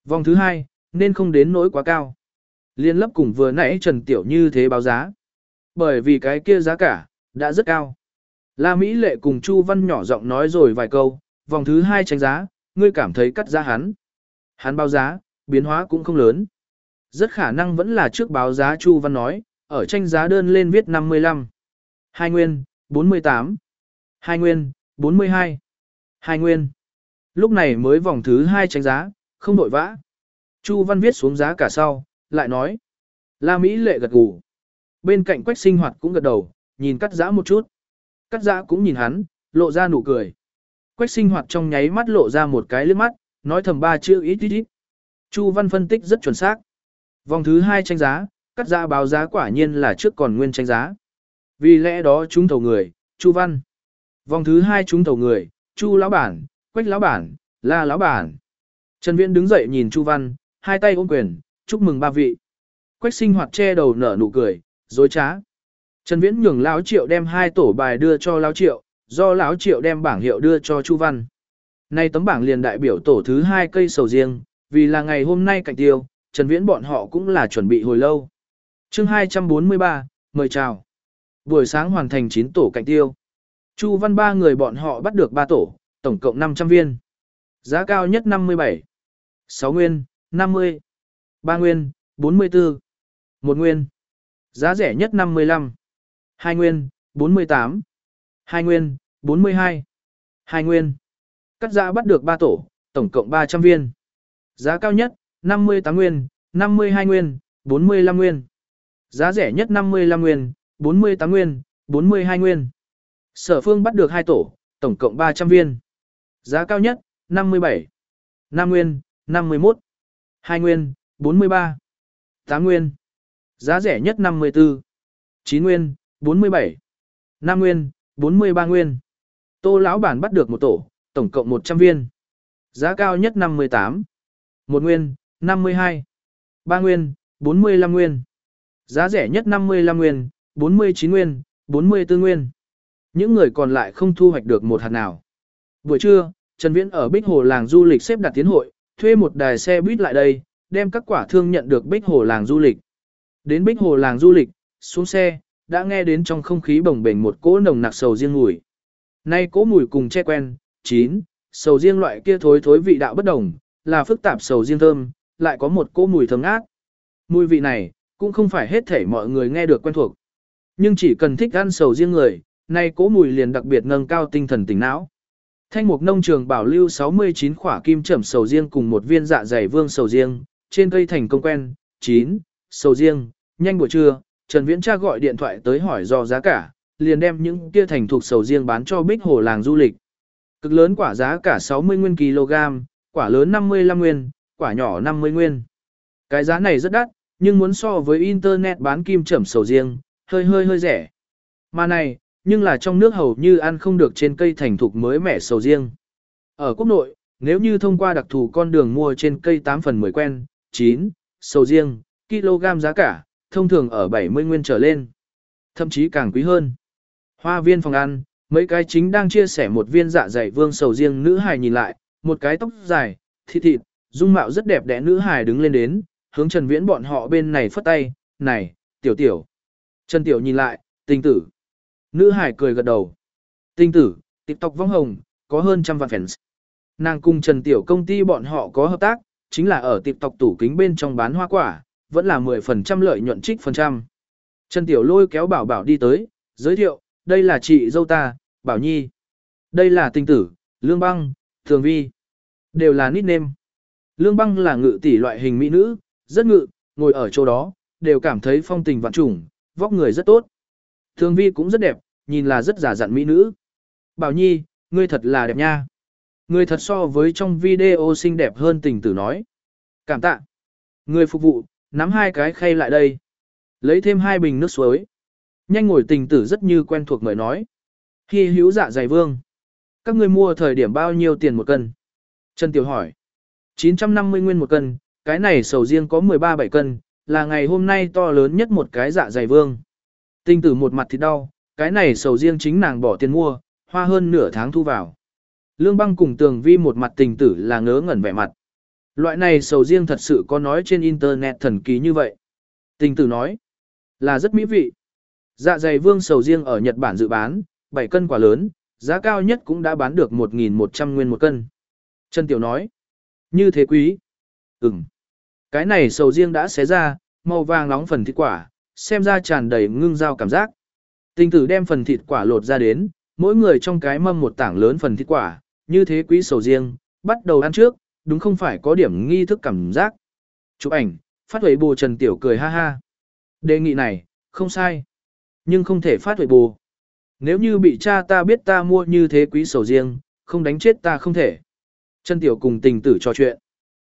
Vòng thứ hai, nên không đến nỗi quá cao. Liên lấp cùng vừa nãy Trần Tiểu như thế báo giá. Bởi vì cái kia giá cả, đã rất cao. La Mỹ Lệ cùng Chu Văn nhỏ giọng nói rồi vài câu, vòng thứ hai tranh giá, ngươi cảm thấy cắt giá hắn. Hắn báo giá, biến hóa cũng không lớn. Rất khả năng vẫn là trước báo giá Chu Văn nói, ở tranh giá đơn lên viết 55. Hai nguyên, 48. Hai nguyên, 42. Hai nguyên. Lúc này mới vòng thứ hai tranh giá, không đội vã. Chu Văn viết xuống giá cả sau, lại nói. La Mỹ lệ gật gù. Bên cạnh quách sinh hoạt cũng gật đầu, nhìn cắt giã một chút. Cắt giã cũng nhìn hắn, lộ ra nụ cười. Quách sinh hoạt trong nháy mắt lộ ra một cái liếc mắt, nói thầm ba chữ ít ít ít. Chu Văn phân tích rất chuẩn xác. Vòng thứ hai tranh giá, cắt giã báo giá quả nhiên là trước còn nguyên tranh giá. Vì lẽ đó chúng thầu người, Chu Văn. Vòng thứ hai chúng thầu người, Chu lão bản, Quách lão bản, La lão bản. Trần Viễn đứng dậy nhìn Chu Văn, hai tay ôm quyền, chúc mừng ba vị. Quách sinh hoạt che đầu nở nụ cười, dối trá. Trần Viễn nhường lão Triệu đem hai tổ bài đưa cho lão Triệu, do lão Triệu đem bảng hiệu đưa cho Chu Văn. Nay tấm bảng liền đại biểu tổ thứ hai cây sầu riêng, vì là ngày hôm nay cạnh tiêu, Trần Viễn bọn họ cũng là chuẩn bị hồi lâu. Chương 243, mời chào. Buổi sáng hoàn thành 9 tổ cạnh tiêu. Chu Văn ba người bọn họ bắt được 3 tổ, tổng cộng 500 viên. Giá cao nhất 57. 6 nguyên, 50. 3 nguyên, 44. 1 nguyên. Giá rẻ nhất 55. 2 nguyên, 48. 2 nguyên, 42. 2 nguyên. Cắt giá bắt được 3 tổ, tổng cộng 300 viên. Giá cao nhất, 58 nguyên, 52 nguyên, 45 nguyên. Giá rẻ nhất 55 nguyên, 48 nguyên, 42 nguyên. Sở phương bắt được 2 tổ, tổng cộng 300 viên. Giá cao nhất, 57. 5 nguyên, 51. 2 nguyên, 43. 8 nguyên. Giá rẻ nhất 54. 9 nguyên, 47. 5 nguyên, 43 nguyên. Tô lão bản bắt được một tổ, tổng cộng 100 viên. Giá cao nhất 58. 1 nguyên, 52. 3 nguyên, 45 nguyên. Giá rẻ nhất 55 nguyên, 49 nguyên, 44 nguyên. Những người còn lại không thu hoạch được một hạt nào. Buổi trưa, Trần Viễn ở Bích Hồ làng du lịch xếp đặt tiến hội, thuê một đài xe buýt lại đây, đem các quả thương nhận được Bích Hồ làng du lịch. Đến Bích Hồ làng du lịch, xuống xe, đã nghe đến trong không khí bồng bềnh một cỗ nồng nặc sầu riêng mùi. Nay cỗ mùi cùng che quen, chín, sầu riêng loại kia thối thối vị đạo bất đồng, là phức tạp sầu riêng thơm, lại có một cỗ mùi thơm ngát. Mùi vị này, cũng không phải hết thể mọi người nghe được quen thuộc. Nhưng chỉ cần thích ăn sầu riêng người, nay cỗ mùi liền đặc biệt nâng cao tinh thần tỉnh não. Thanh mục nông trường bảo lưu 69 khỏa kim trẩm sầu riêng cùng một viên dạ dày vương sầu riêng, trên cây thành công quen, 9, sầu riêng, nhanh buổi trưa, Trần Viễn cha gọi điện thoại tới hỏi do giá cả, liền đem những kia thành thuộc sầu riêng bán cho Bích Hồ làng du lịch. Cực lớn quả giá cả 60 nguyên kg, quả lớn 55 nguyên, quả nhỏ 50 nguyên. Cái giá này rất đắt, nhưng muốn so với internet bán kim trẩm sầu riêng, hơi hơi hơi rẻ. Mà này, nhưng là trong nước hầu như ăn không được trên cây thành thục mới mẻ sầu riêng. Ở quốc nội, nếu như thông qua đặc thù con đường mua trên cây 8 phần 10 quen, 9, sầu riêng, kg giá cả, thông thường ở 70 nguyên trở lên. Thậm chí càng quý hơn. Hoa viên phòng ăn, mấy cái chính đang chia sẻ một viên dạ dày vương sầu riêng nữ hài nhìn lại, một cái tóc dài, thịt thịt, dung mạo rất đẹp đẽ nữ hài đứng lên đến, hướng Trần Viễn bọn họ bên này phất tay, này, tiểu tiểu. Trần Tiểu nhìn lại, tình tử. Nữ hải cười gật đầu. Tinh tử, TikTok vong hồng, có hơn trăm vạn fans. Nàng cùng Trần Tiểu công ty bọn họ có hợp tác, chính là ở tiệp tộc tủ kính bên trong bán hoa quả, vẫn là 10% lợi nhuận trích phần trăm. Trần Tiểu lôi kéo Bảo Bảo đi tới, giới thiệu, đây là chị dâu ta, Bảo Nhi. Đây là tinh tử, Lương Băng, Thường Vi. Đều là nickname. Lương Băng là ngự tỷ loại hình mỹ nữ, rất ngự, ngồi ở chỗ đó, đều cảm thấy phong tình vạn trùng, vóc người rất tốt. Thường Vi cũng rất đẹp, nhìn là rất giả dặn mỹ nữ. Bảo Nhi, ngươi thật là đẹp nha. Ngươi thật so với trong video xinh đẹp hơn tình tử nói. Cảm tạ. Người phục vụ, nắm hai cái khay lại đây. Lấy thêm hai bình nước suối. Nhanh ngồi tình tử rất như quen thuộc mời nói. Khi hữu dạ dày vương. Các ngươi mua thời điểm bao nhiêu tiền một cân? Trần Tiểu hỏi. 950 nguyên một cân, cái này sầu riêng có 13 bảy cân, là ngày hôm nay to lớn nhất một cái dạ dày vương. Tinh tử một mặt thì đau, cái này sầu riêng chính nàng bỏ tiền mua, hoa hơn nửa tháng thu vào. Lương băng cùng tường vi một mặt tình tử là ngớ ngẩn vẻ mặt. Loại này sầu riêng thật sự có nói trên internet thần kỳ như vậy. Tình tử nói, là rất mỹ vị. Dạ dày vương sầu riêng ở Nhật Bản dự bán, 7 cân quả lớn, giá cao nhất cũng đã bán được 1.100 nguyên một cân. Trần Tiểu nói, như thế quý. Ừm. Cái này sầu riêng đã xé ra, màu vàng nóng phần thịt quả, xem ra tràn đầy ngưng dao cảm giác. Tình tử đem phần thịt quả lột ra đến, mỗi người trong cái mâm một tảng lớn phần thịt quả, như thế quý sầu riêng, bắt đầu ăn trước, đúng không phải có điểm nghi thức cảm giác. Chụp ảnh, phát huệ bù Trần Tiểu cười ha ha. Đề nghị này, không sai. Nhưng không thể phát huệ bù. Nếu như bị cha ta biết ta mua như thế quý sầu riêng, không đánh chết ta không thể. Trần Tiểu cùng tình tử trò chuyện.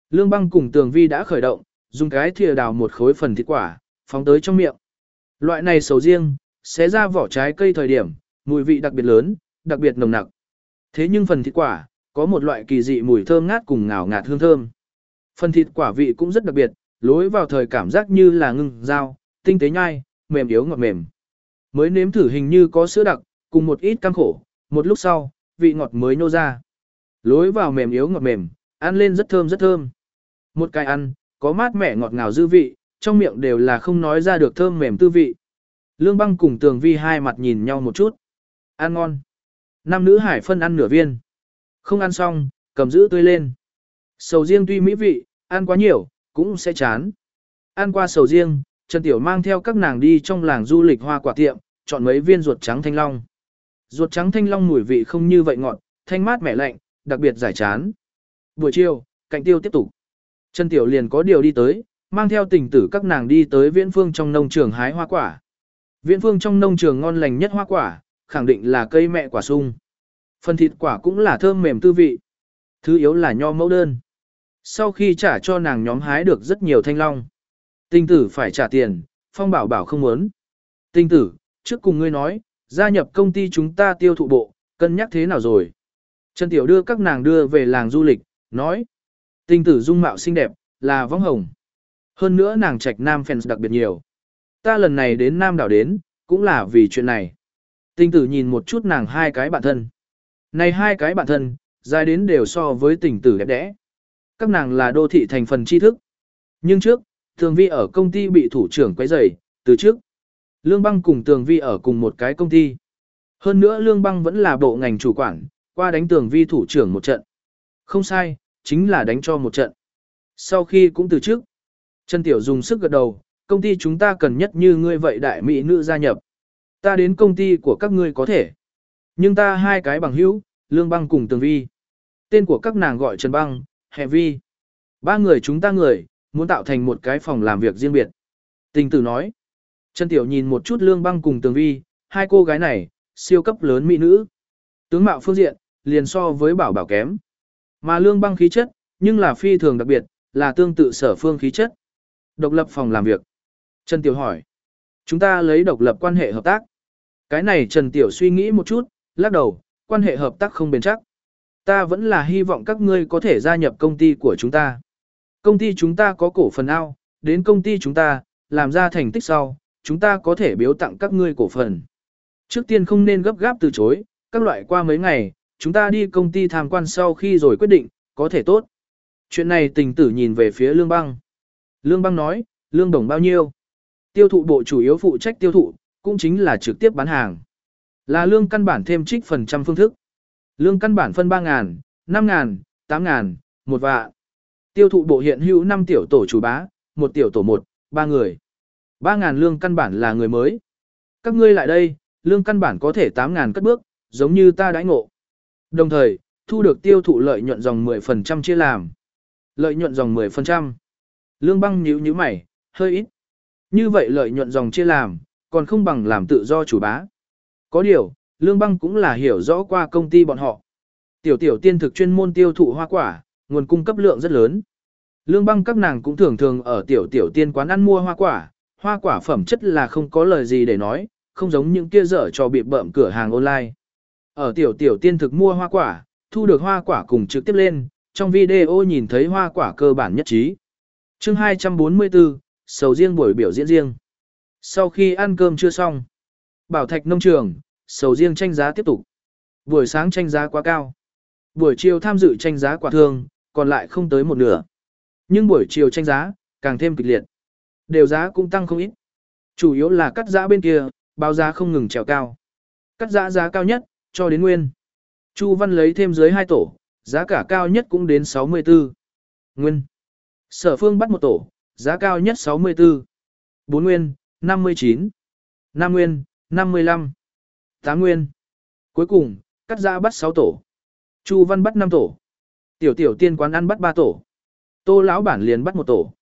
Lương băng cùng tường vi đã khởi động, dùng cái thìa đào một khối phần thịt quả, phóng tới trong miệng. Loại này sầu riêng, xé ra vỏ trái cây thời điểm, mùi vị đặc biệt lớn, đặc biệt nồng nặc. Thế nhưng phần thịt quả, có một loại kỳ dị mùi thơm ngát cùng ngào ngạt hương thơm. Phần thịt quả vị cũng rất đặc biệt, lối vào thời cảm giác như là ngưng dao, tinh tế nhai, mềm yếu ngọt mềm. Mới nếm thử hình như có sữa đặc, cùng một ít cam khổ, một lúc sau, vị ngọt mới nô ra. Lối vào mềm yếu ngọt mềm, ăn lên rất thơm rất thơm. Một cái ăn, có mát mẻ ngọt ngào dư vị, trong miệng đều là không nói ra được thơm mềm tư vị. Lương băng cùng tường vi hai mặt nhìn nhau một chút. Ăn ngon. Nam nữ hải phân ăn nửa viên. Không ăn xong, cầm giữ tươi lên. Sầu riêng tuy mỹ vị, ăn quá nhiều, cũng sẽ chán. Ăn qua sầu riêng, Trần Tiểu mang theo các nàng đi trong làng du lịch hoa quả tiệm, chọn mấy viên ruột trắng thanh long. Ruột trắng thanh long mùi vị không như vậy ngọt, thanh mát mẻ lạnh, đặc biệt giải chán. Buổi chiều, cạnh tiêu tiếp tục. Trần Tiểu liền có điều đi tới, mang theo tình tử các nàng đi tới viễn phương trong nông trường hái hoa quả. Viễn phương trong nông trường ngon lành nhất hoa quả, khẳng định là cây mẹ quả sung. Phần thịt quả cũng là thơm mềm tư vị. Thứ yếu là nho mẫu đơn. Sau khi trả cho nàng nhóm hái được rất nhiều thanh long. tình tử phải trả tiền, phong bảo bảo không muốn. Tình tử, trước cùng ngươi nói, gia nhập công ty chúng ta tiêu thụ bộ, cân nhắc thế nào rồi. Trần Tiểu đưa các nàng đưa về làng du lịch, nói. tình tử dung mạo xinh đẹp, là vong hồng. Hơn nữa nàng trạch nam fans đặc biệt nhiều. Ta lần này đến Nam đảo đến, cũng là vì chuyện này. Tinh tử nhìn một chút nàng hai cái bạn thân. Này hai cái bạn thân, dài đến đều so với tình tử đẹp đẽ. Các nàng là đô thị thành phần tri thức. Nhưng trước, Tường Vi ở công ty bị thủ trưởng quấy rầy, từ trước. Lương Băng cùng Tường Vi ở cùng một cái công ty. Hơn nữa Lương Băng vẫn là bộ ngành chủ quản, qua đánh Tường Vi thủ trưởng một trận. Không sai, chính là đánh cho một trận. Sau khi cũng từ trước, Trần Tiểu dùng sức gật đầu, công ty chúng ta cần nhất như ngươi vậy đại mỹ nữ gia nhập. Ta đến công ty của các ngươi có thể. Nhưng ta hai cái bằng hữu, Lương Băng cùng Tường Vi. Tên của các nàng gọi Trần Băng, Hè Vi. Ba người chúng ta người, muốn tạo thành một cái phòng làm việc riêng biệt. Tình tử nói. Trần Tiểu nhìn một chút Lương Băng cùng Tường Vi, hai cô gái này, siêu cấp lớn mỹ nữ. Tướng mạo phương diện, liền so với bảo bảo kém. Mà Lương Băng khí chất, nhưng là phi thường đặc biệt, là tương tự sở phương khí chất. Độc lập phòng làm việc. Trần Tiểu hỏi. Chúng ta lấy độc lập quan hệ hợp tác. Cái này Trần Tiểu suy nghĩ một chút, lắc đầu, quan hệ hợp tác không bền chắc. Ta vẫn là hy vọng các ngươi có thể gia nhập công ty của chúng ta. Công ty chúng ta có cổ phần ao, đến công ty chúng ta, làm ra thành tích sau, chúng ta có thể biếu tặng các ngươi cổ phần. Trước tiên không nên gấp gáp từ chối, các loại qua mấy ngày, chúng ta đi công ty tham quan sau khi rồi quyết định, có thể tốt. Chuyện này tình tử nhìn về phía Lương Băng. Lương Băng nói, Lương Đồng bao nhiêu? Tiêu thụ bộ chủ yếu phụ trách tiêu thụ, cũng chính là trực tiếp bán hàng. Là lương căn bản thêm trích phần trăm phương thức. Lương căn bản phân 3.000, 5.000, 8.000, 1 vạ. Tiêu thụ bộ hiện hữu 5 tiểu tổ chủ bá, 1 tiểu tổ 1, 3 người. 3.000 lương căn bản là người mới. Các ngươi lại đây, lương căn bản có thể 8.000 cất bước, giống như ta đãi ngộ. Đồng thời, thu được tiêu thụ lợi nhuận dòng 10% chia làm. Lợi nhuận dòng 10%. Lương băng nhíu nhíu mày, hơi ít. Như vậy lợi nhuận dòng chia làm, còn không bằng làm tự do chủ bá. Có điều, Lương băng cũng là hiểu rõ qua công ty bọn họ. Tiểu tiểu tiên thực chuyên môn tiêu thụ hoa quả, nguồn cung cấp lượng rất lớn. Lương băng các nàng cũng thường thường ở tiểu tiểu tiên quán ăn mua hoa quả, hoa quả phẩm chất là không có lời gì để nói, không giống những kia dở cho bị bợm cửa hàng online. Ở tiểu tiểu tiên thực mua hoa quả, thu được hoa quả cùng trực tiếp lên, trong video nhìn thấy hoa quả cơ bản nhất trí chương 244, sầu riêng buổi biểu diễn riêng. Sau khi ăn cơm chưa xong, bảo thạch nông trường, sầu riêng tranh giá tiếp tục. Buổi sáng tranh giá quá cao. Buổi chiều tham dự tranh giá quả thương, còn lại không tới một nửa. Nhưng buổi chiều tranh giá, càng thêm kịch liệt. Đều giá cũng tăng không ít. Chủ yếu là cắt giá bên kia, báo giá không ngừng trèo cao. Cắt giá giá cao nhất, cho đến nguyên. Chu Văn lấy thêm dưới hai tổ, giá cả cao nhất cũng đến 64. Nguyên. Sở phương bắt một tổ, giá cao nhất 64. 4 nguyên, 59. 5 nguyên, 55. 8 nguyên. Cuối cùng, cắt giá bắt 6 tổ. Chu Văn bắt 5 tổ. Tiểu tiểu tiên quán ăn bắt 3 tổ. Tô lão bản liền bắt một tổ.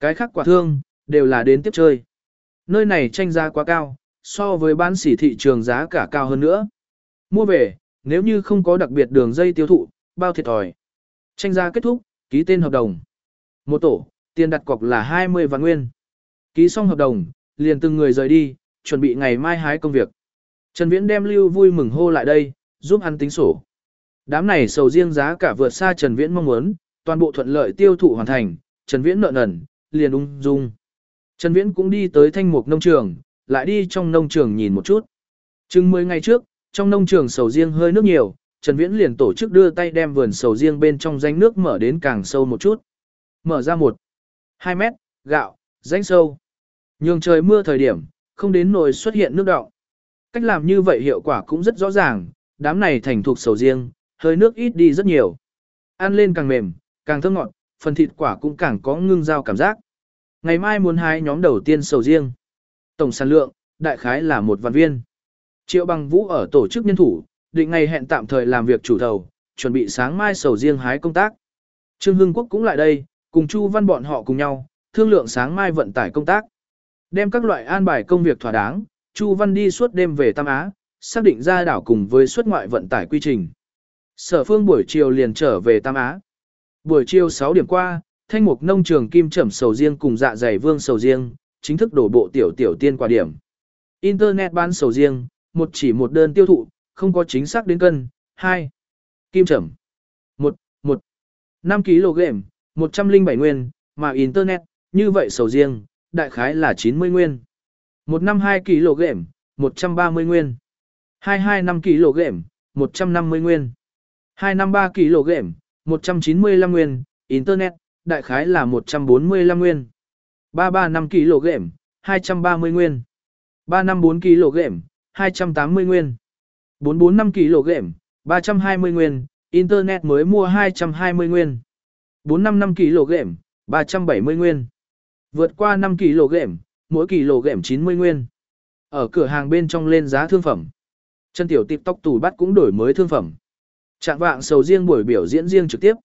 Cái khác quả thương, đều là đến tiếp chơi. Nơi này tranh giá quá cao, so với bán sỉ thị trường giá cả cao hơn nữa. Mua về, nếu như không có đặc biệt đường dây tiêu thụ, bao thiệt thòi. Tranh giá kết thúc, ký tên hợp đồng. Một tổ, tiền đặt cọc là 20 vạn nguyên. Ký xong hợp đồng, liền từng người rời đi, chuẩn bị ngày mai hái công việc. Trần Viễn đem Lưu vui mừng hô lại đây, giúp hắn tính sổ. Đám này sầu riêng giá cả vượt xa Trần Viễn mong muốn, toàn bộ thuận lợi tiêu thụ hoàn thành, Trần Viễn nợ nần, liền ung dung. Trần Viễn cũng đi tới thanh mục nông trường, lại đi trong nông trường nhìn một chút. Chừng 10 ngày trước, trong nông trường sầu riêng hơi nước nhiều, Trần Viễn liền tổ chức đưa tay đem vườn sầu riêng bên trong danh nước mở đến càng sâu một chút. Mở ra một, hai mét, gạo, rãnh sâu. Nhường trời mưa thời điểm, không đến nồi xuất hiện nước đọng. Cách làm như vậy hiệu quả cũng rất rõ ràng, đám này thành thuộc sầu riêng, hơi nước ít đi rất nhiều. Ăn lên càng mềm, càng thơm ngọt, phần thịt quả cũng càng có ngưng dao cảm giác. Ngày mai muốn hái nhóm đầu tiên sầu riêng. Tổng sản lượng, đại khái là một vạn viên. Triệu bằng vũ ở tổ chức nhân thủ, định ngày hẹn tạm thời làm việc chủ thầu, chuẩn bị sáng mai sầu riêng hái công tác. Trương Hưng Quốc cũng lại đây, cùng Chu Văn bọn họ cùng nhau, thương lượng sáng mai vận tải công tác. Đem các loại an bài công việc thỏa đáng, Chu Văn đi suốt đêm về Tam Á, xác định ra đảo cùng với xuất ngoại vận tải quy trình. Sở phương buổi chiều liền trở về Tam Á. Buổi chiều 6 điểm qua, thanh mục nông trường kim Trẩm sầu riêng cùng dạ dày vương sầu riêng, chính thức đổ bộ tiểu tiểu tiên quả điểm. Internet bán sầu riêng, một chỉ một đơn tiêu thụ, không có chính xác đến cân. 2. Kim Trẩm 1. 1. 5 kg, 107 nguyên, mà Internet, như vậy sầu riêng, đại khái là 90 nguyên. Một năm 2 kg, 130 nguyên. 225 kg, 150 nguyên. 253 kg, 195 nguyên, Internet, đại khái là 145 nguyên. 335 kg, 230 nguyên. 354 kg, 280 nguyên. 445 kg, 320 nguyên, Internet mới mua 220 nguyên. 455 kg, 370 nguyên. Vượt qua 5 kg, mỗi kg 90 nguyên. Ở cửa hàng bên trong lên giá thương phẩm. Chân tiểu tóc tủ bắt cũng đổi mới thương phẩm. Trạng vạng sầu riêng buổi biểu diễn riêng trực tiếp.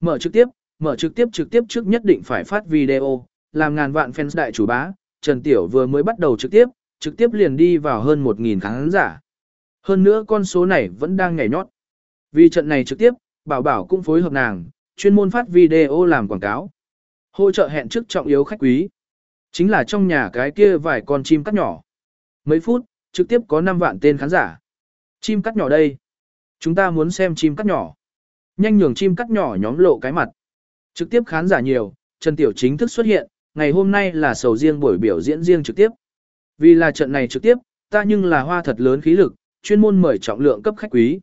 Mở trực tiếp, mở trực tiếp trực tiếp trước nhất định phải phát video, làm ngàn vạn fans đại chủ bá. Trần Tiểu vừa mới bắt đầu trực tiếp, trực tiếp liền đi vào hơn 1.000 khán giả. Hơn nữa con số này vẫn đang nhảy nhót. Vì trận này trực tiếp, Bảo Bảo cũng phối hợp nàng, chuyên môn phát video làm quảng cáo. Hỗ trợ hẹn trước trọng yếu khách quý. Chính là trong nhà cái kia vài con chim cắt nhỏ. Mấy phút, trực tiếp có 5 vạn tên khán giả. Chim cắt nhỏ đây. Chúng ta muốn xem chim cắt nhỏ. Nhanh nhường chim cắt nhỏ nhóm lộ cái mặt. Trực tiếp khán giả nhiều, Trần Tiểu chính thức xuất hiện, ngày hôm nay là sầu riêng buổi biểu diễn riêng trực tiếp. Vì là trận này trực tiếp, ta nhưng là hoa thật lớn khí lực, chuyên môn mời trọng lượng cấp khách quý.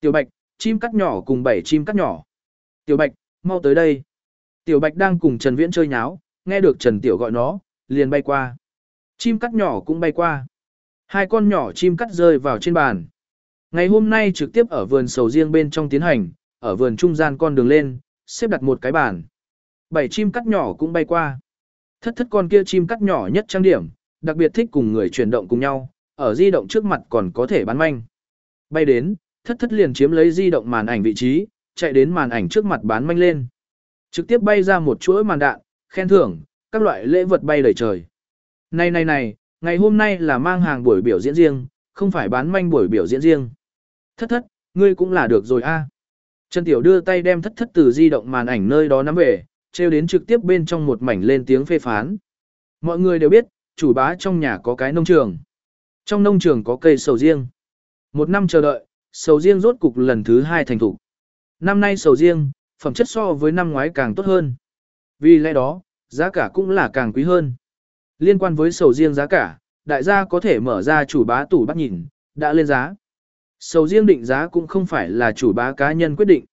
Tiểu Bạch, chim cắt nhỏ cùng bảy chim cắt nhỏ. Tiểu Bạch, mau tới đây. Tiểu Bạch đang cùng Trần Viễn chơi nháo, nghe được Trần Tiểu gọi nó, liền bay qua. Chim cắt nhỏ cũng bay qua. Hai con nhỏ chim cắt rơi vào trên bàn. Ngày hôm nay trực tiếp ở vườn sầu riêng bên trong tiến hành, ở vườn trung gian con đường lên, xếp đặt một cái bàn. Bảy chim cắt nhỏ cũng bay qua. Thất thất con kia chim cắt nhỏ nhất trang điểm, đặc biệt thích cùng người chuyển động cùng nhau, ở di động trước mặt còn có thể bán manh. Bay đến, thất thất liền chiếm lấy di động màn ảnh vị trí, chạy đến màn ảnh trước mặt bán manh lên. Trực tiếp bay ra một chuỗi màn đạn, khen thưởng, các loại lễ vật bay đầy trời. Này này này, ngày hôm nay là mang hàng buổi biểu diễn riêng, không phải bán manh buổi biểu diễn riêng. Thất thất, ngươi cũng là được rồi a. Trần Tiểu đưa tay đem thất thất từ di động màn ảnh nơi đó nắm về, treo đến trực tiếp bên trong một mảnh lên tiếng phê phán. Mọi người đều biết, chủ bá trong nhà có cái nông trường. Trong nông trường có cây sầu riêng. Một năm chờ đợi, sầu riêng rốt cục lần thứ hai thành thủ. Năm nay sầu riêng, phẩm chất so với năm ngoái càng tốt hơn. Vì lẽ đó, giá cả cũng là càng quý hơn. Liên quan với sầu riêng giá cả, đại gia có thể mở ra chủ bá tủ bắt nhìn, đã lên giá. Sầu riêng định giá cũng không phải là chủ bá cá nhân quyết định,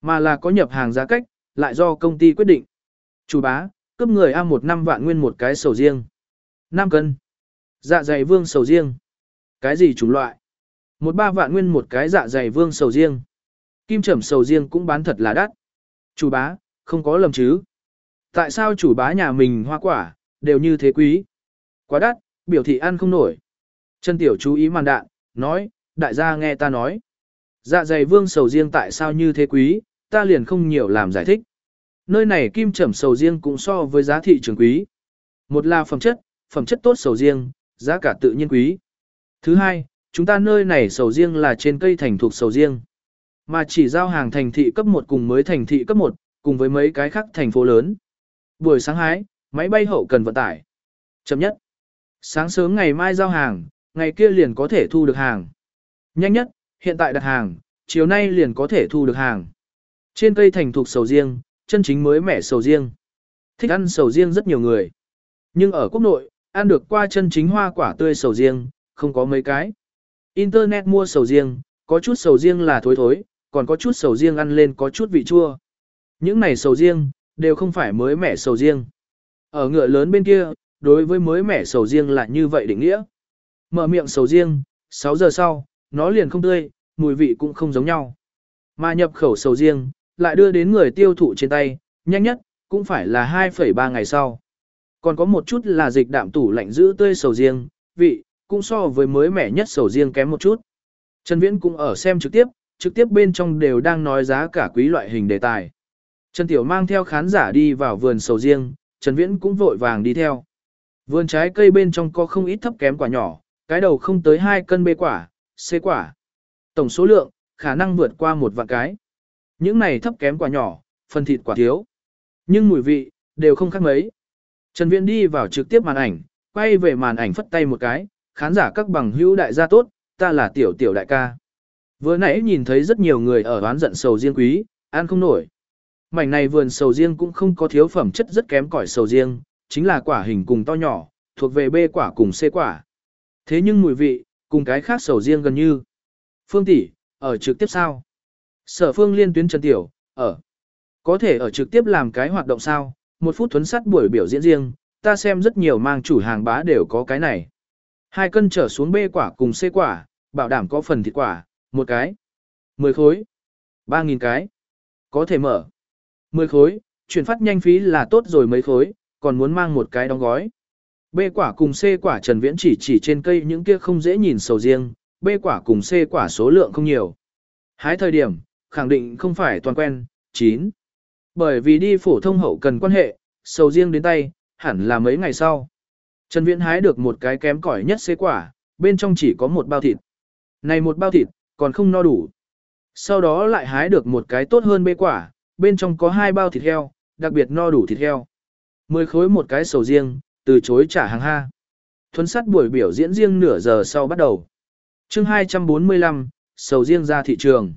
mà là có nhập hàng giá cách, lại do công ty quyết định. Chủ bá, cấp người A một năm vạn nguyên một cái sầu riêng. 5 cân. Dạ dày vương sầu riêng. Cái gì chủng loại? Một ba vạn nguyên một cái dạ dày vương sầu riêng. Kim trầm sầu riêng cũng bán thật là đắt. Chủ bá, không có lầm chứ. Tại sao chủ bá nhà mình hoa quả, đều như thế quý? Quá đắt, biểu thị ăn không nổi. Trần Tiểu chú ý màn đạn, nói, đại gia nghe ta nói. Dạ dày vương sầu riêng tại sao như thế quý, ta liền không nhiều làm giải thích. Nơi này kim trầm sầu riêng cũng so với giá thị trường quý. Một là phẩm chất, phẩm chất tốt sầu riêng, giá cả tự nhiên quý. Thứ hai, chúng ta nơi này sầu riêng là trên cây thành thuộc sầu riêng. Mà chỉ giao hàng thành thị cấp 1 cùng mới thành thị cấp 1, cùng với mấy cái khác thành phố lớn. Buổi sáng hái, máy bay hậu cần vận tải. Chậm nhất. Sáng sớm ngày mai giao hàng, ngày kia liền có thể thu được hàng. Nhanh nhất, hiện tại đặt hàng, chiều nay liền có thể thu được hàng. Trên cây thành thuộc sầu riêng, chân chính mới mẻ sầu riêng. Thích ăn sầu riêng rất nhiều người. Nhưng ở quốc nội, ăn được qua chân chính hoa quả tươi sầu riêng, không có mấy cái. Internet mua sầu riêng, có chút sầu riêng là thối thối, còn có chút sầu riêng ăn lên có chút vị chua. Những này sầu riêng, đều không phải mới mẻ sầu riêng. Ở ngựa lớn bên kia, đối với mới mẻ sầu riêng là như vậy định nghĩa. Mở miệng sầu riêng, 6 giờ sau, nó liền không tươi, mùi vị cũng không giống nhau. Mà nhập khẩu sầu riêng, lại đưa đến người tiêu thụ trên tay, nhanh nhất, cũng phải là 2,3 ngày sau. Còn có một chút là dịch đạm tủ lạnh giữ tươi sầu riêng, vị, cũng so với mới mẻ nhất sầu riêng kém một chút. Trần Viễn cũng ở xem trực tiếp, trực tiếp bên trong đều đang nói giá cả quý loại hình đề tài. Trần Tiểu mang theo khán giả đi vào vườn sầu riêng, Trần Viễn cũng vội vàng đi theo. Vườn trái cây bên trong có không ít thấp kém quả nhỏ, cái đầu không tới 2 cân bê quả, xê quả. Tổng số lượng, khả năng vượt qua một vạn cái. Những này thấp kém quả nhỏ, phần thịt quả thiếu. Nhưng mùi vị, đều không khác mấy. Trần Viễn đi vào trực tiếp màn ảnh, quay về màn ảnh phất tay một cái, khán giả các bằng hữu đại gia tốt, ta là tiểu tiểu đại ca. Vừa nãy nhìn thấy rất nhiều người ở đoán giận sầu riêng quý, ăn không nổi. Mảnh này vườn sầu riêng cũng không có thiếu phẩm chất rất kém cỏi sầu riêng, chính là quả hình cùng to nhỏ, thuộc về B quả cùng C quả. Thế nhưng mùi vị, cùng cái khác sầu riêng gần như. Phương tỷ, ở trực tiếp sao? Sở phương liên tuyến Trần Tiểu, ở. Có thể ở trực tiếp làm cái hoạt động sao? Một phút thuấn sắt buổi biểu diễn riêng, ta xem rất nhiều mang chủ hàng bá đều có cái này. Hai cân trở xuống B quả cùng C quả, bảo đảm có phần thịt quả, một cái. 10 khối. ba nghìn cái. Có thể mở. 10 khối, chuyển phát nhanh phí là tốt rồi mấy khối, còn muốn mang một cái đóng gói. B quả cùng C quả Trần Viễn chỉ chỉ trên cây những kia không dễ nhìn sầu riêng, B quả cùng C quả số lượng không nhiều. Hái thời điểm, khẳng định không phải toàn quen, 9. Bởi vì đi phổ thông hậu cần quan hệ, sầu riêng đến tay, hẳn là mấy ngày sau. Trần Viễn hái được một cái kém cỏi nhất C quả, bên trong chỉ có một bao thịt. Này một bao thịt, còn không no đủ. Sau đó lại hái được một cái tốt hơn bê quả, bên trong có hai bao thịt heo, đặc biệt no đủ thịt heo. Mười khối một cái sầu riêng, từ chối trả hàng ha. Thuấn sắt buổi biểu diễn riêng nửa giờ sau bắt đầu. chương 245, sầu riêng ra thị trường.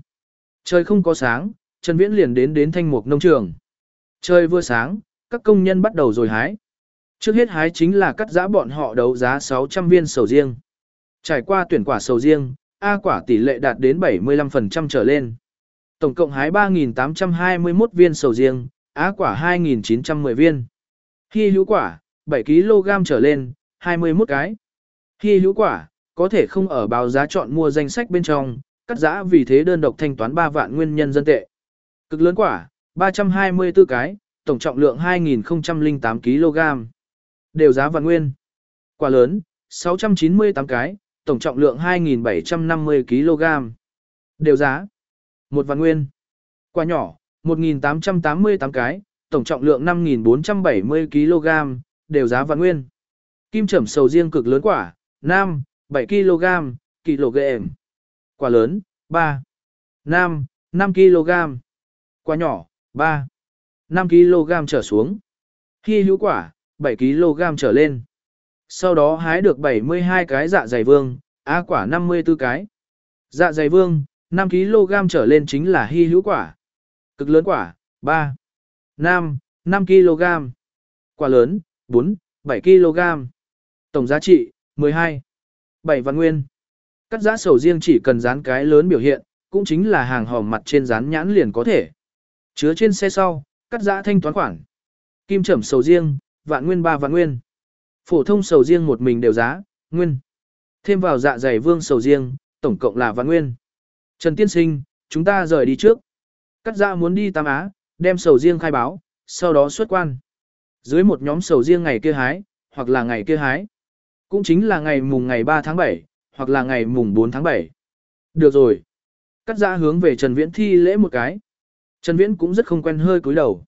Trời không có sáng, Trần Viễn liền đến đến thanh mục nông trường. Trời vừa sáng, các công nhân bắt đầu rồi hái. Trước hết hái chính là cắt giã bọn họ đấu giá 600 viên sầu riêng. Trải qua tuyển quả sầu riêng, A quả tỷ lệ đạt đến 75% trở lên. Tổng cộng hái 3.821 viên sầu riêng, A quả 2.910 viên. Hy hữu quả, 7 kg trở lên, 21 cái. Hy hữu quả, có thể không ở báo giá chọn mua danh sách bên trong, cắt giá vì thế đơn độc thanh toán 3 vạn nguyên nhân dân tệ. Cực lớn quả, 324 cái, tổng trọng lượng 2.008 kg. Đều giá vạn nguyên. Quả lớn, 698 cái, tổng trọng lượng 2.750 kg. Đều giá. Một vạn nguyên. Quả nhỏ, 1.888 cái, tổng trọng lượng 5.470 kg, đều giá vạn nguyên. Kim trẩm sầu riêng cực lớn quả, nam, 7 kg, kg. Quả lớn, 3. Nam, 5 kg. Quả nhỏ, 3. 5 kg trở xuống. Khi hữu quả, 7 kg trở lên. Sau đó hái được 72 cái dạ dày vương, á quả 54 cái. Dạ dày vương, 5 kg trở lên chính là hy hữu quả. Cực lớn quả, 3. 5, 5 kg. Quả lớn, 4, 7 kg. Tổng giá trị, 12. 7 văn nguyên. Cắt giá sầu riêng chỉ cần dán cái lớn biểu hiện, cũng chính là hàng hòm mặt trên dán nhãn liền có thể. Chứa trên xe sau, cắt giá thanh toán khoản. Kim trẩm sầu riêng, vạn nguyên 3 vạn nguyên. Phổ thông sầu riêng một mình đều giá, nguyên. Thêm vào dạ dày vương sầu riêng, tổng cộng là vạn nguyên. Trần Tiên Sinh, chúng ta rời đi trước. Cắt ra muốn đi Tam Á, đem sầu riêng khai báo, sau đó xuất quan. Dưới một nhóm sầu riêng ngày kia hái, hoặc là ngày kia hái. Cũng chính là ngày mùng ngày 3 tháng 7, hoặc là ngày mùng 4 tháng 7. Được rồi. Cắt ra hướng về Trần Viễn thi lễ một cái. Trần Viễn cũng rất không quen hơi cúi đầu.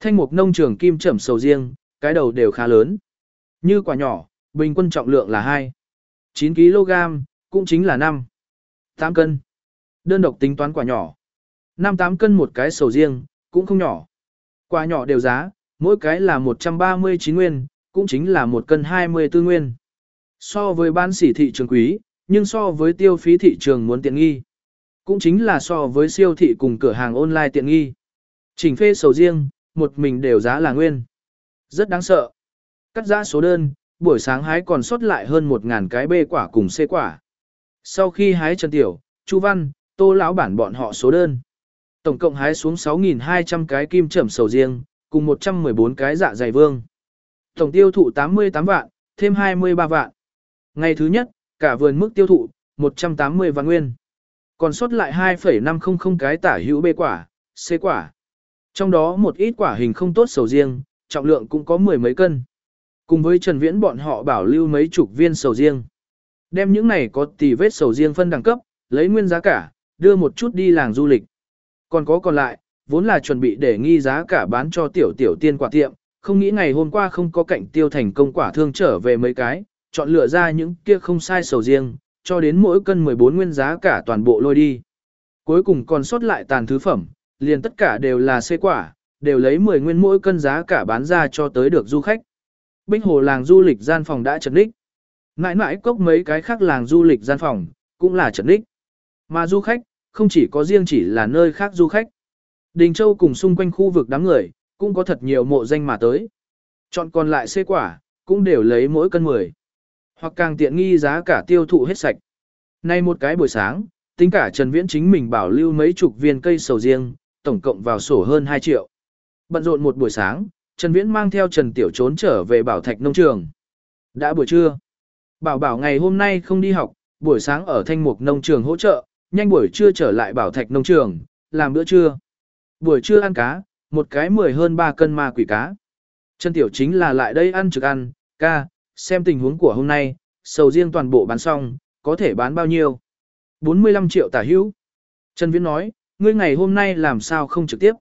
Thanh mục nông trường kim Trẩm sầu riêng, cái đầu đều khá lớn. Như quả nhỏ, bình quân trọng lượng là 2. 9 kg, cũng chính là 5. 8 cân. Đơn độc tính toán quả nhỏ. 5-8 cân một cái sầu riêng, cũng không nhỏ. Quả nhỏ đều giá, mỗi cái là 139 nguyên, cũng chính là 1 cân 24 nguyên. So với bán sỉ thị trường quý, nhưng so với tiêu phí thị trường muốn tiện nghi. Cũng chính là so với siêu thị cùng cửa hàng online tiện nghi. Chỉnh phê sầu riêng, một mình đều giá là nguyên. Rất đáng sợ. Cắt giá số đơn, buổi sáng hái còn sót lại hơn 1.000 cái bê quả cùng xê quả. Sau khi hái Trần Tiểu, Chu Văn, Tô lão bản bọn họ số đơn. Tổng cộng hái xuống 6.200 cái kim trẩm sầu riêng, cùng 114 cái dạ dày vương. Tổng tiêu thụ 88 vạn, thêm 23 vạn. Ngày thứ nhất, cả vườn mức tiêu thụ, 180 vạn nguyên. Còn sót lại 2,500 cái tả hữu bê quả, xê quả. Trong đó một ít quả hình không tốt sầu riêng, trọng lượng cũng có mười mấy cân. Cùng với Trần Viễn bọn họ bảo lưu mấy chục viên sầu riêng. Đem những này có tỷ vết sầu riêng phân đẳng cấp, lấy nguyên giá cả, đưa một chút đi làng du lịch. Còn có còn lại, vốn là chuẩn bị để nghi giá cả bán cho tiểu tiểu tiên quả tiệm, không nghĩ ngày hôm qua không có cạnh tiêu thành công quả thương trở về mấy cái, chọn lựa ra những kia không sai sầu riêng, cho đến mỗi cân 14 nguyên giá cả toàn bộ lôi đi. Cuối cùng còn sót lại tàn thứ phẩm, liền tất cả đều là xê quả, đều lấy 10 nguyên mỗi cân giá cả bán ra cho tới được du khách. Bích hồ làng du lịch gian phòng đã chật ních. Mãi mãi cốc mấy cái khác làng du lịch gian phòng, cũng là chật ních. Mà du khách, không chỉ có riêng chỉ là nơi khác du khách. Đình Châu cùng xung quanh khu vực đám người, cũng có thật nhiều mộ danh mà tới. Chọn còn lại xê quả, cũng đều lấy mỗi cân 10. Hoặc càng tiện nghi giá cả tiêu thụ hết sạch. Nay một cái buổi sáng, tính cả Trần Viễn chính mình bảo lưu mấy chục viên cây sầu riêng, tổng cộng vào sổ hơn 2 triệu. Bận rộn một buổi sáng, Trần Viễn mang theo Trần Tiểu trốn trở về Bảo Thạch nông trường. Đã buổi trưa. Bảo Bảo ngày hôm nay không đi học, buổi sáng ở Thanh Mục nông trường hỗ trợ, nhanh buổi trưa trở lại Bảo Thạch nông trường, làm bữa trưa. Buổi trưa ăn cá, một cái mười hơn 3 cân ma quỷ cá. Trần Tiểu chính là lại đây ăn trực ăn, ca, xem tình huống của hôm nay, sầu riêng toàn bộ bán xong, có thể bán bao nhiêu? 45 triệu tả hữu. Trần Viễn nói, ngươi ngày hôm nay làm sao không trực tiếp?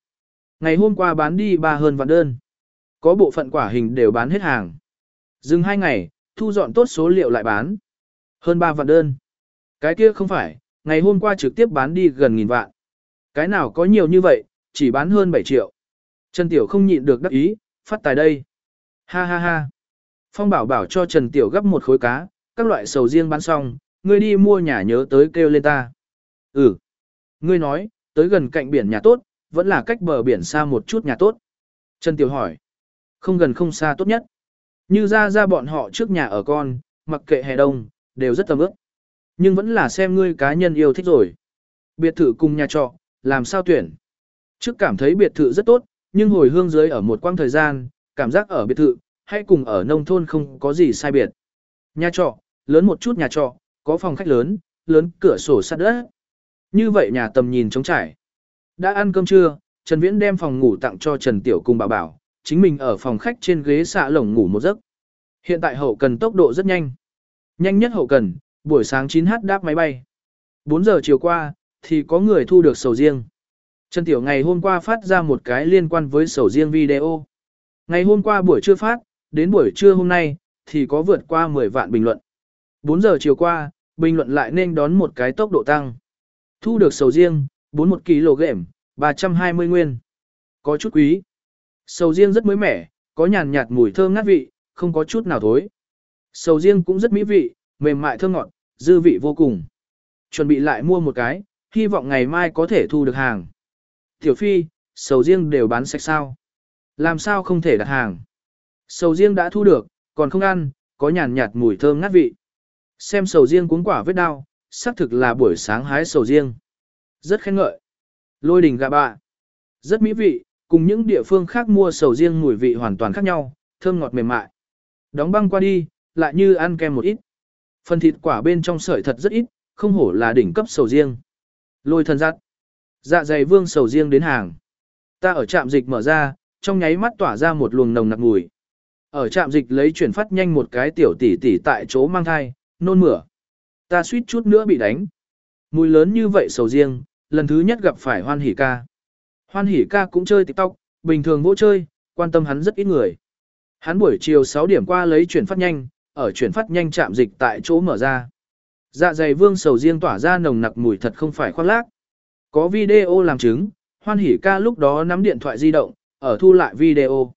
Ngày hôm qua bán đi ba hơn vạn đơn. Có bộ phận quả hình đều bán hết hàng. Dừng hai ngày, thu dọn tốt số liệu lại bán. Hơn 3 vạn đơn. Cái kia không phải, ngày hôm qua trực tiếp bán đi gần nghìn vạn. Cái nào có nhiều như vậy, chỉ bán hơn 7 triệu. Trần Tiểu không nhịn được đắc ý, phát tài đây. Ha ha ha. Phong bảo bảo cho Trần Tiểu gấp một khối cá, các loại sầu riêng bán xong, ngươi đi mua nhà nhớ tới kêu lên ta. Ừ. Ngươi nói, tới gần cạnh biển nhà tốt, vẫn là cách bờ biển xa một chút nhà tốt. Trần Tiểu hỏi. Không gần không xa tốt nhất. Như ra ra bọn họ trước nhà ở con, mặc kệ hè đông, đều rất tầm ước. Nhưng vẫn là xem ngươi cá nhân yêu thích rồi. Biệt thự cùng nhà trọ, làm sao tuyển? Trước cảm thấy biệt thự rất tốt, nhưng hồi hương dưới ở một quãng thời gian, cảm giác ở biệt thự, hay cùng ở nông thôn không có gì sai biệt. Nhà trọ, lớn một chút nhà trọ, có phòng khách lớn, lớn cửa sổ sắt đất. Như vậy nhà tầm nhìn trống trải. Đã ăn cơm trưa, Trần Viễn đem phòng ngủ tặng cho Trần Tiểu cùng bảo bảo, chính mình ở phòng khách trên ghế xạ lồng ngủ một giấc. Hiện tại hậu cần tốc độ rất nhanh. Nhanh nhất hậu cần, buổi sáng 9h đáp máy bay. 4 giờ chiều qua, thì có người thu được sầu riêng. Trần Tiểu ngày hôm qua phát ra một cái liên quan với sầu riêng video. Ngày hôm qua buổi trưa phát, đến buổi trưa hôm nay, thì có vượt qua 10 vạn bình luận. 4 giờ chiều qua, bình luận lại nên đón một cái tốc độ tăng. Thu được sầu riêng, 41 kg, 320 nguyên. Có chút quý. Sầu riêng rất mới mẻ, có nhàn nhạt mùi thơm ngát vị, không có chút nào thối. Sầu riêng cũng rất mỹ vị, mềm mại thơm ngọt, dư vị vô cùng. Chuẩn bị lại mua một cái, hy vọng ngày mai có thể thu được hàng. Tiểu Phi, sầu riêng đều bán sạch sao? Làm sao không thể đặt hàng? Sầu riêng đã thu được, còn không ăn, có nhàn nhạt mùi thơm ngát vị. Xem sầu riêng cuốn quả vết đau, xác thực là buổi sáng hái sầu riêng. Rất khen ngợi. Lôi đình gạ bạ. Rất mỹ vị, cùng những địa phương khác mua sầu riêng mùi vị hoàn toàn khác nhau, thơm ngọt mềm mại. Đóng băng qua đi, lại như ăn kem một ít. Phần thịt quả bên trong sợi thật rất ít, không hổ là đỉnh cấp sầu riêng. Lôi thần giặt. Dạ dày vương sầu riêng đến hàng. Ta ở trạm dịch mở ra, trong nháy mắt tỏa ra một luồng nồng nặc mùi. Ở trạm dịch lấy chuyển phát nhanh một cái tiểu tỷ tỷ tại chỗ mang thai, nôn mửa. Ta suýt chút nữa bị đánh. Mùi lớn như vậy sầu riêng, lần thứ nhất gặp phải hoan hỉ ca. Hoan hỉ ca cũng chơi tiktok, bình thường vô chơi, quan tâm hắn rất ít người. Hắn buổi chiều 6 điểm qua lấy chuyển phát nhanh, ở chuyển phát nhanh chạm dịch tại chỗ mở ra. Dạ dày vương sầu riêng tỏa ra nồng nặc mùi thật không phải khoác lác. Có video làm chứng, hoan hỉ ca lúc đó nắm điện thoại di động, ở thu lại video.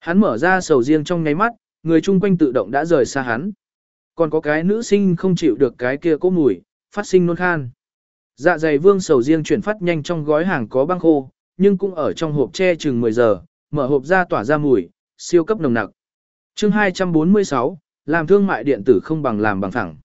Hắn mở ra sầu riêng trong nháy mắt, người chung quanh tự động đã rời xa hắn. Còn có cái nữ sinh không chịu được cái kia cố mùi, phát sinh nôn khan. Dạ dày vương sầu riêng chuyển phát nhanh trong gói hàng có băng khô, nhưng cũng ở trong hộp tre chừng 10 giờ, mở hộp ra tỏa ra mùi, siêu cấp nồng nặc. Chương 246, làm thương mại điện tử không bằng làm bằng phẳng.